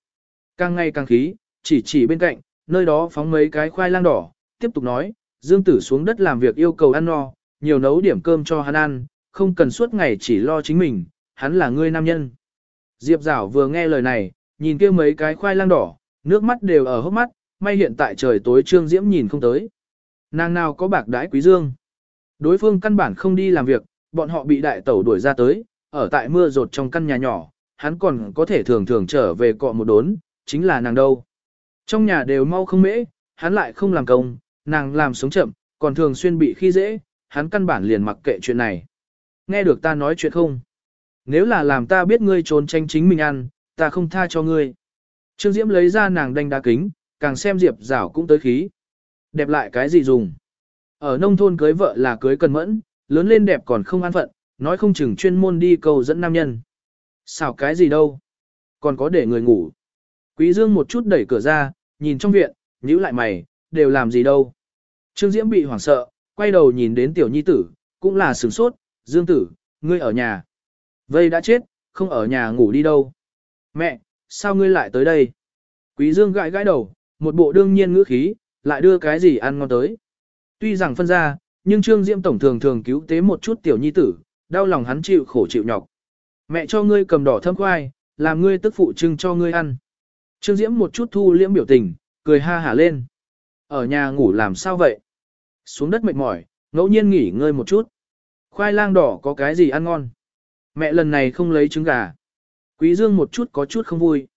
Speaker 1: Càng ngày càng khí, chỉ chỉ bên cạnh, nơi đó phóng mấy cái khoai lang đỏ, tiếp tục nói, Dương Tử xuống đất làm việc yêu cầu ăn no, nhiều nấu điểm cơm cho hắn ăn, không cần suốt ngày chỉ lo chính mình, hắn là người nam nhân. Diệp Giảo vừa nghe lời này, nhìn kia mấy cái khoai lang đỏ, nước mắt đều ở hốc mắt, may hiện tại trời tối Trương Diễm nhìn không tới. Nàng nào có bạc đãi quý dương. Đối phương căn bản không đi làm việc, bọn họ bị đại tẩu đuổi ra tới, ở tại mưa rột trong căn nhà nhỏ, hắn còn có thể thường thường trở về cọ một đốn, chính là nàng đâu. Trong nhà đều mau không mễ, hắn lại không làm công, nàng làm sống chậm, còn thường xuyên bị khi dễ, hắn căn bản liền mặc kệ chuyện này. Nghe được ta nói chuyện không? Nếu là làm ta biết ngươi trốn tranh chính mình ăn, ta không tha cho ngươi. Trương Diễm lấy ra nàng đanh đá kính, càng xem Diệp Giảo cũng tới khí. Đẹp lại cái gì dùng? Ở nông thôn cưới vợ là cưới cần mẫn, lớn lên đẹp còn không an phận, nói không chừng chuyên môn đi cầu dẫn nam nhân. Xảo cái gì đâu? Còn có để người ngủ. Quý Dương một chút đẩy cửa ra, nhìn trong viện, nhíu lại mày, đều làm gì đâu. Trương Diễm bị hoảng sợ, quay đầu nhìn đến tiểu nhi tử, cũng là sửng sốt, Dương tử, ngươi ở nhà. Vây đã chết, không ở nhà ngủ đi đâu. Mẹ, sao ngươi lại tới đây? Quý Dương gãi gãi đầu, một bộ đương nhiên ngữ khí, lại đưa cái gì ăn ngon tới. Tuy rằng phân ra, nhưng Trương Diễm tổng thường thường cứu tế một chút tiểu nhi tử, đau lòng hắn chịu khổ chịu nhọc. Mẹ cho ngươi cầm đỏ thâm khoai, làm ngươi tức phụ trưng cho ngươi ăn. Trương Diễm một chút thu liễm biểu tình, cười ha hả lên. Ở nhà ngủ làm sao vậy? Xuống đất mệt mỏi, ngẫu nhiên nghỉ ngơi một chút. Khoai lang đỏ có cái gì ăn ngon? Mẹ lần này không lấy trứng gà. Quý Dương một chút có chút không vui.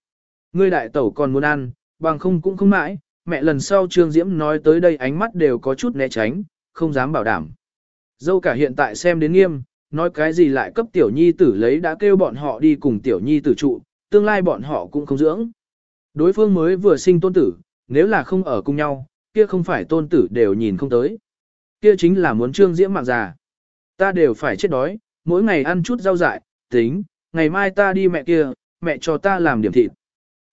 Speaker 1: Ngươi đại tẩu còn muốn ăn, bằng không cũng không mãi. Mẹ lần sau Trương Diễm nói tới đây ánh mắt đều có chút né tránh, không dám bảo đảm. Dâu cả hiện tại xem đến nghiêm, nói cái gì lại cấp tiểu nhi tử lấy đã kêu bọn họ đi cùng tiểu nhi tử trụ, tương lai bọn họ cũng không dưỡng. Đối phương mới vừa sinh tôn tử, nếu là không ở cùng nhau, kia không phải tôn tử đều nhìn không tới. Kia chính là muốn trương diễm mạng già. Ta đều phải chết đói, mỗi ngày ăn chút rau dại, tính, ngày mai ta đi mẹ kia, mẹ cho ta làm điểm thịt.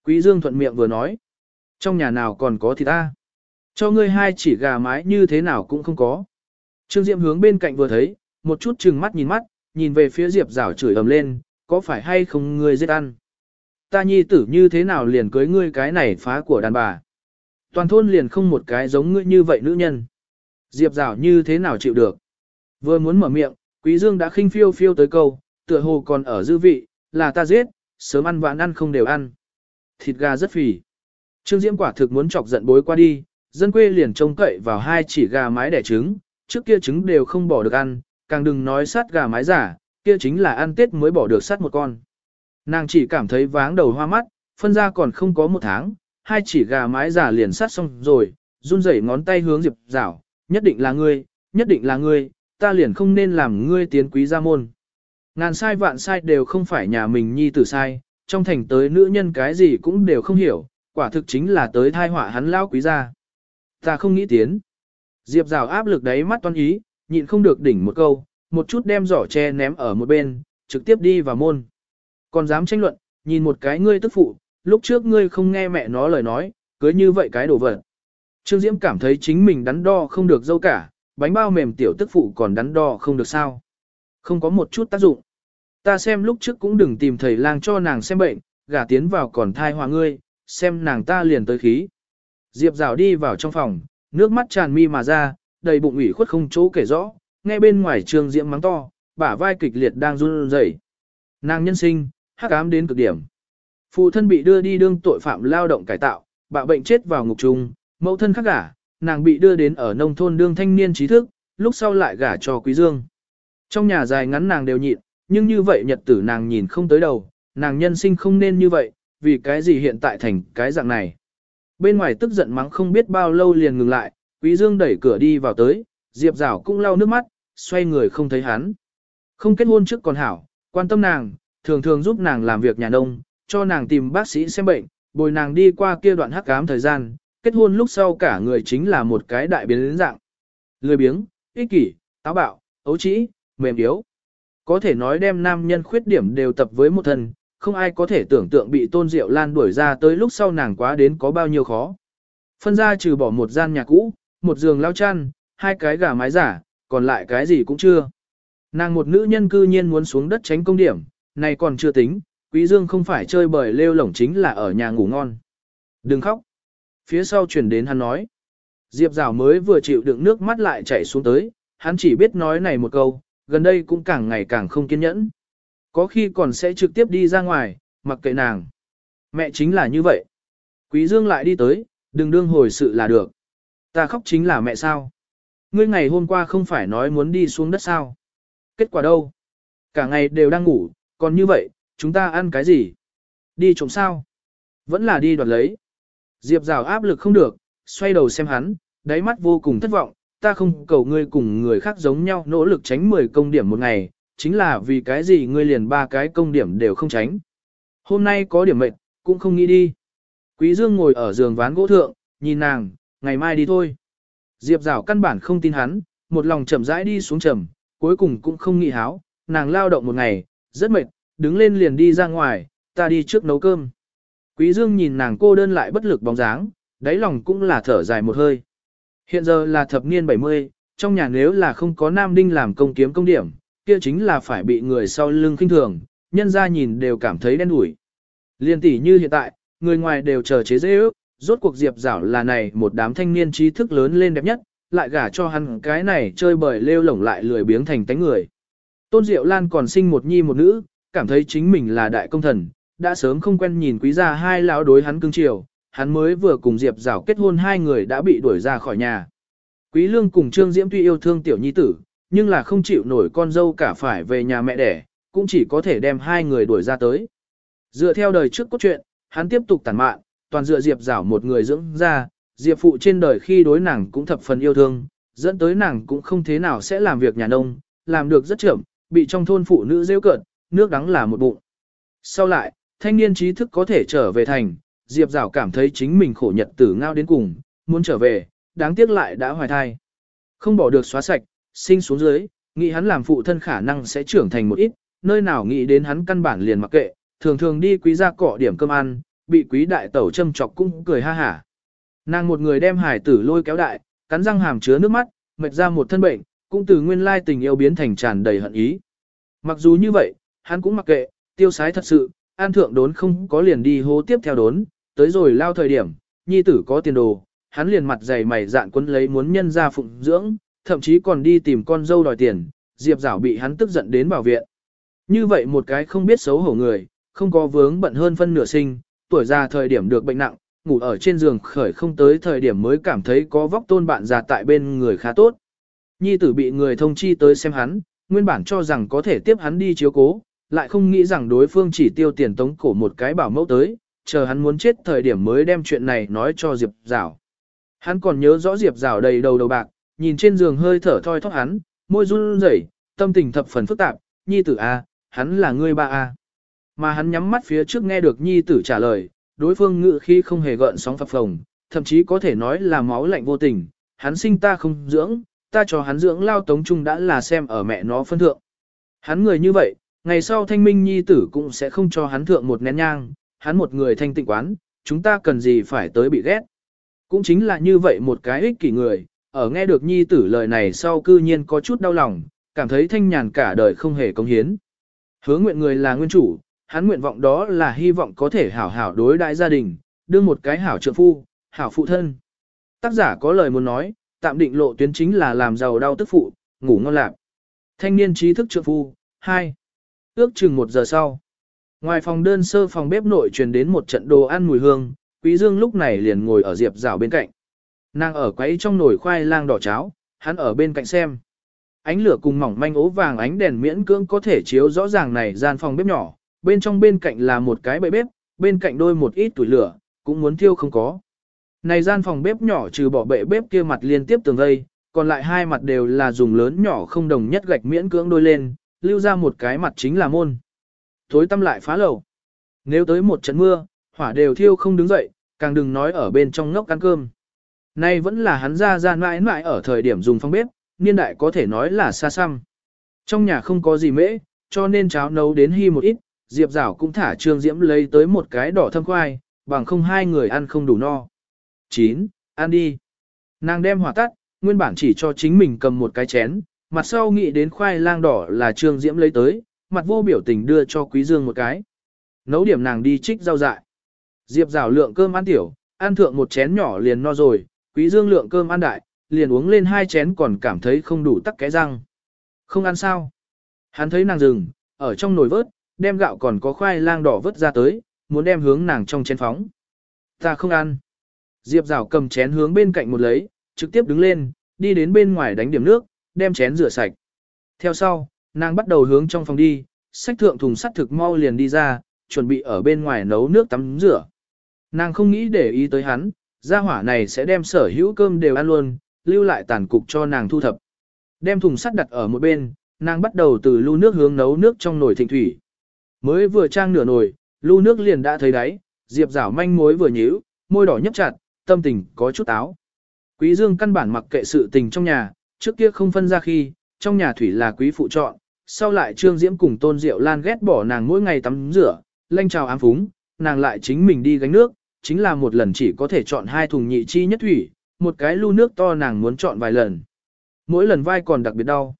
Speaker 1: Quý Dương thuận miệng vừa nói. Trong nhà nào còn có thì ta? Cho ngươi hai chỉ gà mái như thế nào cũng không có. Trương Diệm hướng bên cạnh vừa thấy, một chút chừng mắt nhìn mắt, nhìn về phía Diệp rảo chửi ầm lên, có phải hay không ngươi giết ăn? Ta nhi tử như thế nào liền cưới ngươi cái này phá của đàn bà? Toàn thôn liền không một cái giống ngươi như vậy nữ nhân. Diệp rảo như thế nào chịu được? Vừa muốn mở miệng, Quý Dương đã khinh phiêu phiêu tới câu, tựa hồ còn ở dư vị, là ta giết, sớm ăn vãn ăn không đều ăn. Thịt gà rất phì. Trương Diễm quả thực muốn chọc giận bối qua đi, dân quê liền trông cậy vào hai chỉ gà mái đẻ trứng, trước kia trứng đều không bỏ được ăn, càng đừng nói sát gà mái giả, kia chính là ăn tết mới bỏ được sát một con. Nàng chỉ cảm thấy váng đầu hoa mắt, phân ra còn không có một tháng, hai chỉ gà mái giả liền sát xong rồi, run rẩy ngón tay hướng Diệp Giảo, nhất định là ngươi, nhất định là ngươi, ta liền không nên làm ngươi tiến quý gia môn. Ngàn sai vạn sai đều không phải nhà mình nhi tử sai, trong thành tới nữ nhân cái gì cũng đều không hiểu, quả thực chính là tới thai họa hắn lao quý gia. Ta không nghĩ tiến. Diệp rào áp lực đấy mắt toan ý, nhịn không được đỉnh một câu, một chút đem giỏ tre ném ở một bên, trực tiếp đi vào môn. Còn dám tranh luận, nhìn một cái ngươi tức phụ, lúc trước ngươi không nghe mẹ nó lời nói, cưới như vậy cái đồ vật. Trương Diễm cảm thấy chính mình đắn đo không được dâu cả, bánh bao mềm tiểu tức phụ còn đắn đo không được sao. Không có một chút tác dụng. Ta xem lúc trước cũng đừng tìm thầy lang cho nàng xem bệnh, gả tiến vào còn thai hòa ngươi, xem nàng ta liền tới khí. Diệp rào đi vào trong phòng, nước mắt tràn mi mà ra, đầy bụng ủy khuất không chỗ kể rõ, nghe bên ngoài trường diễm mắng to, bả vai kịch liệt đang run rẩy. Nàng nhân sinh, hắc ám đến cực điểm. Phụ thân bị đưa đi đương tội phạm lao động cải tạo, bạo bệnh chết vào ngục trung mẫu thân khắc gả, nàng bị đưa đến ở nông thôn đương thanh niên trí thức, lúc sau lại gả cho Quý Dương. Trong nhà dài ngắn nàng đều nhịn, nhưng như vậy nhật tử nàng nhìn không tới đầu, nàng nhân sinh không nên như vậy, vì cái gì hiện tại thành cái dạng này. Bên ngoài tức giận mắng không biết bao lâu liền ngừng lại, Quý Dương đẩy cửa đi vào tới, Diệp Giảo cũng lau nước mắt, xoay người không thấy hắn. Không kết hôn trước còn hảo, quan tâm nàng, thường thường giúp nàng làm việc nhà nông, cho nàng tìm bác sĩ xem bệnh, bồi nàng đi qua kia đoạn hắc ám thời gian, kết hôn lúc sau cả người chính là một cái đại biến dạng. Lười biếng, ích kỷ, táo bạo, ấu trĩ, mềm yếu. Có thể nói đem nam nhân khuyết điểm đều tập với một thân, không ai có thể tưởng tượng bị tôn diệu lan đuổi ra tới lúc sau nàng quá đến có bao nhiêu khó. Phân ra trừ bỏ một gian nhà cũ, một giường lao chăn, hai cái gà mái giả, còn lại cái gì cũng chưa. Nàng một nữ nhân cư nhiên muốn xuống đất tránh công điểm, này còn chưa tính, quý dương không phải chơi bời lêu lổng chính là ở nhà ngủ ngon. Đừng khóc. Phía sau truyền đến hắn nói. Diệp rào mới vừa chịu đựng nước mắt lại chảy xuống tới, hắn chỉ biết nói này một câu, gần đây cũng càng ngày càng không kiên nhẫn. Có khi còn sẽ trực tiếp đi ra ngoài, mặc kệ nàng. Mẹ chính là như vậy. Quý Dương lại đi tới, đừng đương hồi sự là được. Ta khóc chính là mẹ sao. Ngươi ngày hôm qua không phải nói muốn đi xuống đất sao. Kết quả đâu? Cả ngày đều đang ngủ, còn như vậy, chúng ta ăn cái gì? Đi trộm sao? Vẫn là đi đoạt lấy. Diệp rào áp lực không được, xoay đầu xem hắn, đáy mắt vô cùng thất vọng, ta không cầu ngươi cùng người khác giống nhau nỗ lực tránh 10 công điểm một ngày, chính là vì cái gì ngươi liền ba cái công điểm đều không tránh. Hôm nay có điểm mệt, cũng không nghĩ đi. Quý Dương ngồi ở giường ván gỗ thượng, nhìn nàng, ngày mai đi thôi. Diệp rào căn bản không tin hắn, một lòng chậm rãi đi xuống trầm, cuối cùng cũng không nghĩ háo, nàng lao động một ngày, rất mệt, đứng lên liền đi ra ngoài, ta đi trước nấu cơm. Quý Dương nhìn nàng cô đơn lại bất lực bóng dáng, đáy lòng cũng là thở dài một hơi. Hiện giờ là thập niên 70, trong nhà nếu là không có nam đinh làm công kiếm công điểm, kia chính là phải bị người sau lưng khinh thường, nhân ra nhìn đều cảm thấy đen đủi. Liên tỷ như hiện tại, người ngoài đều chờ chế dễ ước, rốt cuộc diệp giảo là này một đám thanh niên trí thức lớn lên đẹp nhất, lại gả cho hắn cái này chơi bời lêu lổng lại lười biếng thành tánh người. Tôn Diệu Lan còn sinh một nhi một nữ, cảm thấy chính mình là đại công thần, đã sớm không quen nhìn quý gia hai lão đối hắn cưng chiều, hắn mới vừa cùng Diệp Giảo kết hôn hai người đã bị đuổi ra khỏi nhà. Quý Lương cùng Trương Diễm tuy yêu thương tiểu nhi tử, nhưng là không chịu nổi con dâu cả phải về nhà mẹ đẻ, cũng chỉ có thể đem hai người đuổi ra tới. Dựa theo đời trước cốt truyện, hắn tiếp tục tàn mạn, toàn dựa Diệp Giảo một người dưỡng ra, Diệp phụ trên đời khi đối nàng cũng thập phần yêu thương, dẫn tới nàng cũng không thế nào sẽ làm việc nhà nông, làm được rất chậm, bị trong thôn phụ nữ rêu cợt, nước đắng là một bụng. Sau lại, thanh niên trí thức có thể trở về thành, Diệp Giảo cảm thấy chính mình khổ nhật tử ngao đến cùng, muốn trở về, đáng tiếc lại đã hoài thai. Không bỏ được xóa sạch, sinh xuống dưới, nghĩ hắn làm phụ thân khả năng sẽ trưởng thành một ít, nơi nào nghĩ đến hắn căn bản liền mặc kệ, thường thường đi quý gia cọ điểm cơm ăn, bị quý đại tẩu châm chọc cũng cười ha hả. Nàng một người đem hải tử lôi kéo đại, cắn răng hàm chứa nước mắt, mệt ra một thân bệnh, cũng từ nguyên lai tình yêu biến thành tràn đầy hận ý. Mặc dù như vậy, hắn cũng mặc kệ, tiêu sái thật sự, an thượng đốn không có liền đi hô tiếp theo đốn, tới rồi lao thời điểm, nhi tử có tiền đồ, hắn liền mặt dày mày dạn quân lấy muốn nhân ra phụng dưỡng, thậm chí còn đi tìm con dâu đòi tiền, Diệp Giảo bị hắn tức giận đến bảo viện. Như vậy một cái không biết xấu hổ người, không có vướng bận hơn phân nửa sinh, tuổi già thời điểm được bệnh nặng, ngủ ở trên giường khởi không tới thời điểm mới cảm thấy có vóc tôn bạn già tại bên người khá tốt. Nhi tử bị người thông chi tới xem hắn, nguyên bản cho rằng có thể tiếp hắn đi chiếu cố, lại không nghĩ rằng đối phương chỉ tiêu tiền tống cổ một cái bảo mẫu tới, chờ hắn muốn chết thời điểm mới đem chuyện này nói cho Diệp Giảo. Hắn còn nhớ rõ Diệp Giảo đầy đầu đầu bạc, nhìn trên giường hơi thở thoi thóp hắn, môi run rẩy, tâm tình thập phần phức tạp, nhi tử A, hắn là ngươi ba A. Mà hắn nhắm mắt phía trước nghe được nhi tử trả lời, đối phương ngự khi không hề gợn sóng phập phồng, thậm chí có thể nói là máu lạnh vô tình, hắn sinh ta không dưỡng, ta cho hắn dưỡng lao tống trung đã là xem ở mẹ nó phân thượng. Hắn người như vậy, ngày sau thanh minh nhi tử cũng sẽ không cho hắn thượng một nén nhang, hắn một người thanh tịnh quán, chúng ta cần gì phải tới bị ghét. Cũng chính là như vậy một cái ích kỷ người, ở nghe được nhi tử lời này sau cư nhiên có chút đau lòng, cảm thấy thanh nhàn cả đời không hề công hiến. Hứa nguyện người là nguyên chủ, hắn nguyện vọng đó là hy vọng có thể hảo hảo đối đại gia đình, đưa một cái hảo trợ phu, hảo phụ thân. Tác giả có lời muốn nói, tạm định lộ tuyến chính là làm giàu đau tức phụ, ngủ ngon lạc. Thanh niên trí thức trượng phu, 2. Ước chừng một giờ sau. Ngoài phòng đơn sơ phòng bếp nội truyền đến một trận đồ ăn mùi hương, Quý Dương lúc này liền ngồi ở diệp rào bên cạnh. Nàng ở quấy trong nồi khoai lang đỏ cháo, hắn ở bên cạnh xem. Ánh lửa cùng mỏng manh ố vàng ánh đèn miễn cưỡng có thể chiếu rõ ràng này gian phòng bếp nhỏ, bên trong bên cạnh là một cái bệ bếp, bên cạnh đôi một ít tuổi lửa, cũng muốn thiêu không có. Này gian phòng bếp nhỏ trừ bỏ bệ bếp kia mặt liên tiếp tường vây, còn lại hai mặt đều là dùng lớn nhỏ không đồng nhất gạch miễn cưỡng đôi lên, lưu ra một cái mặt chính là môn. Thối tâm lại phá lầu. Nếu tới một trận mưa, hỏa đều thiêu không đứng dậy, càng đừng nói ở bên trong ngốc ăn cơm. Nay vẫn là hắn ra ra mãi mãi ở thời điểm dùng phong bếp, niên đại có thể nói là xa xăm. Trong nhà không có gì mễ, cho nên cháo nấu đến hy một ít, Diệp Giảo cũng thả Trương Diễm lấy tới một cái đỏ thâm khoai, bằng không hai người ăn không đủ no. 9. Ăn đi. Nàng đem hỏa tắt, nguyên bản chỉ cho chính mình cầm một cái chén, mặt sau nghĩ đến khoai lang đỏ là Trương Diễm lấy tới, mặt vô biểu tình đưa cho Quý Dương một cái. Nấu điểm nàng đi trích rau dại. Diệp Giảo lượng cơm ăn tiểu, ăn thượng một chén nhỏ liền no rồi, Quý Dương lượng cơm ăn đại, liền uống lên hai chén còn cảm thấy không đủ tắc cái răng. Không ăn sao? Hắn thấy nàng dừng, ở trong nồi vớt, đem gạo còn có khoai lang đỏ vớt ra tới, muốn đem hướng nàng trong chén phóng. Ta không ăn. Diệp rào cầm chén hướng bên cạnh một lấy, trực tiếp đứng lên, đi đến bên ngoài đánh điểm nước, đem chén rửa sạch. Theo sau, nàng bắt đầu hướng trong phòng đi, sách thượng thùng sắt thực mau liền đi ra, chuẩn bị ở bên ngoài nấu nước tắm rửa. Nàng không nghĩ để ý tới hắn, gia hỏa này sẽ đem sở hữu cơm đều ăn luôn, lưu lại tàn cục cho nàng thu thập. Đem thùng sắt đặt ở một bên, nàng bắt đầu từ lu nước hướng nấu nước trong nồi thịnh thủy. Mới vừa trang nửa nồi, lu nước liền đã thấy đáy, Diệp rảo manh mối vừa nhíu, môi đỏ nhấp chặt, tâm tình có chút táo. Quý Dương căn bản mặc kệ sự tình trong nhà, trước kia không phân ra khi, trong nhà thủy là quý phụ chọn, sau lại Trương Diễm cùng Tôn Diệu Lan ghét bỏ nàng mỗi ngày tắm rửa, lanh trào ám phúng, nàng lại chính mình đi gánh nước, chính là một lần chỉ có thể chọn hai thùng nhị chi nhất thủy, một cái lu nước to nàng muốn chọn vài lần. Mỗi lần vai còn đặc biệt đau.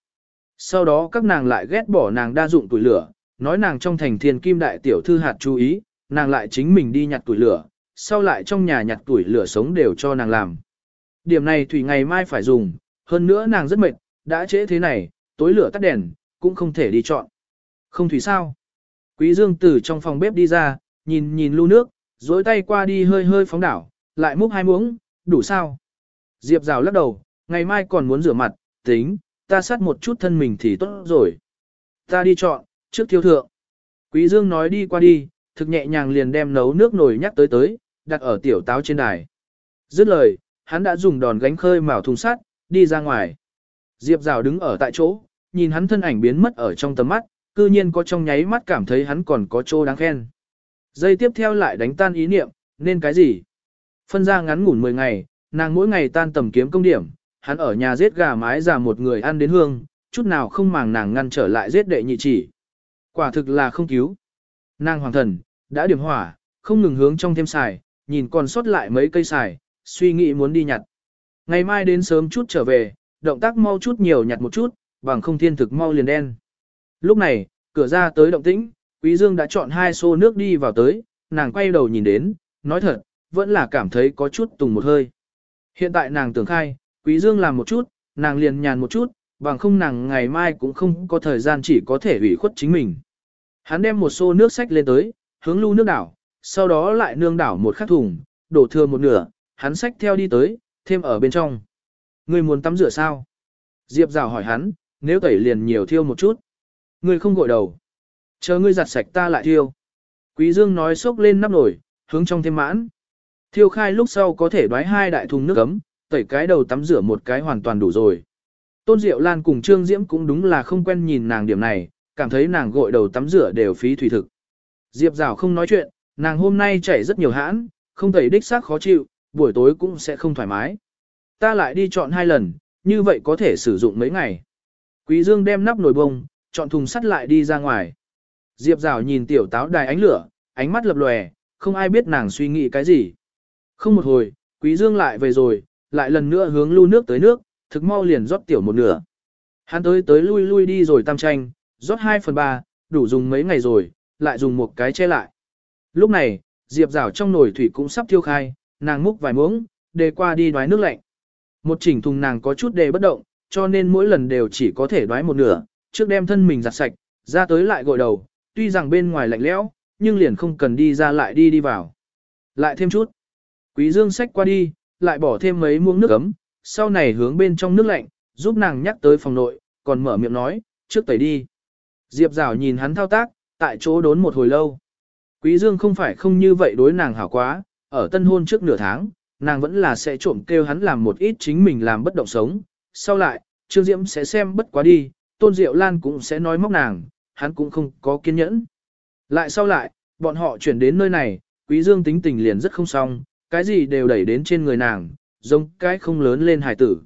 Speaker 1: Sau đó các nàng lại ghét bỏ nàng đa dụng tuổi lửa, nói nàng trong thành thiên kim đại tiểu thư hạt chú ý, nàng lại chính mình đi nhặt tuổi lửa, sau lại trong nhà nhặt tuổi lửa sống đều cho nàng làm. Điểm này thủy ngày mai phải dùng, hơn nữa nàng rất mệt, đã trễ thế này, tối lửa tắt đèn, cũng không thể đi chọn. Không thủy sao? Quý Dương từ trong phòng bếp đi ra, nhìn nhìn lu nước, dối tay qua đi hơi hơi phóng đảo, lại múc hai muỗng, đủ sao? Diệp rào lắc đầu, ngày mai còn muốn rửa mặt, tính, ta sát một chút thân mình thì tốt rồi. Ta đi chọn, trước thiêu thượng. Quý Dương nói đi qua đi, thực nhẹ nhàng liền đem nấu nước nồi nhắc tới tới, đặt ở tiểu táo trên đài. Dứt lời, hắn đã dùng đòn gánh khơi mào thùng sắt, đi ra ngoài. Diệp rào đứng ở tại chỗ, nhìn hắn thân ảnh biến mất ở trong tầm mắt, cư nhiên có trong nháy mắt cảm thấy hắn còn có chỗ đáng khen. Giây tiếp theo lại đánh tan ý niệm, nên cái gì? Phân ra ngắn ngủn 10 ngày, nàng mỗi ngày tan tầm kiếm công điểm, hắn ở nhà giết gà mái già một người ăn đến hương, chút nào không màng nàng ngăn trở lại giết đệ nhị chỉ. Quả thực là không cứu. Nàng hoàng thần, đã điểm hỏa, không ngừng hướng trong thêm xài, nhìn còn sót lại mấy cây xài, suy nghĩ muốn đi nhặt. Ngày mai đến sớm chút trở về, động tác mau chút nhiều nhặt một chút, bằng không thiên thực mau liền đen. Lúc này, cửa ra tới động tĩnh, Quý Dương đã chọn hai xô nước đi vào tới, nàng quay đầu nhìn đến, nói thật, vẫn là cảm thấy có chút tùng một hơi. Hiện tại nàng tưởng khai, Quý Dương làm một chút, nàng liền nhàn một chút, bằng không nàng ngày mai cũng không có thời gian chỉ có thể ủy khuất chính mình. Hắn đem một xô nước sách lên tới, hướng lưu nước đảo, sau đó lại nương đảo một khắc thùng, đổ thừa một nửa, hắn sách theo đi tới, thêm ở bên trong. Người muốn tắm rửa sao? Diệp rào hỏi hắn, nếu tẩy liền nhiều thiêu một chút. Người không gội đầu. Chờ ngươi giặt sạch ta lại thiêu. Quý Dương nói xốc lên nắp nồi, hướng trong thêm mãn. Thiêu khai lúc sau có thể đoái hai đại thùng nước ấm, tẩy cái đầu tắm rửa một cái hoàn toàn đủ rồi. Tôn Diệu Lan cùng Trương Diễm cũng đúng là không quen nhìn nàng điểm này, cảm thấy nàng gội đầu tắm rửa đều phí thủy thực. Diệp Giảo không nói chuyện, nàng hôm nay chảy rất nhiều hãn, không tẩy đích xác khó chịu, buổi tối cũng sẽ không thoải mái. Ta lại đi chọn hai lần, như vậy có thể sử dụng mấy ngày. Quý Dương đem nắp nồi bông, chọn thùng sắt lại đi ra ngoài. Diệp Rào nhìn tiểu táo đài ánh lửa, ánh mắt lập lòe, không ai biết nàng suy nghĩ cái gì. Không một hồi, Quý Dương lại về rồi, lại lần nữa hướng lưu nước tới nước, thực mau liền rót tiểu một nửa. Hắn tới tới lui lui đi rồi tam tranh, rót 2 phần 3, đủ dùng mấy ngày rồi, lại dùng một cái che lại. Lúc này, Diệp Rào trong nồi thủy cũng sắp thiêu khai, nàng múc vài muỗng, đề qua đi đoái nước lạnh. Một chỉnh thùng nàng có chút đề bất động, cho nên mỗi lần đều chỉ có thể đoái một nửa, trước đem thân mình giặt sạch, ra tới lại gội đầu, tuy rằng bên ngoài lạnh lẽo, nhưng liền không cần đi ra lại đi đi vào. Lại thêm chút. Quý dương xách qua đi, lại bỏ thêm mấy muỗng nước ấm, sau này hướng bên trong nước lạnh, giúp nàng nhắc tới phòng nội, còn mở miệng nói, trước tẩy đi. Diệp rào nhìn hắn thao tác, tại chỗ đốn một hồi lâu. Quý dương không phải không như vậy đối nàng hảo quá, ở tân hôn trước nửa tháng, nàng vẫn là sẽ trộm kêu hắn làm một ít chính mình làm bất động sống. Sau lại, Trương Diễm sẽ xem bất quá đi, Tôn Diệu Lan cũng sẽ nói móc nàng, hắn cũng không có kiên nhẫn. Lại sau lại, bọn họ chuyển đến nơi này, Quý Dương tính tình liền rất không xong, cái gì đều đẩy đến trên người nàng, giống cái không lớn lên hải tử.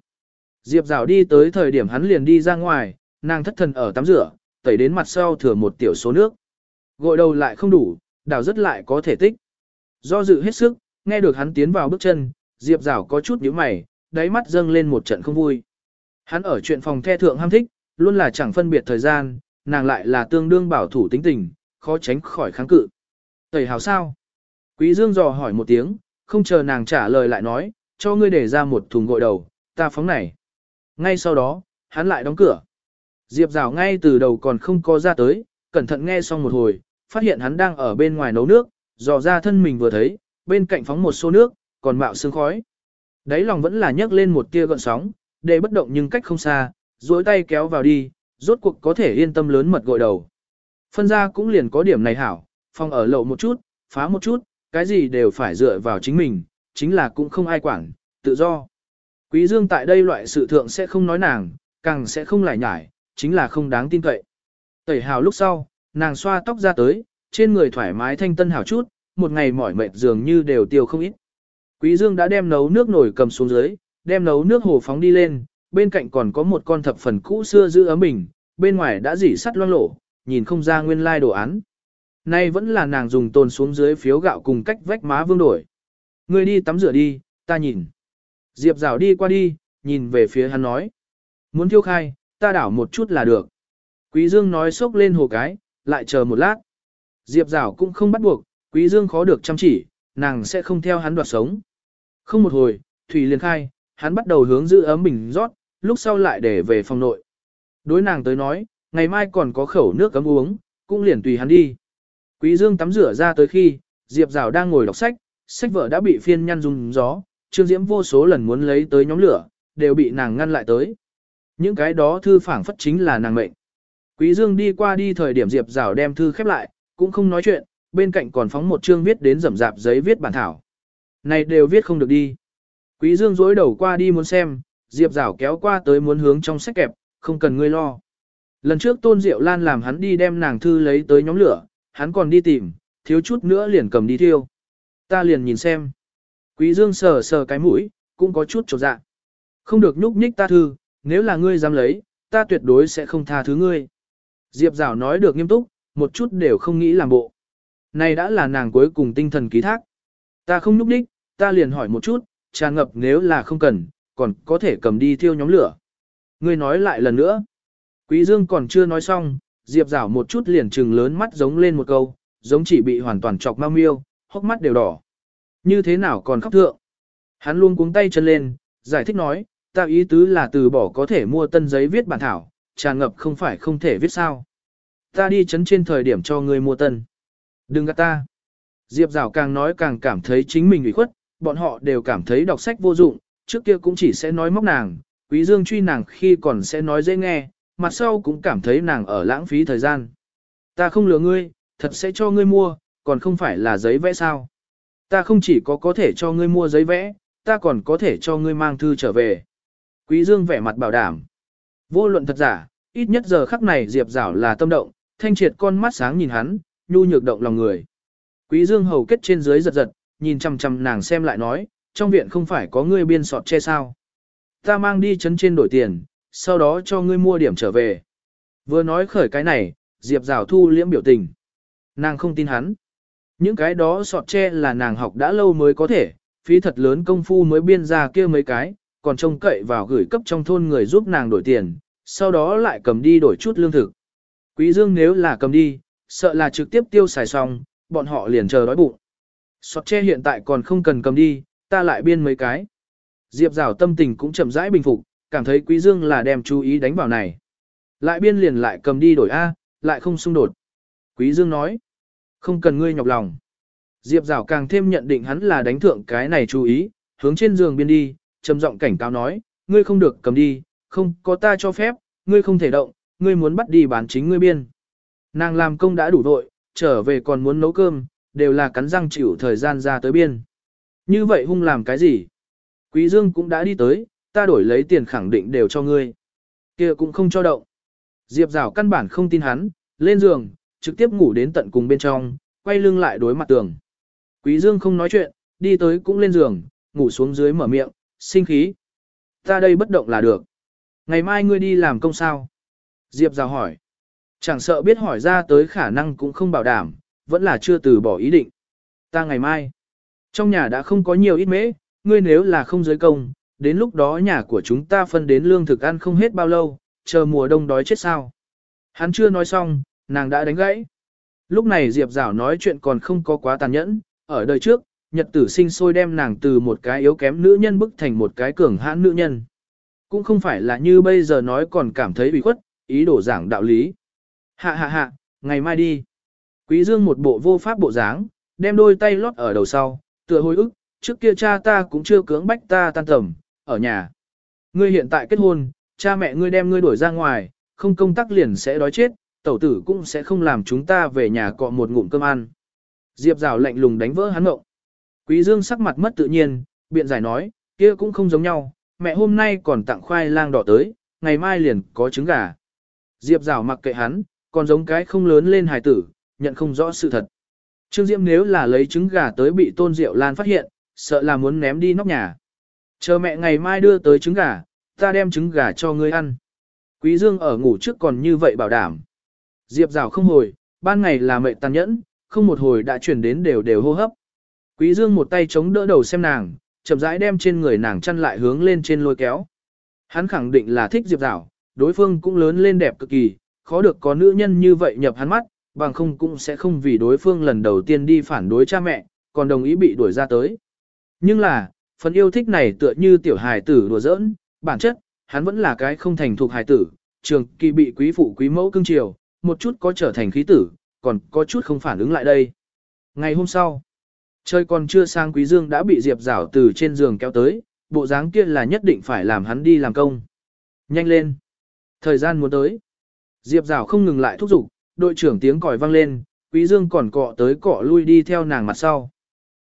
Speaker 1: Diệp Rào đi tới thời điểm hắn liền đi ra ngoài, nàng thất thần ở tắm rửa, tẩy đến mặt sau thừa một tiểu số nước. Gội đầu lại không đủ, đảo rất lại có thể tích. Do dự hết sức, nghe được hắn tiến vào bước chân, Diệp Rào có chút nhíu mày, đáy mắt dâng lên một trận không vui. Hắn ở chuyện phòng the thượng ham thích, luôn là chẳng phân biệt thời gian, nàng lại là tương đương bảo thủ tính tình, khó tránh khỏi kháng cự. Tẩy hào sao? Quý Dương dò hỏi một tiếng, không chờ nàng trả lời lại nói, cho ngươi để ra một thùng gội đầu, ta phóng này. Ngay sau đó, hắn lại đóng cửa. Diệp rào ngay từ đầu còn không có ra tới, cẩn thận nghe xong một hồi, phát hiện hắn đang ở bên ngoài nấu nước, dò ra thân mình vừa thấy, bên cạnh phóng một xô nước, còn mạo sương khói. Đấy lòng vẫn là nhấc lên một tia gợn sóng, để bất động nhưng cách không xa, duỗi tay kéo vào đi, rốt cuộc có thể yên tâm lớn mật gội đầu. Phân ra cũng liền có điểm này hảo, phòng ở lậu một chút, phá một chút, cái gì đều phải dựa vào chính mình, chính là cũng không ai quản, tự do. Quý Dương tại đây loại sự thượng sẽ không nói nàng, càng sẽ không lại nhải, chính là không đáng tin cậy. Tẩy hào lúc sau, nàng xoa tóc ra tới, trên người thoải mái thanh tân hào chút, một ngày mỏi mệt dường như đều tiêu không ít. Quý Dương đã đem nấu nước nồi cầm xuống dưới, đem nấu nước hồ phóng đi lên, bên cạnh còn có một con thập phần cũ xưa giữ ấm bình, bên ngoài đã dỉ sắt loang lổ, nhìn không ra nguyên lai đồ án. Nay vẫn là nàng dùng tồn xuống dưới phiếu gạo cùng cách vách má vương đổi. Ngươi đi tắm rửa đi, ta nhìn. Diệp rào đi qua đi, nhìn về phía hắn nói. Muốn thiêu khai, ta đảo một chút là được. Quý Dương nói sốc lên hồ cái, lại chờ một lát. Diệp rào cũng không bắt buộc, Quý Dương khó được chăm chỉ, nàng sẽ không theo hắn đoạt sống. Không một hồi, Thủy liền khai, hắn bắt đầu hướng giữ ấm bình rót, lúc sau lại để về phòng nội. Đối nàng tới nói, ngày mai còn có khẩu nước cấm uống, cũng liền tùy hắn đi. Quý Dương tắm rửa ra tới khi, Diệp Giảo đang ngồi đọc sách, sách vở đã bị phiên nhăn rung gió, Trương Diễm vô số lần muốn lấy tới nhóm lửa, đều bị nàng ngăn lại tới. Những cái đó thư phảng phất chính là nàng mệnh. Quý Dương đi qua đi thời điểm Diệp Giảo đem thư khép lại, cũng không nói chuyện, bên cạnh còn phóng một chương viết đến rậm rạp giấy viết bản thảo. Này đều viết không được đi. Quý Dương rối đầu qua đi muốn xem, Diệp Giảo kéo qua tới muốn hướng trong sách kẹp, không cần ngươi lo. Lần trước Tôn Diệu Lan làm hắn đi đem nàng thư lấy tới nhóm lửa, hắn còn đi tìm, thiếu chút nữa liền cầm đi thiêu. Ta liền nhìn xem. Quý Dương sờ sờ cái mũi, cũng có chút chột dạ. Không được nhúc nhích ta thư, nếu là ngươi dám lấy, ta tuyệt đối sẽ không tha thứ ngươi. Diệp Giảo nói được nghiêm túc, một chút đều không nghĩ làm bộ. Này đã là nàng cuối cùng tinh thần ký thác. Ta không nhúc nhích, ta liền hỏi một chút, tràn ngập nếu là không cần, còn có thể cầm đi thiêu nhóm lửa. Ngươi nói lại lần nữa. Quý Dương còn chưa nói xong, Diệp Giảo một chút liền trừng lớn mắt giống lên một câu, giống chỉ bị hoàn toàn chọc mau miêu, hốc mắt đều đỏ. Như thế nào còn khóc thượng? Hắn luôn cuống tay chân lên, giải thích nói, ta ý tứ là từ bỏ có thể mua tân giấy viết bản thảo, tràn ngập không phải không thể viết sao. Ta đi chấn trên thời điểm cho ngươi mua tân. Đừng gạt ta. Diệp Giảo càng nói càng cảm thấy chính mình ủy khuất, bọn họ đều cảm thấy đọc sách vô dụng, trước kia cũng chỉ sẽ nói móc nàng, quý dương truy nàng khi còn sẽ nói dễ nghe, mặt sau cũng cảm thấy nàng ở lãng phí thời gian. Ta không lừa ngươi, thật sẽ cho ngươi mua, còn không phải là giấy vẽ sao. Ta không chỉ có có thể cho ngươi mua giấy vẽ, ta còn có thể cho ngươi mang thư trở về. Quý Dương vẻ mặt bảo đảm. Vô luận thật giả, ít nhất giờ khắc này Diệp Giảo là tâm động, thanh triệt con mắt sáng nhìn hắn, nhu nhược động lòng người. Quý Dương hầu kết trên dưới giật giật, nhìn chằm chằm nàng xem lại nói, trong viện không phải có ngươi biên sọt che sao. Ta mang đi chấn trên đổi tiền, sau đó cho ngươi mua điểm trở về. Vừa nói khởi cái này, Diệp Giảo thu liễm biểu tình. Nàng không tin hắn. Những cái đó sọt tre là nàng học đã lâu mới có thể, phí thật lớn công phu mới biên ra kia mấy cái, còn trông cậy vào gửi cấp trong thôn người giúp nàng đổi tiền, sau đó lại cầm đi đổi chút lương thực. Quý Dương nếu là cầm đi, sợ là trực tiếp tiêu xài xong, bọn họ liền chờ đói bụng. Sọt tre hiện tại còn không cần cầm đi, ta lại biên mấy cái. Diệp Giảo tâm tình cũng chậm rãi bình phục, cảm thấy Quý Dương là đem chú ý đánh vào này. Lại biên liền lại cầm đi đổi A, lại không xung đột. Quý Dương nói, không cần ngươi nhọc lòng. Diệp Giảo càng thêm nhận định hắn là đánh thượng cái này chú ý, hướng trên giường biên đi, trầm giọng cảnh cáo nói, ngươi không được cầm đi, không có ta cho phép, ngươi không thể động, ngươi muốn bắt đi bán chính ngươi biên. Nàng làm công đã đủ vội, trở về còn muốn nấu cơm, đều là cắn răng chịu thời gian ra tới biên. Như vậy hung làm cái gì? Quý Dương cũng đã đi tới, ta đổi lấy tiền khẳng định đều cho ngươi. kia cũng không cho động. Diệp Giảo căn bản không tin hắn, lên giường, trực tiếp ngủ đến tận cùng bên trong, quay lưng lại đối mặt tường. Quý Dương không nói chuyện, đi tới cũng lên giường, ngủ xuống dưới mở miệng, sinh khí. Ta đây bất động là được. Ngày mai ngươi đi làm công sao? Diệp Giảo hỏi. Chẳng sợ biết hỏi ra tới khả năng cũng không bảo đảm, vẫn là chưa từ bỏ ý định. Ta ngày mai. Trong nhà đã không có nhiều ít mễ, ngươi nếu là không giới công, đến lúc đó nhà của chúng ta phân đến lương thực ăn không hết bao lâu, chờ mùa đông đói chết sao. Hắn chưa nói xong, nàng đã đánh gãy. Lúc này Diệp Giảo nói chuyện còn không có quá tàn nhẫn, ở đời trước, nhật tử sinh sôi đem nàng từ một cái yếu kém nữ nhân bức thành một cái cường hãn nữ nhân. Cũng không phải là như bây giờ nói còn cảm thấy bị khuất, ý đồ giảng đạo lý. Hạ hạ hạ, ngày mai đi. Quý Dương một bộ vô pháp bộ dáng, đem đôi tay lót ở đầu sau, tựa hồi ức, trước kia cha ta cũng chưa cưỡng bách ta tan tầm, ở nhà. Ngươi hiện tại kết hôn, cha mẹ ngươi đem ngươi đuổi ra ngoài, không công tác liền sẽ đói chết, tẩu tử cũng sẽ không làm chúng ta về nhà cọ một ngụm cơm ăn. Diệp rào lạnh lùng đánh vỡ hắn ngộng. Quý Dương sắc mặt mất tự nhiên, biện giải nói, kia cũng không giống nhau, mẹ hôm nay còn tặng khoai lang đỏ tới, ngày mai liền có trứng gà. Diệp rào mặc kệ hắn, còn giống cái không lớn lên hài tử, nhận không rõ sự thật. Trương Diễm nếu là lấy trứng gà tới bị Tôn Diệu Lan phát hiện, sợ là muốn ném đi nóc nhà. Chờ mẹ ngày mai đưa tới trứng gà, ta đem trứng gà cho ngươi ăn. Quý Dương ở ngủ trước còn như vậy bảo đảm. Diệp rào không hồi, ban ngày là mẹ tàn nhẫn, không một hồi đã chuyển đến đều đều hô hấp. Quý Dương một tay chống đỡ đầu xem nàng, chậm rãi đem trên người nàng chăn lại hướng lên trên lôi kéo. Hắn khẳng định là thích Diệp Dạo, đối phương cũng lớn lên đẹp cực kỳ, khó được có nữ nhân như vậy nhập hắn mắt, bằng không cũng sẽ không vì đối phương lần đầu tiên đi phản đối cha mẹ, còn đồng ý bị đuổi ra tới. Nhưng là, phần yêu thích này tựa như tiểu hài tử đùa giỡn, bản chất, hắn vẫn là cái không thành thuộc hài tử, trường kỳ bị quý phụ quý mẫu cưng chiều, một chút có trở thành khí tử, còn có chút không phản ứng lại đây. Ngày hôm sau, trời còn chưa sang quý dương đã bị Diệp Giảo từ trên giường kéo tới, bộ dáng kia là nhất định phải làm hắn đi làm công. Nhanh lên. Thời gian muốn tới. Diệp Giảo không ngừng lại thúc giục, đội trưởng tiếng còi vang lên, quý dương còn cọ tới cọ lui đi theo nàng mặt sau.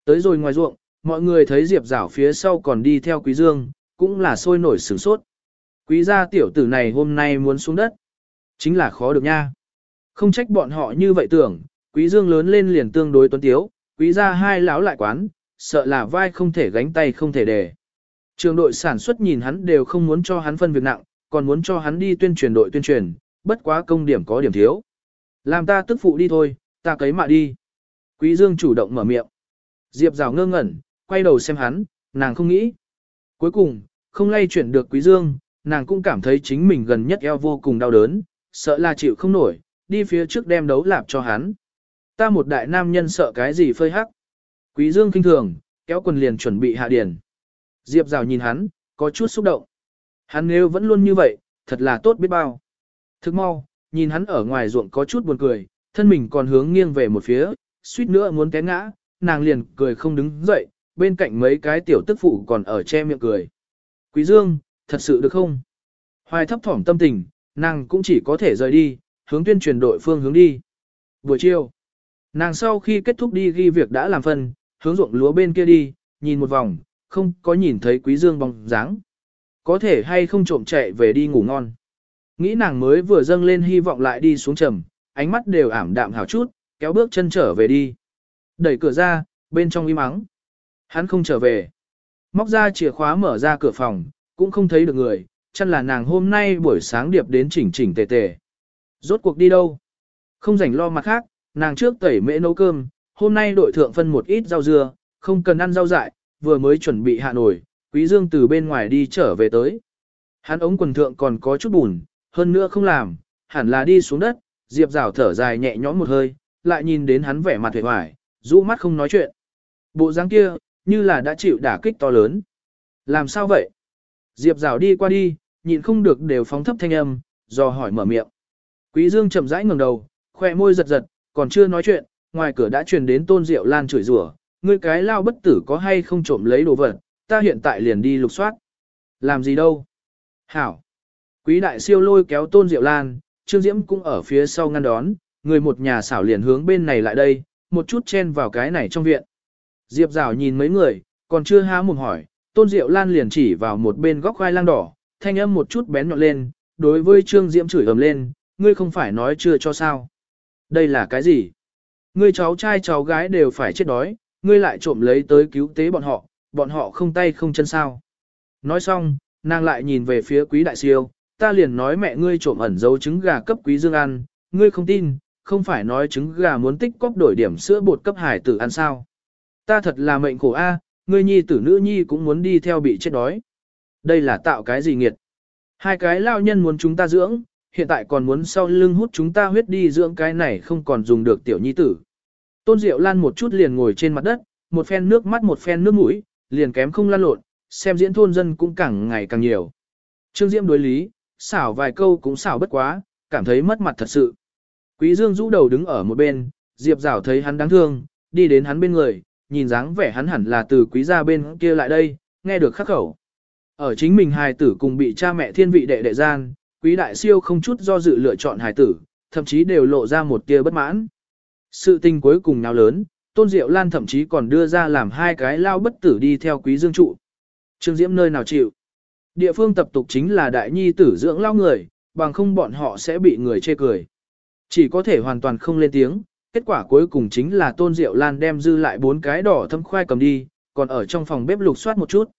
Speaker 1: Tới rồi ngoài ruộng, mọi người thấy Diệp Giảo phía sau còn đi theo quý dương, cũng là sôi nổi sửng sốt. Quý gia tiểu tử này hôm nay muốn xuống đất. Chính là khó được nha. Không trách bọn họ như vậy tưởng, quý dương lớn lên liền tương đối tuấn tiếu, quý gia hai lão lại quán, sợ là vai không thể gánh tay không thể để. Trường đội sản xuất nhìn hắn đều không muốn cho hắn phân việc nặng, còn muốn cho hắn đi tuyên truyền đội tuyên truyền, bất quá công điểm có điểm thiếu. Làm ta tức phụ đi thôi, ta cấy mạ đi. Quý dương chủ động mở miệng. Diệp rào ngơ ngẩn, quay đầu xem hắn, nàng không nghĩ. Cuối cùng, không lay chuyển được quý dương, nàng cũng cảm thấy chính mình gần nhất eo vô cùng đau đớn, sợ là chịu không nổi, đi phía trước đem đấu lạp cho hắn. Ta một đại nam nhân sợ cái gì phơi hắc. Quý dương kinh thường, kéo quần liền chuẩn bị hạ điển. Diệp rào nhìn hắn, có chút xúc động. Hắn nếu vẫn luôn như vậy, thật là tốt biết bao. Thức mau, nhìn hắn ở ngoài ruộng có chút buồn cười, thân mình còn hướng nghiêng về một phía, suýt nữa muốn té ngã, nàng liền cười không đứng dậy, bên cạnh mấy cái tiểu tức phụ còn ở che miệng cười. Quý Dương, thật sự được không? Hoài thấp thỏm tâm tình, nàng cũng chỉ có thể rời đi, hướng tuyên truyền đội phương hướng đi. Buổi chiều, nàng sau khi kết thúc đi ghi việc đã làm phân, hướng ruộng lúa bên kia đi, nhìn một vòng, không có nhìn thấy Quý Dương bóng dáng. Có thể hay không trộm chạy về đi ngủ ngon. Nghĩ nàng mới vừa dâng lên hy vọng lại đi xuống trầm, ánh mắt đều ảm đạm hào chút, kéo bước chân trở về đi. Đẩy cửa ra, bên trong im ắng. Hắn không trở về. Móc ra chìa khóa mở ra cửa phòng, cũng không thấy được người, chắc là nàng hôm nay buổi sáng điệp đến chỉnh chỉnh tề tề. Rốt cuộc đi đâu? Không rảnh lo mặt khác, nàng trước tẩy mễ nấu cơm, hôm nay đội thượng phân một ít rau dưa, không cần ăn rau dại, vừa mới chuẩn bị hạ nổi, quý dương từ bên ngoài đi trở về tới. Hắn ống quần thượng còn có chút bùn, hơn nữa không làm, hẳn là đi xuống đất, Diệp rào thở dài nhẹ nhõm một hơi, lại nhìn đến hắn vẻ mặt hề hoài, rũ mắt không nói chuyện. Bộ dáng kia, như là đã chịu đả kích to lớn. Làm sao vậy? Diệp rào đi qua đi, nhịn không được đều phóng thấp thanh âm, do hỏi mở miệng. Quý Dương chậm rãi ngẩng đầu, khoe môi giật giật, còn chưa nói chuyện, ngoài cửa đã truyền đến tôn diệu lan chửi rủa, ngươi cái lao bất tử có hay không trộm lấy đồ vật, ta hiện tại liền đi lục soát. Làm gì đâu? Hảo. Quý đại siêu lôi kéo tôn diệu lan, Trương Diễm cũng ở phía sau ngăn đón, người một nhà xảo liền hướng bên này lại đây, một chút chen vào cái này trong viện. Diệp rào nhìn mấy người, còn chưa há mồm hỏi, tôn diệu lan liền chỉ vào một bên góc khoai lang đỏ, thanh âm một chút bén nhọn lên, đối với Trương Diễm chửi ầm lên, ngươi không phải nói chưa cho sao. Đây là cái gì? Ngươi cháu trai cháu gái đều phải chết đói, ngươi lại trộm lấy tới cứu tế bọn họ, bọn họ không tay không chân sao. Nói xong, nàng lại nhìn về phía quý đại siêu, ta liền nói mẹ ngươi trộm ẩn giấu trứng gà cấp quý dương ăn, ngươi không tin, không phải nói trứng gà muốn tích cóp đổi điểm sữa bột cấp hải tử ăn sao. Ta thật là mệnh khổ a, ngươi nhi tử nữ nhi cũng muốn đi theo bị chết đói. Đây là tạo cái gì nghiệt? Hai cái lao nhân muốn chúng ta dưỡng, hiện tại còn muốn sau lưng hút chúng ta huyết đi dưỡng cái này không còn dùng được tiểu nhi tử. Tôn Diệu Lan một chút liền ngồi trên mặt đất, một phen nước mắt một phen nước mũi, liền kém không lan lộn, xem diễn thôn dân cũng càng ngày càng nhiều. Trương Diễm đối lý, xảo vài câu cũng xảo bất quá, cảm thấy mất mặt thật sự. Quý Dương rũ đầu đứng ở một bên, Diệp Giảo thấy hắn đáng thương, đi đến hắn bên người, nhìn dáng vẻ hắn hẳn là từ quý gia bên kia lại đây, nghe được khắc khẩu. Ở chính mình hài tử cùng bị cha mẹ thiên vị đệ đệ gian, quý đại siêu không chút do dự lựa chọn hài tử, thậm chí đều lộ ra một tia bất mãn. Sự tình cuối cùng nào lớn, Tôn Diệu Lan thậm chí còn đưa ra làm hai cái lao bất tử đi theo quý dương trụ. Trương Diễm nơi nào chịu. Địa phương tập tục chính là đại nhi tử dưỡng lao người, bằng không bọn họ sẽ bị người chê cười. Chỉ có thể hoàn toàn không lên tiếng, kết quả cuối cùng chính là Tôn Diệu Lan đem dư lại bốn cái đỏ thâm khoai cầm đi, còn ở trong phòng bếp lục soát một chút.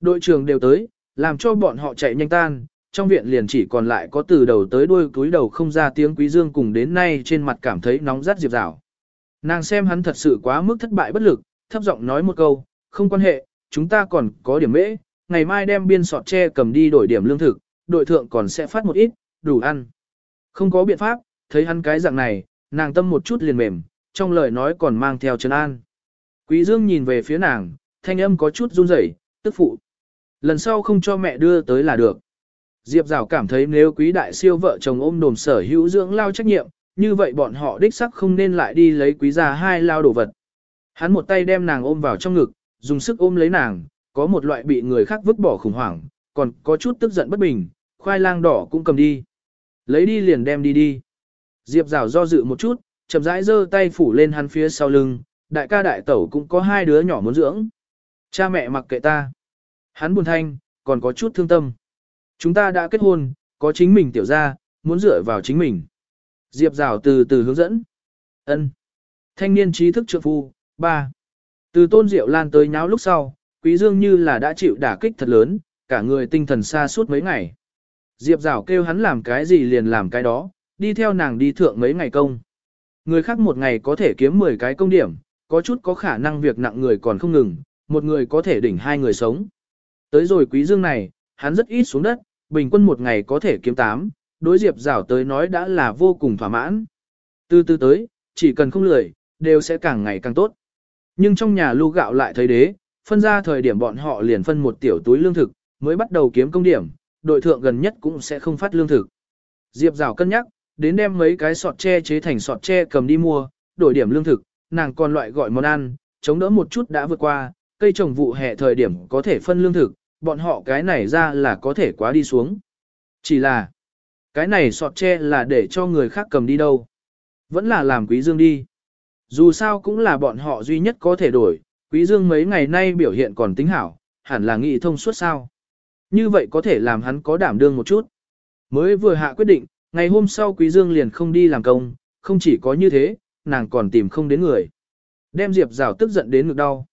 Speaker 1: Đội trưởng đều tới, làm cho bọn họ chạy nhanh tan, trong viện liền chỉ còn lại có từ đầu tới đuôi túi đầu không ra tiếng quý dương cùng đến nay trên mặt cảm thấy nóng rát diệp rào. Nàng xem hắn thật sự quá mức thất bại bất lực, thấp giọng nói một câu, không quan hệ, chúng ta còn có điểm mễ, ngày mai đem biên sọt tre cầm đi đổi điểm lương thực, đội thượng còn sẽ phát một ít, đủ ăn. Không có biện pháp, thấy hắn cái dạng này, nàng tâm một chút liền mềm, trong lời nói còn mang theo trấn an. Quý Dương nhìn về phía nàng, thanh âm có chút run rẩy, tức phụ. Lần sau không cho mẹ đưa tới là được. Diệp Giảo cảm thấy nếu quý đại siêu vợ chồng ôm đồm sở hữu dưỡng lao trách nhiệm, như vậy bọn họ đích sắc không nên lại đi lấy quý gia hai lao đồ vật. Hắn một tay đem nàng ôm vào trong ngực, dùng sức ôm lấy nàng, có một loại bị người khác vứt bỏ khủng hoảng, còn có chút tức giận bất bình, khoai lang đỏ cũng cầm đi. Lấy đi liền đem đi đi. Diệp rào do dự một chút, chậm rãi giơ tay phủ lên hắn phía sau lưng, đại ca đại tẩu cũng có hai đứa nhỏ muốn dưỡng. Cha mẹ mặc kệ ta. Hắn buồn thanh, còn có chút thương tâm. Chúng ta đã kết hôn, có chính mình tiểu ra, muốn dựa vào chính mình. Diệp rào từ từ hướng dẫn. ân Thanh niên trí thức trượng phu, 3. Từ tôn diệu lan tới nháo lúc sau, quý dương như là đã chịu đả kích thật lớn, cả người tinh thần xa suốt mấy ngày. Diệp rào kêu hắn làm cái gì liền làm cái đó, đi theo nàng đi thượng mấy ngày công. Người khác một ngày có thể kiếm 10 cái công điểm, có chút có khả năng việc nặng người còn không ngừng, một người có thể đỉnh hai người sống. Tới rồi quý dương này, hắn rất ít xuống đất, bình quân một ngày có thể kiếm 8, đối Diệp rảo tới nói đã là vô cùng thỏa mãn. Từ từ tới, chỉ cần không lười, đều sẽ càng ngày càng tốt. Nhưng trong nhà lưu gạo lại thấy đế, phân ra thời điểm bọn họ liền phân một tiểu túi lương thực, mới bắt đầu kiếm công điểm, đội thượng gần nhất cũng sẽ không phát lương thực. Diệp rào cân nhắc, đến đem mấy cái sọt tre chế thành sọt tre cầm đi mua, đổi điểm lương thực, nàng còn loại gọi món ăn, chống đỡ một chút đã vượt qua, cây trồng vụ hè thời điểm có thể phân lương thực, bọn họ cái này ra là có thể quá đi xuống. Chỉ là, cái này sọt tre là để cho người khác cầm đi đâu. Vẫn là làm quý dương đi. Dù sao cũng là bọn họ duy nhất có thể đổi, quý dương mấy ngày nay biểu hiện còn tính hảo, hẳn là nghị thông suốt sao. Như vậy có thể làm hắn có đảm đương một chút. Mới vừa hạ quyết định, ngày hôm sau quý dương liền không đi làm công, không chỉ có như thế, nàng còn tìm không đến người. Đem Diệp rào tức giận đến ngực đau.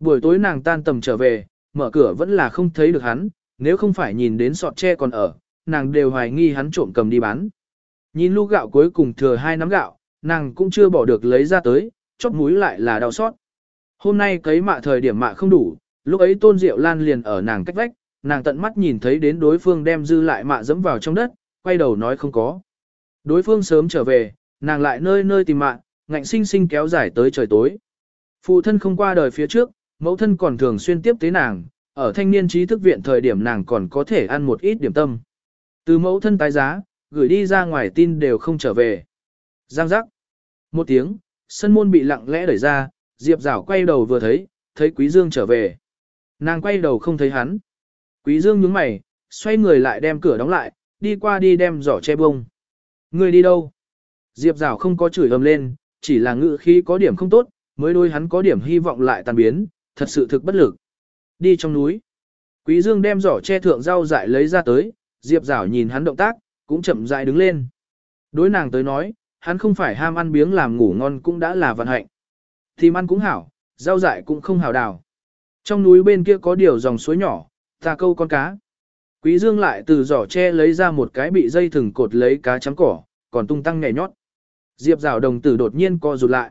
Speaker 1: Buổi tối nàng tan tầm trở về, mở cửa vẫn là không thấy được hắn, nếu không phải nhìn đến sọt tre còn ở, nàng đều hoài nghi hắn trộm cầm đi bán. Nhìn lu gạo cuối cùng thừa hai nắm gạo, nàng cũng chưa bỏ được lấy ra tới, chóp mũi lại là đau xót. Hôm nay cấy mạ thời điểm mạ không đủ, lúc ấy tôn diệu lan liền ở nàng cách vách, nàng tận mắt nhìn thấy đến đối phương đem dư lại mạ dẫm vào trong đất, quay đầu nói không có. Đối phương sớm trở về, nàng lại nơi nơi tìm mạng ngạnh sinh sinh kéo dài tới trời tối. Phụ thân không qua đời phía trước, mẫu thân còn thường xuyên tiếp tế nàng, ở thanh niên trí thức viện thời điểm nàng còn có thể ăn một ít điểm tâm. Từ mẫu thân tái giá, gửi đi ra ngoài tin đều không trở về. Giang giác. Một tiếng, sân môn bị lặng lẽ đẩy ra, Diệp Giảo quay đầu vừa thấy, thấy Quý Dương trở về. Nàng quay đầu không thấy hắn. Quý Dương nhướng mày, xoay người lại đem cửa đóng lại, đi qua đi đem giỏ che bông. Người đi đâu? Diệp rào không có chửi ầm lên, chỉ là ngự khí có điểm không tốt, mới đôi hắn có điểm hy vọng lại tan biến, thật sự thực bất lực. Đi trong núi. Quý Dương đem giỏ che thượng rau dại lấy ra tới, Diệp rào nhìn hắn động tác, cũng chậm rãi đứng lên. Đối nàng tới nói, hắn không phải ham ăn biếng làm ngủ ngon cũng đã là vận hạnh. Thì ăn cũng hảo, rau dại cũng không hảo đào. Trong núi bên kia có điều dòng suối nhỏ, ta câu con cá. Quý Dương lại từ giỏ tre lấy ra một cái bị dây thừng cột lấy cá chấm cỏ, còn tung tăng nhảy nhót. Diệp rào đồng tử đột nhiên co rụt lại.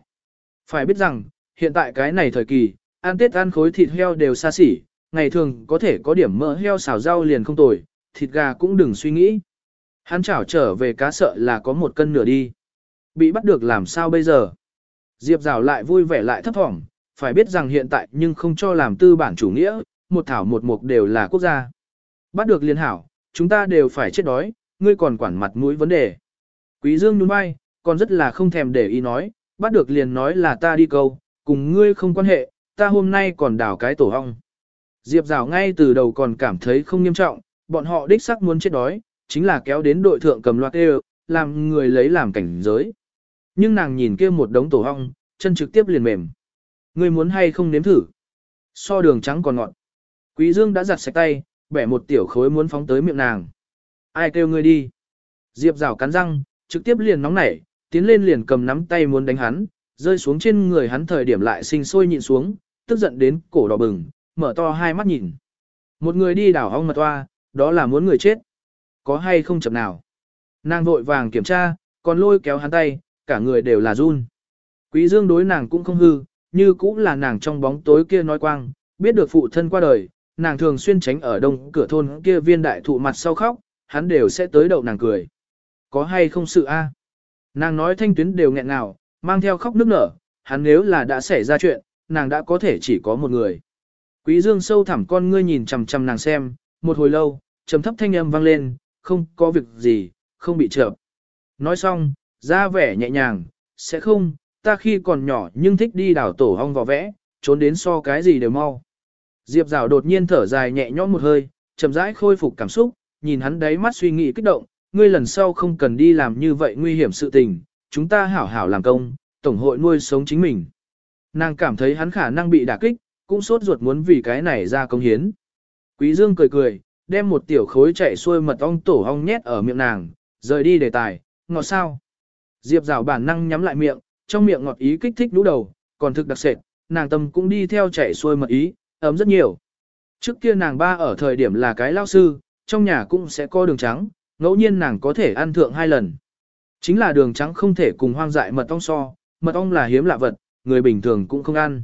Speaker 1: Phải biết rằng, hiện tại cái này thời kỳ, ăn tết ăn khối thịt heo đều xa xỉ, ngày thường có thể có điểm mỡ heo xào rau liền không tồi, thịt gà cũng đừng suy nghĩ. Hắn chảo trở về cá sợ là có một cân nửa đi. Bị bắt được làm sao bây giờ? Diệp rào lại vui vẻ lại thấp thỏm, phải biết rằng hiện tại nhưng không cho làm tư bản chủ nghĩa, một thảo một mục đều là quốc gia. Bắt được liên hảo, chúng ta đều phải chết đói, ngươi còn quản mặt mũi vấn đề. Quý Dương nhún vai, còn rất là không thèm để ý nói, bắt được liền nói là ta đi câu, cùng ngươi không quan hệ, ta hôm nay còn đào cái tổ hong. Diệp rào ngay từ đầu còn cảm thấy không nghiêm trọng, bọn họ đích xác muốn chết đói, chính là kéo đến đội thượng cầm loạt đều, làm người lấy làm cảnh giới. Nhưng nàng nhìn kia một đống tổ hong, chân trực tiếp liền mềm. Ngươi muốn hay không nếm thử? So đường trắng còn ngọt. Quý Dương đã giặt sạch tay, bẻ một tiểu khối muốn phóng tới miệng nàng. Ai kêu ngươi đi? Diệp rào cắn răng, trực tiếp liền nóng nảy, tiến lên liền cầm nắm tay muốn đánh hắn, rơi xuống trên người hắn thời điểm lại sinh sôi nhịn xuống, tức giận đến cổ đỏ bừng, mở to hai mắt nhìn. Một người đi đảo ong mật toa, đó là muốn người chết. Có hay không chậm nào? Nàng vội vàng kiểm tra, còn lôi kéo hắn tay, cả người đều là run. Quý dương đối nàng cũng không hư, như cũng là nàng trong bóng tối kia nói quang, biết được phụ thân qua đời, nàng thường xuyên tránh ở đông cửa thôn kia viên đại thụ mặt sau khóc, hắn đều sẽ tới đậu nàng cười. Có hay không sự a? Nàng nói thanh tuyến đều nghẹn ngào, mang theo khóc nức nở, hắn nếu là đã xảy ra chuyện, nàng đã có thể chỉ có một người. Quý dương sâu thẳm con ngươi nhìn chằm chằm nàng xem, một hồi lâu, trầm thấp thanh âm vang lên, không có việc gì, không bị chợp. Nói xong, ra vẻ nhẹ nhàng, sẽ không, ta khi còn nhỏ nhưng thích đi đảo tổ hong vò vẽ, trốn đến so cái gì đều mau. Diệp rào đột nhiên thở dài nhẹ nhõm một hơi, chậm rãi khôi phục cảm xúc, nhìn hắn đáy mắt suy nghĩ kích động, ngươi lần sau không cần đi làm như vậy nguy hiểm sự tình, chúng ta hảo hảo làm công, tổng hội nuôi sống chính mình. Nàng cảm thấy hắn khả năng bị đả kích, cũng sốt ruột muốn vì cái này ra công hiến. Quý Dương cười cười, đem một tiểu khối chạy xuôi mật ong tổ ong nhét ở miệng nàng, rời đi đề tài, ngọt sao. Diệp rào bản năng nhắm lại miệng, trong miệng ngọt ý kích thích lũ đầu, còn thực đặc sệt, nàng tâm cũng đi theo chạy xuôi mật ý, ấm rất nhiều. Trước kia nàng ba ở thời điểm là cái lao sư, trong nhà cũng sẽ có đường trắng, ngẫu nhiên nàng có thể ăn thượng hai lần. Chính là đường trắng không thể cùng hoang dại mật ong so, mật ong là hiếm lạ vật, người bình thường cũng không ăn.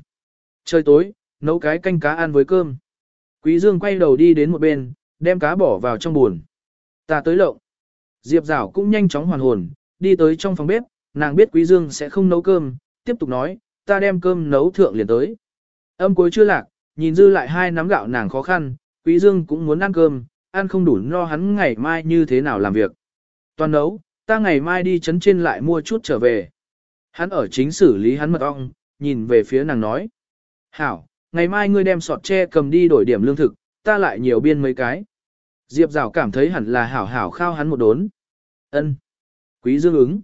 Speaker 1: Trời tối, nấu cái canh cá ăn với cơm. Quý Dương quay đầu đi đến một bên, đem cá bỏ vào trong buồn. Ta tới lộng. Diệp Giảo cũng nhanh chóng hoàn hồn, đi tới trong phòng bếp, nàng biết Quý Dương sẽ không nấu cơm, tiếp tục nói, ta đem cơm nấu thượng liền tới. Âm cuối chưa lạc, nhìn dư lại hai nắm gạo nàng khó khăn, Quý Dương cũng muốn ăn cơm, ăn không đủ no hắn ngày mai như thế nào làm việc. Toàn nấu, ta ngày mai đi chấn trên lại mua chút trở về. Hắn ở chính xử lý hắn mật ong, nhìn về phía nàng nói. Hảo, ngày mai ngươi đem sọt tre cầm đi đổi điểm lương thực, ta lại nhiều biên mấy cái. Diệp rào cảm thấy hẳn là hảo hảo khao hắn một đốn. ân Quý dương ứng.